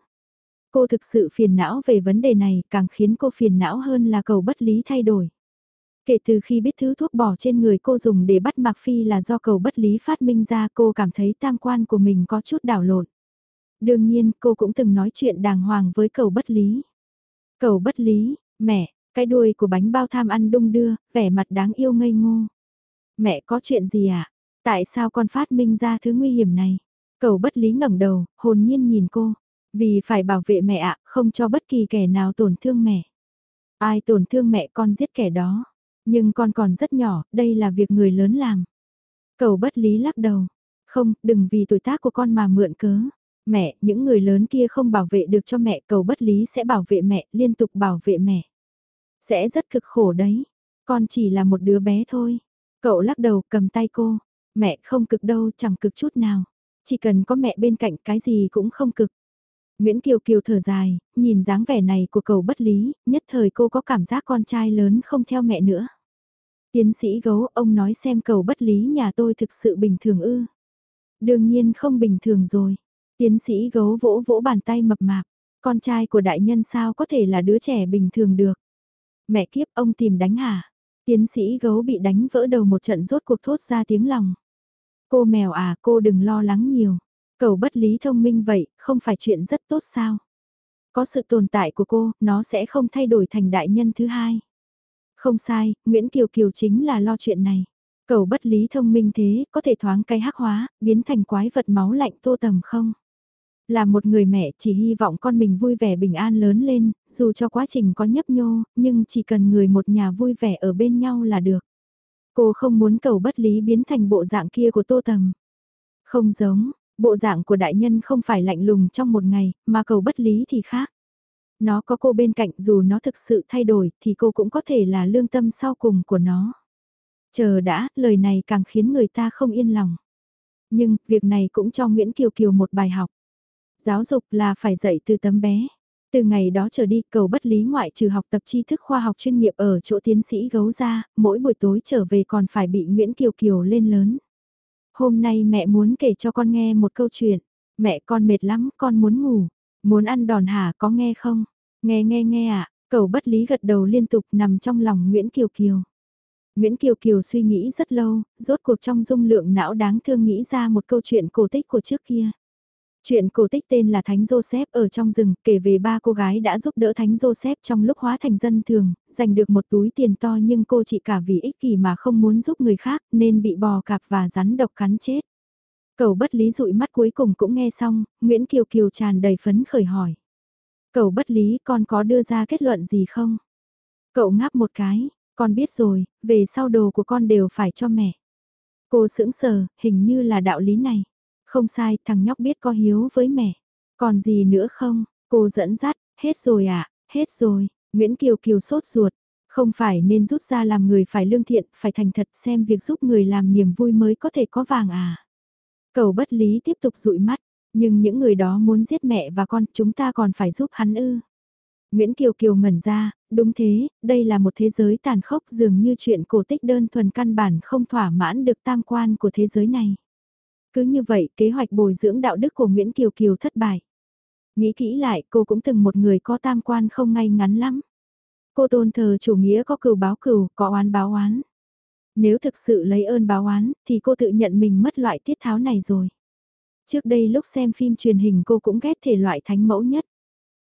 Cô thực sự phiền não về vấn đề này, càng khiến cô phiền não hơn là cầu bất lý thay đổi. Kể từ khi biết thứ thuốc bỏ trên người cô dùng để bắt Mạc Phi là do cầu bất lý phát minh ra cô cảm thấy tam quan của mình có chút đảo lộn. Đương nhiên cô cũng từng nói chuyện đàng hoàng với cầu bất lý. Cầu bất lý, mẹ, cái đuôi của bánh bao tham ăn đung đưa, vẻ mặt đáng yêu ngây ngô. Mẹ có chuyện gì à? Tại sao con phát minh ra thứ nguy hiểm này? Cầu bất lý ngẩng đầu, hồn nhiên nhìn cô. Vì phải bảo vệ mẹ ạ, không cho bất kỳ kẻ nào tổn thương mẹ. Ai tổn thương mẹ con giết kẻ đó. Nhưng con còn rất nhỏ, đây là việc người lớn làm. Cầu bất lý lắc đầu. Không, đừng vì tuổi tác của con mà mượn cớ. Mẹ, những người lớn kia không bảo vệ được cho mẹ, cầu bất lý sẽ bảo vệ mẹ, liên tục bảo vệ mẹ. Sẽ rất cực khổ đấy. Con chỉ là một đứa bé thôi. Cậu lắc đầu cầm tay cô. Mẹ không cực đâu, chẳng cực chút nào. Chỉ cần có mẹ bên cạnh cái gì cũng không cực. Nguyễn Kiều Kiều thở dài, nhìn dáng vẻ này của cậu bất lý, nhất thời cô có cảm giác con trai lớn không theo mẹ nữa. Tiến sĩ gấu, ông nói xem cầu bất lý nhà tôi thực sự bình thường ư. Đương nhiên không bình thường rồi. Tiến sĩ gấu vỗ vỗ bàn tay mập mạp. Con trai của đại nhân sao có thể là đứa trẻ bình thường được. Mẹ kiếp ông tìm đánh hả? Tiến sĩ gấu bị đánh vỡ đầu một trận rốt cuộc thốt ra tiếng lòng. Cô mèo à cô đừng lo lắng nhiều. Cầu bất lý thông minh vậy, không phải chuyện rất tốt sao? Có sự tồn tại của cô, nó sẽ không thay đổi thành đại nhân thứ hai. Không sai, Nguyễn Kiều Kiều chính là lo chuyện này. Cầu bất lý thông minh thế, có thể thoáng cái hắc hóa, biến thành quái vật máu lạnh tô tầm không? Là một người mẹ chỉ hy vọng con mình vui vẻ bình an lớn lên, dù cho quá trình có nhấp nhô, nhưng chỉ cần người một nhà vui vẻ ở bên nhau là được. Cô không muốn cầu bất lý biến thành bộ dạng kia của tô tầm. Không giống, bộ dạng của đại nhân không phải lạnh lùng trong một ngày, mà cầu bất lý thì khác. Nó có cô bên cạnh dù nó thực sự thay đổi thì cô cũng có thể là lương tâm sau cùng của nó. Chờ đã, lời này càng khiến người ta không yên lòng. Nhưng, việc này cũng cho Nguyễn Kiều Kiều một bài học. Giáo dục là phải dạy từ tấm bé. Từ ngày đó trở đi, cầu bất lý ngoại trừ học tập tri thức khoa học chuyên nghiệp ở chỗ tiến sĩ gấu ra, mỗi buổi tối trở về còn phải bị Nguyễn Kiều Kiều lên lớn. Hôm nay mẹ muốn kể cho con nghe một câu chuyện. Mẹ con mệt lắm, con muốn ngủ. Muốn ăn đòn hả, có nghe không? Nghe nghe nghe ạ, à, cầu bất lý gật đầu liên tục nằm trong lòng Nguyễn Kiều Kiều. Nguyễn Kiều Kiều suy nghĩ rất lâu, rốt cuộc trong dung lượng não đáng thương nghĩ ra một câu chuyện cổ tích của trước kia. Chuyện cổ tích tên là Thánh Joseph ở trong rừng, kể về ba cô gái đã giúp đỡ Thánh Joseph trong lúc hóa thành dân thường, giành được một túi tiền to nhưng cô chỉ cả vì ích kỷ mà không muốn giúp người khác nên bị bò cạp và rắn độc cắn chết. Cầu bất lý dụi mắt cuối cùng cũng nghe xong, Nguyễn Kiều Kiều tràn đầy phấn khởi hỏi. Cầu bất lý con có đưa ra kết luận gì không? Cậu ngáp một cái, con biết rồi, về sau đồ của con đều phải cho mẹ. Cô sững sờ, hình như là đạo lý này. Không sai, thằng nhóc biết có hiếu với mẹ. Còn gì nữa không? Cô dẫn dắt, hết rồi à? hết rồi. Nguyễn Kiều Kiều sốt ruột. Không phải nên rút ra làm người phải lương thiện, phải thành thật xem việc giúp người làm niềm vui mới có thể có vàng à. Cầu bất lý tiếp tục dụi mắt, nhưng những người đó muốn giết mẹ và con, chúng ta còn phải giúp hắn ư. Nguyễn Kiều Kiều ngẩn ra, đúng thế, đây là một thế giới tàn khốc dường như chuyện cổ tích đơn thuần căn bản không thỏa mãn được tam quan của thế giới này. Cứ như vậy, kế hoạch bồi dưỡng đạo đức của Nguyễn Kiều Kiều thất bại. Nghĩ kỹ lại, cô cũng từng một người có tam quan không ngay ngắn lắm. Cô tôn thờ chủ nghĩa có cừu báo cừu, có oán báo oán. Nếu thực sự lấy ơn báo oán, thì cô tự nhận mình mất loại tiết tháo này rồi. Trước đây lúc xem phim truyền hình cô cũng ghét thể loại thánh mẫu nhất.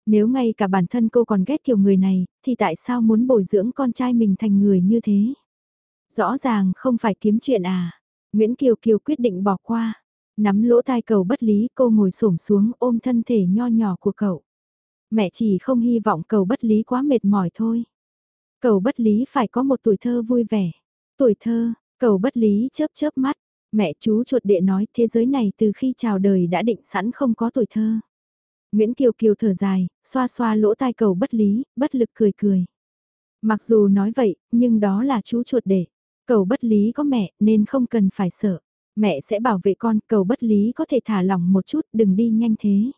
Nếu ngay cả bản thân cô còn ghét kiểu người này, thì tại sao muốn bồi dưỡng con trai mình thành người như thế? Rõ ràng không phải kiếm chuyện à. Nguyễn Kiều Kiều quyết định bỏ qua. Nắm lỗ tai cầu bất lý cô ngồi xổm xuống ôm thân thể nho nhỏ của cậu. Mẹ chỉ không hy vọng cầu bất lý quá mệt mỏi thôi. Cầu bất lý phải có một tuổi thơ vui vẻ. Tuổi thơ, cầu bất lý chớp chớp mắt. Mẹ chú chuột đệ nói thế giới này từ khi chào đời đã định sẵn không có tuổi thơ. Nguyễn Kiều Kiều thở dài, xoa xoa lỗ tai cầu bất lý, bất lực cười cười. Mặc dù nói vậy, nhưng đó là chú chuột đệ. Cầu bất lý có mẹ nên không cần phải sợ. Mẹ sẽ bảo vệ con, cầu bất lý có thể thả lỏng một chút, đừng đi nhanh thế.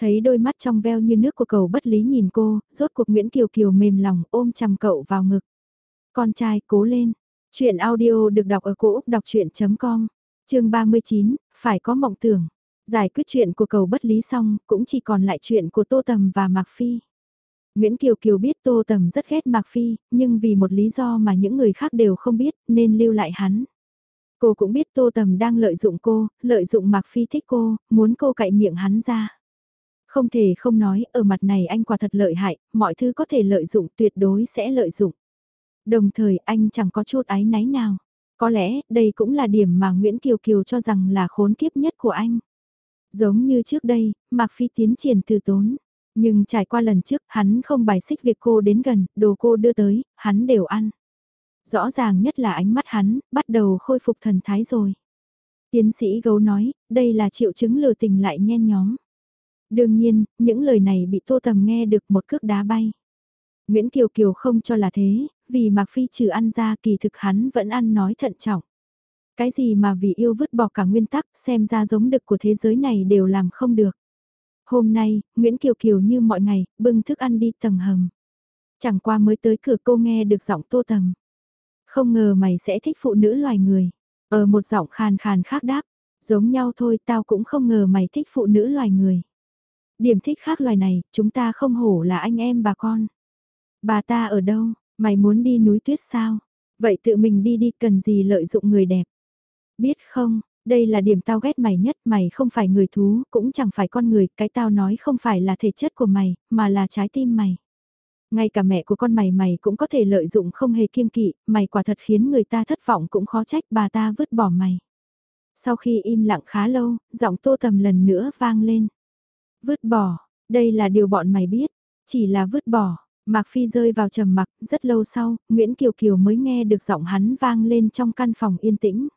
Thấy đôi mắt trong veo như nước của cầu bất lý nhìn cô, rốt cuộc Nguyễn Kiều Kiều mềm lòng ôm chầm cậu vào ngực. Con trai cố lên. Chuyện audio được đọc ở cổ Úc đọc chuyện.com, chương 39, phải có mộng tưởng. Giải quyết chuyện của cầu bất lý xong, cũng chỉ còn lại chuyện của Tô Tầm và Mạc Phi. Nguyễn Kiều Kiều biết Tô Tầm rất ghét Mạc Phi, nhưng vì một lý do mà những người khác đều không biết, nên lưu lại hắn. Cô cũng biết Tô Tầm đang lợi dụng cô, lợi dụng Mạc Phi thích cô, muốn cô cậy miệng hắn ra. Không thể không nói, ở mặt này anh quả thật lợi hại, mọi thứ có thể lợi dụng tuyệt đối sẽ lợi dụng. Đồng thời anh chẳng có chút ái náy nào. Có lẽ đây cũng là điểm mà Nguyễn Kiều Kiều cho rằng là khốn kiếp nhất của anh. Giống như trước đây, Mạc Phi tiến triển từ tốn. Nhưng trải qua lần trước, hắn không bài xích việc cô đến gần, đồ cô đưa tới, hắn đều ăn. Rõ ràng nhất là ánh mắt hắn, bắt đầu khôi phục thần thái rồi. Tiến sĩ gấu nói, đây là triệu chứng lừa tình lại nhen nhóm. Đương nhiên, những lời này bị Tô Tầm nghe được một cước đá bay. Nguyễn Kiều Kiều không cho là thế, vì Mạc Phi trừ ăn ra kỳ thực hắn vẫn ăn nói thận trọng. Cái gì mà vì yêu vứt bỏ cả nguyên tắc xem ra giống đực của thế giới này đều làm không được. Hôm nay, Nguyễn Kiều Kiều như mọi ngày, bưng thức ăn đi tầng hầm. Chẳng qua mới tới cửa cô nghe được giọng tô tầm. Không ngờ mày sẽ thích phụ nữ loài người. Ở một giọng khàn khàn khác đáp, giống nhau thôi tao cũng không ngờ mày thích phụ nữ loài người. Điểm thích khác loài này, chúng ta không hổ là anh em bà con. Bà ta ở đâu, mày muốn đi núi tuyết sao? Vậy tự mình đi đi cần gì lợi dụng người đẹp? Biết không, đây là điểm tao ghét mày nhất, mày không phải người thú, cũng chẳng phải con người, cái tao nói không phải là thể chất của mày, mà là trái tim mày. Ngay cả mẹ của con mày mày cũng có thể lợi dụng không hề kiêng kỵ, mày quả thật khiến người ta thất vọng cũng khó trách bà ta vứt bỏ mày. Sau khi im lặng khá lâu, giọng tô tầm lần nữa vang lên. Vứt bỏ, đây là điều bọn mày biết, chỉ là vứt bỏ. Mạc Phi rơi vào trầm mặc, rất lâu sau, Nguyễn Kiều Kiều mới nghe được giọng hắn vang lên trong căn phòng yên tĩnh.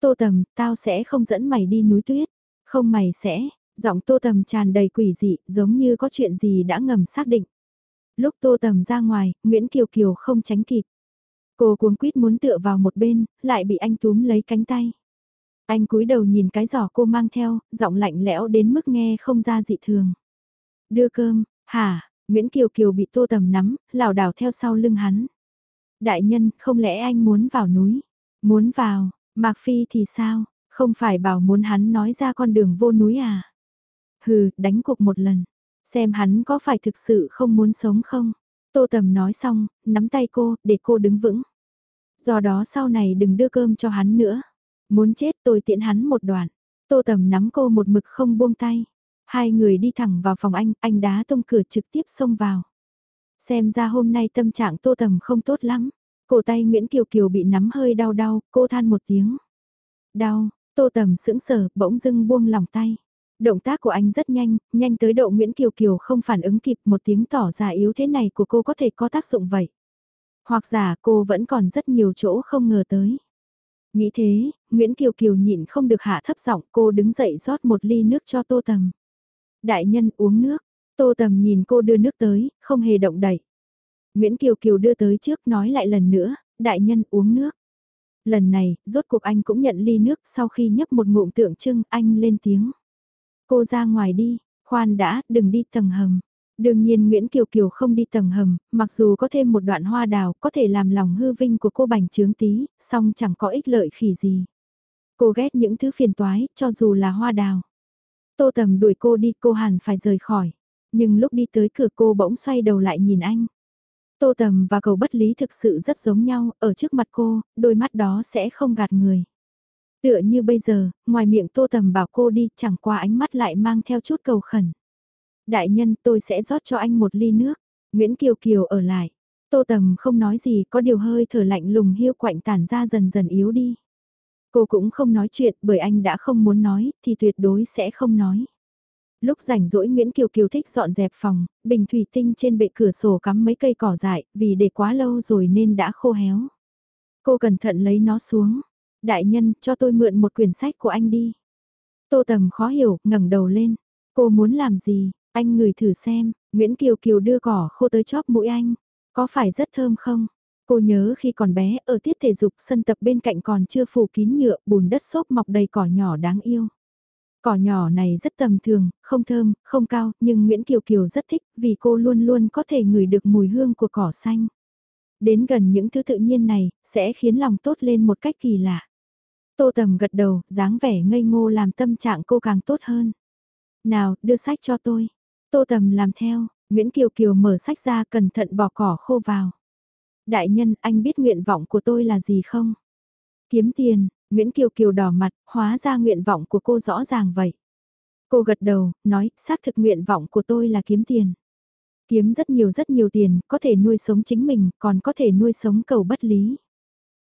Tô Tầm, tao sẽ không dẫn mày đi núi tuyết. Không mày sẽ, giọng Tô Tầm tràn đầy quỷ dị, giống như có chuyện gì đã ngầm xác định. Lúc Tô Tầm ra ngoài, Nguyễn Kiều Kiều không tránh kịp. Cô cuống quýt muốn tựa vào một bên, lại bị anh túm lấy cánh tay. Anh cúi đầu nhìn cái giỏ cô mang theo, giọng lạnh lẽo đến mức nghe không ra dị thường. Đưa cơm, hả, Nguyễn Kiều Kiều bị Tô Tầm nắm, lảo đảo theo sau lưng hắn. Đại nhân, không lẽ anh muốn vào núi? Muốn vào, Mạc Phi thì sao, không phải bảo muốn hắn nói ra con đường vô núi à? Hừ, đánh cuộc một lần, xem hắn có phải thực sự không muốn sống không? Tô Tầm nói xong, nắm tay cô, để cô đứng vững. Do đó sau này đừng đưa cơm cho hắn nữa. Muốn chết tôi tiện hắn một đoạn. Tô Tầm nắm cô một mực không buông tay. Hai người đi thẳng vào phòng anh, anh đá tung cửa trực tiếp xông vào. Xem ra hôm nay tâm trạng Tô Tầm không tốt lắm. Cổ tay Nguyễn Kiều Kiều bị nắm hơi đau đau, cô than một tiếng. Đau, tô tầm sững sờ, bỗng dưng buông lòng tay. Động tác của anh rất nhanh, nhanh tới độ Nguyễn Kiều Kiều không phản ứng kịp một tiếng tỏ ra yếu thế này của cô có thể có tác dụng vậy. Hoặc giả cô vẫn còn rất nhiều chỗ không ngờ tới. Nghĩ thế, Nguyễn Kiều Kiều nhịn không được hạ thấp giọng cô đứng dậy rót một ly nước cho tô tầm. Đại nhân uống nước, tô tầm nhìn cô đưa nước tới, không hề động đậy. Nguyễn Kiều Kiều đưa tới trước nói lại lần nữa, đại nhân uống nước. Lần này, rốt cuộc anh cũng nhận ly nước sau khi nhấp một ngụm tượng trưng, anh lên tiếng. Cô ra ngoài đi, khoan đã, đừng đi tầng hầm. Đương nhiên Nguyễn Kiều Kiều không đi tầng hầm, mặc dù có thêm một đoạn hoa đào có thể làm lòng hư vinh của cô bành trướng tí, song chẳng có ích lợi khỉ gì. Cô ghét những thứ phiền toái, cho dù là hoa đào. Tô Tầm đuổi cô đi cô hẳn phải rời khỏi. Nhưng lúc đi tới cửa cô bỗng xoay đầu lại nhìn anh. Tô Tầm và cầu bất lý thực sự rất giống nhau, ở trước mặt cô, đôi mắt đó sẽ không gạt người. Tựa như bây giờ, ngoài miệng Tô Tầm bảo cô đi, chẳng qua ánh mắt lại mang theo chút cầu khẩn. Đại nhân tôi sẽ rót cho anh một ly nước. Nguyễn Kiều Kiều ở lại. Tô Tầm không nói gì, có điều hơi thở lạnh lùng hiu quạnh tản ra dần dần yếu đi. Cô cũng không nói chuyện bởi anh đã không muốn nói, thì tuyệt đối sẽ không nói. Lúc rảnh rỗi Nguyễn Kiều Kiều thích dọn dẹp phòng, bình thủy tinh trên bệ cửa sổ cắm mấy cây cỏ dại, vì để quá lâu rồi nên đã khô héo. Cô cẩn thận lấy nó xuống. Đại nhân, cho tôi mượn một quyển sách của anh đi. Tô Tầm khó hiểu, ngẩng đầu lên. Cô muốn làm gì? Anh ngửi thử xem. Nguyễn Kiều Kiều đưa cỏ khô tới chóp mũi anh. Có phải rất thơm không? Cô nhớ khi còn bé, ở tiết thể dục sân tập bên cạnh còn chưa phủ kín nhựa, bùn đất xốp mọc đầy cỏ nhỏ đáng yêu. Cỏ nhỏ này rất tầm thường, không thơm, không cao, nhưng Nguyễn Kiều Kiều rất thích vì cô luôn luôn có thể ngửi được mùi hương của cỏ xanh. Đến gần những thứ tự nhiên này, sẽ khiến lòng tốt lên một cách kỳ lạ. Tô Tầm gật đầu, dáng vẻ ngây ngô làm tâm trạng cô càng tốt hơn. Nào, đưa sách cho tôi. Tô Tầm làm theo, Nguyễn Kiều Kiều mở sách ra cẩn thận bỏ cỏ khô vào. Đại nhân, anh biết nguyện vọng của tôi là gì không? Kiếm tiền, Nguyễn Kiều Kiều đỏ mặt, hóa ra nguyện vọng của cô rõ ràng vậy. Cô gật đầu, nói, xác thực nguyện vọng của tôi là kiếm tiền. Kiếm rất nhiều rất nhiều tiền, có thể nuôi sống chính mình, còn có thể nuôi sống cầu bất lý.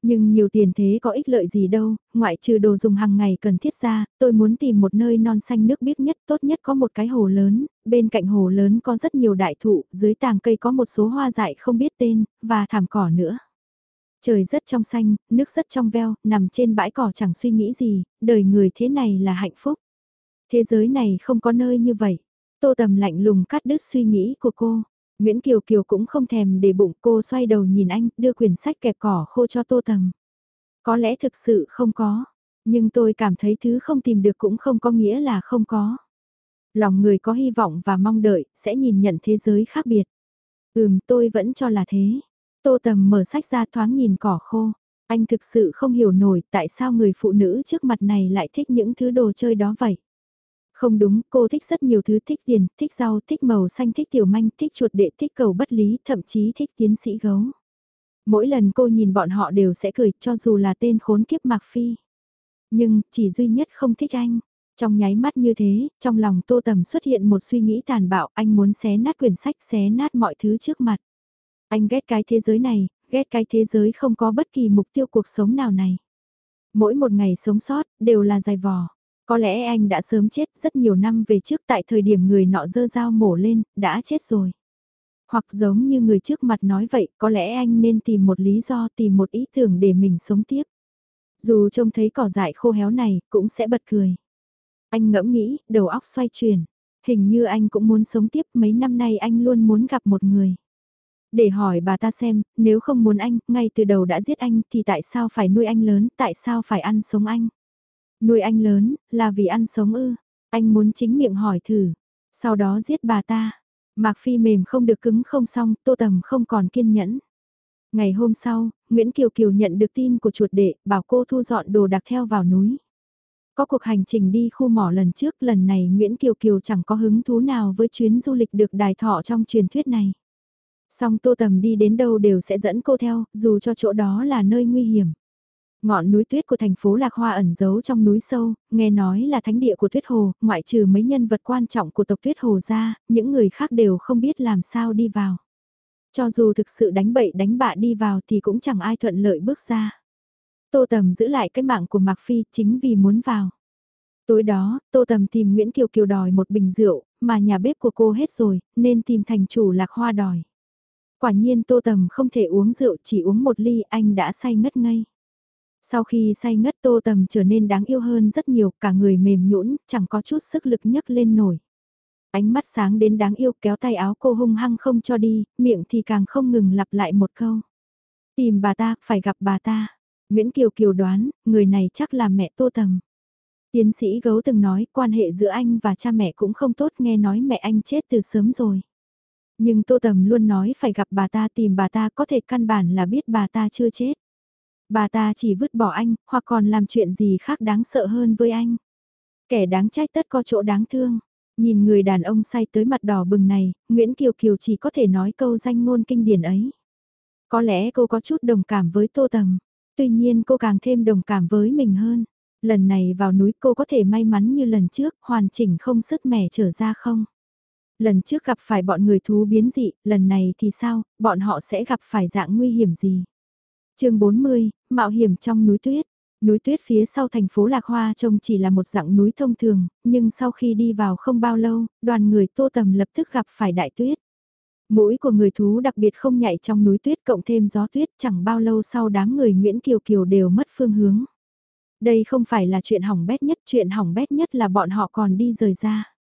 Nhưng nhiều tiền thế có ích lợi gì đâu, ngoại trừ đồ dùng hàng ngày cần thiết ra, tôi muốn tìm một nơi non xanh nước biếc nhất, tốt nhất có một cái hồ lớn, bên cạnh hồ lớn có rất nhiều đại thụ, dưới tàng cây có một số hoa dại không biết tên, và thảm cỏ nữa. Trời rất trong xanh, nước rất trong veo, nằm trên bãi cỏ chẳng suy nghĩ gì, đời người thế này là hạnh phúc. Thế giới này không có nơi như vậy. Tô Tầm lạnh lùng cắt đứt suy nghĩ của cô. Nguyễn Kiều Kiều cũng không thèm để bụng cô xoay đầu nhìn anh, đưa quyển sách kẹp cỏ khô cho Tô Tầm. Có lẽ thực sự không có, nhưng tôi cảm thấy thứ không tìm được cũng không có nghĩa là không có. Lòng người có hy vọng và mong đợi, sẽ nhìn nhận thế giới khác biệt. Ừm, tôi vẫn cho là thế. Tô Tầm mở sách ra thoáng nhìn cỏ khô. Anh thực sự không hiểu nổi tại sao người phụ nữ trước mặt này lại thích những thứ đồ chơi đó vậy. Không đúng, cô thích rất nhiều thứ thích tiền, thích rau, thích màu xanh, thích tiểu manh, thích chuột đệ, thích cầu bất lý, thậm chí thích tiến sĩ gấu. Mỗi lần cô nhìn bọn họ đều sẽ cười cho dù là tên khốn kiếp Mạc Phi. Nhưng, chỉ duy nhất không thích anh. Trong nháy mắt như thế, trong lòng Tô Tầm xuất hiện một suy nghĩ tàn bạo, anh muốn xé nát quyển sách, xé nát mọi thứ trước mặt. Anh ghét cái thế giới này, ghét cái thế giới không có bất kỳ mục tiêu cuộc sống nào này. Mỗi một ngày sống sót, đều là dài vò. Có lẽ anh đã sớm chết rất nhiều năm về trước tại thời điểm người nọ dơ dao mổ lên, đã chết rồi. Hoặc giống như người trước mặt nói vậy, có lẽ anh nên tìm một lý do, tìm một ý tưởng để mình sống tiếp. Dù trông thấy cỏ dại khô héo này, cũng sẽ bật cười. Anh ngẫm nghĩ, đầu óc xoay chuyển. Hình như anh cũng muốn sống tiếp mấy năm nay anh luôn muốn gặp một người. Để hỏi bà ta xem, nếu không muốn anh, ngay từ đầu đã giết anh thì tại sao phải nuôi anh lớn, tại sao phải ăn sống anh? Nuôi anh lớn, là vì ăn sống ư, anh muốn chính miệng hỏi thử, sau đó giết bà ta. Mạc Phi mềm không được cứng không xong, Tô Tầm không còn kiên nhẫn. Ngày hôm sau, Nguyễn Kiều Kiều nhận được tin của chuột đệ, bảo cô thu dọn đồ đạc theo vào núi. Có cuộc hành trình đi khu mỏ lần trước, lần này Nguyễn Kiều Kiều chẳng có hứng thú nào với chuyến du lịch được đài thọ trong truyền thuyết này. Song Tô Tầm đi đến đâu đều sẽ dẫn cô theo, dù cho chỗ đó là nơi nguy hiểm. Ngọn núi tuyết của thành phố Lạc Hoa ẩn giấu trong núi sâu, nghe nói là thánh địa của tuyết hồ, ngoại trừ mấy nhân vật quan trọng của tộc tuyết hồ ra, những người khác đều không biết làm sao đi vào. Cho dù thực sự đánh bậy đánh bạ đi vào thì cũng chẳng ai thuận lợi bước ra. Tô Tầm giữ lại cái mạng của Mạc Phi chính vì muốn vào. Tối đó, Tô Tầm tìm Nguyễn Kiều Kiều đòi một bình rượu, mà nhà bếp của cô hết rồi, nên tìm thành chủ Lạc Hoa đòi. Quả nhiên Tô Tầm không thể uống rượu chỉ uống một ly anh đã say ngất ngây. Sau khi say ngất Tô Tầm trở nên đáng yêu hơn rất nhiều, cả người mềm nhũn, chẳng có chút sức lực nhấc lên nổi. Ánh mắt sáng đến đáng yêu kéo tay áo cô hung hăng không cho đi, miệng thì càng không ngừng lặp lại một câu. Tìm bà ta, phải gặp bà ta. Nguyễn Kiều Kiều đoán, người này chắc là mẹ Tô Tầm. Tiến sĩ Gấu từng nói quan hệ giữa anh và cha mẹ cũng không tốt nghe nói mẹ anh chết từ sớm rồi. Nhưng Tô Tầm luôn nói phải gặp bà ta tìm bà ta có thể căn bản là biết bà ta chưa chết. Bà ta chỉ vứt bỏ anh, hoặc còn làm chuyện gì khác đáng sợ hơn với anh. Kẻ đáng trách tất có chỗ đáng thương. Nhìn người đàn ông say tới mặt đỏ bừng này, Nguyễn Kiều Kiều chỉ có thể nói câu danh ngôn kinh điển ấy. Có lẽ cô có chút đồng cảm với Tô Tầm, tuy nhiên cô càng thêm đồng cảm với mình hơn. Lần này vào núi cô có thể may mắn như lần trước, hoàn chỉnh không sức mẻ trở ra không? Lần trước gặp phải bọn người thú biến dị, lần này thì sao, bọn họ sẽ gặp phải dạng nguy hiểm gì? chương 40, Mạo hiểm trong núi tuyết. Núi tuyết phía sau thành phố Lạc Hoa trông chỉ là một dạng núi thông thường, nhưng sau khi đi vào không bao lâu, đoàn người tô tầm lập tức gặp phải đại tuyết. Mũi của người thú đặc biệt không nhạy trong núi tuyết cộng thêm gió tuyết chẳng bao lâu sau đám người Nguyễn Kiều Kiều đều mất phương hướng. Đây không phải là chuyện hỏng bét nhất, chuyện hỏng bét nhất là bọn họ còn đi rời ra.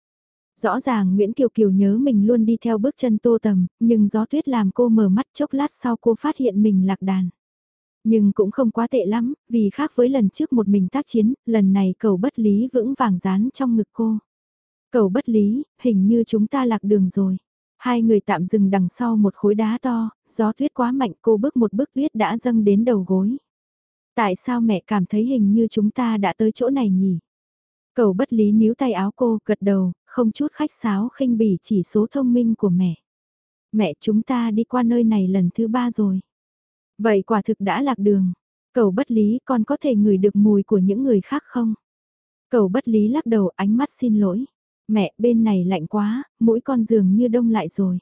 Rõ ràng Nguyễn Kiều Kiều nhớ mình luôn đi theo bước chân tô tầm, nhưng gió tuyết làm cô mở mắt chốc lát sau cô phát hiện mình lạc đàn. Nhưng cũng không quá tệ lắm, vì khác với lần trước một mình tác chiến, lần này cầu bất lý vững vàng dán trong ngực cô. Cầu bất lý, hình như chúng ta lạc đường rồi. Hai người tạm dừng đằng sau một khối đá to, gió tuyết quá mạnh cô bước một bước tuyết đã dâng đến đầu gối. Tại sao mẹ cảm thấy hình như chúng ta đã tới chỗ này nhỉ? Cầu bất lý níu tay áo cô, gật đầu, không chút khách sáo khinh bỉ chỉ số thông minh của mẹ. Mẹ chúng ta đi qua nơi này lần thứ ba rồi. Vậy quả thực đã lạc đường. Cầu bất lý con có thể ngửi được mùi của những người khác không? Cầu bất lý lắc đầu ánh mắt xin lỗi. Mẹ bên này lạnh quá, mũi con dường như đông lại rồi.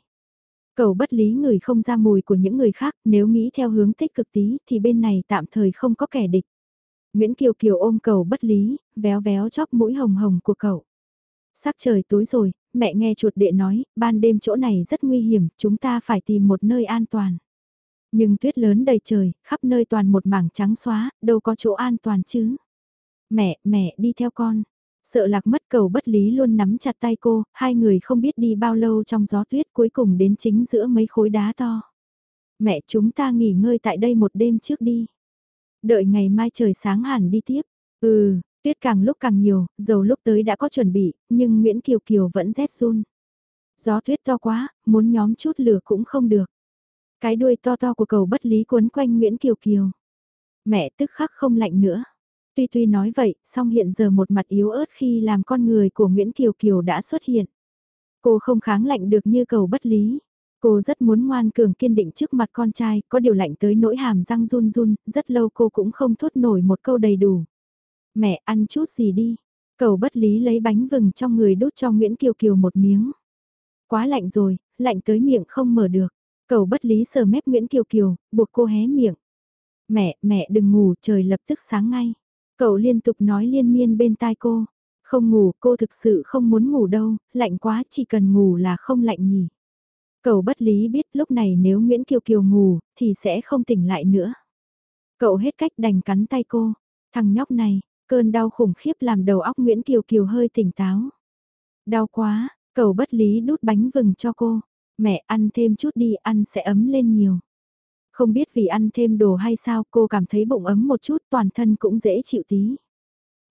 Cầu bất lý người không ra mùi của những người khác, nếu nghĩ theo hướng tích cực tí thì bên này tạm thời không có kẻ địch. Nguyễn Kiều Kiều ôm cầu bất lý, véo véo chóp mũi hồng hồng của cậu. Sắc trời tối rồi, mẹ nghe chuột đệ nói, ban đêm chỗ này rất nguy hiểm, chúng ta phải tìm một nơi an toàn. Nhưng tuyết lớn đầy trời, khắp nơi toàn một mảng trắng xóa, đâu có chỗ an toàn chứ. Mẹ, mẹ, đi theo con. Sợ lạc mất cầu bất lý luôn nắm chặt tay cô, hai người không biết đi bao lâu trong gió tuyết cuối cùng đến chính giữa mấy khối đá to. Mẹ chúng ta nghỉ ngơi tại đây một đêm trước đi. Đợi ngày mai trời sáng hẳn đi tiếp. Ừ, tuyết càng lúc càng nhiều, dầu lúc tới đã có chuẩn bị, nhưng Nguyễn Kiều Kiều vẫn rét run. Gió tuyết to quá, muốn nhóm chút lửa cũng không được. Cái đuôi to to của cầu bất lý cuốn quanh Nguyễn Kiều Kiều. Mẹ tức khắc không lạnh nữa. Tuy tuy nói vậy, song hiện giờ một mặt yếu ớt khi làm con người của Nguyễn Kiều Kiều đã xuất hiện. Cô không kháng lạnh được như cầu bất lý. Cô rất muốn ngoan cường kiên định trước mặt con trai, có điều lạnh tới nỗi hàm răng run run, rất lâu cô cũng không thốt nổi một câu đầy đủ. Mẹ ăn chút gì đi. Cầu bất lý lấy bánh vừng trong người đút cho Nguyễn Kiều Kiều một miếng. Quá lạnh rồi, lạnh tới miệng không mở được. Cầu bất lý sờ mép Nguyễn Kiều Kiều, buộc cô hé miệng. Mẹ, mẹ đừng ngủ, trời lập tức sáng ngay. Cậu liên tục nói liên miên bên tai cô. Không ngủ, cô thực sự không muốn ngủ đâu, lạnh quá chỉ cần ngủ là không lạnh nhỉ. Cậu bất lý biết lúc này nếu Nguyễn Kiều Kiều ngủ, thì sẽ không tỉnh lại nữa. Cậu hết cách đành cắn tay cô. Thằng nhóc này, cơn đau khủng khiếp làm đầu óc Nguyễn Kiều Kiều hơi tỉnh táo. Đau quá, cậu bất lý đút bánh vừng cho cô. Mẹ ăn thêm chút đi ăn sẽ ấm lên nhiều. Không biết vì ăn thêm đồ hay sao cô cảm thấy bụng ấm một chút toàn thân cũng dễ chịu tí.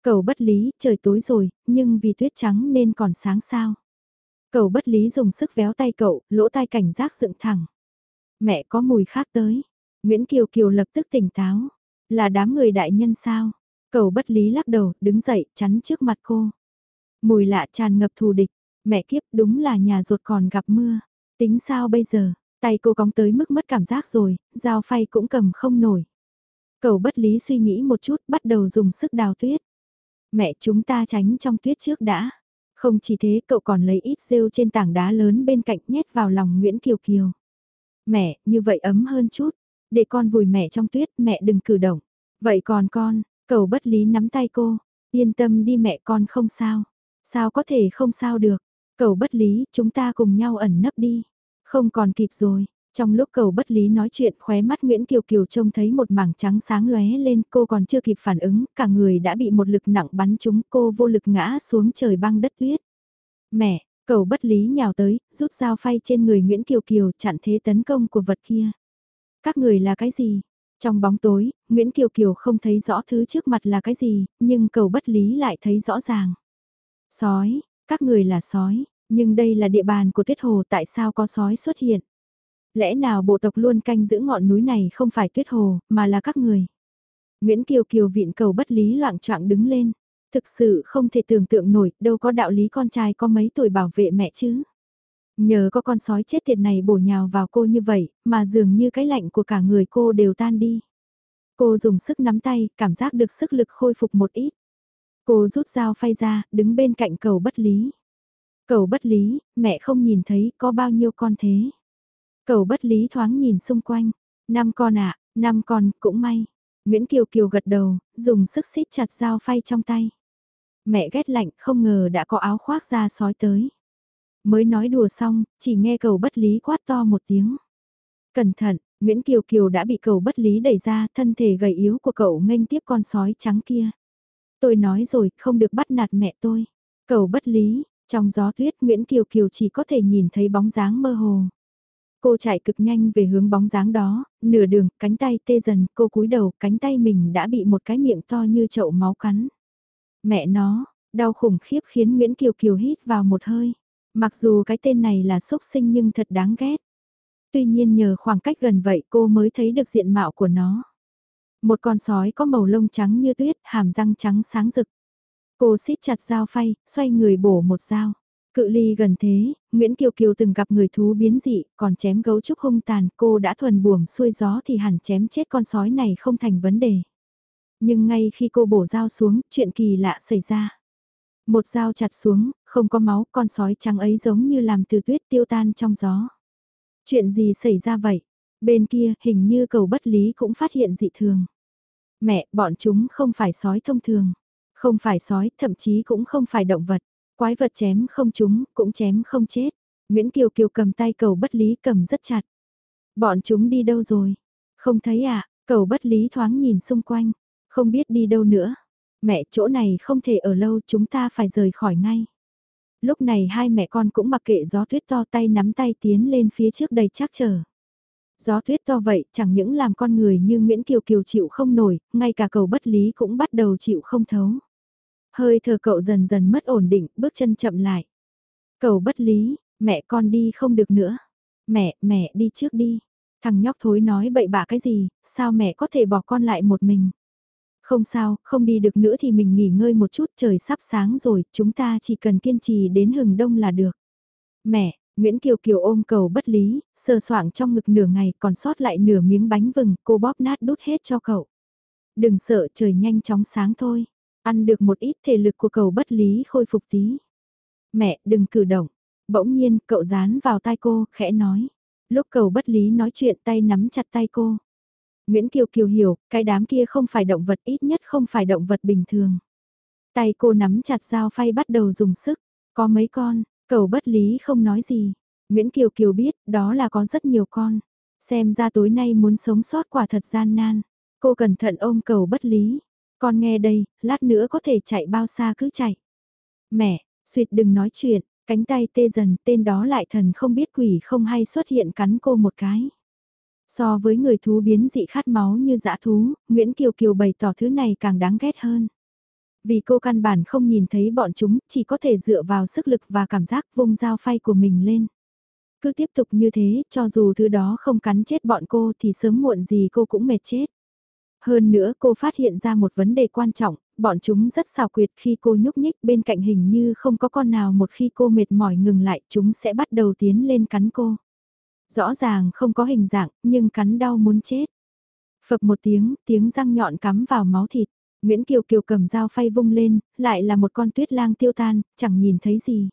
Cầu bất lý, trời tối rồi, nhưng vì tuyết trắng nên còn sáng sao. Cầu bất lý dùng sức véo tay cậu, lỗ tai cảnh giác dựng thẳng. Mẹ có mùi khác tới. Nguyễn Kiều Kiều lập tức tỉnh táo. Là đám người đại nhân sao? Cầu bất lý lắc đầu, đứng dậy, chắn trước mặt cô. Mùi lạ tràn ngập thù địch. Mẹ kiếp đúng là nhà ruột còn gặp mưa. Tính sao bây giờ? Tay cô cóng tới mức mất cảm giác rồi, dao phay cũng cầm không nổi. Cầu bất lý suy nghĩ một chút, bắt đầu dùng sức đào tuyết. Mẹ chúng ta tránh trong tuyết trước đã. Không chỉ thế cậu còn lấy ít rêu trên tảng đá lớn bên cạnh nhét vào lòng Nguyễn Kiều Kiều. Mẹ, như vậy ấm hơn chút. Để con vùi mẹ trong tuyết, mẹ đừng cử động. Vậy còn con, cầu bất lý nắm tay cô. Yên tâm đi mẹ con không sao. Sao có thể không sao được. Cầu bất lý, chúng ta cùng nhau ẩn nấp đi. Không còn kịp rồi. Trong lúc cầu bất lý nói chuyện khóe mắt Nguyễn Kiều Kiều trông thấy một mảng trắng sáng lóe lên cô còn chưa kịp phản ứng, cả người đã bị một lực nặng bắn trúng cô vô lực ngã xuống trời băng đất tuyết. Mẹ, cầu bất lý nhào tới, rút dao phay trên người Nguyễn Kiều Kiều chặn thế tấn công của vật kia. Các người là cái gì? Trong bóng tối, Nguyễn Kiều Kiều không thấy rõ thứ trước mặt là cái gì, nhưng cầu bất lý lại thấy rõ ràng. Sói, các người là sói, nhưng đây là địa bàn của Tuyết Hồ tại sao có sói xuất hiện? Lẽ nào bộ tộc luôn canh giữ ngọn núi này không phải Tuyết Hồ, mà là các người? Nguyễn Kiều Kiều vịn cầu bất lý loạn trọng đứng lên. Thực sự không thể tưởng tượng nổi, đâu có đạo lý con trai có mấy tuổi bảo vệ mẹ chứ. Nhờ có con sói chết tiệt này bổ nhào vào cô như vậy, mà dường như cái lạnh của cả người cô đều tan đi. Cô dùng sức nắm tay, cảm giác được sức lực khôi phục một ít. Cô rút dao phay ra, đứng bên cạnh cầu bất lý. Cầu bất lý, mẹ không nhìn thấy có bao nhiêu con thế. Cầu bất lý thoáng nhìn xung quanh. Năm con ạ, năm con, cũng may. Nguyễn Kiều Kiều gật đầu, dùng sức xít chặt dao phay trong tay. Mẹ ghét lạnh, không ngờ đã có áo khoác ra sói tới. Mới nói đùa xong, chỉ nghe cầu bất lý quát to một tiếng. Cẩn thận, Nguyễn Kiều Kiều đã bị cầu bất lý đẩy ra, thân thể gầy yếu của cậu nghênh tiếp con sói trắng kia. Tôi nói rồi, không được bắt nạt mẹ tôi. Cầu bất lý, trong gió tuyết Nguyễn Kiều Kiều chỉ có thể nhìn thấy bóng dáng mơ hồ. Cô chạy cực nhanh về hướng bóng dáng đó, nửa đường, cánh tay tê dần, cô cúi đầu, cánh tay mình đã bị một cái miệng to như chậu máu cắn. Mẹ nó, đau khủng khiếp khiến Nguyễn Kiều Kiều hít vào một hơi. Mặc dù cái tên này là xúc sinh nhưng thật đáng ghét. Tuy nhiên nhờ khoảng cách gần vậy cô mới thấy được diện mạo của nó. Một con sói có màu lông trắng như tuyết, hàm răng trắng sáng rực. Cô siết chặt dao phay, xoay người bổ một dao. Cự ly gần thế, Nguyễn Kiều Kiều từng gặp người thú biến dị, còn chém gấu trúc hung tàn, cô đã thuần buồm xuôi gió thì hẳn chém chết con sói này không thành vấn đề. Nhưng ngay khi cô bổ dao xuống, chuyện kỳ lạ xảy ra. Một dao chặt xuống, không có máu, con sói trắng ấy giống như làm từ tuyết tiêu tan trong gió. Chuyện gì xảy ra vậy? Bên kia, hình như cầu bất lý cũng phát hiện dị thường. Mẹ, bọn chúng không phải sói thông thường. Không phải sói, thậm chí cũng không phải động vật. Quái vật chém không chúng, cũng chém không chết. Nguyễn Kiều Kiều cầm tay cầu bất lý cầm rất chặt. Bọn chúng đi đâu rồi? Không thấy à, cầu bất lý thoáng nhìn xung quanh, không biết đi đâu nữa. Mẹ chỗ này không thể ở lâu chúng ta phải rời khỏi ngay. Lúc này hai mẹ con cũng mặc kệ gió tuyết to tay nắm tay tiến lên phía trước đầy chắc trở. Gió tuyết to vậy chẳng những làm con người như Nguyễn Kiều Kiều chịu không nổi, ngay cả cầu bất lý cũng bắt đầu chịu không thấu. Hơi thở cậu dần dần mất ổn định, bước chân chậm lại. Cầu bất lý, mẹ con đi không được nữa. Mẹ, mẹ đi trước đi. Thằng nhóc thối nói bậy bạ cái gì, sao mẹ có thể bỏ con lại một mình. Không sao, không đi được nữa thì mình nghỉ ngơi một chút trời sắp sáng rồi, chúng ta chỉ cần kiên trì đến hừng đông là được. Mẹ, Nguyễn Kiều Kiều ôm cầu bất lý, sờ soạng trong ngực nửa ngày còn sót lại nửa miếng bánh vừng, cô bóp nát đút hết cho cậu. Đừng sợ trời nhanh chóng sáng thôi, ăn được một ít thể lực của cầu bất lý khôi phục tí. Mẹ, đừng cử động. Bỗng nhiên, cậu dán vào tai cô, khẽ nói. Lúc cầu bất lý nói chuyện tay nắm chặt tay cô. Nguyễn Kiều Kiều hiểu, cái đám kia không phải động vật ít nhất không phải động vật bình thường. Tay cô nắm chặt dao phay bắt đầu dùng sức. Có mấy con, cầu bất lý không nói gì. Nguyễn Kiều Kiều biết đó là có rất nhiều con. Xem ra tối nay muốn sống sót quả thật gian nan. Cô cẩn thận ôm cầu bất lý. Con nghe đây, lát nữa có thể chạy bao xa cứ chạy. Mẹ, suyệt đừng nói chuyện, cánh tay tê dần tên đó lại thần không biết quỷ không hay xuất hiện cắn cô một cái. So với người thú biến dị khát máu như dã thú, Nguyễn Kiều Kiều bày tỏ thứ này càng đáng ghét hơn. Vì cô căn bản không nhìn thấy bọn chúng, chỉ có thể dựa vào sức lực và cảm giác vung dao phay của mình lên. Cứ tiếp tục như thế, cho dù thứ đó không cắn chết bọn cô thì sớm muộn gì cô cũng mệt chết. Hơn nữa cô phát hiện ra một vấn đề quan trọng, bọn chúng rất xào quyệt khi cô nhúc nhích bên cạnh hình như không có con nào một khi cô mệt mỏi ngừng lại chúng sẽ bắt đầu tiến lên cắn cô. Rõ ràng không có hình dạng, nhưng cắn đau muốn chết. Phập một tiếng, tiếng răng nhọn cắm vào máu thịt. Nguyễn Kiều Kiều cầm dao phay vung lên, lại là một con tuyết lang tiêu tan, chẳng nhìn thấy gì.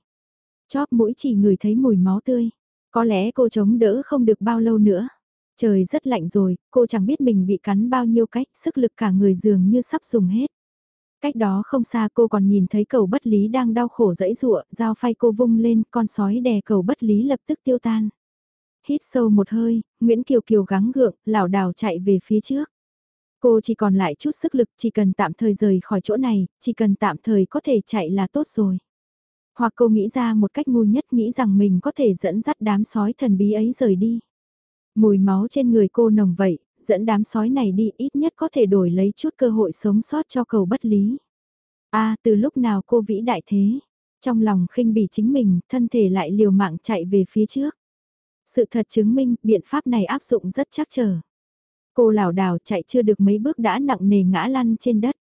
Chóp mũi chỉ ngửi thấy mùi máu tươi. Có lẽ cô chống đỡ không được bao lâu nữa. Trời rất lạnh rồi, cô chẳng biết mình bị cắn bao nhiêu cách, sức lực cả người dường như sắp dùng hết. Cách đó không xa cô còn nhìn thấy cầu bất lý đang đau khổ dẫy rụa, dao phay cô vung lên, con sói đè cầu bất lý lập tức tiêu tan. Hít sâu một hơi, Nguyễn Kiều Kiều gắng gượng, lảo đảo chạy về phía trước. Cô chỉ còn lại chút sức lực, chỉ cần tạm thời rời khỏi chỗ này, chỉ cần tạm thời có thể chạy là tốt rồi. Hoặc cô nghĩ ra một cách ngu nhất nghĩ rằng mình có thể dẫn dắt đám sói thần bí ấy rời đi. Mùi máu trên người cô nồng vậy, dẫn đám sói này đi ít nhất có thể đổi lấy chút cơ hội sống sót cho cầu bất lý. a từ lúc nào cô vĩ đại thế? Trong lòng khinh bỉ chính mình, thân thể lại liều mạng chạy về phía trước. Sự thật chứng minh, biện pháp này áp dụng rất chắc chờ. Cô lảo đảo chạy chưa được mấy bước đã nặng nề ngã lăn trên đất.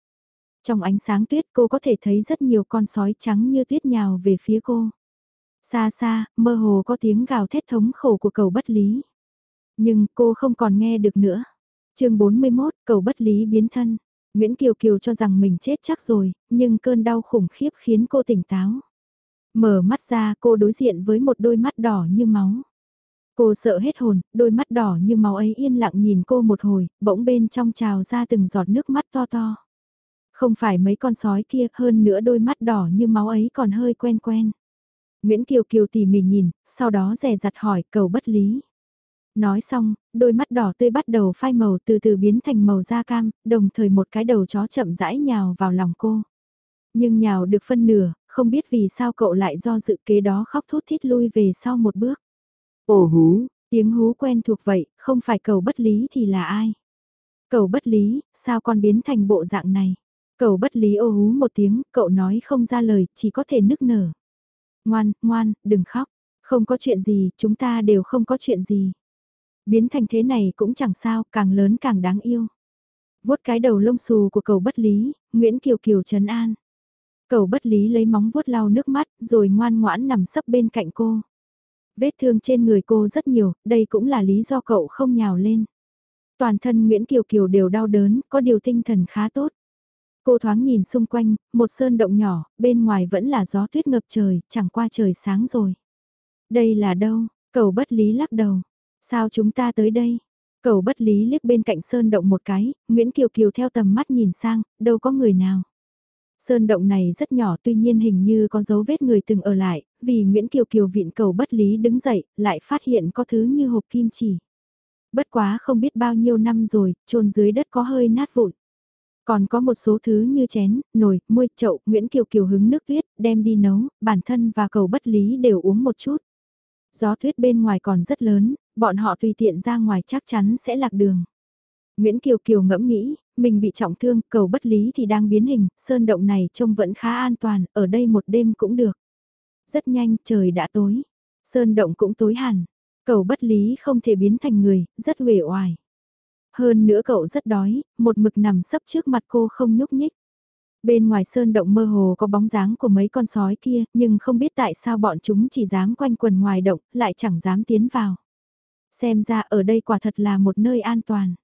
Trong ánh sáng tuyết cô có thể thấy rất nhiều con sói trắng như tuyết nhào về phía cô. Xa xa, mơ hồ có tiếng gào thét thống khổ của cầu bất lý. Nhưng cô không còn nghe được nữa. chương 41, cầu bất lý biến thân. Nguyễn Kiều Kiều cho rằng mình chết chắc rồi, nhưng cơn đau khủng khiếp khiến cô tỉnh táo. Mở mắt ra cô đối diện với một đôi mắt đỏ như máu. Cô sợ hết hồn, đôi mắt đỏ như máu ấy yên lặng nhìn cô một hồi, bỗng bên trong trào ra từng giọt nước mắt to to. Không phải mấy con sói kia, hơn nữa đôi mắt đỏ như máu ấy còn hơi quen quen. Nguyễn Kiều Kiều tỉ mỉ nhìn, sau đó rè rặt hỏi cầu bất lý. Nói xong, đôi mắt đỏ tươi bắt đầu phai màu từ từ biến thành màu da cam, đồng thời một cái đầu chó chậm rãi nhào vào lòng cô. Nhưng nhào được phân nửa, không biết vì sao cậu lại do dự kế đó khóc thút thít lui về sau một bước. Ồ hú, tiếng hú quen thuộc vậy, không phải cầu bất lý thì là ai? Cầu bất lý, sao con biến thành bộ dạng này? Cầu bất lý ô hú một tiếng, cậu nói không ra lời, chỉ có thể nức nở. Ngoan, ngoan, đừng khóc. Không có chuyện gì, chúng ta đều không có chuyện gì. Biến thành thế này cũng chẳng sao, càng lớn càng đáng yêu. vuốt cái đầu lông xù của cầu bất lý, Nguyễn Kiều Kiều trấn an. Cầu bất lý lấy móng vuốt lau nước mắt, rồi ngoan ngoãn nằm sấp bên cạnh cô. Vết thương trên người cô rất nhiều, đây cũng là lý do cậu không nhào lên. Toàn thân Nguyễn Kiều Kiều đều đau đớn, có điều tinh thần khá tốt. Cô thoáng nhìn xung quanh, một sơn động nhỏ, bên ngoài vẫn là gió tuyết ngập trời, chẳng qua trời sáng rồi. Đây là đâu? Cầu bất lý lắc đầu. Sao chúng ta tới đây? Cầu bất lý liếc bên cạnh sơn động một cái, Nguyễn Kiều Kiều theo tầm mắt nhìn sang, đâu có người nào. Sơn động này rất nhỏ tuy nhiên hình như có dấu vết người từng ở lại, vì Nguyễn Kiều Kiều viện cầu bất lý đứng dậy, lại phát hiện có thứ như hộp kim chỉ. Bất quá không biết bao nhiêu năm rồi, trôn dưới đất có hơi nát vụn. Còn có một số thứ như chén, nồi, muôi, chậu, Nguyễn Kiều Kiều hứng nước tuyết, đem đi nấu, bản thân và cầu bất lý đều uống một chút. Gió tuyết bên ngoài còn rất lớn, bọn họ tùy tiện ra ngoài chắc chắn sẽ lạc đường. Nguyễn Kiều Kiều ngẫm nghĩ, mình bị trọng thương, cầu bất lý thì đang biến hình, sơn động này trông vẫn khá an toàn, ở đây một đêm cũng được. Rất nhanh, trời đã tối. Sơn động cũng tối hẳn. Cầu bất lý không thể biến thành người, rất uể oải. Hơn nữa cậu rất đói, một mực nằm sấp trước mặt cô không nhúc nhích. Bên ngoài sơn động mơ hồ có bóng dáng của mấy con sói kia, nhưng không biết tại sao bọn chúng chỉ dám quanh quần ngoài động, lại chẳng dám tiến vào. Xem ra ở đây quả thật là một nơi an toàn.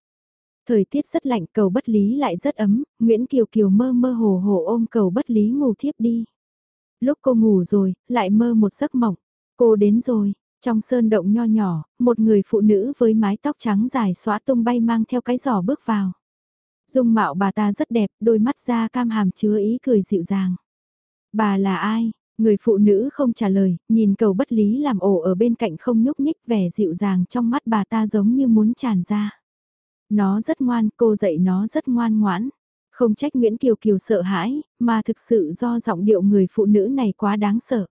Thời tiết rất lạnh cầu bất lý lại rất ấm, Nguyễn Kiều Kiều mơ mơ hồ hồ ôm cầu bất lý ngủ thiếp đi. Lúc cô ngủ rồi, lại mơ một giấc mộng. Cô đến rồi, trong sơn động nho nhỏ, một người phụ nữ với mái tóc trắng dài xóa tung bay mang theo cái giỏ bước vào. Dung mạo bà ta rất đẹp, đôi mắt da cam hàm chứa ý cười dịu dàng. Bà là ai? Người phụ nữ không trả lời, nhìn cầu bất lý làm ổ ở bên cạnh không nhúc nhích vẻ dịu dàng trong mắt bà ta giống như muốn tràn ra. Nó rất ngoan, cô dạy nó rất ngoan ngoãn. Không trách Nguyễn Kiều Kiều sợ hãi, mà thực sự do giọng điệu người phụ nữ này quá đáng sợ.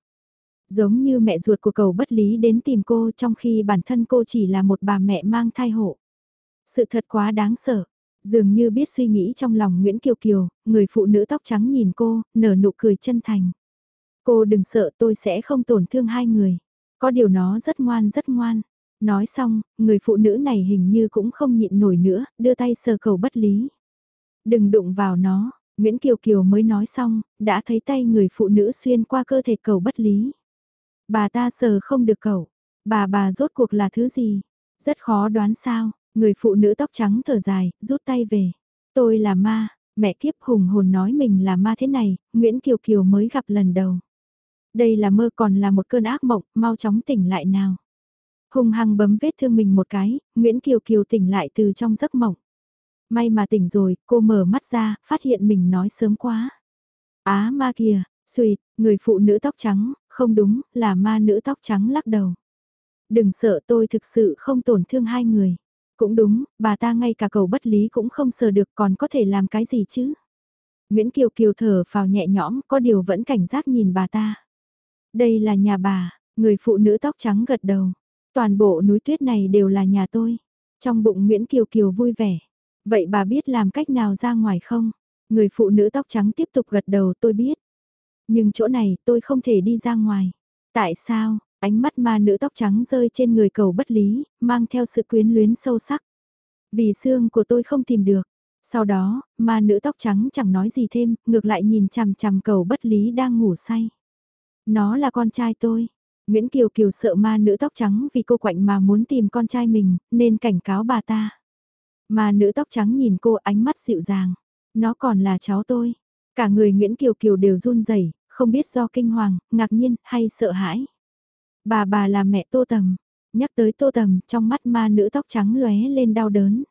Giống như mẹ ruột của cầu bất lý đến tìm cô trong khi bản thân cô chỉ là một bà mẹ mang thai hộ. Sự thật quá đáng sợ. Dường như biết suy nghĩ trong lòng Nguyễn Kiều Kiều, người phụ nữ tóc trắng nhìn cô, nở nụ cười chân thành. Cô đừng sợ tôi sẽ không tổn thương hai người. Có điều nó rất ngoan rất ngoan. Nói xong, người phụ nữ này hình như cũng không nhịn nổi nữa, đưa tay sờ cầu bất lý. Đừng đụng vào nó, Nguyễn Kiều Kiều mới nói xong, đã thấy tay người phụ nữ xuyên qua cơ thể cầu bất lý. Bà ta sờ không được cầu, bà bà rốt cuộc là thứ gì? Rất khó đoán sao, người phụ nữ tóc trắng thở dài, rút tay về. Tôi là ma, mẹ kiếp hùng hồn nói mình là ma thế này, Nguyễn Kiều Kiều mới gặp lần đầu. Đây là mơ còn là một cơn ác mộng, mau chóng tỉnh lại nào. Hùng hăng bấm vết thương mình một cái, Nguyễn Kiều Kiều tỉnh lại từ trong giấc mộng. May mà tỉnh rồi, cô mở mắt ra, phát hiện mình nói sớm quá. Á ma kìa, suyệt, người phụ nữ tóc trắng, không đúng, là ma nữ tóc trắng lắc đầu. Đừng sợ tôi thực sự không tổn thương hai người. Cũng đúng, bà ta ngay cả cầu bất lý cũng không sờ được còn có thể làm cái gì chứ. Nguyễn Kiều Kiều thở vào nhẹ nhõm, có điều vẫn cảnh giác nhìn bà ta. Đây là nhà bà, người phụ nữ tóc trắng gật đầu. Toàn bộ núi tuyết này đều là nhà tôi. Trong bụng Nguyễn Kiều Kiều vui vẻ. Vậy bà biết làm cách nào ra ngoài không? Người phụ nữ tóc trắng tiếp tục gật đầu tôi biết. Nhưng chỗ này tôi không thể đi ra ngoài. Tại sao? Ánh mắt ma nữ tóc trắng rơi trên người cầu bất lý, mang theo sự quyến luyến sâu sắc. Vì xương của tôi không tìm được. Sau đó, ma nữ tóc trắng chẳng nói gì thêm, ngược lại nhìn chằm chằm cầu bất lý đang ngủ say. Nó là con trai tôi. Nguyễn Kiều Kiều sợ ma nữ tóc trắng vì cô quạnh mà muốn tìm con trai mình, nên cảnh cáo bà ta. Ma nữ tóc trắng nhìn cô ánh mắt dịu dàng. Nó còn là cháu tôi. Cả người Nguyễn Kiều Kiều đều run rẩy, không biết do kinh hoàng, ngạc nhiên hay sợ hãi. Bà bà là mẹ Tô Tầm. Nhắc tới Tô Tầm, trong mắt ma nữ tóc trắng lóe lên đau đớn.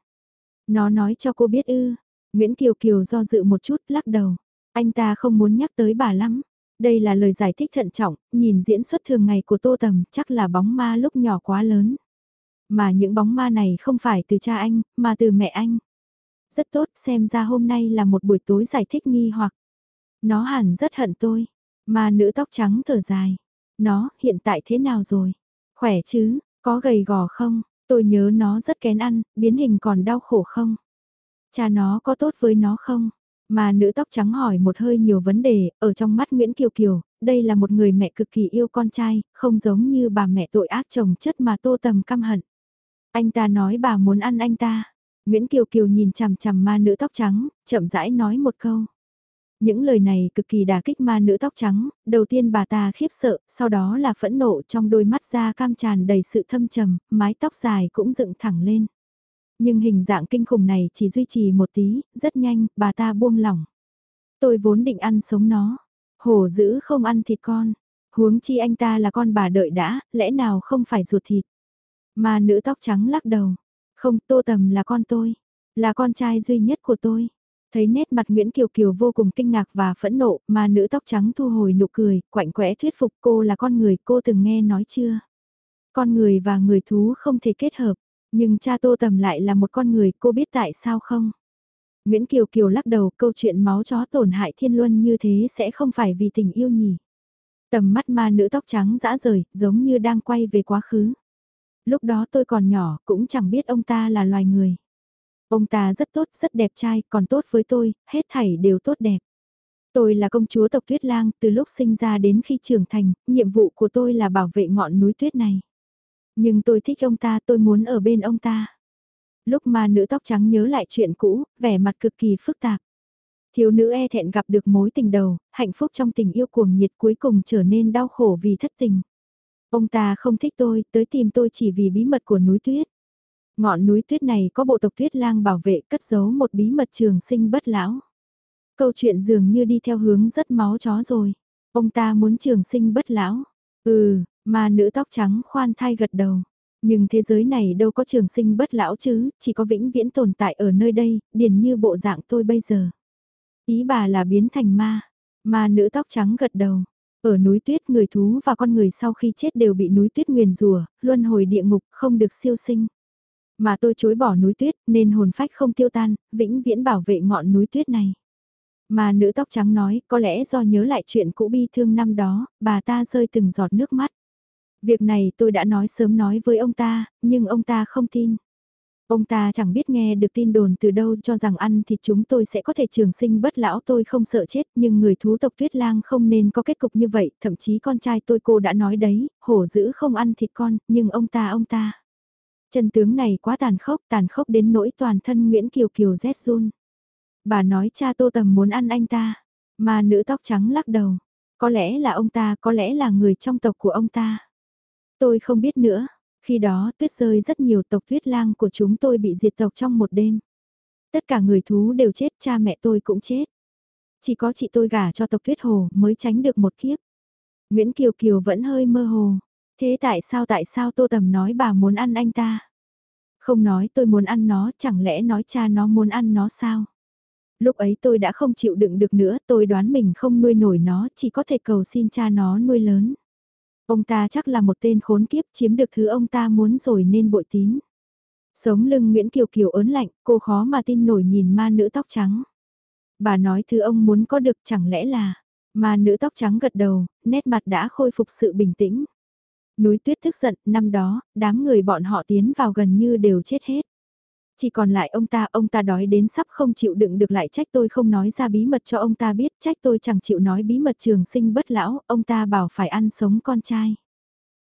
Nó nói cho cô biết ư. Nguyễn Kiều Kiều do dự một chút lắc đầu. Anh ta không muốn nhắc tới bà lắm. Đây là lời giải thích thận trọng, nhìn diễn xuất thường ngày của Tô Tầm chắc là bóng ma lúc nhỏ quá lớn. Mà những bóng ma này không phải từ cha anh, mà từ mẹ anh. Rất tốt, xem ra hôm nay là một buổi tối giải thích nghi hoặc. Nó hẳn rất hận tôi. Mà nữ tóc trắng thở dài. Nó, hiện tại thế nào rồi? Khỏe chứ, có gầy gò không? Tôi nhớ nó rất kén ăn, biến hình còn đau khổ không? Cha nó có tốt với nó không? Mà nữ tóc trắng hỏi một hơi nhiều vấn đề, ở trong mắt Nguyễn Kiều Kiều, đây là một người mẹ cực kỳ yêu con trai, không giống như bà mẹ tội ác chồng chất mà tô tầm căm hận. Anh ta nói bà muốn ăn anh ta. Nguyễn Kiều Kiều nhìn chằm chằm ma nữ tóc trắng, chậm rãi nói một câu. Những lời này cực kỳ đả kích ma nữ tóc trắng, đầu tiên bà ta khiếp sợ, sau đó là phẫn nộ trong đôi mắt da cam tràn đầy sự thâm trầm, mái tóc dài cũng dựng thẳng lên. Nhưng hình dạng kinh khủng này chỉ duy trì một tí, rất nhanh, bà ta buông lỏng. Tôi vốn định ăn sống nó. Hổ dữ không ăn thịt con. Huống chi anh ta là con bà đợi đã, lẽ nào không phải ruột thịt. Mà nữ tóc trắng lắc đầu. Không, tô tầm là con tôi. Là con trai duy nhất của tôi. Thấy nét mặt Nguyễn Kiều Kiều vô cùng kinh ngạc và phẫn nộ, mà nữ tóc trắng thu hồi nụ cười, quạnh quẽ thuyết phục cô là con người cô từng nghe nói chưa? Con người và người thú không thể kết hợp, nhưng cha Tô Tầm lại là một con người, cô biết tại sao không? Nguyễn Kiều Kiều lắc đầu câu chuyện máu chó tổn hại thiên luân như thế sẽ không phải vì tình yêu nhỉ. Tầm mắt ma nữ tóc trắng dã rời, giống như đang quay về quá khứ. Lúc đó tôi còn nhỏ, cũng chẳng biết ông ta là loài người. Ông ta rất tốt, rất đẹp trai, còn tốt với tôi, hết thảy đều tốt đẹp. Tôi là công chúa tộc Tuyết Lang, từ lúc sinh ra đến khi trưởng thành, nhiệm vụ của tôi là bảo vệ ngọn núi tuyết này. Nhưng tôi thích ông ta, tôi muốn ở bên ông ta. Lúc mà nữ tóc trắng nhớ lại chuyện cũ, vẻ mặt cực kỳ phức tạp. Thiếu nữ e thẹn gặp được mối tình đầu, hạnh phúc trong tình yêu cuồng nhiệt cuối cùng trở nên đau khổ vì thất tình. Ông ta không thích tôi, tới tìm tôi chỉ vì bí mật của núi tuyết. Ngọn núi tuyết này có bộ tộc tuyết lang bảo vệ cất giấu một bí mật trường sinh bất lão. Câu chuyện dường như đi theo hướng rất máu chó rồi. Ông ta muốn trường sinh bất lão. Ừ, mà nữ tóc trắng khoan thai gật đầu. Nhưng thế giới này đâu có trường sinh bất lão chứ, chỉ có vĩnh viễn tồn tại ở nơi đây, điển như bộ dạng tôi bây giờ. Ý bà là biến thành ma. Ma nữ tóc trắng gật đầu. Ở núi tuyết người thú và con người sau khi chết đều bị núi tuyết nguyền rùa, luân hồi địa ngục không được siêu sinh. Mà tôi chối bỏ núi tuyết nên hồn phách không tiêu tan, vĩnh viễn bảo vệ ngọn núi tuyết này. Mà nữ tóc trắng nói, có lẽ do nhớ lại chuyện cũ bi thương năm đó, bà ta rơi từng giọt nước mắt. Việc này tôi đã nói sớm nói với ông ta, nhưng ông ta không tin. Ông ta chẳng biết nghe được tin đồn từ đâu cho rằng ăn thịt chúng tôi sẽ có thể trường sinh bất lão tôi không sợ chết nhưng người thú tộc tuyết lang không nên có kết cục như vậy, thậm chí con trai tôi cô đã nói đấy, hổ dữ không ăn thịt con, nhưng ông ta ông ta. Chân tướng này quá tàn khốc, tàn khốc đến nỗi toàn thân Nguyễn Kiều Kiều rét run. Bà nói cha tô tầm muốn ăn anh ta, mà nữ tóc trắng lắc đầu. Có lẽ là ông ta, có lẽ là người trong tộc của ông ta. Tôi không biết nữa, khi đó tuyết rơi rất nhiều tộc tuyết lang của chúng tôi bị diệt tộc trong một đêm. Tất cả người thú đều chết, cha mẹ tôi cũng chết. Chỉ có chị tôi gả cho tộc tuyết hồ mới tránh được một kiếp. Nguyễn Kiều Kiều vẫn hơi mơ hồ. Thế tại sao tại sao Tô Tầm nói bà muốn ăn anh ta? Không nói tôi muốn ăn nó, chẳng lẽ nói cha nó muốn ăn nó sao? Lúc ấy tôi đã không chịu đựng được nữa, tôi đoán mình không nuôi nổi nó, chỉ có thể cầu xin cha nó nuôi lớn. Ông ta chắc là một tên khốn kiếp chiếm được thứ ông ta muốn rồi nên bội tín. Sống lưng Nguyễn Kiều Kiều ớn lạnh, cô khó mà tin nổi nhìn ma nữ tóc trắng. Bà nói thứ ông muốn có được chẳng lẽ là... Ma nữ tóc trắng gật đầu, nét mặt đã khôi phục sự bình tĩnh. Núi tuyết tức giận, năm đó, đám người bọn họ tiến vào gần như đều chết hết. Chỉ còn lại ông ta, ông ta đói đến sắp không chịu đựng được lại trách tôi không nói ra bí mật cho ông ta biết, trách tôi chẳng chịu nói bí mật trường sinh bất lão, ông ta bảo phải ăn sống con trai.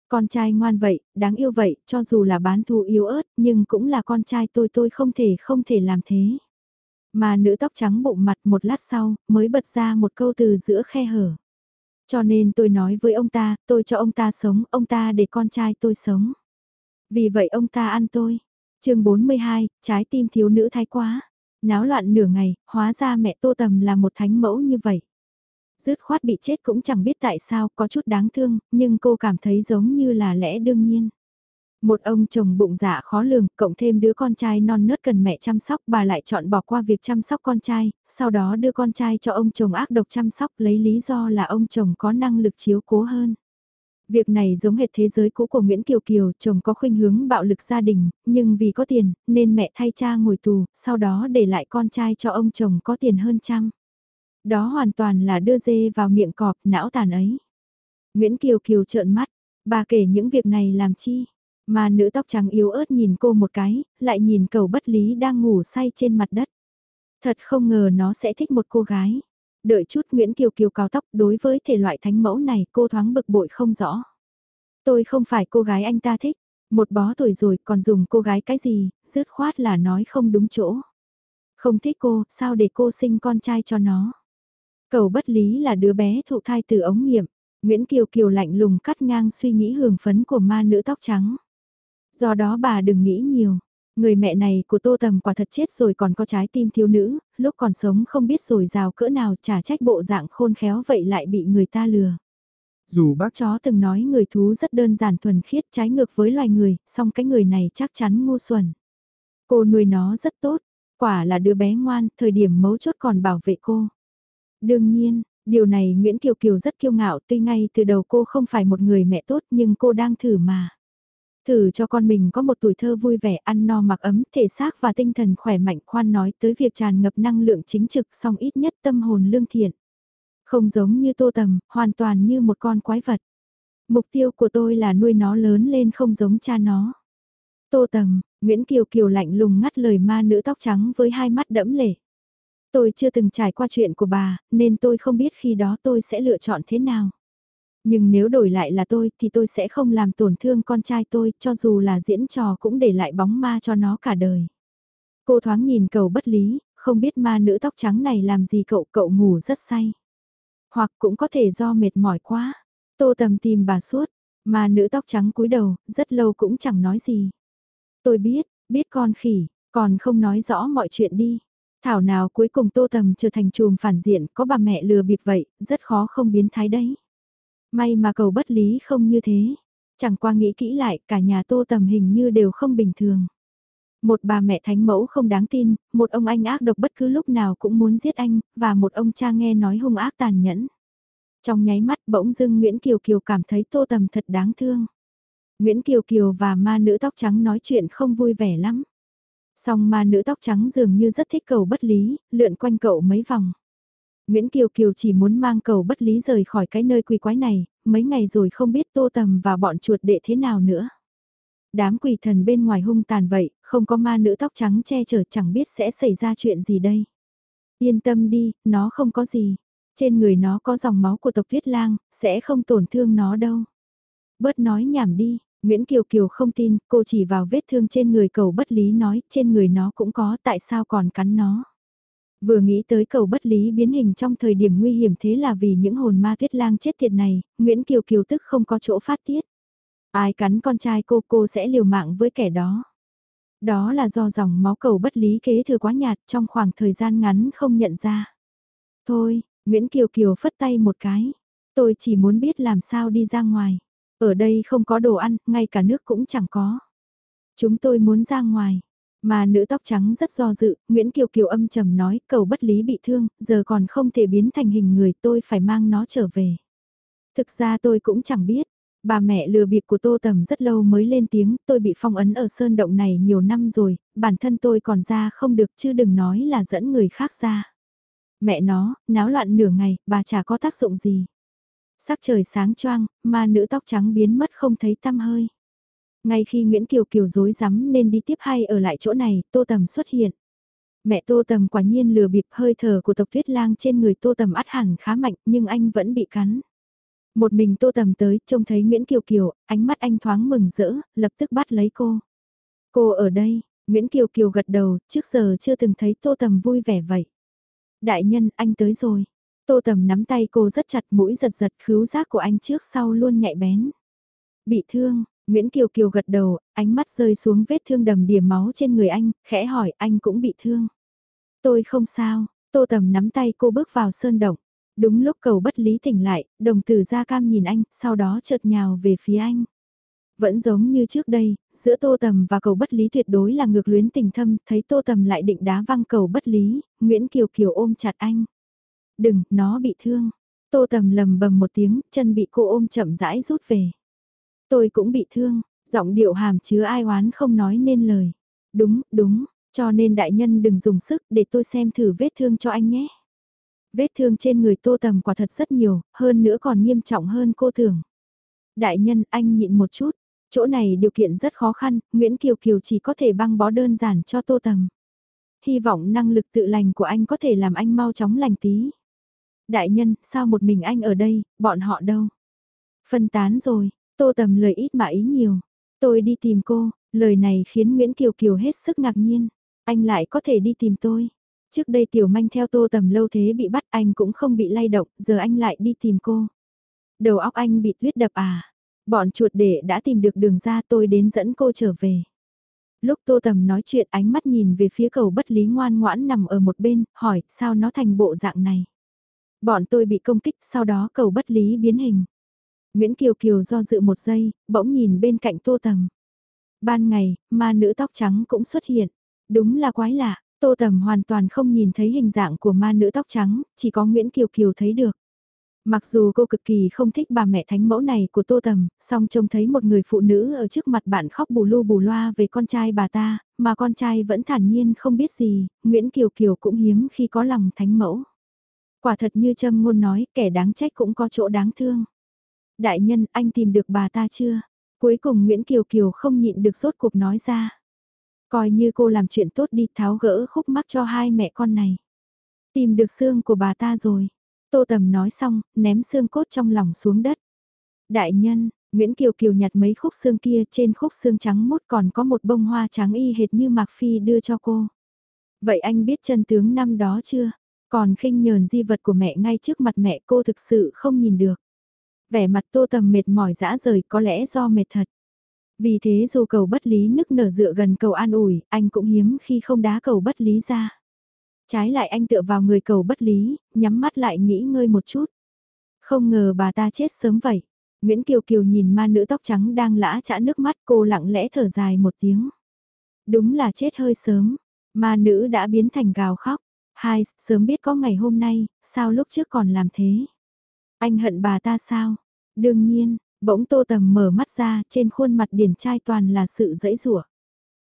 Con trai ngoan vậy, đáng yêu vậy, cho dù là bán thù yếu ớt, nhưng cũng là con trai tôi tôi không thể không thể làm thế. Mà nữ tóc trắng bụng mặt một lát sau, mới bật ra một câu từ giữa khe hở. Cho nên tôi nói với ông ta, tôi cho ông ta sống, ông ta để con trai tôi sống. Vì vậy ông ta ăn tôi chương 42, trái tim thiếu nữ thái quá. Náo loạn nửa ngày, hóa ra mẹ Tô Tầm là một thánh mẫu như vậy. Dứt khoát bị chết cũng chẳng biết tại sao, có chút đáng thương, nhưng cô cảm thấy giống như là lẽ đương nhiên. Một ông chồng bụng dạ khó lường, cộng thêm đứa con trai non nớt cần mẹ chăm sóc, bà lại chọn bỏ qua việc chăm sóc con trai, sau đó đưa con trai cho ông chồng ác độc chăm sóc lấy lý do là ông chồng có năng lực chiếu cố hơn. Việc này giống hệt thế giới cũ của Nguyễn Kiều Kiều, chồng có khuynh hướng bạo lực gia đình, nhưng vì có tiền, nên mẹ thay cha ngồi tù, sau đó để lại con trai cho ông chồng có tiền hơn chăng. Đó hoàn toàn là đưa dê vào miệng cọp, não tàn ấy. Nguyễn Kiều Kiều trợn mắt, bà kể những việc này làm chi? Mà nữ tóc trắng yếu ớt nhìn cô một cái, lại nhìn cầu bất lý đang ngủ say trên mặt đất. Thật không ngờ nó sẽ thích một cô gái. Đợi chút Nguyễn Kiều Kiều cao tóc đối với thể loại thánh mẫu này cô thoáng bực bội không rõ. Tôi không phải cô gái anh ta thích, một bó tuổi rồi còn dùng cô gái cái gì, dứt khoát là nói không đúng chỗ. Không thích cô, sao để cô sinh con trai cho nó. Cầu bất lý là đứa bé thụ thai từ ống nghiệm, Nguyễn Kiều Kiều lạnh lùng cắt ngang suy nghĩ hưởng phấn của ma nữ tóc trắng. Do đó bà đừng nghĩ nhiều, Người mẹ này của Tô Tầm quả thật chết rồi còn có trái tim thiếu nữ, lúc còn sống không biết rồi rào cỡ nào trả trách bộ dạng khôn khéo vậy lại bị người ta lừa. Dù bác chó từng nói người thú rất đơn giản thuần khiết trái ngược với loài người, song cái người này chắc chắn ngu xuẩn. Cô nuôi nó rất tốt, quả là đứa bé ngoan, thời điểm mấu chốt còn bảo vệ cô. Đương nhiên, điều này Nguyễn Kiều Kiều rất kiêu ngạo tuy ngay từ đầu cô không phải một người mẹ tốt nhưng cô đang thử mà. Thử cho con mình có một tuổi thơ vui vẻ ăn no mặc ấm, thể xác và tinh thần khỏe mạnh khoan nói tới việc tràn ngập năng lượng chính trực song ít nhất tâm hồn lương thiện. Không giống như tô tầm, hoàn toàn như một con quái vật. Mục tiêu của tôi là nuôi nó lớn lên không giống cha nó. Tô tầm, Nguyễn Kiều Kiều lạnh lùng ngắt lời ma nữ tóc trắng với hai mắt đẫm lệ. Tôi chưa từng trải qua chuyện của bà, nên tôi không biết khi đó tôi sẽ lựa chọn thế nào. Nhưng nếu đổi lại là tôi thì tôi sẽ không làm tổn thương con trai tôi, cho dù là diễn trò cũng để lại bóng ma cho nó cả đời. Cô thoáng nhìn cầu bất lý, không biết ma nữ tóc trắng này làm gì cậu, cậu ngủ rất say. Hoặc cũng có thể do mệt mỏi quá. Tô tầm tìm bà suốt, mà nữ tóc trắng cúi đầu, rất lâu cũng chẳng nói gì. Tôi biết, biết con khỉ, còn không nói rõ mọi chuyện đi. Thảo nào cuối cùng tô tầm trở thành chùm phản diện, có bà mẹ lừa bịp vậy, rất khó không biến thái đấy. May mà cầu bất lý không như thế. Chẳng qua nghĩ kỹ lại, cả nhà tô tầm hình như đều không bình thường. Một bà mẹ thánh mẫu không đáng tin, một ông anh ác độc bất cứ lúc nào cũng muốn giết anh, và một ông cha nghe nói hung ác tàn nhẫn. Trong nháy mắt bỗng dưng Nguyễn Kiều Kiều cảm thấy tô tầm thật đáng thương. Nguyễn Kiều Kiều và ma nữ tóc trắng nói chuyện không vui vẻ lắm. Song ma nữ tóc trắng dường như rất thích cầu bất lý, lượn quanh cậu mấy vòng. Nguyễn Kiều Kiều chỉ muốn mang cầu bất lý rời khỏi cái nơi quỷ quái này, mấy ngày rồi không biết tô tầm và bọn chuột đệ thế nào nữa. Đám quỷ thần bên ngoài hung tàn vậy, không có ma nữ tóc trắng che chở chẳng biết sẽ xảy ra chuyện gì đây. Yên tâm đi, nó không có gì. Trên người nó có dòng máu của tộc Tuyết Lang, sẽ không tổn thương nó đâu. Bớt nói nhảm đi, Nguyễn Kiều Kiều không tin, cô chỉ vào vết thương trên người cầu bất lý nói, trên người nó cũng có, tại sao còn cắn nó. Vừa nghĩ tới cầu bất lý biến hình trong thời điểm nguy hiểm thế là vì những hồn ma tuyết lang chết tiệt này, Nguyễn Kiều Kiều tức không có chỗ phát tiết. Ai cắn con trai cô cô sẽ liều mạng với kẻ đó. Đó là do dòng máu cầu bất lý kế thừa quá nhạt trong khoảng thời gian ngắn không nhận ra. Thôi, Nguyễn Kiều Kiều phất tay một cái. Tôi chỉ muốn biết làm sao đi ra ngoài. Ở đây không có đồ ăn, ngay cả nước cũng chẳng có. Chúng tôi muốn ra ngoài. Mà nữ tóc trắng rất do dự, Nguyễn Kiều Kiều âm trầm nói cầu bất lý bị thương, giờ còn không thể biến thành hình người tôi phải mang nó trở về. Thực ra tôi cũng chẳng biết, bà mẹ lừa bịp của Tô Tầm rất lâu mới lên tiếng, tôi bị phong ấn ở sơn động này nhiều năm rồi, bản thân tôi còn ra không được chứ đừng nói là dẫn người khác ra. Mẹ nó, náo loạn nửa ngày, bà chả có tác dụng gì. Sắc trời sáng choang, mà nữ tóc trắng biến mất không thấy tăm hơi. Ngay khi Nguyễn Kiều Kiều dối rắm nên đi tiếp hay ở lại chỗ này, Tô Tầm xuất hiện. Mẹ Tô Tầm quả nhiên lừa bịp hơi thở của tộc tuyết lang trên người Tô Tầm át hẳn khá mạnh nhưng anh vẫn bị cắn. Một mình Tô Tầm tới, trông thấy Nguyễn Kiều Kiều, ánh mắt anh thoáng mừng rỡ, lập tức bắt lấy cô. Cô ở đây, Nguyễn Kiều Kiều gật đầu, trước giờ chưa từng thấy Tô Tầm vui vẻ vậy. Đại nhân, anh tới rồi. Tô Tầm nắm tay cô rất chặt mũi giật giật khứu giác của anh trước sau luôn nhạy bén. Bị thương, Nguyễn Kiều Kiều gật đầu, ánh mắt rơi xuống vết thương đầm đìa máu trên người anh, khẽ hỏi anh cũng bị thương. Tôi không sao, Tô Tầm nắm tay cô bước vào sơn động. Đúng lúc cầu bất lý tỉnh lại, đồng tử ra cam nhìn anh, sau đó chợt nhào về phía anh. Vẫn giống như trước đây, giữa Tô Tầm và cầu bất lý tuyệt đối là ngược luyến tình thâm, thấy Tô Tầm lại định đá văng cầu bất lý, Nguyễn Kiều Kiều ôm chặt anh. Đừng, nó bị thương. Tô Tầm lầm bầm một tiếng, chân bị cô ôm chậm rãi rút về. Tôi cũng bị thương, giọng điệu hàm chứa ai oán không nói nên lời. Đúng, đúng, cho nên đại nhân đừng dùng sức để tôi xem thử vết thương cho anh nhé. Vết thương trên người tô tầm quả thật rất nhiều, hơn nữa còn nghiêm trọng hơn cô tưởng. Đại nhân anh nhịn một chút, chỗ này điều kiện rất khó khăn, Nguyễn Kiều Kiều chỉ có thể băng bó đơn giản cho tô tầm. Hy vọng năng lực tự lành của anh có thể làm anh mau chóng lành tí. Đại nhân, sao một mình anh ở đây, bọn họ đâu? Phân tán rồi, Tô Tầm lời ít mà ý nhiều. Tôi đi tìm cô, lời này khiến Nguyễn Kiều Kiều hết sức ngạc nhiên. Anh lại có thể đi tìm tôi. Trước đây Tiểu Manh theo Tô Tầm lâu thế bị bắt anh cũng không bị lay động, giờ anh lại đi tìm cô. Đầu óc anh bị tuyết đập à. Bọn chuột đệ đã tìm được đường ra tôi đến dẫn cô trở về. Lúc Tô Tầm nói chuyện ánh mắt nhìn về phía cầu bất lý ngoan ngoãn nằm ở một bên, hỏi sao nó thành bộ dạng này. Bọn tôi bị công kích sau đó cầu bất lý biến hình. Nguyễn Kiều Kiều do dự một giây, bỗng nhìn bên cạnh Tô Tầm. Ban ngày, ma nữ tóc trắng cũng xuất hiện. Đúng là quái lạ, Tô Tầm hoàn toàn không nhìn thấy hình dạng của ma nữ tóc trắng, chỉ có Nguyễn Kiều Kiều thấy được. Mặc dù cô cực kỳ không thích bà mẹ thánh mẫu này của Tô Tầm, song trông thấy một người phụ nữ ở trước mặt bạn khóc bù lu bù loa về con trai bà ta, mà con trai vẫn thản nhiên không biết gì, Nguyễn Kiều Kiều cũng hiếm khi có lòng thánh mẫu. Quả thật như Trâm Ngôn nói, kẻ đáng trách cũng có chỗ đáng thương. Đại nhân, anh tìm được bà ta chưa? Cuối cùng Nguyễn Kiều Kiều không nhịn được sốt cuộc nói ra. Coi như cô làm chuyện tốt đi tháo gỡ khúc mắc cho hai mẹ con này. Tìm được xương của bà ta rồi. Tô Tầm nói xong, ném xương cốt trong lòng xuống đất. Đại nhân, Nguyễn Kiều Kiều nhặt mấy khúc xương kia trên khúc xương trắng mốt còn có một bông hoa trắng y hệt như Mạc Phi đưa cho cô. Vậy anh biết chân tướng năm đó chưa? Còn khinh nhờn di vật của mẹ ngay trước mặt mẹ cô thực sự không nhìn được. Vẻ mặt tô tầm mệt mỏi dã rời có lẽ do mệt thật. Vì thế dù cầu bất lý nức nở dựa gần cầu an ủi, anh cũng hiếm khi không đá cầu bất lý ra. Trái lại anh tựa vào người cầu bất lý, nhắm mắt lại nghĩ ngơi một chút. Không ngờ bà ta chết sớm vậy. Nguyễn Kiều Kiều nhìn ma nữ tóc trắng đang lã chã nước mắt cô lặng lẽ thở dài một tiếng. Đúng là chết hơi sớm, ma nữ đã biến thành gào khóc. Hai, sớm biết có ngày hôm nay, sao lúc trước còn làm thế? Anh hận bà ta sao? Đương nhiên, bỗng tô tầm mở mắt ra, trên khuôn mặt điển trai toàn là sự dẫy rủa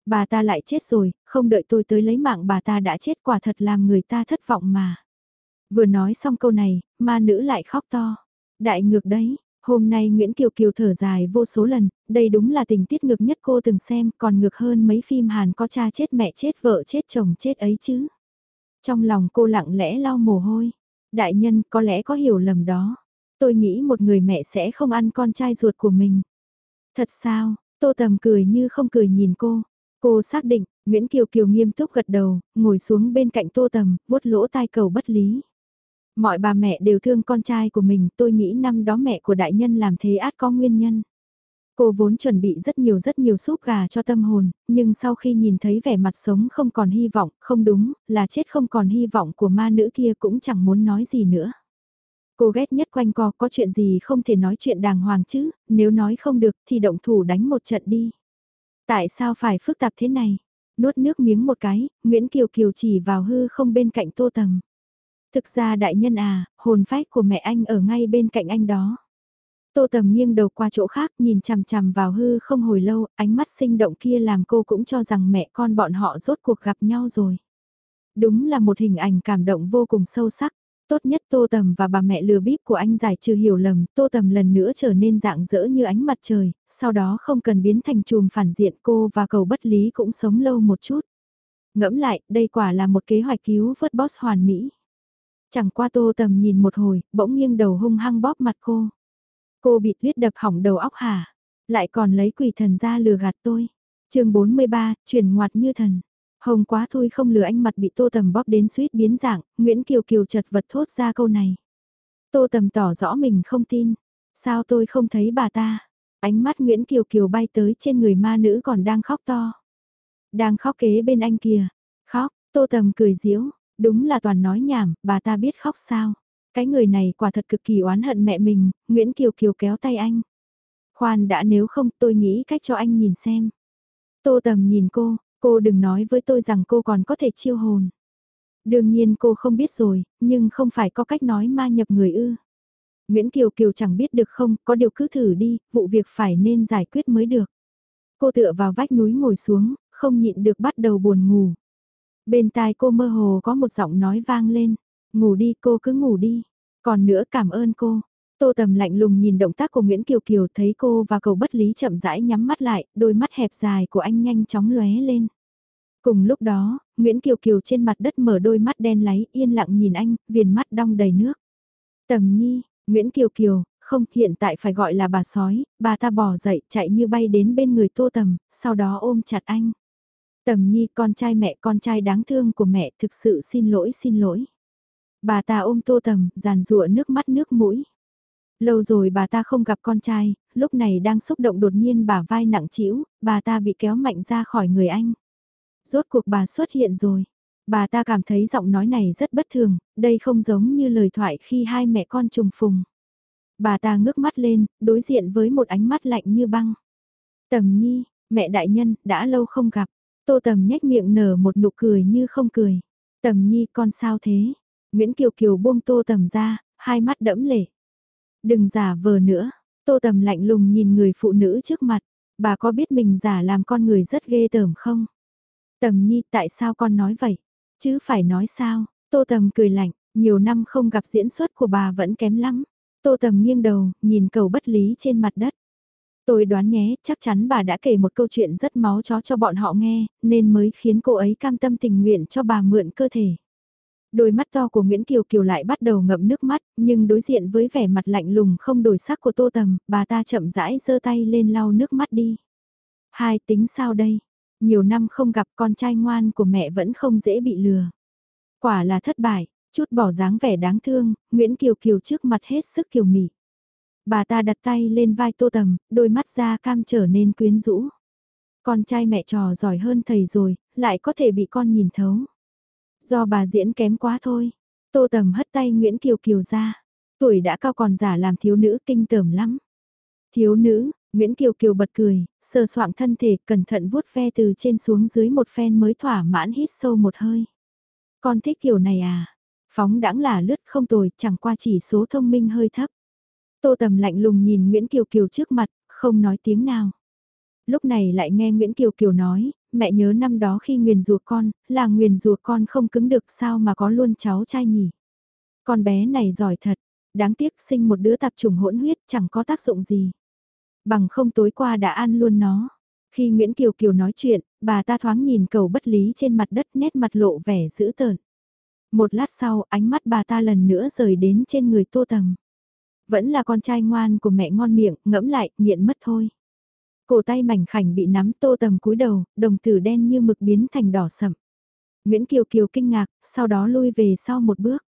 Bà ta lại chết rồi, không đợi tôi tới lấy mạng bà ta đã chết quả thật làm người ta thất vọng mà. Vừa nói xong câu này, ma nữ lại khóc to. Đại ngược đấy, hôm nay Nguyễn Kiều Kiều thở dài vô số lần, đây đúng là tình tiết ngược nhất cô từng xem, còn ngược hơn mấy phim Hàn có cha chết mẹ chết vợ chết chồng chết ấy chứ. Trong lòng cô lặng lẽ lau mồ hôi. Đại nhân có lẽ có hiểu lầm đó. Tôi nghĩ một người mẹ sẽ không ăn con trai ruột của mình. Thật sao, Tô Tầm cười như không cười nhìn cô. Cô xác định, Nguyễn Kiều Kiều nghiêm túc gật đầu, ngồi xuống bên cạnh Tô Tầm, vuốt lỗ tai cầu bất lý. Mọi bà mẹ đều thương con trai của mình, tôi nghĩ năm đó mẹ của đại nhân làm thế át có nguyên nhân. Cô vốn chuẩn bị rất nhiều rất nhiều súp gà cho tâm hồn, nhưng sau khi nhìn thấy vẻ mặt sống không còn hy vọng, không đúng, là chết không còn hy vọng của ma nữ kia cũng chẳng muốn nói gì nữa. Cô ghét nhất quanh co có chuyện gì không thể nói chuyện đàng hoàng chứ, nếu nói không được thì động thủ đánh một trận đi. Tại sao phải phức tạp thế này? Nuốt nước miếng một cái, Nguyễn Kiều Kiều chỉ vào hư không bên cạnh tô tầm. Thực ra đại nhân à, hồn phách của mẹ anh ở ngay bên cạnh anh đó. Tô tầm nghiêng đầu qua chỗ khác nhìn chằm chằm vào hư không hồi lâu, ánh mắt sinh động kia làm cô cũng cho rằng mẹ con bọn họ rốt cuộc gặp nhau rồi. Đúng là một hình ảnh cảm động vô cùng sâu sắc. Tốt nhất Tô Tầm và bà mẹ lừa bíp của anh giải trừ hiểu lầm, Tô Tầm lần nữa trở nên dạng dỡ như ánh mặt trời, sau đó không cần biến thành chùm phản diện cô và cầu bất lý cũng sống lâu một chút. Ngẫm lại, đây quả là một kế hoạch cứu vớt boss hoàn mỹ. Chẳng qua Tô Tầm nhìn một hồi, bỗng nghiêng đầu hung hăng bóp mặt cô. Cô bị tuyết đập hỏng đầu óc hả? Lại còn lấy quỷ thần ra lừa gạt tôi. chương 43, chuyển ngoặt như thần. Hồng quá thôi không lừa anh mặt bị tô tầm bóp đến suýt biến dạng, Nguyễn Kiều Kiều chật vật thốt ra câu này. Tô tầm tỏ rõ mình không tin. Sao tôi không thấy bà ta? Ánh mắt Nguyễn Kiều Kiều bay tới trên người ma nữ còn đang khóc to. Đang khóc kế bên anh kìa. Khóc, tô tầm cười diễu. Đúng là toàn nói nhảm, bà ta biết khóc sao. Cái người này quả thật cực kỳ oán hận mẹ mình, Nguyễn Kiều Kiều kéo tay anh. Khoan đã nếu không tôi nghĩ cách cho anh nhìn xem. Tô tầm nhìn cô, cô đừng nói với tôi rằng cô còn có thể chiêu hồn. Đương nhiên cô không biết rồi, nhưng không phải có cách nói ma nhập người ư. Nguyễn Kiều Kiều chẳng biết được không, có điều cứ thử đi, vụ việc phải nên giải quyết mới được. Cô tựa vào vách núi ngồi xuống, không nhịn được bắt đầu buồn ngủ. Bên tai cô mơ hồ có một giọng nói vang lên. Ngủ đi cô cứ ngủ đi. Còn nữa cảm ơn cô. Tô Tầm lạnh lùng nhìn động tác của Nguyễn Kiều Kiều thấy cô và cầu bất lý chậm rãi nhắm mắt lại, đôi mắt hẹp dài của anh nhanh chóng lóe lên. Cùng lúc đó, Nguyễn Kiều Kiều trên mặt đất mở đôi mắt đen láy yên lặng nhìn anh, viền mắt đong đầy nước. Tầm nhi, Nguyễn Kiều Kiều, không hiện tại phải gọi là bà sói, bà ta bỏ dậy chạy như bay đến bên người Tô Tầm, sau đó ôm chặt anh. Tầm nhi con trai mẹ con trai đáng thương của mẹ thực sự xin lỗi xin lỗi. Bà ta ôm tô tầm, giàn rụa nước mắt nước mũi. Lâu rồi bà ta không gặp con trai, lúc này đang xúc động đột nhiên bà vai nặng trĩu, bà ta bị kéo mạnh ra khỏi người anh. Rốt cuộc bà xuất hiện rồi. Bà ta cảm thấy giọng nói này rất bất thường, đây không giống như lời thoại khi hai mẹ con trùng phùng. Bà ta ngước mắt lên, đối diện với một ánh mắt lạnh như băng. Tầm nhi, mẹ đại nhân, đã lâu không gặp. Tô tầm nhếch miệng nở một nụ cười như không cười. Tầm nhi con sao thế? Nguyễn Kiều Kiều buông tô tầm ra, hai mắt đẫm lệ. Đừng giả vờ nữa, tô tầm lạnh lùng nhìn người phụ nữ trước mặt, bà có biết mình giả làm con người rất ghê tởm không? Tầm nhi tại sao con nói vậy? Chứ phải nói sao? Tô tầm cười lạnh, nhiều năm không gặp diễn xuất của bà vẫn kém lắm. Tô tầm nghiêng đầu, nhìn cầu bất lý trên mặt đất. Tôi đoán nhé, chắc chắn bà đã kể một câu chuyện rất máu chó cho bọn họ nghe, nên mới khiến cô ấy cam tâm tình nguyện cho bà mượn cơ thể. Đôi mắt to của Nguyễn Kiều Kiều lại bắt đầu ngậm nước mắt, nhưng đối diện với vẻ mặt lạnh lùng không đổi sắc của Tô Tầm, bà ta chậm rãi giơ tay lên lau nước mắt đi. Hai tính sao đây? Nhiều năm không gặp con trai ngoan của mẹ vẫn không dễ bị lừa. Quả là thất bại, chút bỏ dáng vẻ đáng thương, Nguyễn Kiều Kiều trước mặt hết sức kiều mị. Bà ta đặt tay lên vai Tô Tầm, đôi mắt da cam trở nên quyến rũ. Con trai mẹ trò giỏi hơn thầy rồi, lại có thể bị con nhìn thấu. Do bà diễn kém quá thôi. Tô Tầm hất tay Nguyễn Kiều Kiều ra. Tuổi đã cao còn giả làm thiếu nữ kinh tởm lắm. Thiếu nữ, Nguyễn Kiều Kiều bật cười, sờ soạng thân thể cẩn thận vuốt ve từ trên xuống dưới một phen mới thỏa mãn hít sâu một hơi. Con thích kiểu này à? Phóng đãng là lướt không tồi, chẳng qua chỉ số thông minh hơi thấp. Tô Tầm lạnh lùng nhìn Nguyễn Kiều Kiều trước mặt, không nói tiếng nào. Lúc này lại nghe Nguyễn Kiều Kiều nói, mẹ nhớ năm đó khi nguyền rùa con, là nguyền rùa con không cứng được sao mà có luôn cháu trai nhỉ. Con bé này giỏi thật, đáng tiếc sinh một đứa tạp trùng hỗn huyết chẳng có tác dụng gì. Bằng không tối qua đã ăn luôn nó. Khi Nguyễn Kiều Kiều nói chuyện, bà ta thoáng nhìn cầu bất lý trên mặt đất nét mặt lộ vẻ dữ tợn. Một lát sau, ánh mắt bà ta lần nữa rời đến trên người tô tầm. Vẫn là con trai ngoan của mẹ ngon miệng, ngẫm lại, nghiện mất thôi. Cổ tay mảnh khảnh bị nắm tô tầm cúi đầu, đồng tử đen như mực biến thành đỏ sậm. Nguyễn Kiều Kiều kinh ngạc, sau đó lui về sau một bước.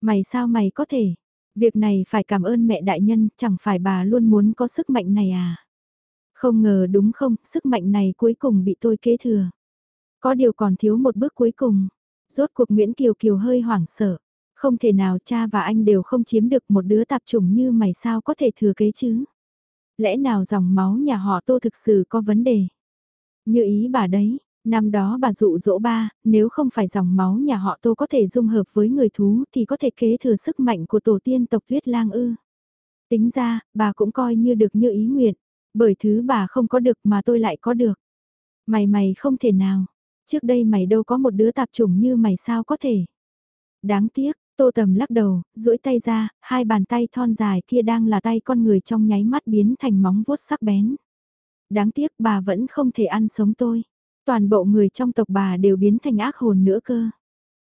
Mày sao mày có thể? Việc này phải cảm ơn mẹ đại nhân, chẳng phải bà luôn muốn có sức mạnh này à? Không ngờ đúng không, sức mạnh này cuối cùng bị tôi kế thừa. Có điều còn thiếu một bước cuối cùng. Rốt cuộc Nguyễn Kiều Kiều hơi hoảng sợ. Không thể nào cha và anh đều không chiếm được một đứa tạp chủng như mày sao có thể thừa kế chứ? Lẽ nào dòng máu nhà họ tô thực sự có vấn đề? Như ý bà đấy, năm đó bà dụ dỗ ba, nếu không phải dòng máu nhà họ tô có thể dung hợp với người thú thì có thể kế thừa sức mạnh của tổ tiên tộc huyết lang ư. Tính ra, bà cũng coi như được như ý nguyện, bởi thứ bà không có được mà tôi lại có được. Mày mày không thể nào, trước đây mày đâu có một đứa tạp chủng như mày sao có thể. Đáng tiếc, Tô Tầm lắc đầu, duỗi tay ra, hai bàn tay thon dài kia đang là tay con người trong nháy mắt biến thành móng vuốt sắc bén. Đáng tiếc bà vẫn không thể ăn sống tôi. Toàn bộ người trong tộc bà đều biến thành ác hồn nữa cơ.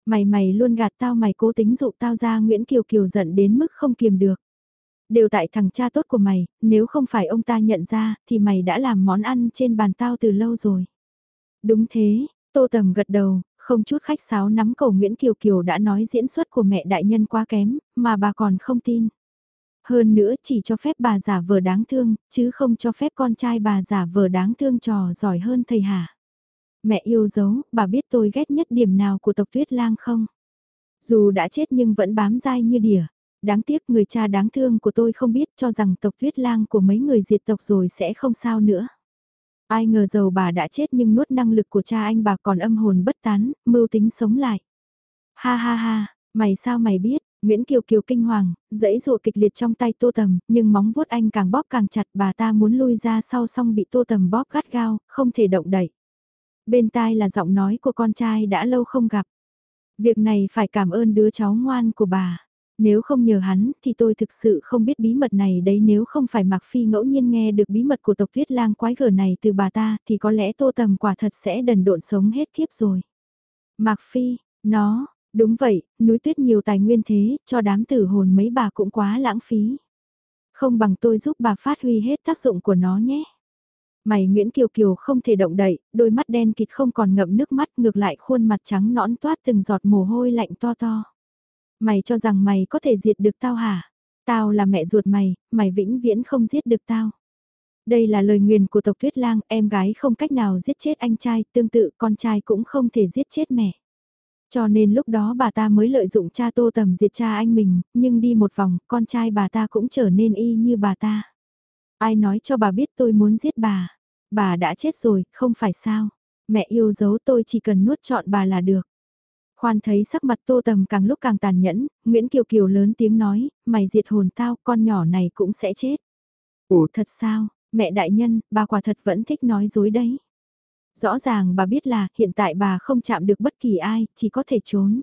Mày mày luôn gạt tao mày cố tính dụ tao ra Nguyễn Kiều Kiều giận đến mức không kiềm được. Đều tại thằng cha tốt của mày, nếu không phải ông ta nhận ra thì mày đã làm món ăn trên bàn tao từ lâu rồi. Đúng thế, Tô Tầm gật đầu, không chút khách sáo nắm cầu Nguyễn Kiều Kiều đã nói diễn xuất của mẹ đại nhân quá kém, mà bà còn không tin. Hơn nữa chỉ cho phép bà giả vờ đáng thương, chứ không cho phép con trai bà giả vờ đáng thương trò giỏi hơn thầy hả. Mẹ yêu dấu, bà biết tôi ghét nhất điểm nào của tộc tuyết lang không? Dù đã chết nhưng vẫn bám dai như đỉa. Đáng tiếc người cha đáng thương của tôi không biết cho rằng tộc tuyết lang của mấy người diệt tộc rồi sẽ không sao nữa. Ai ngờ giàu bà đã chết nhưng nuốt năng lực của cha anh bà còn âm hồn bất tán, mưu tính sống lại. Ha ha ha, mày sao mày biết, Nguyễn Kiều Kiều kinh hoàng, dãy dụa kịch liệt trong tay tô tầm, nhưng móng vuốt anh càng bóp càng chặt bà ta muốn lui ra sau xong bị tô tầm bóp gắt gao, không thể động đậy. Bên tai là giọng nói của con trai đã lâu không gặp. Việc này phải cảm ơn đứa cháu ngoan của bà. Nếu không nhờ hắn thì tôi thực sự không biết bí mật này đấy nếu không phải Mạc Phi ngẫu nhiên nghe được bí mật của tộc tuyết lang quái gở này từ bà ta thì có lẽ tô tầm quả thật sẽ đần độn sống hết kiếp rồi. Mạc Phi, nó, đúng vậy, núi tuyết nhiều tài nguyên thế, cho đám tử hồn mấy bà cũng quá lãng phí. Không bằng tôi giúp bà phát huy hết tác dụng của nó nhé. Mày Nguyễn Kiều Kiều không thể động đậy, đôi mắt đen kịt không còn ngậm nước mắt ngược lại khuôn mặt trắng nõn toát từng giọt mồ hôi lạnh to to. Mày cho rằng mày có thể diệt được tao hả? Tao là mẹ ruột mày, mày vĩnh viễn không giết được tao. Đây là lời nguyền của tộc Tuyết Lang, em gái không cách nào giết chết anh trai, tương tự con trai cũng không thể giết chết mẹ. Cho nên lúc đó bà ta mới lợi dụng cha tô tầm diệt cha anh mình, nhưng đi một vòng, con trai bà ta cũng trở nên y như bà ta. Ai nói cho bà biết tôi muốn giết bà? Bà đã chết rồi, không phải sao? Mẹ yêu dấu tôi chỉ cần nuốt chọn bà là được. Khoan thấy sắc mặt tô tầm càng lúc càng tàn nhẫn, Nguyễn Kiều Kiều lớn tiếng nói, mày diệt hồn tao, con nhỏ này cũng sẽ chết. Ủa thật sao, mẹ đại nhân, bà quả thật vẫn thích nói dối đấy. Rõ ràng bà biết là hiện tại bà không chạm được bất kỳ ai, chỉ có thể trốn.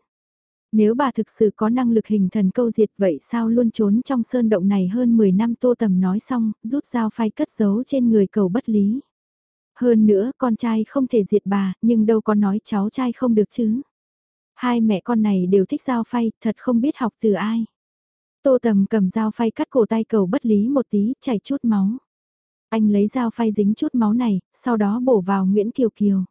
Nếu bà thực sự có năng lực hình thần câu diệt vậy sao luôn trốn trong sơn động này hơn 10 năm tô tầm nói xong, rút dao phay cất giấu trên người cầu bất lý. Hơn nữa con trai không thể diệt bà, nhưng đâu có nói cháu trai không được chứ. Hai mẹ con này đều thích dao phay, thật không biết học từ ai. Tô tầm cầm dao phay cắt cổ tay cầu bất lý một tí, chảy chút máu. Anh lấy dao phay dính chút máu này, sau đó bổ vào Nguyễn Kiều Kiều.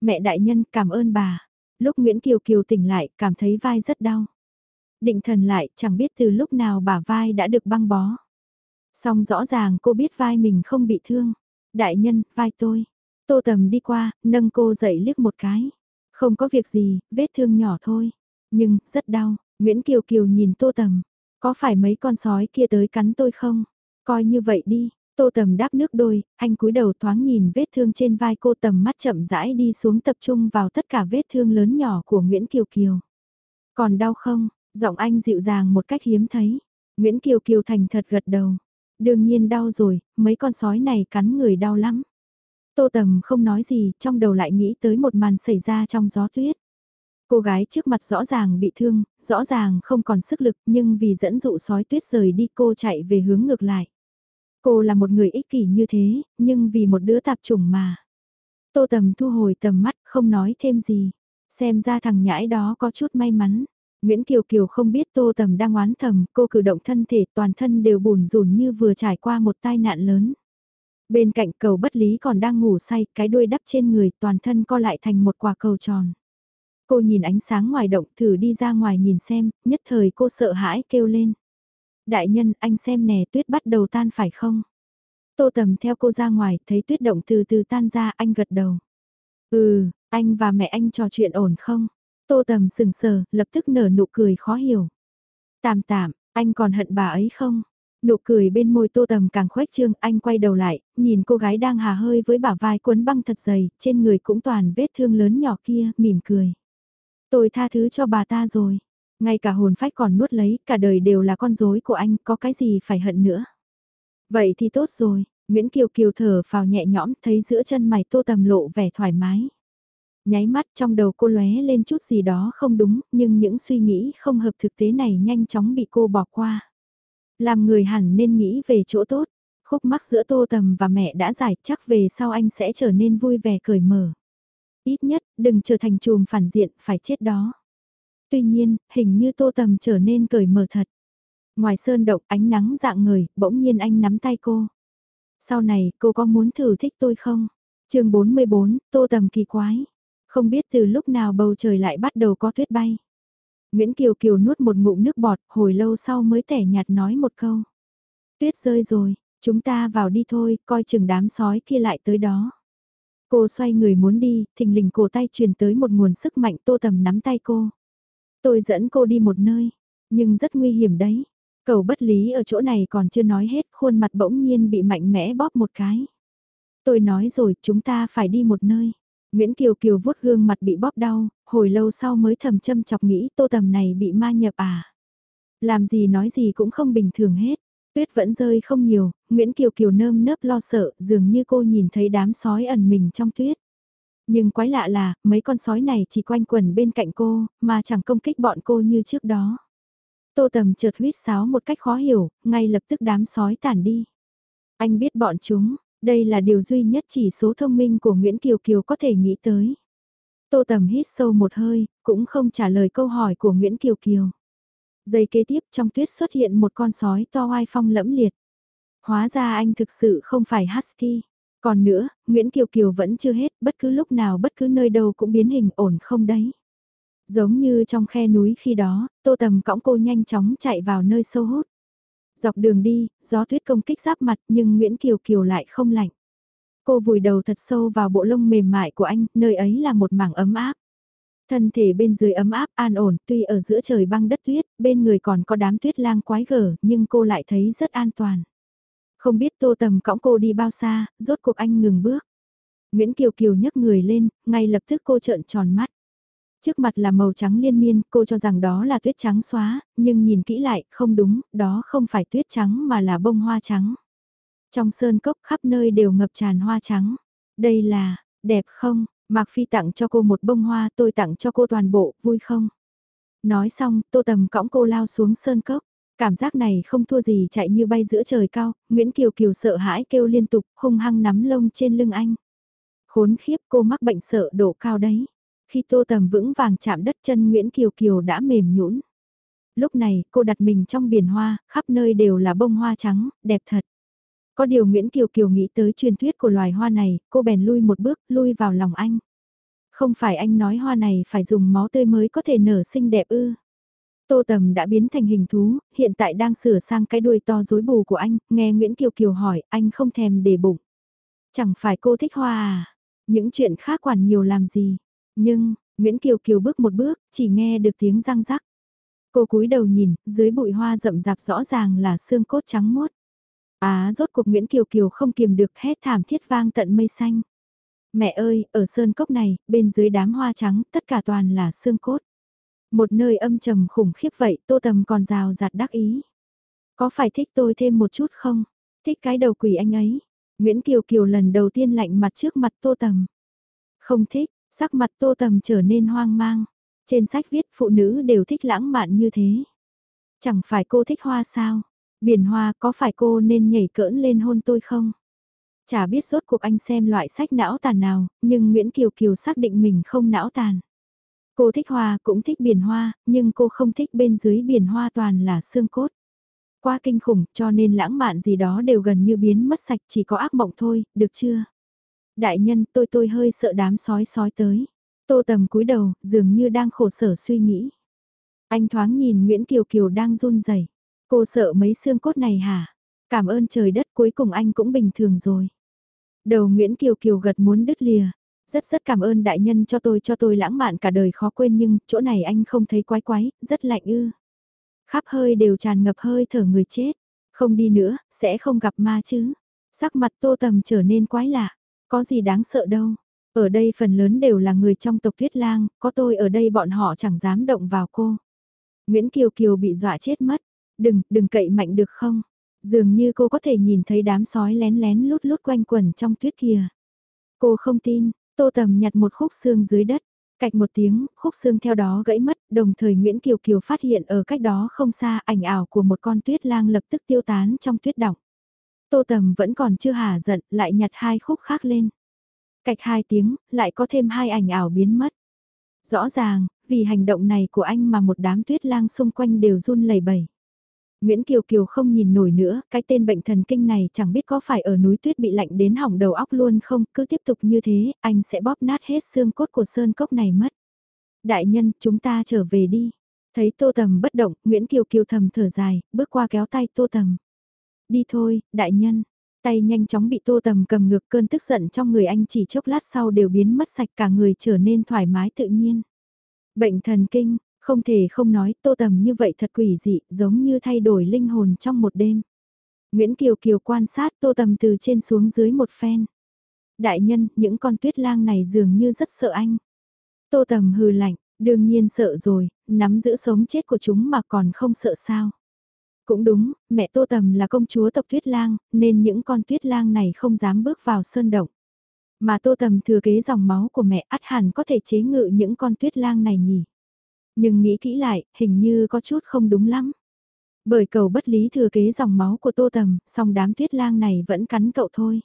Mẹ đại nhân cảm ơn bà. Lúc Nguyễn Kiều Kiều tỉnh lại, cảm thấy vai rất đau. Định thần lại, chẳng biết từ lúc nào bà vai đã được băng bó. Xong rõ ràng cô biết vai mình không bị thương. Đại nhân, vai tôi. Tô tầm đi qua, nâng cô dậy liếc một cái. Không có việc gì, vết thương nhỏ thôi. Nhưng, rất đau. Nguyễn Kiều Kiều nhìn tô tầm. Có phải mấy con sói kia tới cắn tôi không? Coi như vậy đi. Tô tầm đáp nước đôi, anh cúi đầu thoáng nhìn vết thương trên vai cô tầm mắt chậm rãi đi xuống tập trung vào tất cả vết thương lớn nhỏ của Nguyễn Kiều Kiều. Còn đau không? Giọng anh dịu dàng một cách hiếm thấy. Nguyễn Kiều Kiều thành thật gật đầu. Đương nhiên đau rồi, mấy con sói này cắn người đau lắm. Tô Tầm không nói gì, trong đầu lại nghĩ tới một màn xảy ra trong gió tuyết. Cô gái trước mặt rõ ràng bị thương, rõ ràng không còn sức lực nhưng vì dẫn dụ sói tuyết rời đi cô chạy về hướng ngược lại. Cô là một người ích kỷ như thế, nhưng vì một đứa tạp chủng mà. Tô Tầm thu hồi tầm mắt, không nói thêm gì. Xem ra thằng nhãi đó có chút may mắn. Nguyễn Kiều Kiều không biết Tô Tầm đang oán thầm, cô cử động thân thể toàn thân đều bùn rùn như vừa trải qua một tai nạn lớn. Bên cạnh cầu bất lý còn đang ngủ say, cái đuôi đắp trên người toàn thân co lại thành một quả cầu tròn. Cô nhìn ánh sáng ngoài động thử đi ra ngoài nhìn xem, nhất thời cô sợ hãi kêu lên. Đại nhân anh xem nè tuyết bắt đầu tan phải không? Tô tầm theo cô ra ngoài thấy tuyết động từ từ tan ra anh gật đầu. Ừ, anh và mẹ anh trò chuyện ổn không? Tô tầm sừng sờ, lập tức nở nụ cười khó hiểu. Tạm tạm, anh còn hận bà ấy không? Nụ cười bên môi tô tầm càng khuếch trương, anh quay đầu lại, nhìn cô gái đang hà hơi với bả vai cuốn băng thật dày, trên người cũng toàn vết thương lớn nhỏ kia, mỉm cười. Tôi tha thứ cho bà ta rồi. Ngay cả hồn phách còn nuốt lấy, cả đời đều là con rối của anh, có cái gì phải hận nữa. Vậy thì tốt rồi, Nguyễn Kiều Kiều thở vào nhẹ nhõm, thấy giữa chân mày tô tầm lộ vẻ thoải mái. Nháy mắt trong đầu cô lóe lên chút gì đó không đúng, nhưng những suy nghĩ không hợp thực tế này nhanh chóng bị cô bỏ qua. Làm người hẳn nên nghĩ về chỗ tốt, khúc mắc giữa tô tầm và mẹ đã giải chắc về sau anh sẽ trở nên vui vẻ cởi mở. Ít nhất, đừng trở thành chùm phản diện, phải chết đó. Tuy nhiên, hình như tô tầm trở nên cởi mở thật. Ngoài sơn động ánh nắng dạng người, bỗng nhiên anh nắm tay cô. Sau này, cô có muốn thử thích tôi không? chương 44, tô tầm kỳ quái. Không biết từ lúc nào bầu trời lại bắt đầu có tuyết bay. Nguyễn Kiều Kiều nuốt một ngụm nước bọt, hồi lâu sau mới tẻ nhạt nói một câu. Tuyết rơi rồi, chúng ta vào đi thôi, coi chừng đám sói kia lại tới đó. Cô xoay người muốn đi, thình lình cổ tay truyền tới một nguồn sức mạnh tô tầm nắm tay cô. Tôi dẫn cô đi một nơi, nhưng rất nguy hiểm đấy. Cầu bất lý ở chỗ này còn chưa nói hết, khuôn mặt bỗng nhiên bị mạnh mẽ bóp một cái. Tôi nói rồi, chúng ta phải đi một nơi. Nguyễn Kiều Kiều vuốt gương mặt bị bóp đau, hồi lâu sau mới thầm châm chọc nghĩ tô tầm này bị ma nhập à. Làm gì nói gì cũng không bình thường hết. Tuyết vẫn rơi không nhiều, Nguyễn Kiều Kiều nơm nớp lo sợ, dường như cô nhìn thấy đám sói ẩn mình trong tuyết. Nhưng quái lạ là, mấy con sói này chỉ quanh quẩn bên cạnh cô, mà chẳng công kích bọn cô như trước đó. Tô Tầm chợt huyết sáo một cách khó hiểu, ngay lập tức đám sói tản đi. Anh biết bọn chúng, đây là điều duy nhất chỉ số thông minh của Nguyễn Kiều Kiều có thể nghĩ tới. Tô Tầm hít sâu một hơi, cũng không trả lời câu hỏi của Nguyễn Kiều Kiều. Giây kế tiếp trong tuyết xuất hiện một con sói to oai phong lẫm liệt. Hóa ra anh thực sự không phải Husky. Còn nữa, Nguyễn Kiều Kiều vẫn chưa hết, bất cứ lúc nào bất cứ nơi đâu cũng biến hình ổn không đấy. Giống như trong khe núi khi đó, tô tầm cõng cô nhanh chóng chạy vào nơi sâu hút. Dọc đường đi, gió tuyết công kích giáp mặt nhưng Nguyễn Kiều Kiều lại không lạnh. Cô vùi đầu thật sâu vào bộ lông mềm mại của anh, nơi ấy là một mảng ấm áp. Thân thể bên dưới ấm áp an ổn, tuy ở giữa trời băng đất tuyết, bên người còn có đám tuyết lang quái gở, nhưng cô lại thấy rất an toàn. Không biết tô tầm cõng cô đi bao xa, rốt cuộc anh ngừng bước. Nguyễn Kiều Kiều nhấc người lên, ngay lập tức cô trợn tròn mắt. Trước mặt là màu trắng liên miên, cô cho rằng đó là tuyết trắng xóa, nhưng nhìn kỹ lại, không đúng, đó không phải tuyết trắng mà là bông hoa trắng. Trong sơn cốc khắp nơi đều ngập tràn hoa trắng. Đây là, đẹp không? Mạc Phi tặng cho cô một bông hoa, tôi tặng cho cô toàn bộ, vui không? Nói xong, tô tầm cõng cô lao xuống sơn cốc. Cảm giác này không thua gì chạy như bay giữa trời cao, Nguyễn Kiều Kiều sợ hãi kêu liên tục, hung hăng nắm lông trên lưng anh. Khốn khiếp cô mắc bệnh sợ độ cao đấy. Khi tô tầm vững vàng chạm đất chân Nguyễn Kiều Kiều đã mềm nhũn. Lúc này, cô đặt mình trong biển hoa, khắp nơi đều là bông hoa trắng, đẹp thật. Có điều Nguyễn Kiều Kiều nghĩ tới truyền thuyết của loài hoa này, cô bèn lui một bước, lui vào lòng anh. Không phải anh nói hoa này phải dùng máu tươi mới có thể nở xinh đẹp ư. Tô Tầm đã biến thành hình thú, hiện tại đang sửa sang cái đuôi to rối bù của anh, nghe Nguyễn Kiều Kiều hỏi, anh không thèm để bụng. Chẳng phải cô thích hoa à? Những chuyện khác quản nhiều làm gì? Nhưng, Nguyễn Kiều Kiều bước một bước, chỉ nghe được tiếng răng rắc. Cô cúi đầu nhìn, dưới bụi hoa rậm rạp rõ ràng là xương cốt trắng muốt. Á rốt cuộc Nguyễn Kiều Kiều không kiềm được hét thảm thiết vang tận mây xanh. Mẹ ơi, ở sơn cốc này, bên dưới đám hoa trắng, tất cả toàn là xương cốt. Một nơi âm trầm khủng khiếp vậy, tô tầm còn rào rạt đắc ý. Có phải thích tôi thêm một chút không? Thích cái đầu quỷ anh ấy. Nguyễn Kiều Kiều lần đầu tiên lạnh mặt trước mặt tô tầm. Không thích, sắc mặt tô tầm trở nên hoang mang. Trên sách viết phụ nữ đều thích lãng mạn như thế. Chẳng phải cô thích hoa sao? Biển hoa có phải cô nên nhảy cỡn lên hôn tôi không? Chả biết rốt cuộc anh xem loại sách não tàn nào, nhưng Nguyễn Kiều Kiều xác định mình không não tàn. Cô thích hoa cũng thích biển hoa, nhưng cô không thích bên dưới biển hoa toàn là xương cốt. Quá kinh khủng cho nên lãng mạn gì đó đều gần như biến mất sạch chỉ có ác mộng thôi, được chưa? Đại nhân tôi tôi hơi sợ đám sói sói tới. Tô tầm cúi đầu, dường như đang khổ sở suy nghĩ. Anh thoáng nhìn Nguyễn Kiều Kiều đang run rẩy Cô sợ mấy xương cốt này hả? Cảm ơn trời đất cuối cùng anh cũng bình thường rồi. Đầu Nguyễn Kiều Kiều gật muốn đứt lìa. Rất rất cảm ơn đại nhân cho tôi cho tôi lãng mạn cả đời khó quên nhưng chỗ này anh không thấy quái quái, rất lạnh ư. Khắp hơi đều tràn ngập hơi thở người chết. Không đi nữa, sẽ không gặp ma chứ. Sắc mặt tô tầm trở nên quái lạ. Có gì đáng sợ đâu. Ở đây phần lớn đều là người trong tộc tuyết lang, có tôi ở đây bọn họ chẳng dám động vào cô. Nguyễn Kiều Kiều bị dọa chết mất. Đừng, đừng cậy mạnh được không? Dường như cô có thể nhìn thấy đám sói lén lén lút lút quanh quẩn trong tuyết kìa. Cô không tin, tô tầm nhặt một khúc xương dưới đất. Cạch một tiếng, khúc xương theo đó gãy mất, đồng thời Nguyễn Kiều Kiều phát hiện ở cách đó không xa ảnh ảo của một con tuyết lang lập tức tiêu tán trong tuyết đọng. Tô tầm vẫn còn chưa hả giận, lại nhặt hai khúc khác lên. Cạch hai tiếng, lại có thêm hai ảnh ảo biến mất. Rõ ràng, vì hành động này của anh mà một đám tuyết lang xung quanh đều run lẩy bẩy. Nguyễn Kiều Kiều không nhìn nổi nữa, cái tên bệnh thần kinh này chẳng biết có phải ở núi tuyết bị lạnh đến hỏng đầu óc luôn không, cứ tiếp tục như thế, anh sẽ bóp nát hết xương cốt của sơn cốc này mất. Đại nhân, chúng ta trở về đi. Thấy Tô Tầm bất động, Nguyễn Kiều Kiều thầm thở dài, bước qua kéo tay Tô Tầm. Đi thôi, đại nhân. Tay nhanh chóng bị Tô Tầm cầm ngược cơn tức giận trong người anh chỉ chốc lát sau đều biến mất sạch cả người trở nên thoải mái tự nhiên. Bệnh thần kinh, không thể không nói tô tầm như vậy thật quỷ dị, giống như thay đổi linh hồn trong một đêm. Nguyễn Kiều Kiều quan sát tô tầm từ trên xuống dưới một phen. Đại nhân, những con tuyết lang này dường như rất sợ anh. Tô tầm hừ lạnh, đương nhiên sợ rồi, nắm giữ sống chết của chúng mà còn không sợ sao. Cũng đúng, mẹ Tô Tầm là công chúa tộc Tuyết Lang, nên những con Tuyết Lang này không dám bước vào sơn động. Mà Tô Tầm thừa kế dòng máu của mẹ ắt hẳn có thể chế ngự những con Tuyết Lang này nhỉ. Nhưng nghĩ kỹ lại, hình như có chút không đúng lắm. Bởi cầu bất lý thừa kế dòng máu của tô tầm, song đám tuyết lang này vẫn cắn cậu thôi.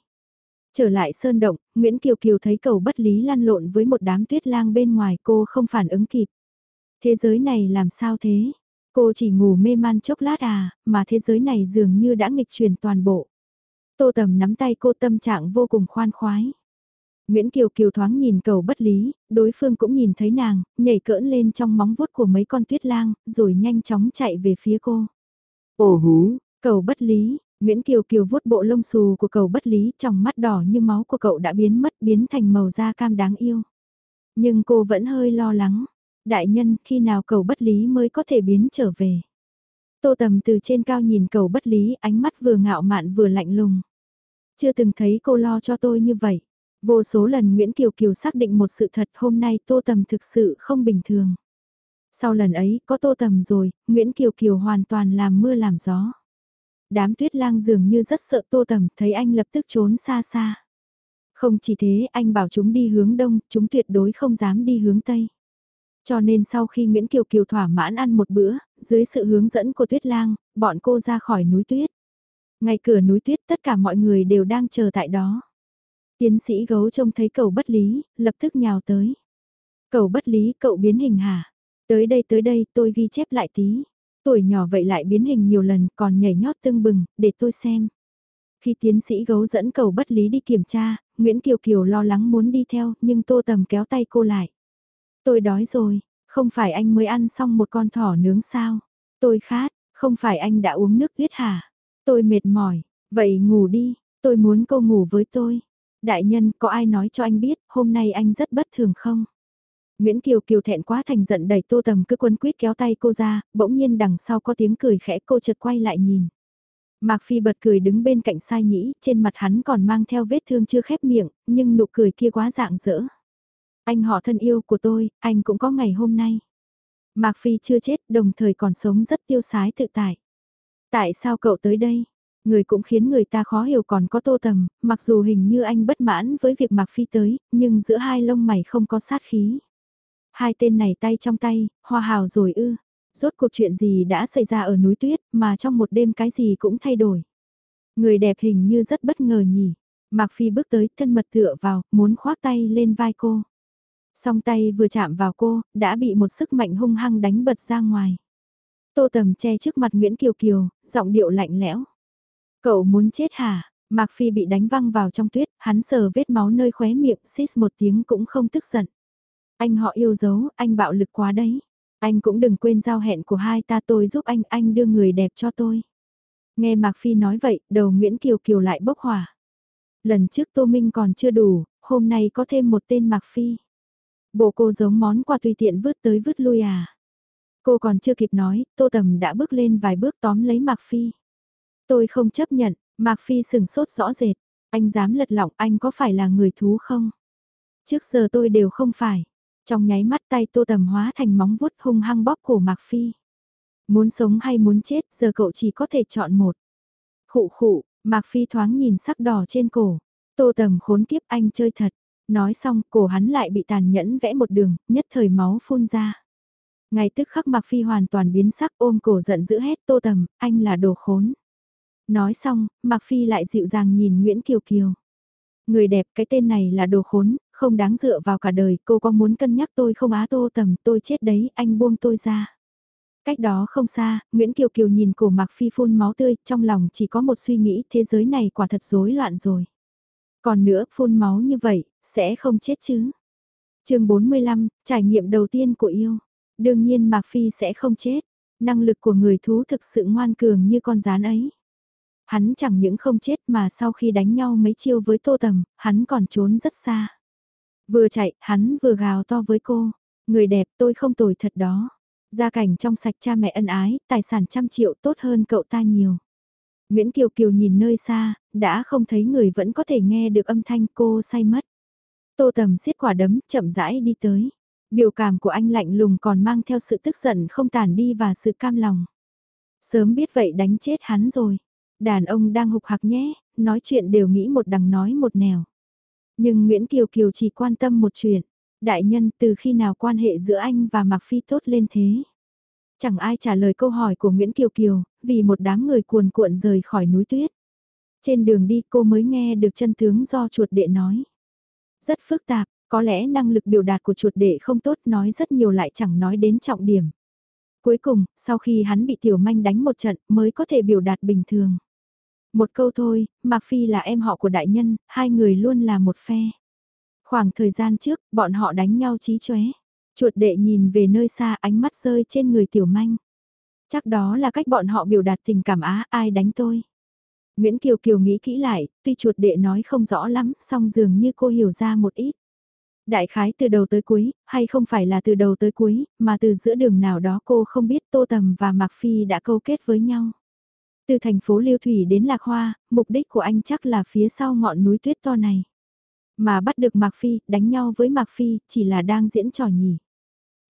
Trở lại sơn động, Nguyễn Kiều Kiều thấy cầu bất lý lăn lộn với một đám tuyết lang bên ngoài cô không phản ứng kịp. Thế giới này làm sao thế? Cô chỉ ngủ mê man chốc lát à, mà thế giới này dường như đã nghịch truyền toàn bộ. Tô tầm nắm tay cô tâm trạng vô cùng khoan khoái. Nguyễn Kiều Kiều thoáng nhìn cầu bất lý, đối phương cũng nhìn thấy nàng, nhảy cỡn lên trong móng vuốt của mấy con tuyết lang, rồi nhanh chóng chạy về phía cô. Ồ hú, cầu bất lý, Nguyễn Kiều Kiều vuốt bộ lông xù của cầu bất lý trong mắt đỏ như máu của cậu đã biến mất biến thành màu da cam đáng yêu. Nhưng cô vẫn hơi lo lắng. Đại nhân khi nào cầu bất lý mới có thể biến trở về. Tô tầm từ trên cao nhìn cầu bất lý ánh mắt vừa ngạo mạn vừa lạnh lùng. Chưa từng thấy cô lo cho tôi như vậy. Vô số lần Nguyễn Kiều Kiều xác định một sự thật hôm nay Tô Tầm thực sự không bình thường. Sau lần ấy có Tô Tầm rồi, Nguyễn Kiều Kiều hoàn toàn làm mưa làm gió. Đám tuyết lang dường như rất sợ Tô Tầm thấy anh lập tức trốn xa xa. Không chỉ thế anh bảo chúng đi hướng đông, chúng tuyệt đối không dám đi hướng tây. Cho nên sau khi Nguyễn Kiều Kiều thỏa mãn ăn một bữa, dưới sự hướng dẫn của Tuyết Lang, bọn cô ra khỏi núi tuyết. Ngay cửa núi tuyết tất cả mọi người đều đang chờ tại đó. Tiến sĩ gấu trông thấy cầu bất lý, lập tức nhào tới. Cầu bất lý cậu biến hình hả? Tới đây tới đây tôi ghi chép lại tí. Tuổi nhỏ vậy lại biến hình nhiều lần còn nhảy nhót tưng bừng, để tôi xem. Khi tiến sĩ gấu dẫn cầu bất lý đi kiểm tra, Nguyễn Kiều Kiều lo lắng muốn đi theo nhưng Tô Tầm kéo tay cô lại. Tôi đói rồi, không phải anh mới ăn xong một con thỏ nướng sao? Tôi khát, không phải anh đã uống nước huyết hả? Tôi mệt mỏi, vậy ngủ đi, tôi muốn cô ngủ với tôi. Đại nhân, có ai nói cho anh biết, hôm nay anh rất bất thường không? Nguyễn Kiều Kiều thẹn quá thành giận đẩy tô tầm cứ quân quyết kéo tay cô ra, bỗng nhiên đằng sau có tiếng cười khẽ cô chợt quay lại nhìn. Mạc Phi bật cười đứng bên cạnh sai nhĩ, trên mặt hắn còn mang theo vết thương chưa khép miệng, nhưng nụ cười kia quá dạng dỡ. Anh họ thân yêu của tôi, anh cũng có ngày hôm nay. Mạc Phi chưa chết, đồng thời còn sống rất tiêu sái tự tại. Tại sao cậu tới đây? Người cũng khiến người ta khó hiểu còn có tô tầm, mặc dù hình như anh bất mãn với việc Mạc Phi tới, nhưng giữa hai lông mày không có sát khí. Hai tên này tay trong tay, hoa hào rồi ư. Rốt cuộc chuyện gì đã xảy ra ở núi tuyết mà trong một đêm cái gì cũng thay đổi. Người đẹp hình như rất bất ngờ nhỉ. Mạc Phi bước tới thân mật tựa vào, muốn khoác tay lên vai cô. Song tay vừa chạm vào cô, đã bị một sức mạnh hung hăng đánh bật ra ngoài. Tô tầm che trước mặt Nguyễn Kiều Kiều, giọng điệu lạnh lẽo. Cậu muốn chết hả? Mạc Phi bị đánh văng vào trong tuyết, hắn sờ vết máu nơi khóe miệng, xít một tiếng cũng không tức giận. Anh họ yêu dấu, anh bạo lực quá đấy. Anh cũng đừng quên giao hẹn của hai ta tôi giúp anh, anh đưa người đẹp cho tôi. Nghe Mạc Phi nói vậy, đầu Nguyễn Kiều Kiều lại bốc hỏa. Lần trước Tô Minh còn chưa đủ, hôm nay có thêm một tên Mạc Phi. Bộ cô giống món quà tùy tiện vứt tới vứt lui à. Cô còn chưa kịp nói, Tô Tầm đã bước lên vài bước tóm lấy Mạc Phi. Tôi không chấp nhận, Mạc Phi sừng sốt rõ rệt. Anh dám lật lọng anh có phải là người thú không? Trước giờ tôi đều không phải. Trong nháy mắt tay tô tầm hóa thành móng vuốt hung hăng bóp cổ Mạc Phi. Muốn sống hay muốn chết giờ cậu chỉ có thể chọn một. Khụ khụ, Mạc Phi thoáng nhìn sắc đỏ trên cổ. Tô tầm khốn kiếp anh chơi thật. Nói xong cổ hắn lại bị tàn nhẫn vẽ một đường, nhất thời máu phun ra. Ngay tức khắc Mạc Phi hoàn toàn biến sắc ôm cổ giận dữ hét tô tầm, anh là đồ khốn. Nói xong, Mạc Phi lại dịu dàng nhìn Nguyễn Kiều Kiều. Người đẹp cái tên này là đồ khốn, không đáng dựa vào cả đời, cô có muốn cân nhắc tôi không á tô tầm, tôi chết đấy, anh buông tôi ra. Cách đó không xa, Nguyễn Kiều Kiều nhìn cổ Mạc Phi phun máu tươi, trong lòng chỉ có một suy nghĩ thế giới này quả thật rối loạn rồi. Còn nữa, phun máu như vậy, sẽ không chết chứ. chương 45, trải nghiệm đầu tiên của yêu. Đương nhiên Mạc Phi sẽ không chết. Năng lực của người thú thực sự ngoan cường như con rán ấy. Hắn chẳng những không chết mà sau khi đánh nhau mấy chiêu với tô tầm, hắn còn trốn rất xa. Vừa chạy, hắn vừa gào to với cô. Người đẹp tôi không tồi thật đó. Gia cảnh trong sạch cha mẹ ân ái, tài sản trăm triệu tốt hơn cậu ta nhiều. Nguyễn Kiều Kiều nhìn nơi xa, đã không thấy người vẫn có thể nghe được âm thanh cô say mất. Tô tầm siết quả đấm, chậm rãi đi tới. Biểu cảm của anh lạnh lùng còn mang theo sự tức giận không tàn đi và sự cam lòng. Sớm biết vậy đánh chết hắn rồi. Đàn ông đang hục hạc nhé, nói chuyện đều nghĩ một đằng nói một nẻo. Nhưng Nguyễn Kiều Kiều chỉ quan tâm một chuyện. Đại nhân từ khi nào quan hệ giữa anh và Mạc Phi tốt lên thế? Chẳng ai trả lời câu hỏi của Nguyễn Kiều Kiều, vì một đám người cuồn cuộn rời khỏi núi tuyết. Trên đường đi cô mới nghe được chân tướng do chuột đệ nói. Rất phức tạp, có lẽ năng lực biểu đạt của chuột đệ không tốt nói rất nhiều lại chẳng nói đến trọng điểm. Cuối cùng, sau khi hắn bị tiểu manh đánh một trận mới có thể biểu đạt bình thường. Một câu thôi, Mạc Phi là em họ của đại nhân, hai người luôn là một phe. Khoảng thời gian trước, bọn họ đánh nhau chí chóe. Chuột đệ nhìn về nơi xa ánh mắt rơi trên người tiểu manh. Chắc đó là cách bọn họ biểu đạt tình cảm á ai đánh tôi. Nguyễn Kiều Kiều nghĩ kỹ lại, tuy chuột đệ nói không rõ lắm, song dường như cô hiểu ra một ít. Đại khái từ đầu tới cuối, hay không phải là từ đầu tới cuối, mà từ giữa đường nào đó cô không biết Tô Tầm và Mạc Phi đã câu kết với nhau. Từ thành phố Liêu Thủy đến Lạc Hoa, mục đích của anh chắc là phía sau ngọn núi tuyết to này. Mà bắt được Mạc Phi, đánh nhau với Mạc Phi, chỉ là đang diễn trò nhỉ.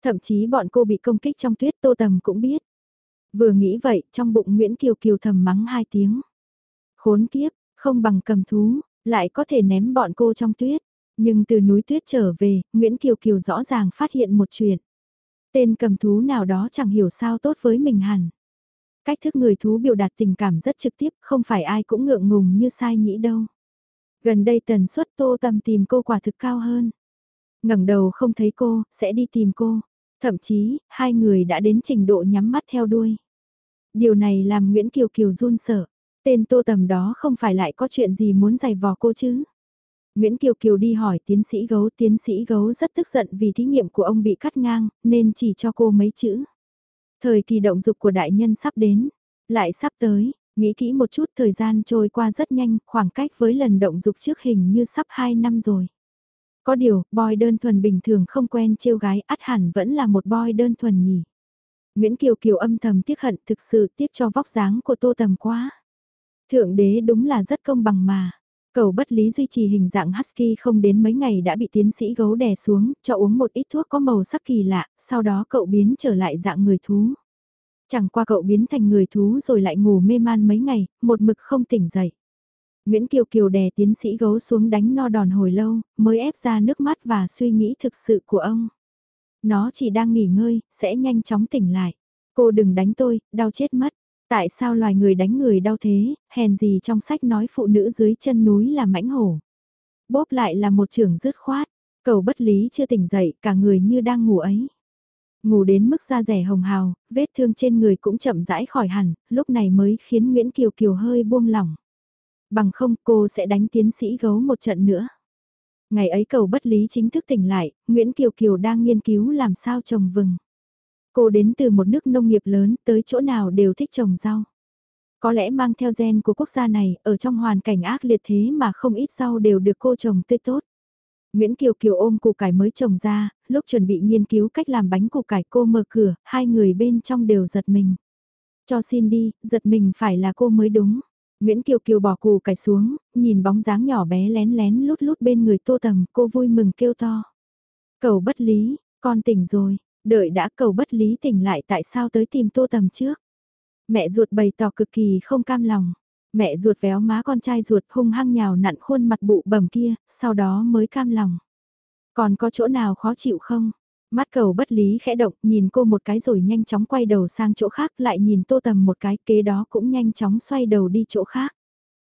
Thậm chí bọn cô bị công kích trong tuyết Tô Tầm cũng biết. Vừa nghĩ vậy, trong bụng Nguyễn Kiều Kiều thầm mắng hai tiếng. Khốn kiếp, không bằng cầm thú, lại có thể ném bọn cô trong tuyết. Nhưng từ núi tuyết trở về, Nguyễn Kiều Kiều rõ ràng phát hiện một chuyện. Tên cầm thú nào đó chẳng hiểu sao tốt với mình hẳn. Cách thức người thú biểu đạt tình cảm rất trực tiếp, không phải ai cũng ngượng ngùng như sai nhĩ đâu. Gần đây tần suất tô tầm tìm cô quả thực cao hơn. ngẩng đầu không thấy cô, sẽ đi tìm cô. Thậm chí, hai người đã đến trình độ nhắm mắt theo đuôi. Điều này làm Nguyễn Kiều Kiều run sợ. Tên tô tầm đó không phải lại có chuyện gì muốn giày vò cô chứ. Nguyễn Kiều Kiều đi hỏi tiến sĩ gấu, tiến sĩ gấu rất tức giận vì thí nghiệm của ông bị cắt ngang, nên chỉ cho cô mấy chữ. Thời kỳ động dục của đại nhân sắp đến, lại sắp tới, nghĩ kỹ một chút thời gian trôi qua rất nhanh, khoảng cách với lần động dục trước hình như sắp 2 năm rồi. Có điều, boy đơn thuần bình thường không quen trêu gái át hẳn vẫn là một boy đơn thuần nhỉ. Nguyễn Kiều Kiều âm thầm tiếc hận thực sự tiếc cho vóc dáng của tô tầm quá. Thượng đế đúng là rất công bằng mà. Cầu bất lý duy trì hình dạng husky không đến mấy ngày đã bị tiến sĩ gấu đè xuống, cho uống một ít thuốc có màu sắc kỳ lạ, sau đó cậu biến trở lại dạng người thú. Chẳng qua cậu biến thành người thú rồi lại ngủ mê man mấy ngày, một mực không tỉnh dậy. Nguyễn Kiều Kiều đè tiến sĩ gấu xuống đánh no đòn hồi lâu, mới ép ra nước mắt và suy nghĩ thực sự của ông. Nó chỉ đang nghỉ ngơi, sẽ nhanh chóng tỉnh lại. Cô đừng đánh tôi, đau chết mất. Tại sao loài người đánh người đau thế, hèn gì trong sách nói phụ nữ dưới chân núi là mãnh hổ. bóp lại là một trưởng dứt khoát, cầu bất lý chưa tỉnh dậy, cả người như đang ngủ ấy. Ngủ đến mức da rẻ hồng hào, vết thương trên người cũng chậm rãi khỏi hẳn, lúc này mới khiến Nguyễn Kiều Kiều hơi buông lỏng. Bằng không cô sẽ đánh tiến sĩ gấu một trận nữa. Ngày ấy cầu bất lý chính thức tỉnh lại, Nguyễn Kiều Kiều đang nghiên cứu làm sao trồng vừng. Cô đến từ một nước nông nghiệp lớn, tới chỗ nào đều thích trồng rau. Có lẽ mang theo gen của quốc gia này, ở trong hoàn cảnh ác liệt thế mà không ít rau đều được cô trồng tươi tốt. Nguyễn Kiều Kiều ôm củ cải mới trồng ra, lúc chuẩn bị nghiên cứu cách làm bánh củ cải cô mở cửa, hai người bên trong đều giật mình. Cho xin đi, giật mình phải là cô mới đúng. Nguyễn Kiều Kiều bỏ củ cải xuống, nhìn bóng dáng nhỏ bé lén lén lút lút bên người tô tầm, cô vui mừng kêu to. Cầu bất lý, con tỉnh rồi, Đợi đã cầu bất lý tỉnh lại tại sao tới tìm tô tầm trước. Mẹ ruột bày tỏ cực kỳ không cam lòng. Mẹ ruột véo má con trai ruột hung hăng nhào nặn khuôn mặt bụ bầm kia, sau đó mới cam lòng. Còn có chỗ nào khó chịu không? Mắt cầu bất lý khẽ động, nhìn cô một cái rồi nhanh chóng quay đầu sang chỗ khác, lại nhìn tô tầm một cái, kế đó cũng nhanh chóng xoay đầu đi chỗ khác.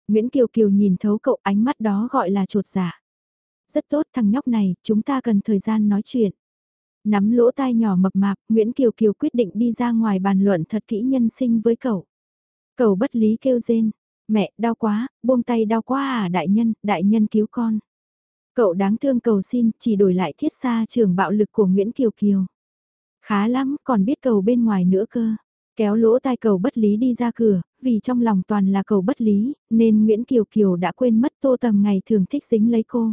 Nguyễn Kiều Kiều nhìn thấu cậu ánh mắt đó gọi là trột giả. Rất tốt thằng nhóc này, chúng ta cần thời gian nói chuyện. Nắm lỗ tai nhỏ mập mạp, Nguyễn Kiều Kiều quyết định đi ra ngoài bàn luận thật kỹ nhân sinh với cậu. Cậu bất lý kêu rên, mẹ, đau quá, buông tay đau quá à đại nhân, đại nhân cứu con. Cậu đáng thương cầu xin, chỉ đổi lại thiết xa trường bạo lực của Nguyễn Kiều Kiều. Khá lắm, còn biết cầu bên ngoài nữa cơ. Kéo lỗ tai cầu bất lý đi ra cửa, vì trong lòng toàn là cầu bất lý, nên Nguyễn Kiều Kiều đã quên mất tô tầm ngày thường thích dính lấy cô.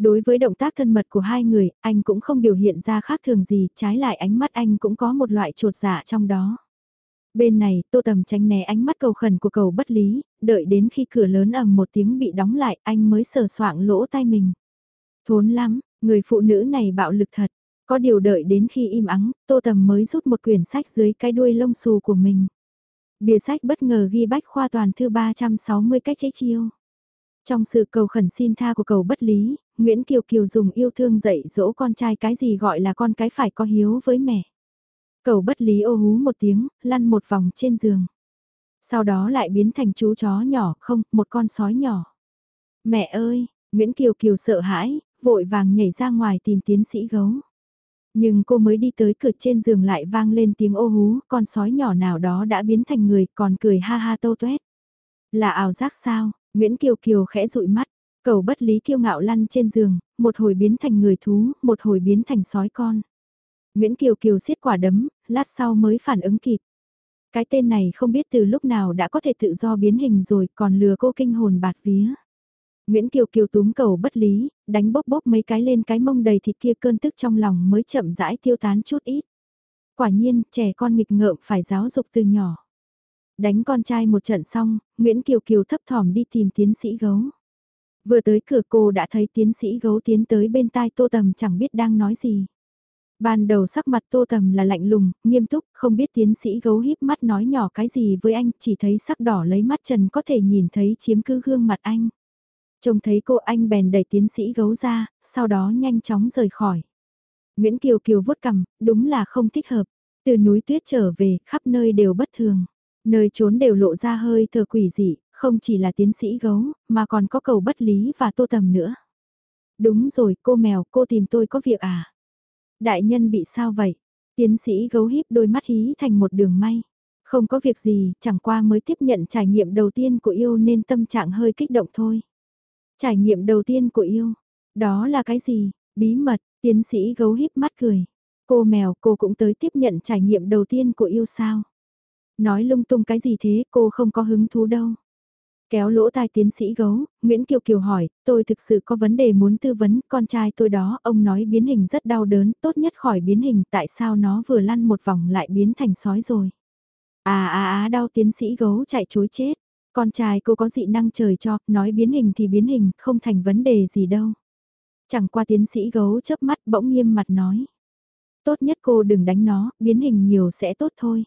Đối với động tác thân mật của hai người, anh cũng không biểu hiện ra khác thường gì, trái lại ánh mắt anh cũng có một loại trột dạ trong đó. Bên này, tô tầm tránh né ánh mắt cầu khẩn của cầu bất lý, đợi đến khi cửa lớn ầm một tiếng bị đóng lại, anh mới sờ soạng lỗ tai mình. Thốn lắm, người phụ nữ này bạo lực thật. Có điều đợi đến khi im ắng, tô tầm mới rút một quyển sách dưới cái đuôi lông xù của mình. Bìa sách bất ngờ ghi bách khoa toàn thư 360 cách chế chiêu. Trong sự cầu khẩn xin tha của cầu bất lý, Nguyễn Kiều Kiều dùng yêu thương dạy dỗ con trai cái gì gọi là con cái phải có hiếu với mẹ. Cầu bất lý ô hú một tiếng, lăn một vòng trên giường. Sau đó lại biến thành chú chó nhỏ không, một con sói nhỏ. Mẹ ơi, Nguyễn Kiều Kiều sợ hãi, vội vàng nhảy ra ngoài tìm tiến sĩ gấu. Nhưng cô mới đi tới cửa trên giường lại vang lên tiếng ô hú, con sói nhỏ nào đó đã biến thành người còn cười ha ha tô tuét. Là ảo giác sao, Nguyễn Kiều Kiều khẽ dụi mắt, cầu bất lý kiêu ngạo lăn trên giường, một hồi biến thành người thú, một hồi biến thành sói con. Nguyễn Kiều Kiều siết quả đấm, lát sau mới phản ứng kịp. Cái tên này không biết từ lúc nào đã có thể tự do biến hình rồi còn lừa cô kinh hồn bạt vía. Nguyễn Kiều Kiều túm cầu bất lý, đánh bóp bóp mấy cái lên cái mông đầy thịt kia cơn tức trong lòng mới chậm rãi tiêu tán chút ít. Quả nhiên, trẻ con nghịch ngợm phải giáo dục từ nhỏ. Đánh con trai một trận xong, Nguyễn Kiều Kiều thấp thỏm đi tìm tiến sĩ gấu. Vừa tới cửa cô đã thấy tiến sĩ gấu tiến tới bên tai Tô Tầm chẳng biết đang nói gì. Ban đầu sắc mặt Tô Tầm là lạnh lùng, nghiêm túc, không biết tiến sĩ gấu híp mắt nói nhỏ cái gì với anh, chỉ thấy sắc đỏ lấy mắt trần có thể nhìn thấy chiếm cứ gương mặt anh. Trông thấy cô anh bèn đẩy tiến sĩ gấu ra, sau đó nhanh chóng rời khỏi. Nguyễn Kiều Kiều vuốt cằm, đúng là không thích hợp. Từ núi tuyết trở về, khắp nơi đều bất thường. Nơi trốn đều lộ ra hơi thờ quỷ dị, không chỉ là tiến sĩ gấu, mà còn có cầu bất lý và tô tầm nữa. Đúng rồi, cô mèo, cô tìm tôi có việc à? Đại nhân bị sao vậy? Tiến sĩ gấu híp đôi mắt hí thành một đường may. Không có việc gì, chẳng qua mới tiếp nhận trải nghiệm đầu tiên của yêu nên tâm trạng hơi kích động thôi. Trải nghiệm đầu tiên của yêu, đó là cái gì? Bí mật, tiến sĩ gấu híp mắt cười. Cô mèo, cô cũng tới tiếp nhận trải nghiệm đầu tiên của yêu sao? Nói lung tung cái gì thế, cô không có hứng thú đâu. Kéo lỗ tai tiến sĩ gấu, Nguyễn Kiều Kiều hỏi, tôi thực sự có vấn đề muốn tư vấn, con trai tôi đó, ông nói biến hình rất đau đớn, tốt nhất khỏi biến hình, tại sao nó vừa lăn một vòng lại biến thành sói rồi. À à à đau tiến sĩ gấu chạy chối chết, con trai cô có dị năng trời cho, nói biến hình thì biến hình, không thành vấn đề gì đâu. Chẳng qua tiến sĩ gấu chớp mắt bỗng nghiêm mặt nói. Tốt nhất cô đừng đánh nó, biến hình nhiều sẽ tốt thôi.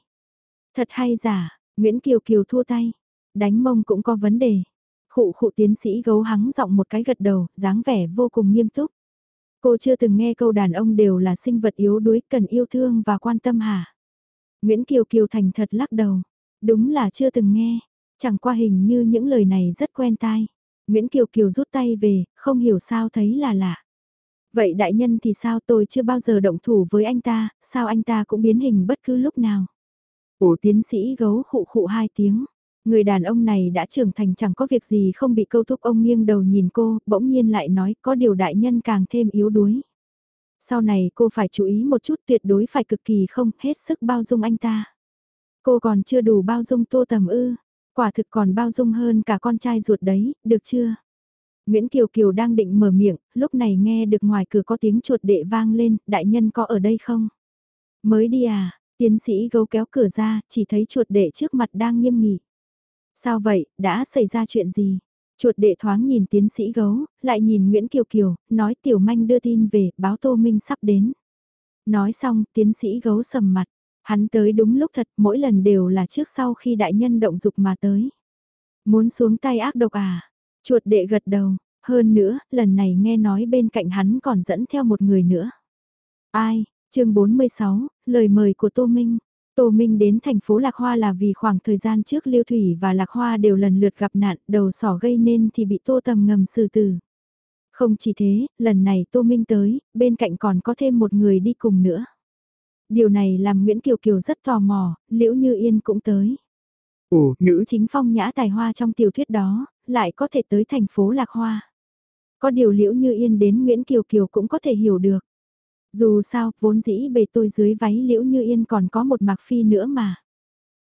Thật hay giả, Nguyễn Kiều Kiều thua tay đánh mông cũng có vấn đề. Khụ khụ tiến sĩ gấu hắng giọng một cái gật đầu, dáng vẻ vô cùng nghiêm túc. Cô chưa từng nghe câu đàn ông đều là sinh vật yếu đuối cần yêu thương và quan tâm hả? Nguyễn Kiều Kiều thành thật lắc đầu. Đúng là chưa từng nghe, chẳng qua hình như những lời này rất quen tai. Nguyễn Kiều Kiều rút tay về, không hiểu sao thấy là lạ. Vậy đại nhân thì sao tôi chưa bao giờ động thủ với anh ta, sao anh ta cũng biến hình bất cứ lúc nào. Ủa tiến sĩ gấu khụ khụ hai tiếng. Người đàn ông này đã trưởng thành chẳng có việc gì không bị câu thúc ông nghiêng đầu nhìn cô, bỗng nhiên lại nói có điều đại nhân càng thêm yếu đuối. Sau này cô phải chú ý một chút tuyệt đối phải cực kỳ không hết sức bao dung anh ta. Cô còn chưa đủ bao dung tô tầm ư, quả thực còn bao dung hơn cả con trai ruột đấy, được chưa? Nguyễn Kiều Kiều đang định mở miệng, lúc này nghe được ngoài cửa có tiếng chuột đệ vang lên, đại nhân có ở đây không? Mới đi à, tiến sĩ gấu kéo cửa ra, chỉ thấy chuột đệ trước mặt đang nghiêm nghị. Sao vậy, đã xảy ra chuyện gì? Chuột đệ thoáng nhìn tiến sĩ gấu, lại nhìn Nguyễn Kiều Kiều, nói tiểu manh đưa tin về, báo Tô Minh sắp đến. Nói xong, tiến sĩ gấu sầm mặt, hắn tới đúng lúc thật, mỗi lần đều là trước sau khi đại nhân động dục mà tới. Muốn xuống tay ác độc à? Chuột đệ gật đầu, hơn nữa, lần này nghe nói bên cạnh hắn còn dẫn theo một người nữa. Ai? chương 46, lời mời của Tô Minh. Tô Minh đến thành phố Lạc Hoa là vì khoảng thời gian trước Liêu Thủy và Lạc Hoa đều lần lượt gặp nạn, đầu sỏ gây nên thì bị Tô Tầm ngầm xử tử. Không chỉ thế, lần này Tô Minh tới, bên cạnh còn có thêm một người đi cùng nữa. Điều này làm Nguyễn Kiều Kiều rất tò mò, Liễu Như Yên cũng tới. Ồ, nữ chính phong nhã tài hoa trong tiểu thuyết đó, lại có thể tới thành phố Lạc Hoa. Có điều Liễu Như Yên đến Nguyễn Kiều Kiều cũng có thể hiểu được. Dù sao, vốn dĩ bề tôi dưới váy liễu như yên còn có một Mạc Phi nữa mà.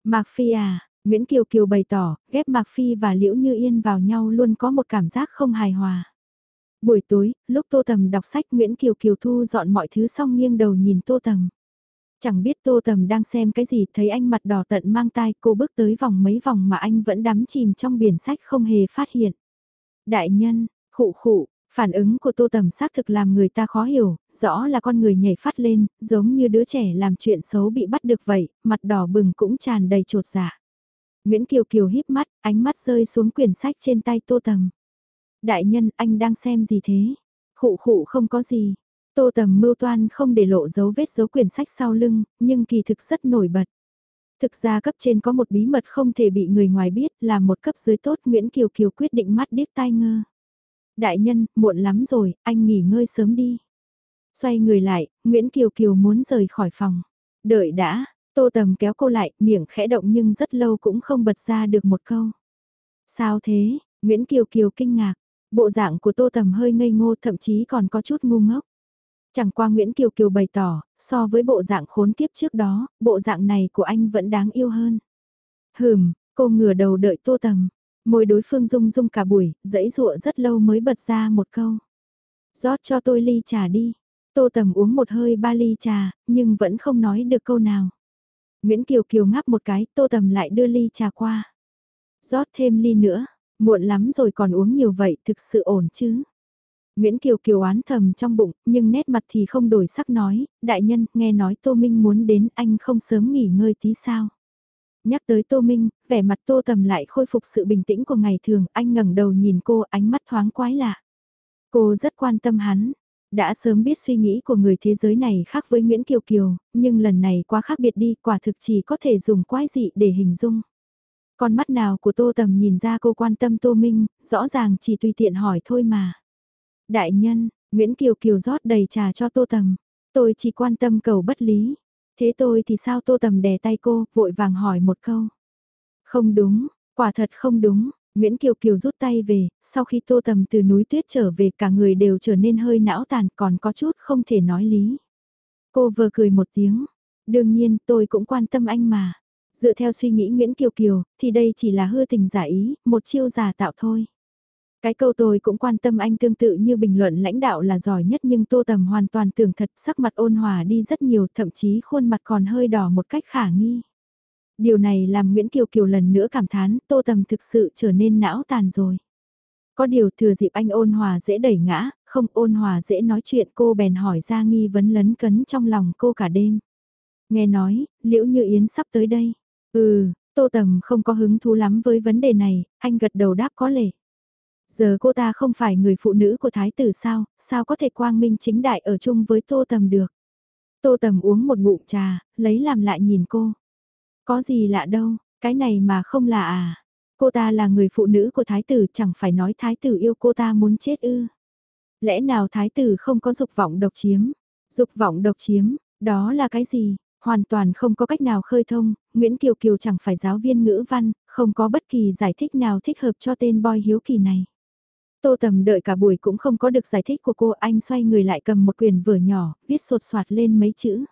Mạc Phi à, Nguyễn Kiều Kiều bày tỏ, ghép Mạc Phi và Liễu Như Yên vào nhau luôn có một cảm giác không hài hòa. Buổi tối, lúc Tô Tầm đọc sách Nguyễn Kiều Kiều thu dọn mọi thứ xong nghiêng đầu nhìn Tô Tầm. Chẳng biết Tô Tầm đang xem cái gì thấy anh mặt đỏ tận mang tai cô bước tới vòng mấy vòng mà anh vẫn đắm chìm trong biển sách không hề phát hiện. Đại nhân, khụ khụ, Phản ứng của tô tầm xác thực làm người ta khó hiểu, rõ là con người nhảy phát lên, giống như đứa trẻ làm chuyện xấu bị bắt được vậy, mặt đỏ bừng cũng tràn đầy trột dạ. Nguyễn Kiều Kiều híp mắt, ánh mắt rơi xuống quyển sách trên tay tô tầm. Đại nhân, anh đang xem gì thế? Khụ khụ không có gì. Tô tầm mưu toan không để lộ dấu vết dấu quyển sách sau lưng, nhưng kỳ thực rất nổi bật. Thực ra cấp trên có một bí mật không thể bị người ngoài biết là một cấp dưới tốt Nguyễn Kiều Kiều quyết định mắt điếc tai ngơ đại nhân, muộn lắm rồi, anh nghỉ ngơi sớm đi. Xoay người lại, Nguyễn Kiều Kiều muốn rời khỏi phòng. Đợi đã, Tô Tầm kéo cô lại, miệng khẽ động nhưng rất lâu cũng không bật ra được một câu. Sao thế? Nguyễn Kiều Kiều kinh ngạc. Bộ dạng của Tô Tầm hơi ngây ngô thậm chí còn có chút ngu ngốc. Chẳng qua Nguyễn Kiều Kiều bày tỏ, so với bộ dạng khốn kiếp trước đó, bộ dạng này của anh vẫn đáng yêu hơn. Hừm, cô ngửa đầu đợi Tô Tầm. Môi đối phương rung rung cả buổi, dãy dụa rất lâu mới bật ra một câu. rót cho tôi ly trà đi. Tô Tầm uống một hơi ba ly trà, nhưng vẫn không nói được câu nào. Nguyễn Kiều Kiều ngáp một cái, Tô Tầm lại đưa ly trà qua. rót thêm ly nữa. Muộn lắm rồi còn uống nhiều vậy thực sự ổn chứ. Nguyễn Kiều Kiều oán thầm trong bụng, nhưng nét mặt thì không đổi sắc nói, đại nhân, nghe nói Tô Minh muốn đến anh không sớm nghỉ ngơi tí sao. Nhắc tới Tô Minh, vẻ mặt Tô Tầm lại khôi phục sự bình tĩnh của ngày thường, anh ngẩng đầu nhìn cô ánh mắt thoáng quái lạ. Cô rất quan tâm hắn, đã sớm biết suy nghĩ của người thế giới này khác với Nguyễn Kiều Kiều, nhưng lần này quá khác biệt đi, quả thực chỉ có thể dùng quái dị để hình dung. Con mắt nào của Tô Tầm nhìn ra cô quan tâm Tô Minh, rõ ràng chỉ tùy tiện hỏi thôi mà. Đại nhân, Nguyễn Kiều Kiều rót đầy trà cho Tô Tầm. Tôi chỉ quan tâm cầu bất lý. Thế tôi thì sao Tô Tầm đè tay cô, vội vàng hỏi một câu. Không đúng, quả thật không đúng. Nguyễn Kiều Kiều rút tay về, sau khi Tô Tầm từ núi tuyết trở về cả người đều trở nên hơi não tàn còn có chút không thể nói lý. Cô vừa cười một tiếng. Đương nhiên tôi cũng quan tâm anh mà. Dựa theo suy nghĩ Nguyễn Kiều Kiều, thì đây chỉ là hư tình giả ý, một chiêu giả tạo thôi. Cái câu tôi cũng quan tâm anh tương tự như bình luận lãnh đạo là giỏi nhất nhưng Tô Tầm hoàn toàn tưởng thật sắc mặt ôn hòa đi rất nhiều thậm chí khuôn mặt còn hơi đỏ một cách khả nghi. Điều này làm Nguyễn Kiều Kiều lần nữa cảm thán Tô Tầm thực sự trở nên não tàn rồi. Có điều thừa dịp anh ôn hòa dễ đẩy ngã, không ôn hòa dễ nói chuyện cô bèn hỏi ra nghi vấn lấn cấn trong lòng cô cả đêm. Nghe nói, liễu như Yến sắp tới đây. Ừ, Tô Tầm không có hứng thú lắm với vấn đề này, anh gật đầu đáp có lệ. Giờ cô ta không phải người phụ nữ của thái tử sao, sao có thể quang minh chính đại ở chung với Tô Tầm được. Tô Tầm uống một ngụm trà, lấy làm lại nhìn cô. Có gì lạ đâu, cái này mà không lạ à. Cô ta là người phụ nữ của thái tử chẳng phải nói thái tử yêu cô ta muốn chết ư. Lẽ nào thái tử không có dục vọng độc chiếm? Dục vọng độc chiếm, đó là cái gì? Hoàn toàn không có cách nào khơi thông, Nguyễn Kiều Kiều chẳng phải giáo viên ngữ văn, không có bất kỳ giải thích nào thích hợp cho tên boy hiếu kỳ này. Tô Tầm đợi cả buổi cũng không có được giải thích của cô, anh xoay người lại cầm một quyền vở nhỏ, viết sột soạt lên mấy chữ.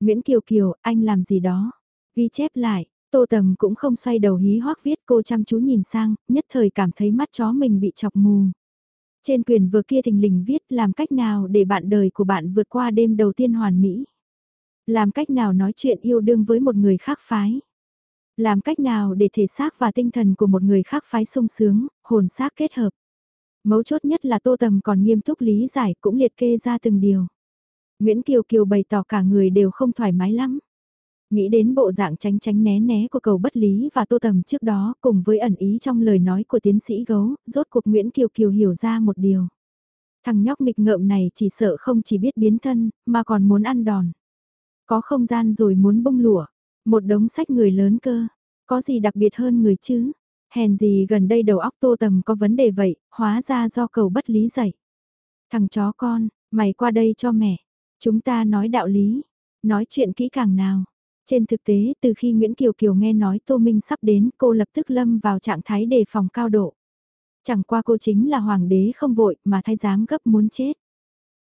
Nguyễn Kiều Kiều, anh làm gì đó? Ghi chép lại, Tô Tầm cũng không xoay đầu hí hoác viết cô chăm chú nhìn sang, nhất thời cảm thấy mắt chó mình bị chọc mù. Trên quyền vừa kia thình lình viết làm cách nào để bạn đời của bạn vượt qua đêm đầu tiên hoàn mỹ. Làm cách nào nói chuyện yêu đương với một người khác phái. Làm cách nào để thể xác và tinh thần của một người khác phái sung sướng, hồn xác kết hợp. Mấu chốt nhất là Tô Tầm còn nghiêm túc lý giải cũng liệt kê ra từng điều. Nguyễn Kiều Kiều bày tỏ cả người đều không thoải mái lắm. Nghĩ đến bộ dạng tránh tránh né né của cầu bất lý và Tô Tầm trước đó cùng với ẩn ý trong lời nói của tiến sĩ gấu, rốt cuộc Nguyễn Kiều Kiều hiểu ra một điều. Thằng nhóc nghịch ngợm này chỉ sợ không chỉ biết biến thân, mà còn muốn ăn đòn. Có không gian rồi muốn bông lụa, một đống sách người lớn cơ, có gì đặc biệt hơn người chứ? Hèn gì gần đây đầu óc tô tầm có vấn đề vậy, hóa ra do cầu bất lý dậy. Thằng chó con, mày qua đây cho mẹ. Chúng ta nói đạo lý, nói chuyện kỹ càng nào. Trên thực tế, từ khi Nguyễn Kiều Kiều nghe nói Tô Minh sắp đến, cô lập tức lâm vào trạng thái đề phòng cao độ. Chẳng qua cô chính là hoàng đế không vội mà thay giám gấp muốn chết.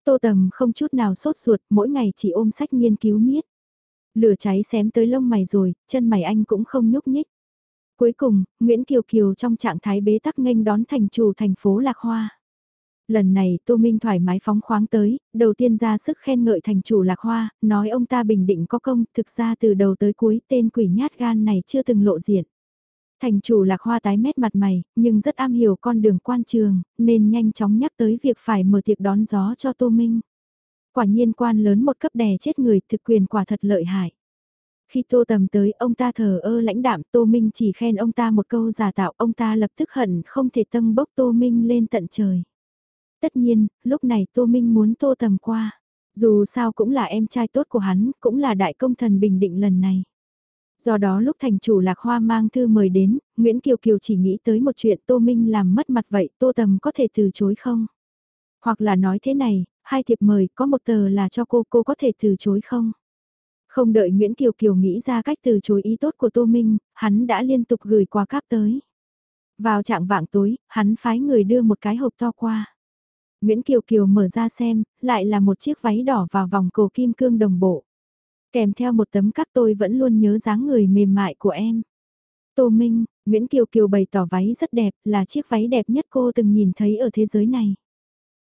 Tô Tầm không chút nào sốt ruột, mỗi ngày chỉ ôm sách nghiên cứu miết. Lửa cháy xém tới lông mày rồi, chân mày anh cũng không nhúc nhích. Cuối cùng, Nguyễn Kiều Kiều trong trạng thái bế tắc nghênh đón thành chủ thành phố Lạc Hoa. Lần này Tô Minh thoải mái phóng khoáng tới, đầu tiên ra sức khen ngợi thành chủ Lạc Hoa, nói ông ta bình định có công, thực ra từ đầu tới cuối tên quỷ nhát gan này chưa từng lộ diện. Thành chủ Lạc Hoa tái mét mặt mày, nhưng rất am hiểu con đường quan trường, nên nhanh chóng nhắc tới việc phải mở tiệc đón gió cho Tô Minh. Quả nhiên quan lớn một cấp đè chết người thực quyền quả thật lợi hại. Khi Tô Tầm tới, ông ta thờ ơ lãnh đạm Tô Minh chỉ khen ông ta một câu giả tạo, ông ta lập tức hận không thể tâng bốc Tô Minh lên tận trời. Tất nhiên, lúc này Tô Minh muốn Tô Tầm qua. Dù sao cũng là em trai tốt của hắn, cũng là đại công thần bình định lần này. Do đó lúc thành chủ Lạc Hoa mang thư mời đến, Nguyễn Kiều Kiều chỉ nghĩ tới một chuyện Tô Minh làm mất mặt vậy, Tô Tầm có thể từ chối không? Hoặc là nói thế này, hai thiệp mời có một tờ là cho cô, cô có thể từ chối không? Không đợi Nguyễn Kiều Kiều nghĩ ra cách từ chối ý tốt của Tô Minh, hắn đã liên tục gửi quà cáp tới. Vào trạng vạng tối, hắn phái người đưa một cái hộp to qua. Nguyễn Kiều Kiều mở ra xem, lại là một chiếc váy đỏ và vòng cổ kim cương đồng bộ. Kèm theo một tấm cắt tôi vẫn luôn nhớ dáng người mềm mại của em. Tô Minh, Nguyễn Kiều Kiều bày tỏ váy rất đẹp, là chiếc váy đẹp nhất cô từng nhìn thấy ở thế giới này.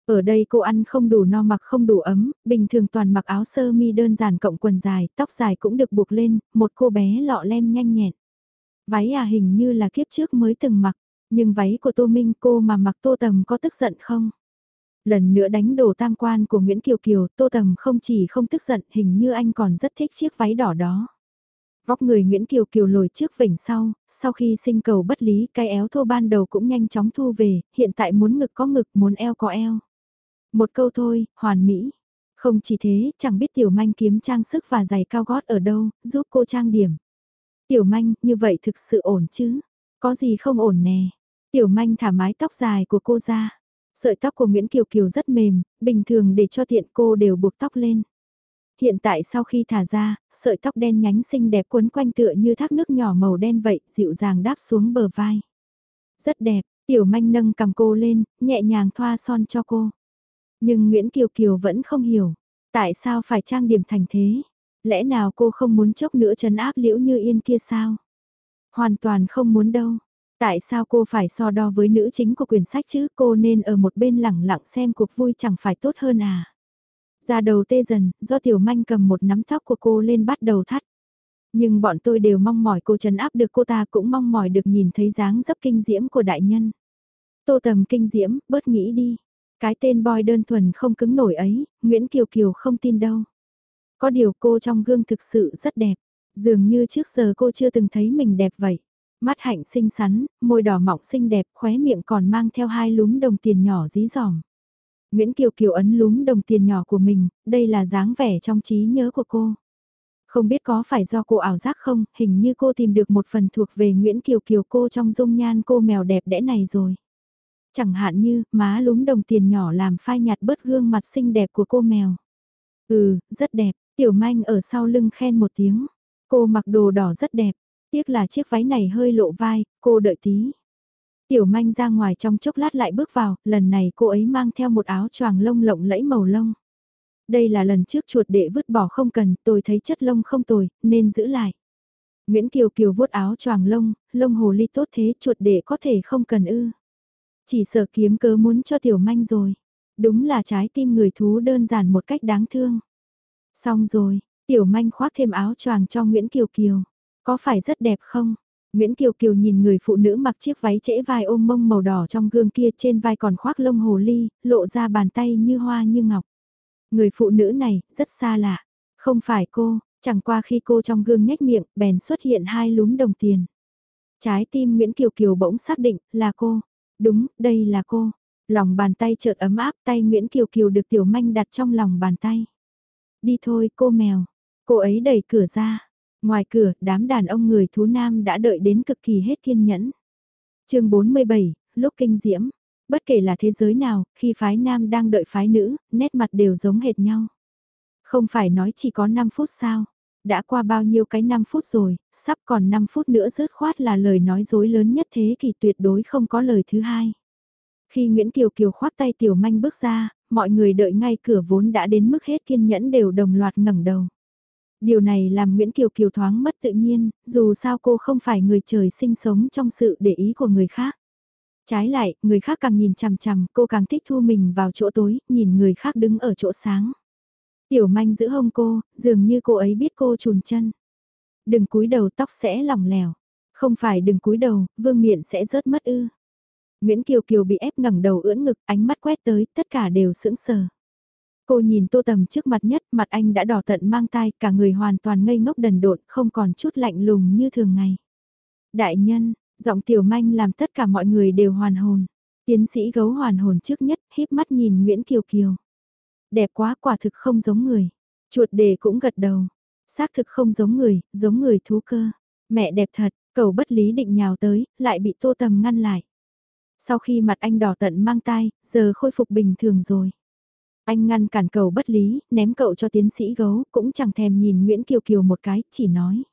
Ở đây cô ăn không đủ no mặc không đủ ấm, bình thường toàn mặc áo sơ mi đơn giản cộng quần dài, tóc dài cũng được buộc lên, một cô bé lọ lem nhanh nhẹn. Váy à hình như là kiếp trước mới từng mặc, Nhưng váy của Tô Minh cô mà mặc Tô Tầm có tức giận không? Lần nữa đánh đổ tam quan của Nguyễn Kiều Kiều, Tô Tầm không chỉ không tức giận, hình như anh còn rất thích chiếc váy đỏ đó. Vóc người Nguyễn Kiều Kiều lồi trước vỉnh sau, sau khi sinh cầu bất lý cái éo thô ban đầu cũng nhanh chóng thu về, hiện tại muốn ngực có ngực muốn eo có eo. Một câu thôi, hoàn mỹ. Không chỉ thế, chẳng biết tiểu manh kiếm trang sức và giày cao gót ở đâu, giúp cô trang điểm. Tiểu manh, như vậy thực sự ổn chứ? Có gì không ổn nè? Tiểu manh thả mái tóc dài của cô ra. Sợi tóc của Nguyễn Kiều Kiều rất mềm, bình thường để cho tiện cô đều buộc tóc lên. Hiện tại sau khi thả ra, sợi tóc đen nhánh xinh đẹp quấn quanh tựa như thác nước nhỏ màu đen vậy, dịu dàng đáp xuống bờ vai. Rất đẹp, tiểu manh nâng cầm cô lên, nhẹ nhàng thoa son cho cô. Nhưng Nguyễn Kiều Kiều vẫn không hiểu, tại sao phải trang điểm thành thế? Lẽ nào cô không muốn chốc nữa trấn áp liễu như yên kia sao? Hoàn toàn không muốn đâu. Tại sao cô phải so đo với nữ chính của quyển sách chứ cô nên ở một bên lẳng lặng xem cuộc vui chẳng phải tốt hơn à? Ra đầu tê dần, do tiểu manh cầm một nắm tóc của cô lên bắt đầu thắt. Nhưng bọn tôi đều mong mỏi cô trấn áp được cô ta cũng mong mỏi được nhìn thấy dáng dấp kinh diễm của đại nhân. Tô tầm kinh diễm, bớt nghĩ đi. Cái tên boy đơn thuần không cứng nổi ấy, Nguyễn Kiều Kiều không tin đâu. Có điều cô trong gương thực sự rất đẹp, dường như trước giờ cô chưa từng thấy mình đẹp vậy. Mắt hạnh xinh xắn, môi đỏ mọng xinh đẹp, khóe miệng còn mang theo hai lúm đồng tiền nhỏ dí dỏm. Nguyễn Kiều Kiều ấn lúm đồng tiền nhỏ của mình, đây là dáng vẻ trong trí nhớ của cô. Không biết có phải do cô ảo giác không, hình như cô tìm được một phần thuộc về Nguyễn Kiều Kiều cô trong dung nhan cô mèo đẹp đẽ này rồi. Chẳng hạn như, má lúm đồng tiền nhỏ làm phai nhạt bớt gương mặt xinh đẹp của cô mèo. Ừ, rất đẹp, tiểu manh ở sau lưng khen một tiếng. Cô mặc đồ đỏ rất đẹp, tiếc là chiếc váy này hơi lộ vai, cô đợi tí. Tiểu manh ra ngoài trong chốc lát lại bước vào, lần này cô ấy mang theo một áo choàng lông lộng lẫy màu lông. Đây là lần trước chuột đệ vứt bỏ không cần, tôi thấy chất lông không tồi, nên giữ lại. Nguyễn Kiều Kiều vuốt áo choàng lông, lông hồ ly tốt thế chuột đệ có thể không cần ư. Chỉ sợ kiếm cớ muốn cho tiểu manh rồi. Đúng là trái tim người thú đơn giản một cách đáng thương. Xong rồi, tiểu manh khoác thêm áo choàng cho Nguyễn Kiều Kiều. Có phải rất đẹp không? Nguyễn Kiều Kiều nhìn người phụ nữ mặc chiếc váy trễ vai ôm mông màu đỏ trong gương kia trên vai còn khoác lông hồ ly, lộ ra bàn tay như hoa như ngọc. Người phụ nữ này, rất xa lạ. Không phải cô, chẳng qua khi cô trong gương nhếch miệng, bèn xuất hiện hai lúm đồng tiền. Trái tim Nguyễn Kiều Kiều bỗng xác định, là cô. Đúng, đây là cô. Lòng bàn tay chợt ấm áp tay Nguyễn Kiều Kiều được tiểu manh đặt trong lòng bàn tay. Đi thôi cô mèo. Cô ấy đẩy cửa ra. Ngoài cửa, đám đàn ông người thú nam đã đợi đến cực kỳ hết kiên nhẫn. chương 47, lúc kinh diễm. Bất kể là thế giới nào, khi phái nam đang đợi phái nữ, nét mặt đều giống hệt nhau. Không phải nói chỉ có 5 phút sao. Đã qua bao nhiêu cái 5 phút rồi, sắp còn 5 phút nữa rớt khoát là lời nói dối lớn nhất thế kỷ tuyệt đối không có lời thứ hai. Khi Nguyễn Kiều Kiều khoác tay Tiểu Manh bước ra, mọi người đợi ngay cửa vốn đã đến mức hết kiên nhẫn đều đồng loạt ngẩng đầu. Điều này làm Nguyễn Kiều Kiều thoáng mất tự nhiên, dù sao cô không phải người trời sinh sống trong sự để ý của người khác. Trái lại, người khác càng nhìn chằm chằm, cô càng thích thu mình vào chỗ tối, nhìn người khác đứng ở chỗ sáng. Tiểu manh giữ hông cô, dường như cô ấy biết cô trùn chân. Đừng cúi đầu tóc sẽ lỏng lẻo. Không phải đừng cúi đầu, vương miện sẽ rớt mất ư. Nguyễn Kiều Kiều bị ép ngẩng đầu ưỡn ngực, ánh mắt quét tới, tất cả đều sững sờ. Cô nhìn tô tầm trước mặt nhất, mặt anh đã đỏ tận mang tai, cả người hoàn toàn ngây ngốc đần độn, không còn chút lạnh lùng như thường ngày. Đại nhân, giọng tiểu manh làm tất cả mọi người đều hoàn hồn. Tiến sĩ gấu hoàn hồn trước nhất, híp mắt nhìn Nguyễn Kiều Kiều. Đẹp quá quả thực không giống người. Chuột đề cũng gật đầu. Xác thực không giống người, giống người thú cơ. Mẹ đẹp thật, cầu bất lý định nhào tới, lại bị tô tầm ngăn lại. Sau khi mặt anh đỏ tận mang tai, giờ khôi phục bình thường rồi. Anh ngăn cản cầu bất lý, ném cậu cho tiến sĩ gấu, cũng chẳng thèm nhìn Nguyễn Kiều Kiều một cái, chỉ nói.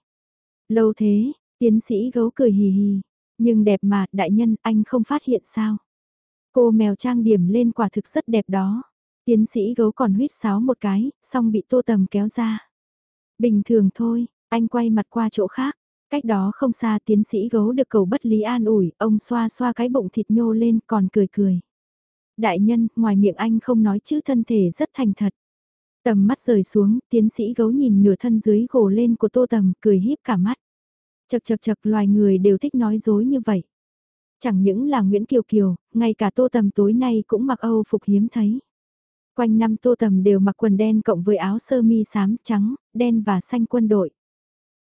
Lâu thế, tiến sĩ gấu cười hì hì, nhưng đẹp mà, đại nhân, anh không phát hiện sao. Cô mèo trang điểm lên quả thực rất đẹp đó. Tiến sĩ gấu còn huyết sáo một cái, xong bị tô tầm kéo ra. Bình thường thôi, anh quay mặt qua chỗ khác. Cách đó không xa tiến sĩ gấu được cầu bất lý an ủi, ông xoa xoa cái bụng thịt nhô lên còn cười cười. Đại nhân, ngoài miệng anh không nói chữ thân thể rất thành thật. Tầm mắt rời xuống, tiến sĩ gấu nhìn nửa thân dưới gồ lên của tô tầm, cười híp cả mắt. Chật chật chật loài người đều thích nói dối như vậy. Chẳng những là Nguyễn Kiều Kiều, ngay cả tô tầm tối nay cũng mặc Âu phục hiếm thấy. Quanh năm tô tầm đều mặc quần đen cộng với áo sơ mi xám, trắng, đen và xanh quân đội.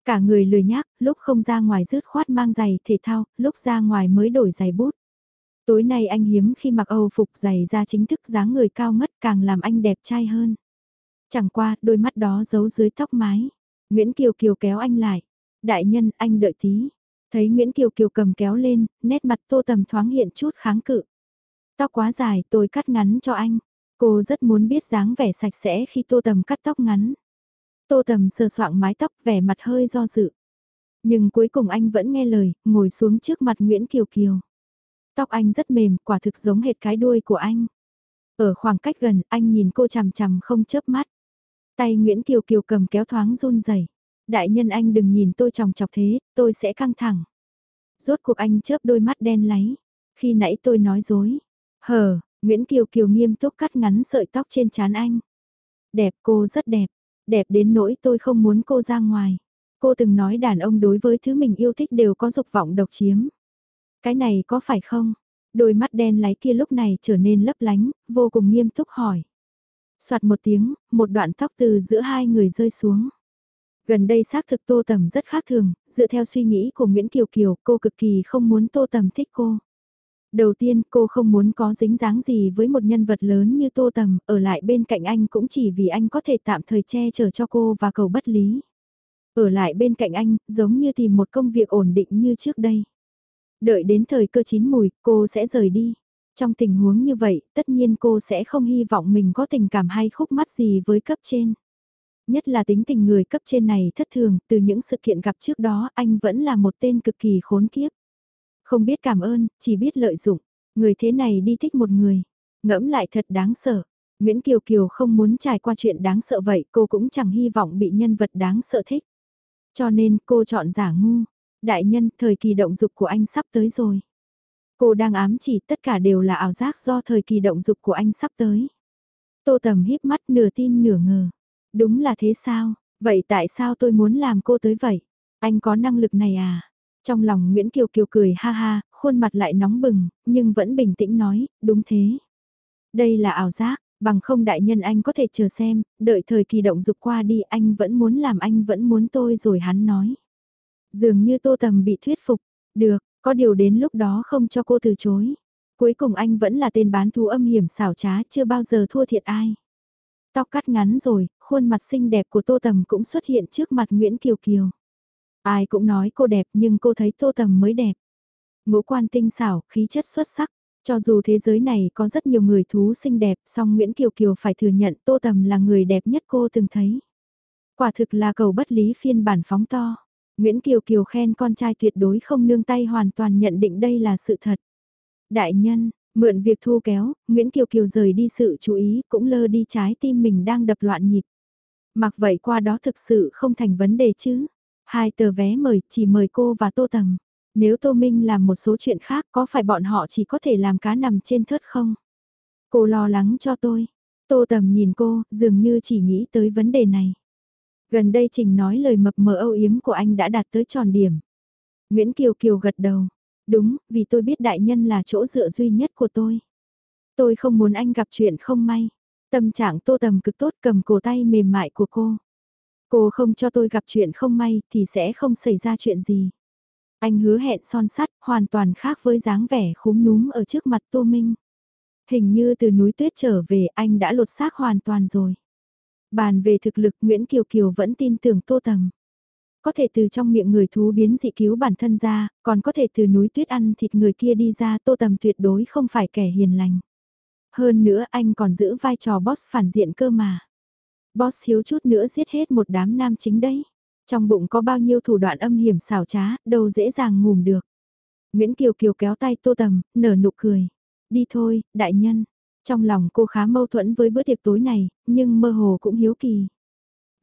Cả người lười nhác, lúc không ra ngoài rứt khoát mang giày thể thao, lúc ra ngoài mới đổi giày bút. Tối nay anh hiếm khi mặc Âu phục giày ra chính thức dáng người cao ngất càng làm anh đẹp trai hơn. Chẳng qua, đôi mắt đó giấu dưới tóc mái. Nguyễn Kiều Kiều kéo anh lại. Đại nhân, anh đợi tí. Thấy Nguyễn Kiều Kiều cầm kéo lên, nét mặt tô tầm thoáng hiện chút kháng cự. Tóc quá dài, tôi cắt ngắn cho anh. Cô rất muốn biết dáng vẻ sạch sẽ khi tô tầm cắt tóc ngắn. Tô tầm sờ soạng mái tóc vẻ mặt hơi do dự. Nhưng cuối cùng anh vẫn nghe lời, ngồi xuống trước mặt Nguyễn Kiều Kiều. Tóc anh rất mềm, quả thực giống hệt cái đuôi của anh. Ở khoảng cách gần, anh nhìn cô chằm chằm không chớp mắt. Tay Nguyễn Kiều Kiều cầm kéo thoáng run rẩy. Đại nhân anh đừng nhìn tôi chòng chọc thế, tôi sẽ căng thẳng. Rốt cuộc anh chớp đôi mắt đen láy. Khi nãy tôi nói dối. Hờ, Nguyễn Kiều Kiều nghiêm túc cắt ngắn sợi tóc trên trán anh. Đẹp cô rất đẹp. Đẹp đến nỗi tôi không muốn cô ra ngoài. Cô từng nói đàn ông đối với thứ mình yêu thích đều có dục vọng độc chiếm. Cái này có phải không? Đôi mắt đen láy kia lúc này trở nên lấp lánh, vô cùng nghiêm túc hỏi. Soạt một tiếng, một đoạn tóc từ giữa hai người rơi xuống. Gần đây xác thực Tô Tầm rất khác thường, dựa theo suy nghĩ của Nguyễn Kiều Kiều, cô cực kỳ không muốn Tô Tầm thích cô. Đầu tiên, cô không muốn có dính dáng gì với một nhân vật lớn như Tô Tầm, ở lại bên cạnh anh cũng chỉ vì anh có thể tạm thời che chở cho cô và cầu bất lý. Ở lại bên cạnh anh, giống như tìm một công việc ổn định như trước đây. Đợi đến thời cơ chín mùi, cô sẽ rời đi. Trong tình huống như vậy, tất nhiên cô sẽ không hy vọng mình có tình cảm hay khúc mắt gì với cấp trên. Nhất là tính tình người cấp trên này thất thường, từ những sự kiện gặp trước đó anh vẫn là một tên cực kỳ khốn kiếp. Không biết cảm ơn, chỉ biết lợi dụng. Người thế này đi thích một người. Ngẫm lại thật đáng sợ. Nguyễn Kiều Kiều không muốn trải qua chuyện đáng sợ vậy, cô cũng chẳng hy vọng bị nhân vật đáng sợ thích. Cho nên cô chọn giả ngu. Đại nhân, thời kỳ động dục của anh sắp tới rồi. Cô đang ám chỉ tất cả đều là ảo giác do thời kỳ động dục của anh sắp tới. Tô Tầm híp mắt nửa tin nửa ngờ. Đúng là thế sao? Vậy tại sao tôi muốn làm cô tới vậy? Anh có năng lực này à? Trong lòng Nguyễn Kiều Kiều cười ha ha, khuôn mặt lại nóng bừng, nhưng vẫn bình tĩnh nói, đúng thế. Đây là ảo giác, bằng không đại nhân anh có thể chờ xem, đợi thời kỳ động dục qua đi anh vẫn muốn làm anh vẫn muốn tôi rồi hắn nói. Dường như tô tầm bị thuyết phục, được, có điều đến lúc đó không cho cô từ chối. Cuối cùng anh vẫn là tên bán thú âm hiểm xảo trá chưa bao giờ thua thiệt ai. Tóc cắt ngắn rồi, khuôn mặt xinh đẹp của Tô Tầm cũng xuất hiện trước mặt Nguyễn Kiều Kiều. Ai cũng nói cô đẹp nhưng cô thấy Tô Tầm mới đẹp. Ngũ quan tinh xảo, khí chất xuất sắc. Cho dù thế giới này có rất nhiều người thú xinh đẹp, song Nguyễn Kiều Kiều phải thừa nhận Tô Tầm là người đẹp nhất cô từng thấy. Quả thực là cầu bất lý phiên bản phóng to. Nguyễn Kiều Kiều khen con trai tuyệt đối không nương tay hoàn toàn nhận định đây là sự thật. Đại nhân, mượn việc thu kéo, Nguyễn Kiều Kiều rời đi sự chú ý cũng lơ đi trái tim mình đang đập loạn nhịp. Mặc vậy qua đó thực sự không thành vấn đề chứ. Hai tờ vé mời chỉ mời cô và Tô Tầm. Nếu Tô Minh làm một số chuyện khác có phải bọn họ chỉ có thể làm cá nằm trên thớt không? Cô lo lắng cho tôi. Tô Tầm nhìn cô, dường như chỉ nghĩ tới vấn đề này. Gần đây Trình nói lời mập mờ âu yếm của anh đã đạt tới tròn điểm. Nguyễn Kiều Kiều gật đầu. Đúng, vì tôi biết đại nhân là chỗ dựa duy nhất của tôi. Tôi không muốn anh gặp chuyện không may. Tâm trạng tô tầm cực tốt cầm cổ tay mềm mại của cô. Cô không cho tôi gặp chuyện không may thì sẽ không xảy ra chuyện gì. Anh hứa hẹn son sắt, hoàn toàn khác với dáng vẻ khúm núm ở trước mặt Tô Minh. Hình như từ núi tuyết trở về anh đã lột xác hoàn toàn rồi. Bàn về thực lực Nguyễn Kiều Kiều vẫn tin tưởng Tô Tầm. Có thể từ trong miệng người thú biến dị cứu bản thân ra, còn có thể từ núi tuyết ăn thịt người kia đi ra Tô Tầm tuyệt đối không phải kẻ hiền lành. Hơn nữa anh còn giữ vai trò boss phản diện cơ mà. Boss thiếu chút nữa giết hết một đám nam chính đấy. Trong bụng có bao nhiêu thủ đoạn âm hiểm xảo trá, đâu dễ dàng ngủm được. Nguyễn Kiều Kiều kéo tay Tô Tầm, nở nụ cười. Đi thôi, đại nhân. Trong lòng cô khá mâu thuẫn với bữa tiệc tối này, nhưng mơ hồ cũng hiếu kỳ.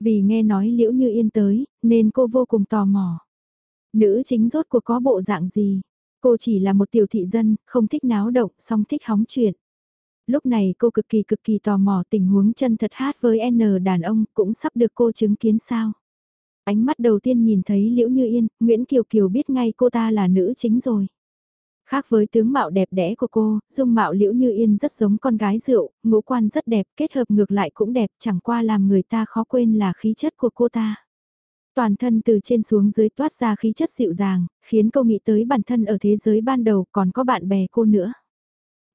Vì nghe nói liễu như yên tới, nên cô vô cùng tò mò. Nữ chính rốt cuộc có bộ dạng gì? Cô chỉ là một tiểu thị dân, không thích náo động, song thích hóng chuyện. Lúc này cô cực kỳ cực kỳ tò mò tình huống chân thật hát với N đàn ông cũng sắp được cô chứng kiến sao. Ánh mắt đầu tiên nhìn thấy Liễu Như Yên, Nguyễn Kiều Kiều biết ngay cô ta là nữ chính rồi. Khác với tướng mạo đẹp đẽ của cô, dung mạo liễu như yên rất giống con gái rượu, ngũ quan rất đẹp, kết hợp ngược lại cũng đẹp, chẳng qua làm người ta khó quên là khí chất của cô ta. Toàn thân từ trên xuống dưới toát ra khí chất dịu dàng, khiến cô nghĩ tới bản thân ở thế giới ban đầu còn có bạn bè cô nữa.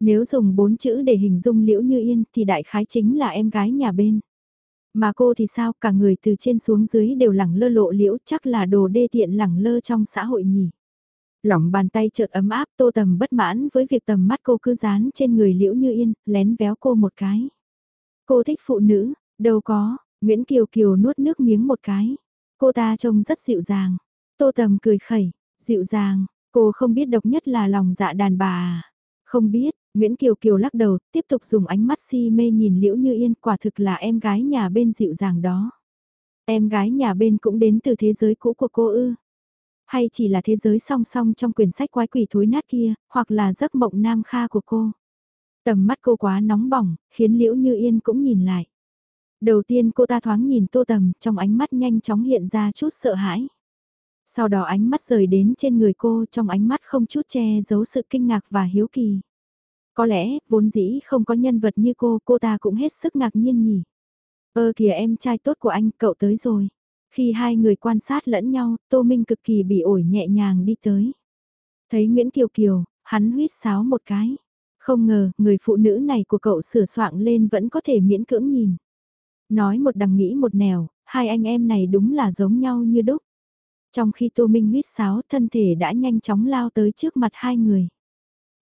Nếu dùng bốn chữ để hình dung liễu như yên thì đại khái chính là em gái nhà bên. Mà cô thì sao, cả người từ trên xuống dưới đều lẳng lơ lộ liễu chắc là đồ đê tiện lẳng lơ trong xã hội nhỉ. Lỏng bàn tay chợt ấm áp tô tầm bất mãn với việc tầm mắt cô cứ dán trên người liễu như yên, lén véo cô một cái. Cô thích phụ nữ, đâu có, Nguyễn Kiều Kiều nuốt nước miếng một cái. Cô ta trông rất dịu dàng. Tô tầm cười khẩy, dịu dàng, cô không biết độc nhất là lòng dạ đàn bà à. Không biết, Nguyễn Kiều Kiều lắc đầu, tiếp tục dùng ánh mắt si mê nhìn Liễu Như Yên, quả thực là em gái nhà bên dịu dàng đó. Em gái nhà bên cũng đến từ thế giới cũ của cô ư. Hay chỉ là thế giới song song trong quyển sách quái quỷ thối nát kia, hoặc là giấc mộng nam kha của cô. Tầm mắt cô quá nóng bỏng, khiến Liễu Như Yên cũng nhìn lại. Đầu tiên cô ta thoáng nhìn tô tầm, trong ánh mắt nhanh chóng hiện ra chút sợ hãi. Sau đó ánh mắt rời đến trên người cô trong ánh mắt không chút che giấu sự kinh ngạc và hiếu kỳ. Có lẽ, vốn dĩ không có nhân vật như cô, cô ta cũng hết sức ngạc nhiên nhỉ. Ơ kìa em trai tốt của anh, cậu tới rồi. Khi hai người quan sát lẫn nhau, Tô Minh cực kỳ bị ổi nhẹ nhàng đi tới. Thấy Nguyễn Kiều Kiều, hắn huyết sáo một cái. Không ngờ, người phụ nữ này của cậu sửa soạn lên vẫn có thể miễn cưỡng nhìn. Nói một đằng nghĩ một nẻo, hai anh em này đúng là giống nhau như đúc. Trong khi Tô Minh huyết sáo thân thể đã nhanh chóng lao tới trước mặt hai người.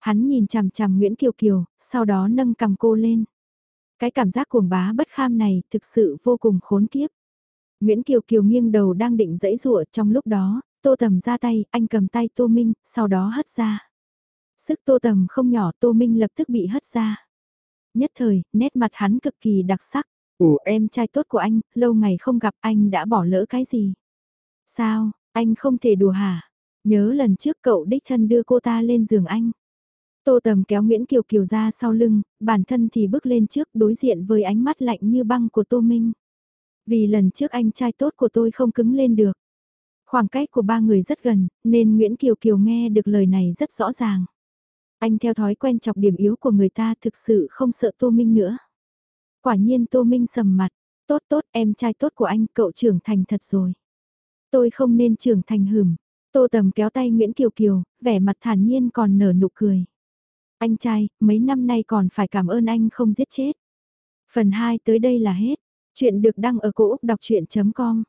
Hắn nhìn chằm chằm Nguyễn Kiều Kiều, sau đó nâng cầm cô lên. Cái cảm giác cuồng bá bất kham này thực sự vô cùng khốn kiếp. Nguyễn Kiều Kiều nghiêng đầu đang định dẫy rụa trong lúc đó, Tô Tầm ra tay, anh cầm tay Tô Minh, sau đó hất ra. Sức Tô Tầm không nhỏ Tô Minh lập tức bị hất ra. Nhất thời, nét mặt hắn cực kỳ đặc sắc. Ủa em trai tốt của anh, lâu ngày không gặp anh đã bỏ lỡ cái gì? Sao, anh không thể đùa hả? Nhớ lần trước cậu đích thân đưa cô ta lên giường anh. Tô Tầm kéo Nguyễn Kiều Kiều ra sau lưng, bản thân thì bước lên trước đối diện với ánh mắt lạnh như băng của Tô Minh. Vì lần trước anh trai tốt của tôi không cứng lên được. Khoảng cách của ba người rất gần, nên Nguyễn Kiều Kiều nghe được lời này rất rõ ràng. Anh theo thói quen chọc điểm yếu của người ta thực sự không sợ Tô Minh nữa. Quả nhiên Tô Minh sầm mặt, tốt tốt em trai tốt của anh cậu trưởng thành thật rồi. Tôi không nên trưởng thành hửm. Tô Tầm kéo tay Nguyễn Kiều Kiều, vẻ mặt thản nhiên còn nở nụ cười. Anh trai, mấy năm nay còn phải cảm ơn anh không giết chết. Phần 2 tới đây là hết. Chuyện được đăng ở cổ Úc đọc chuyện.com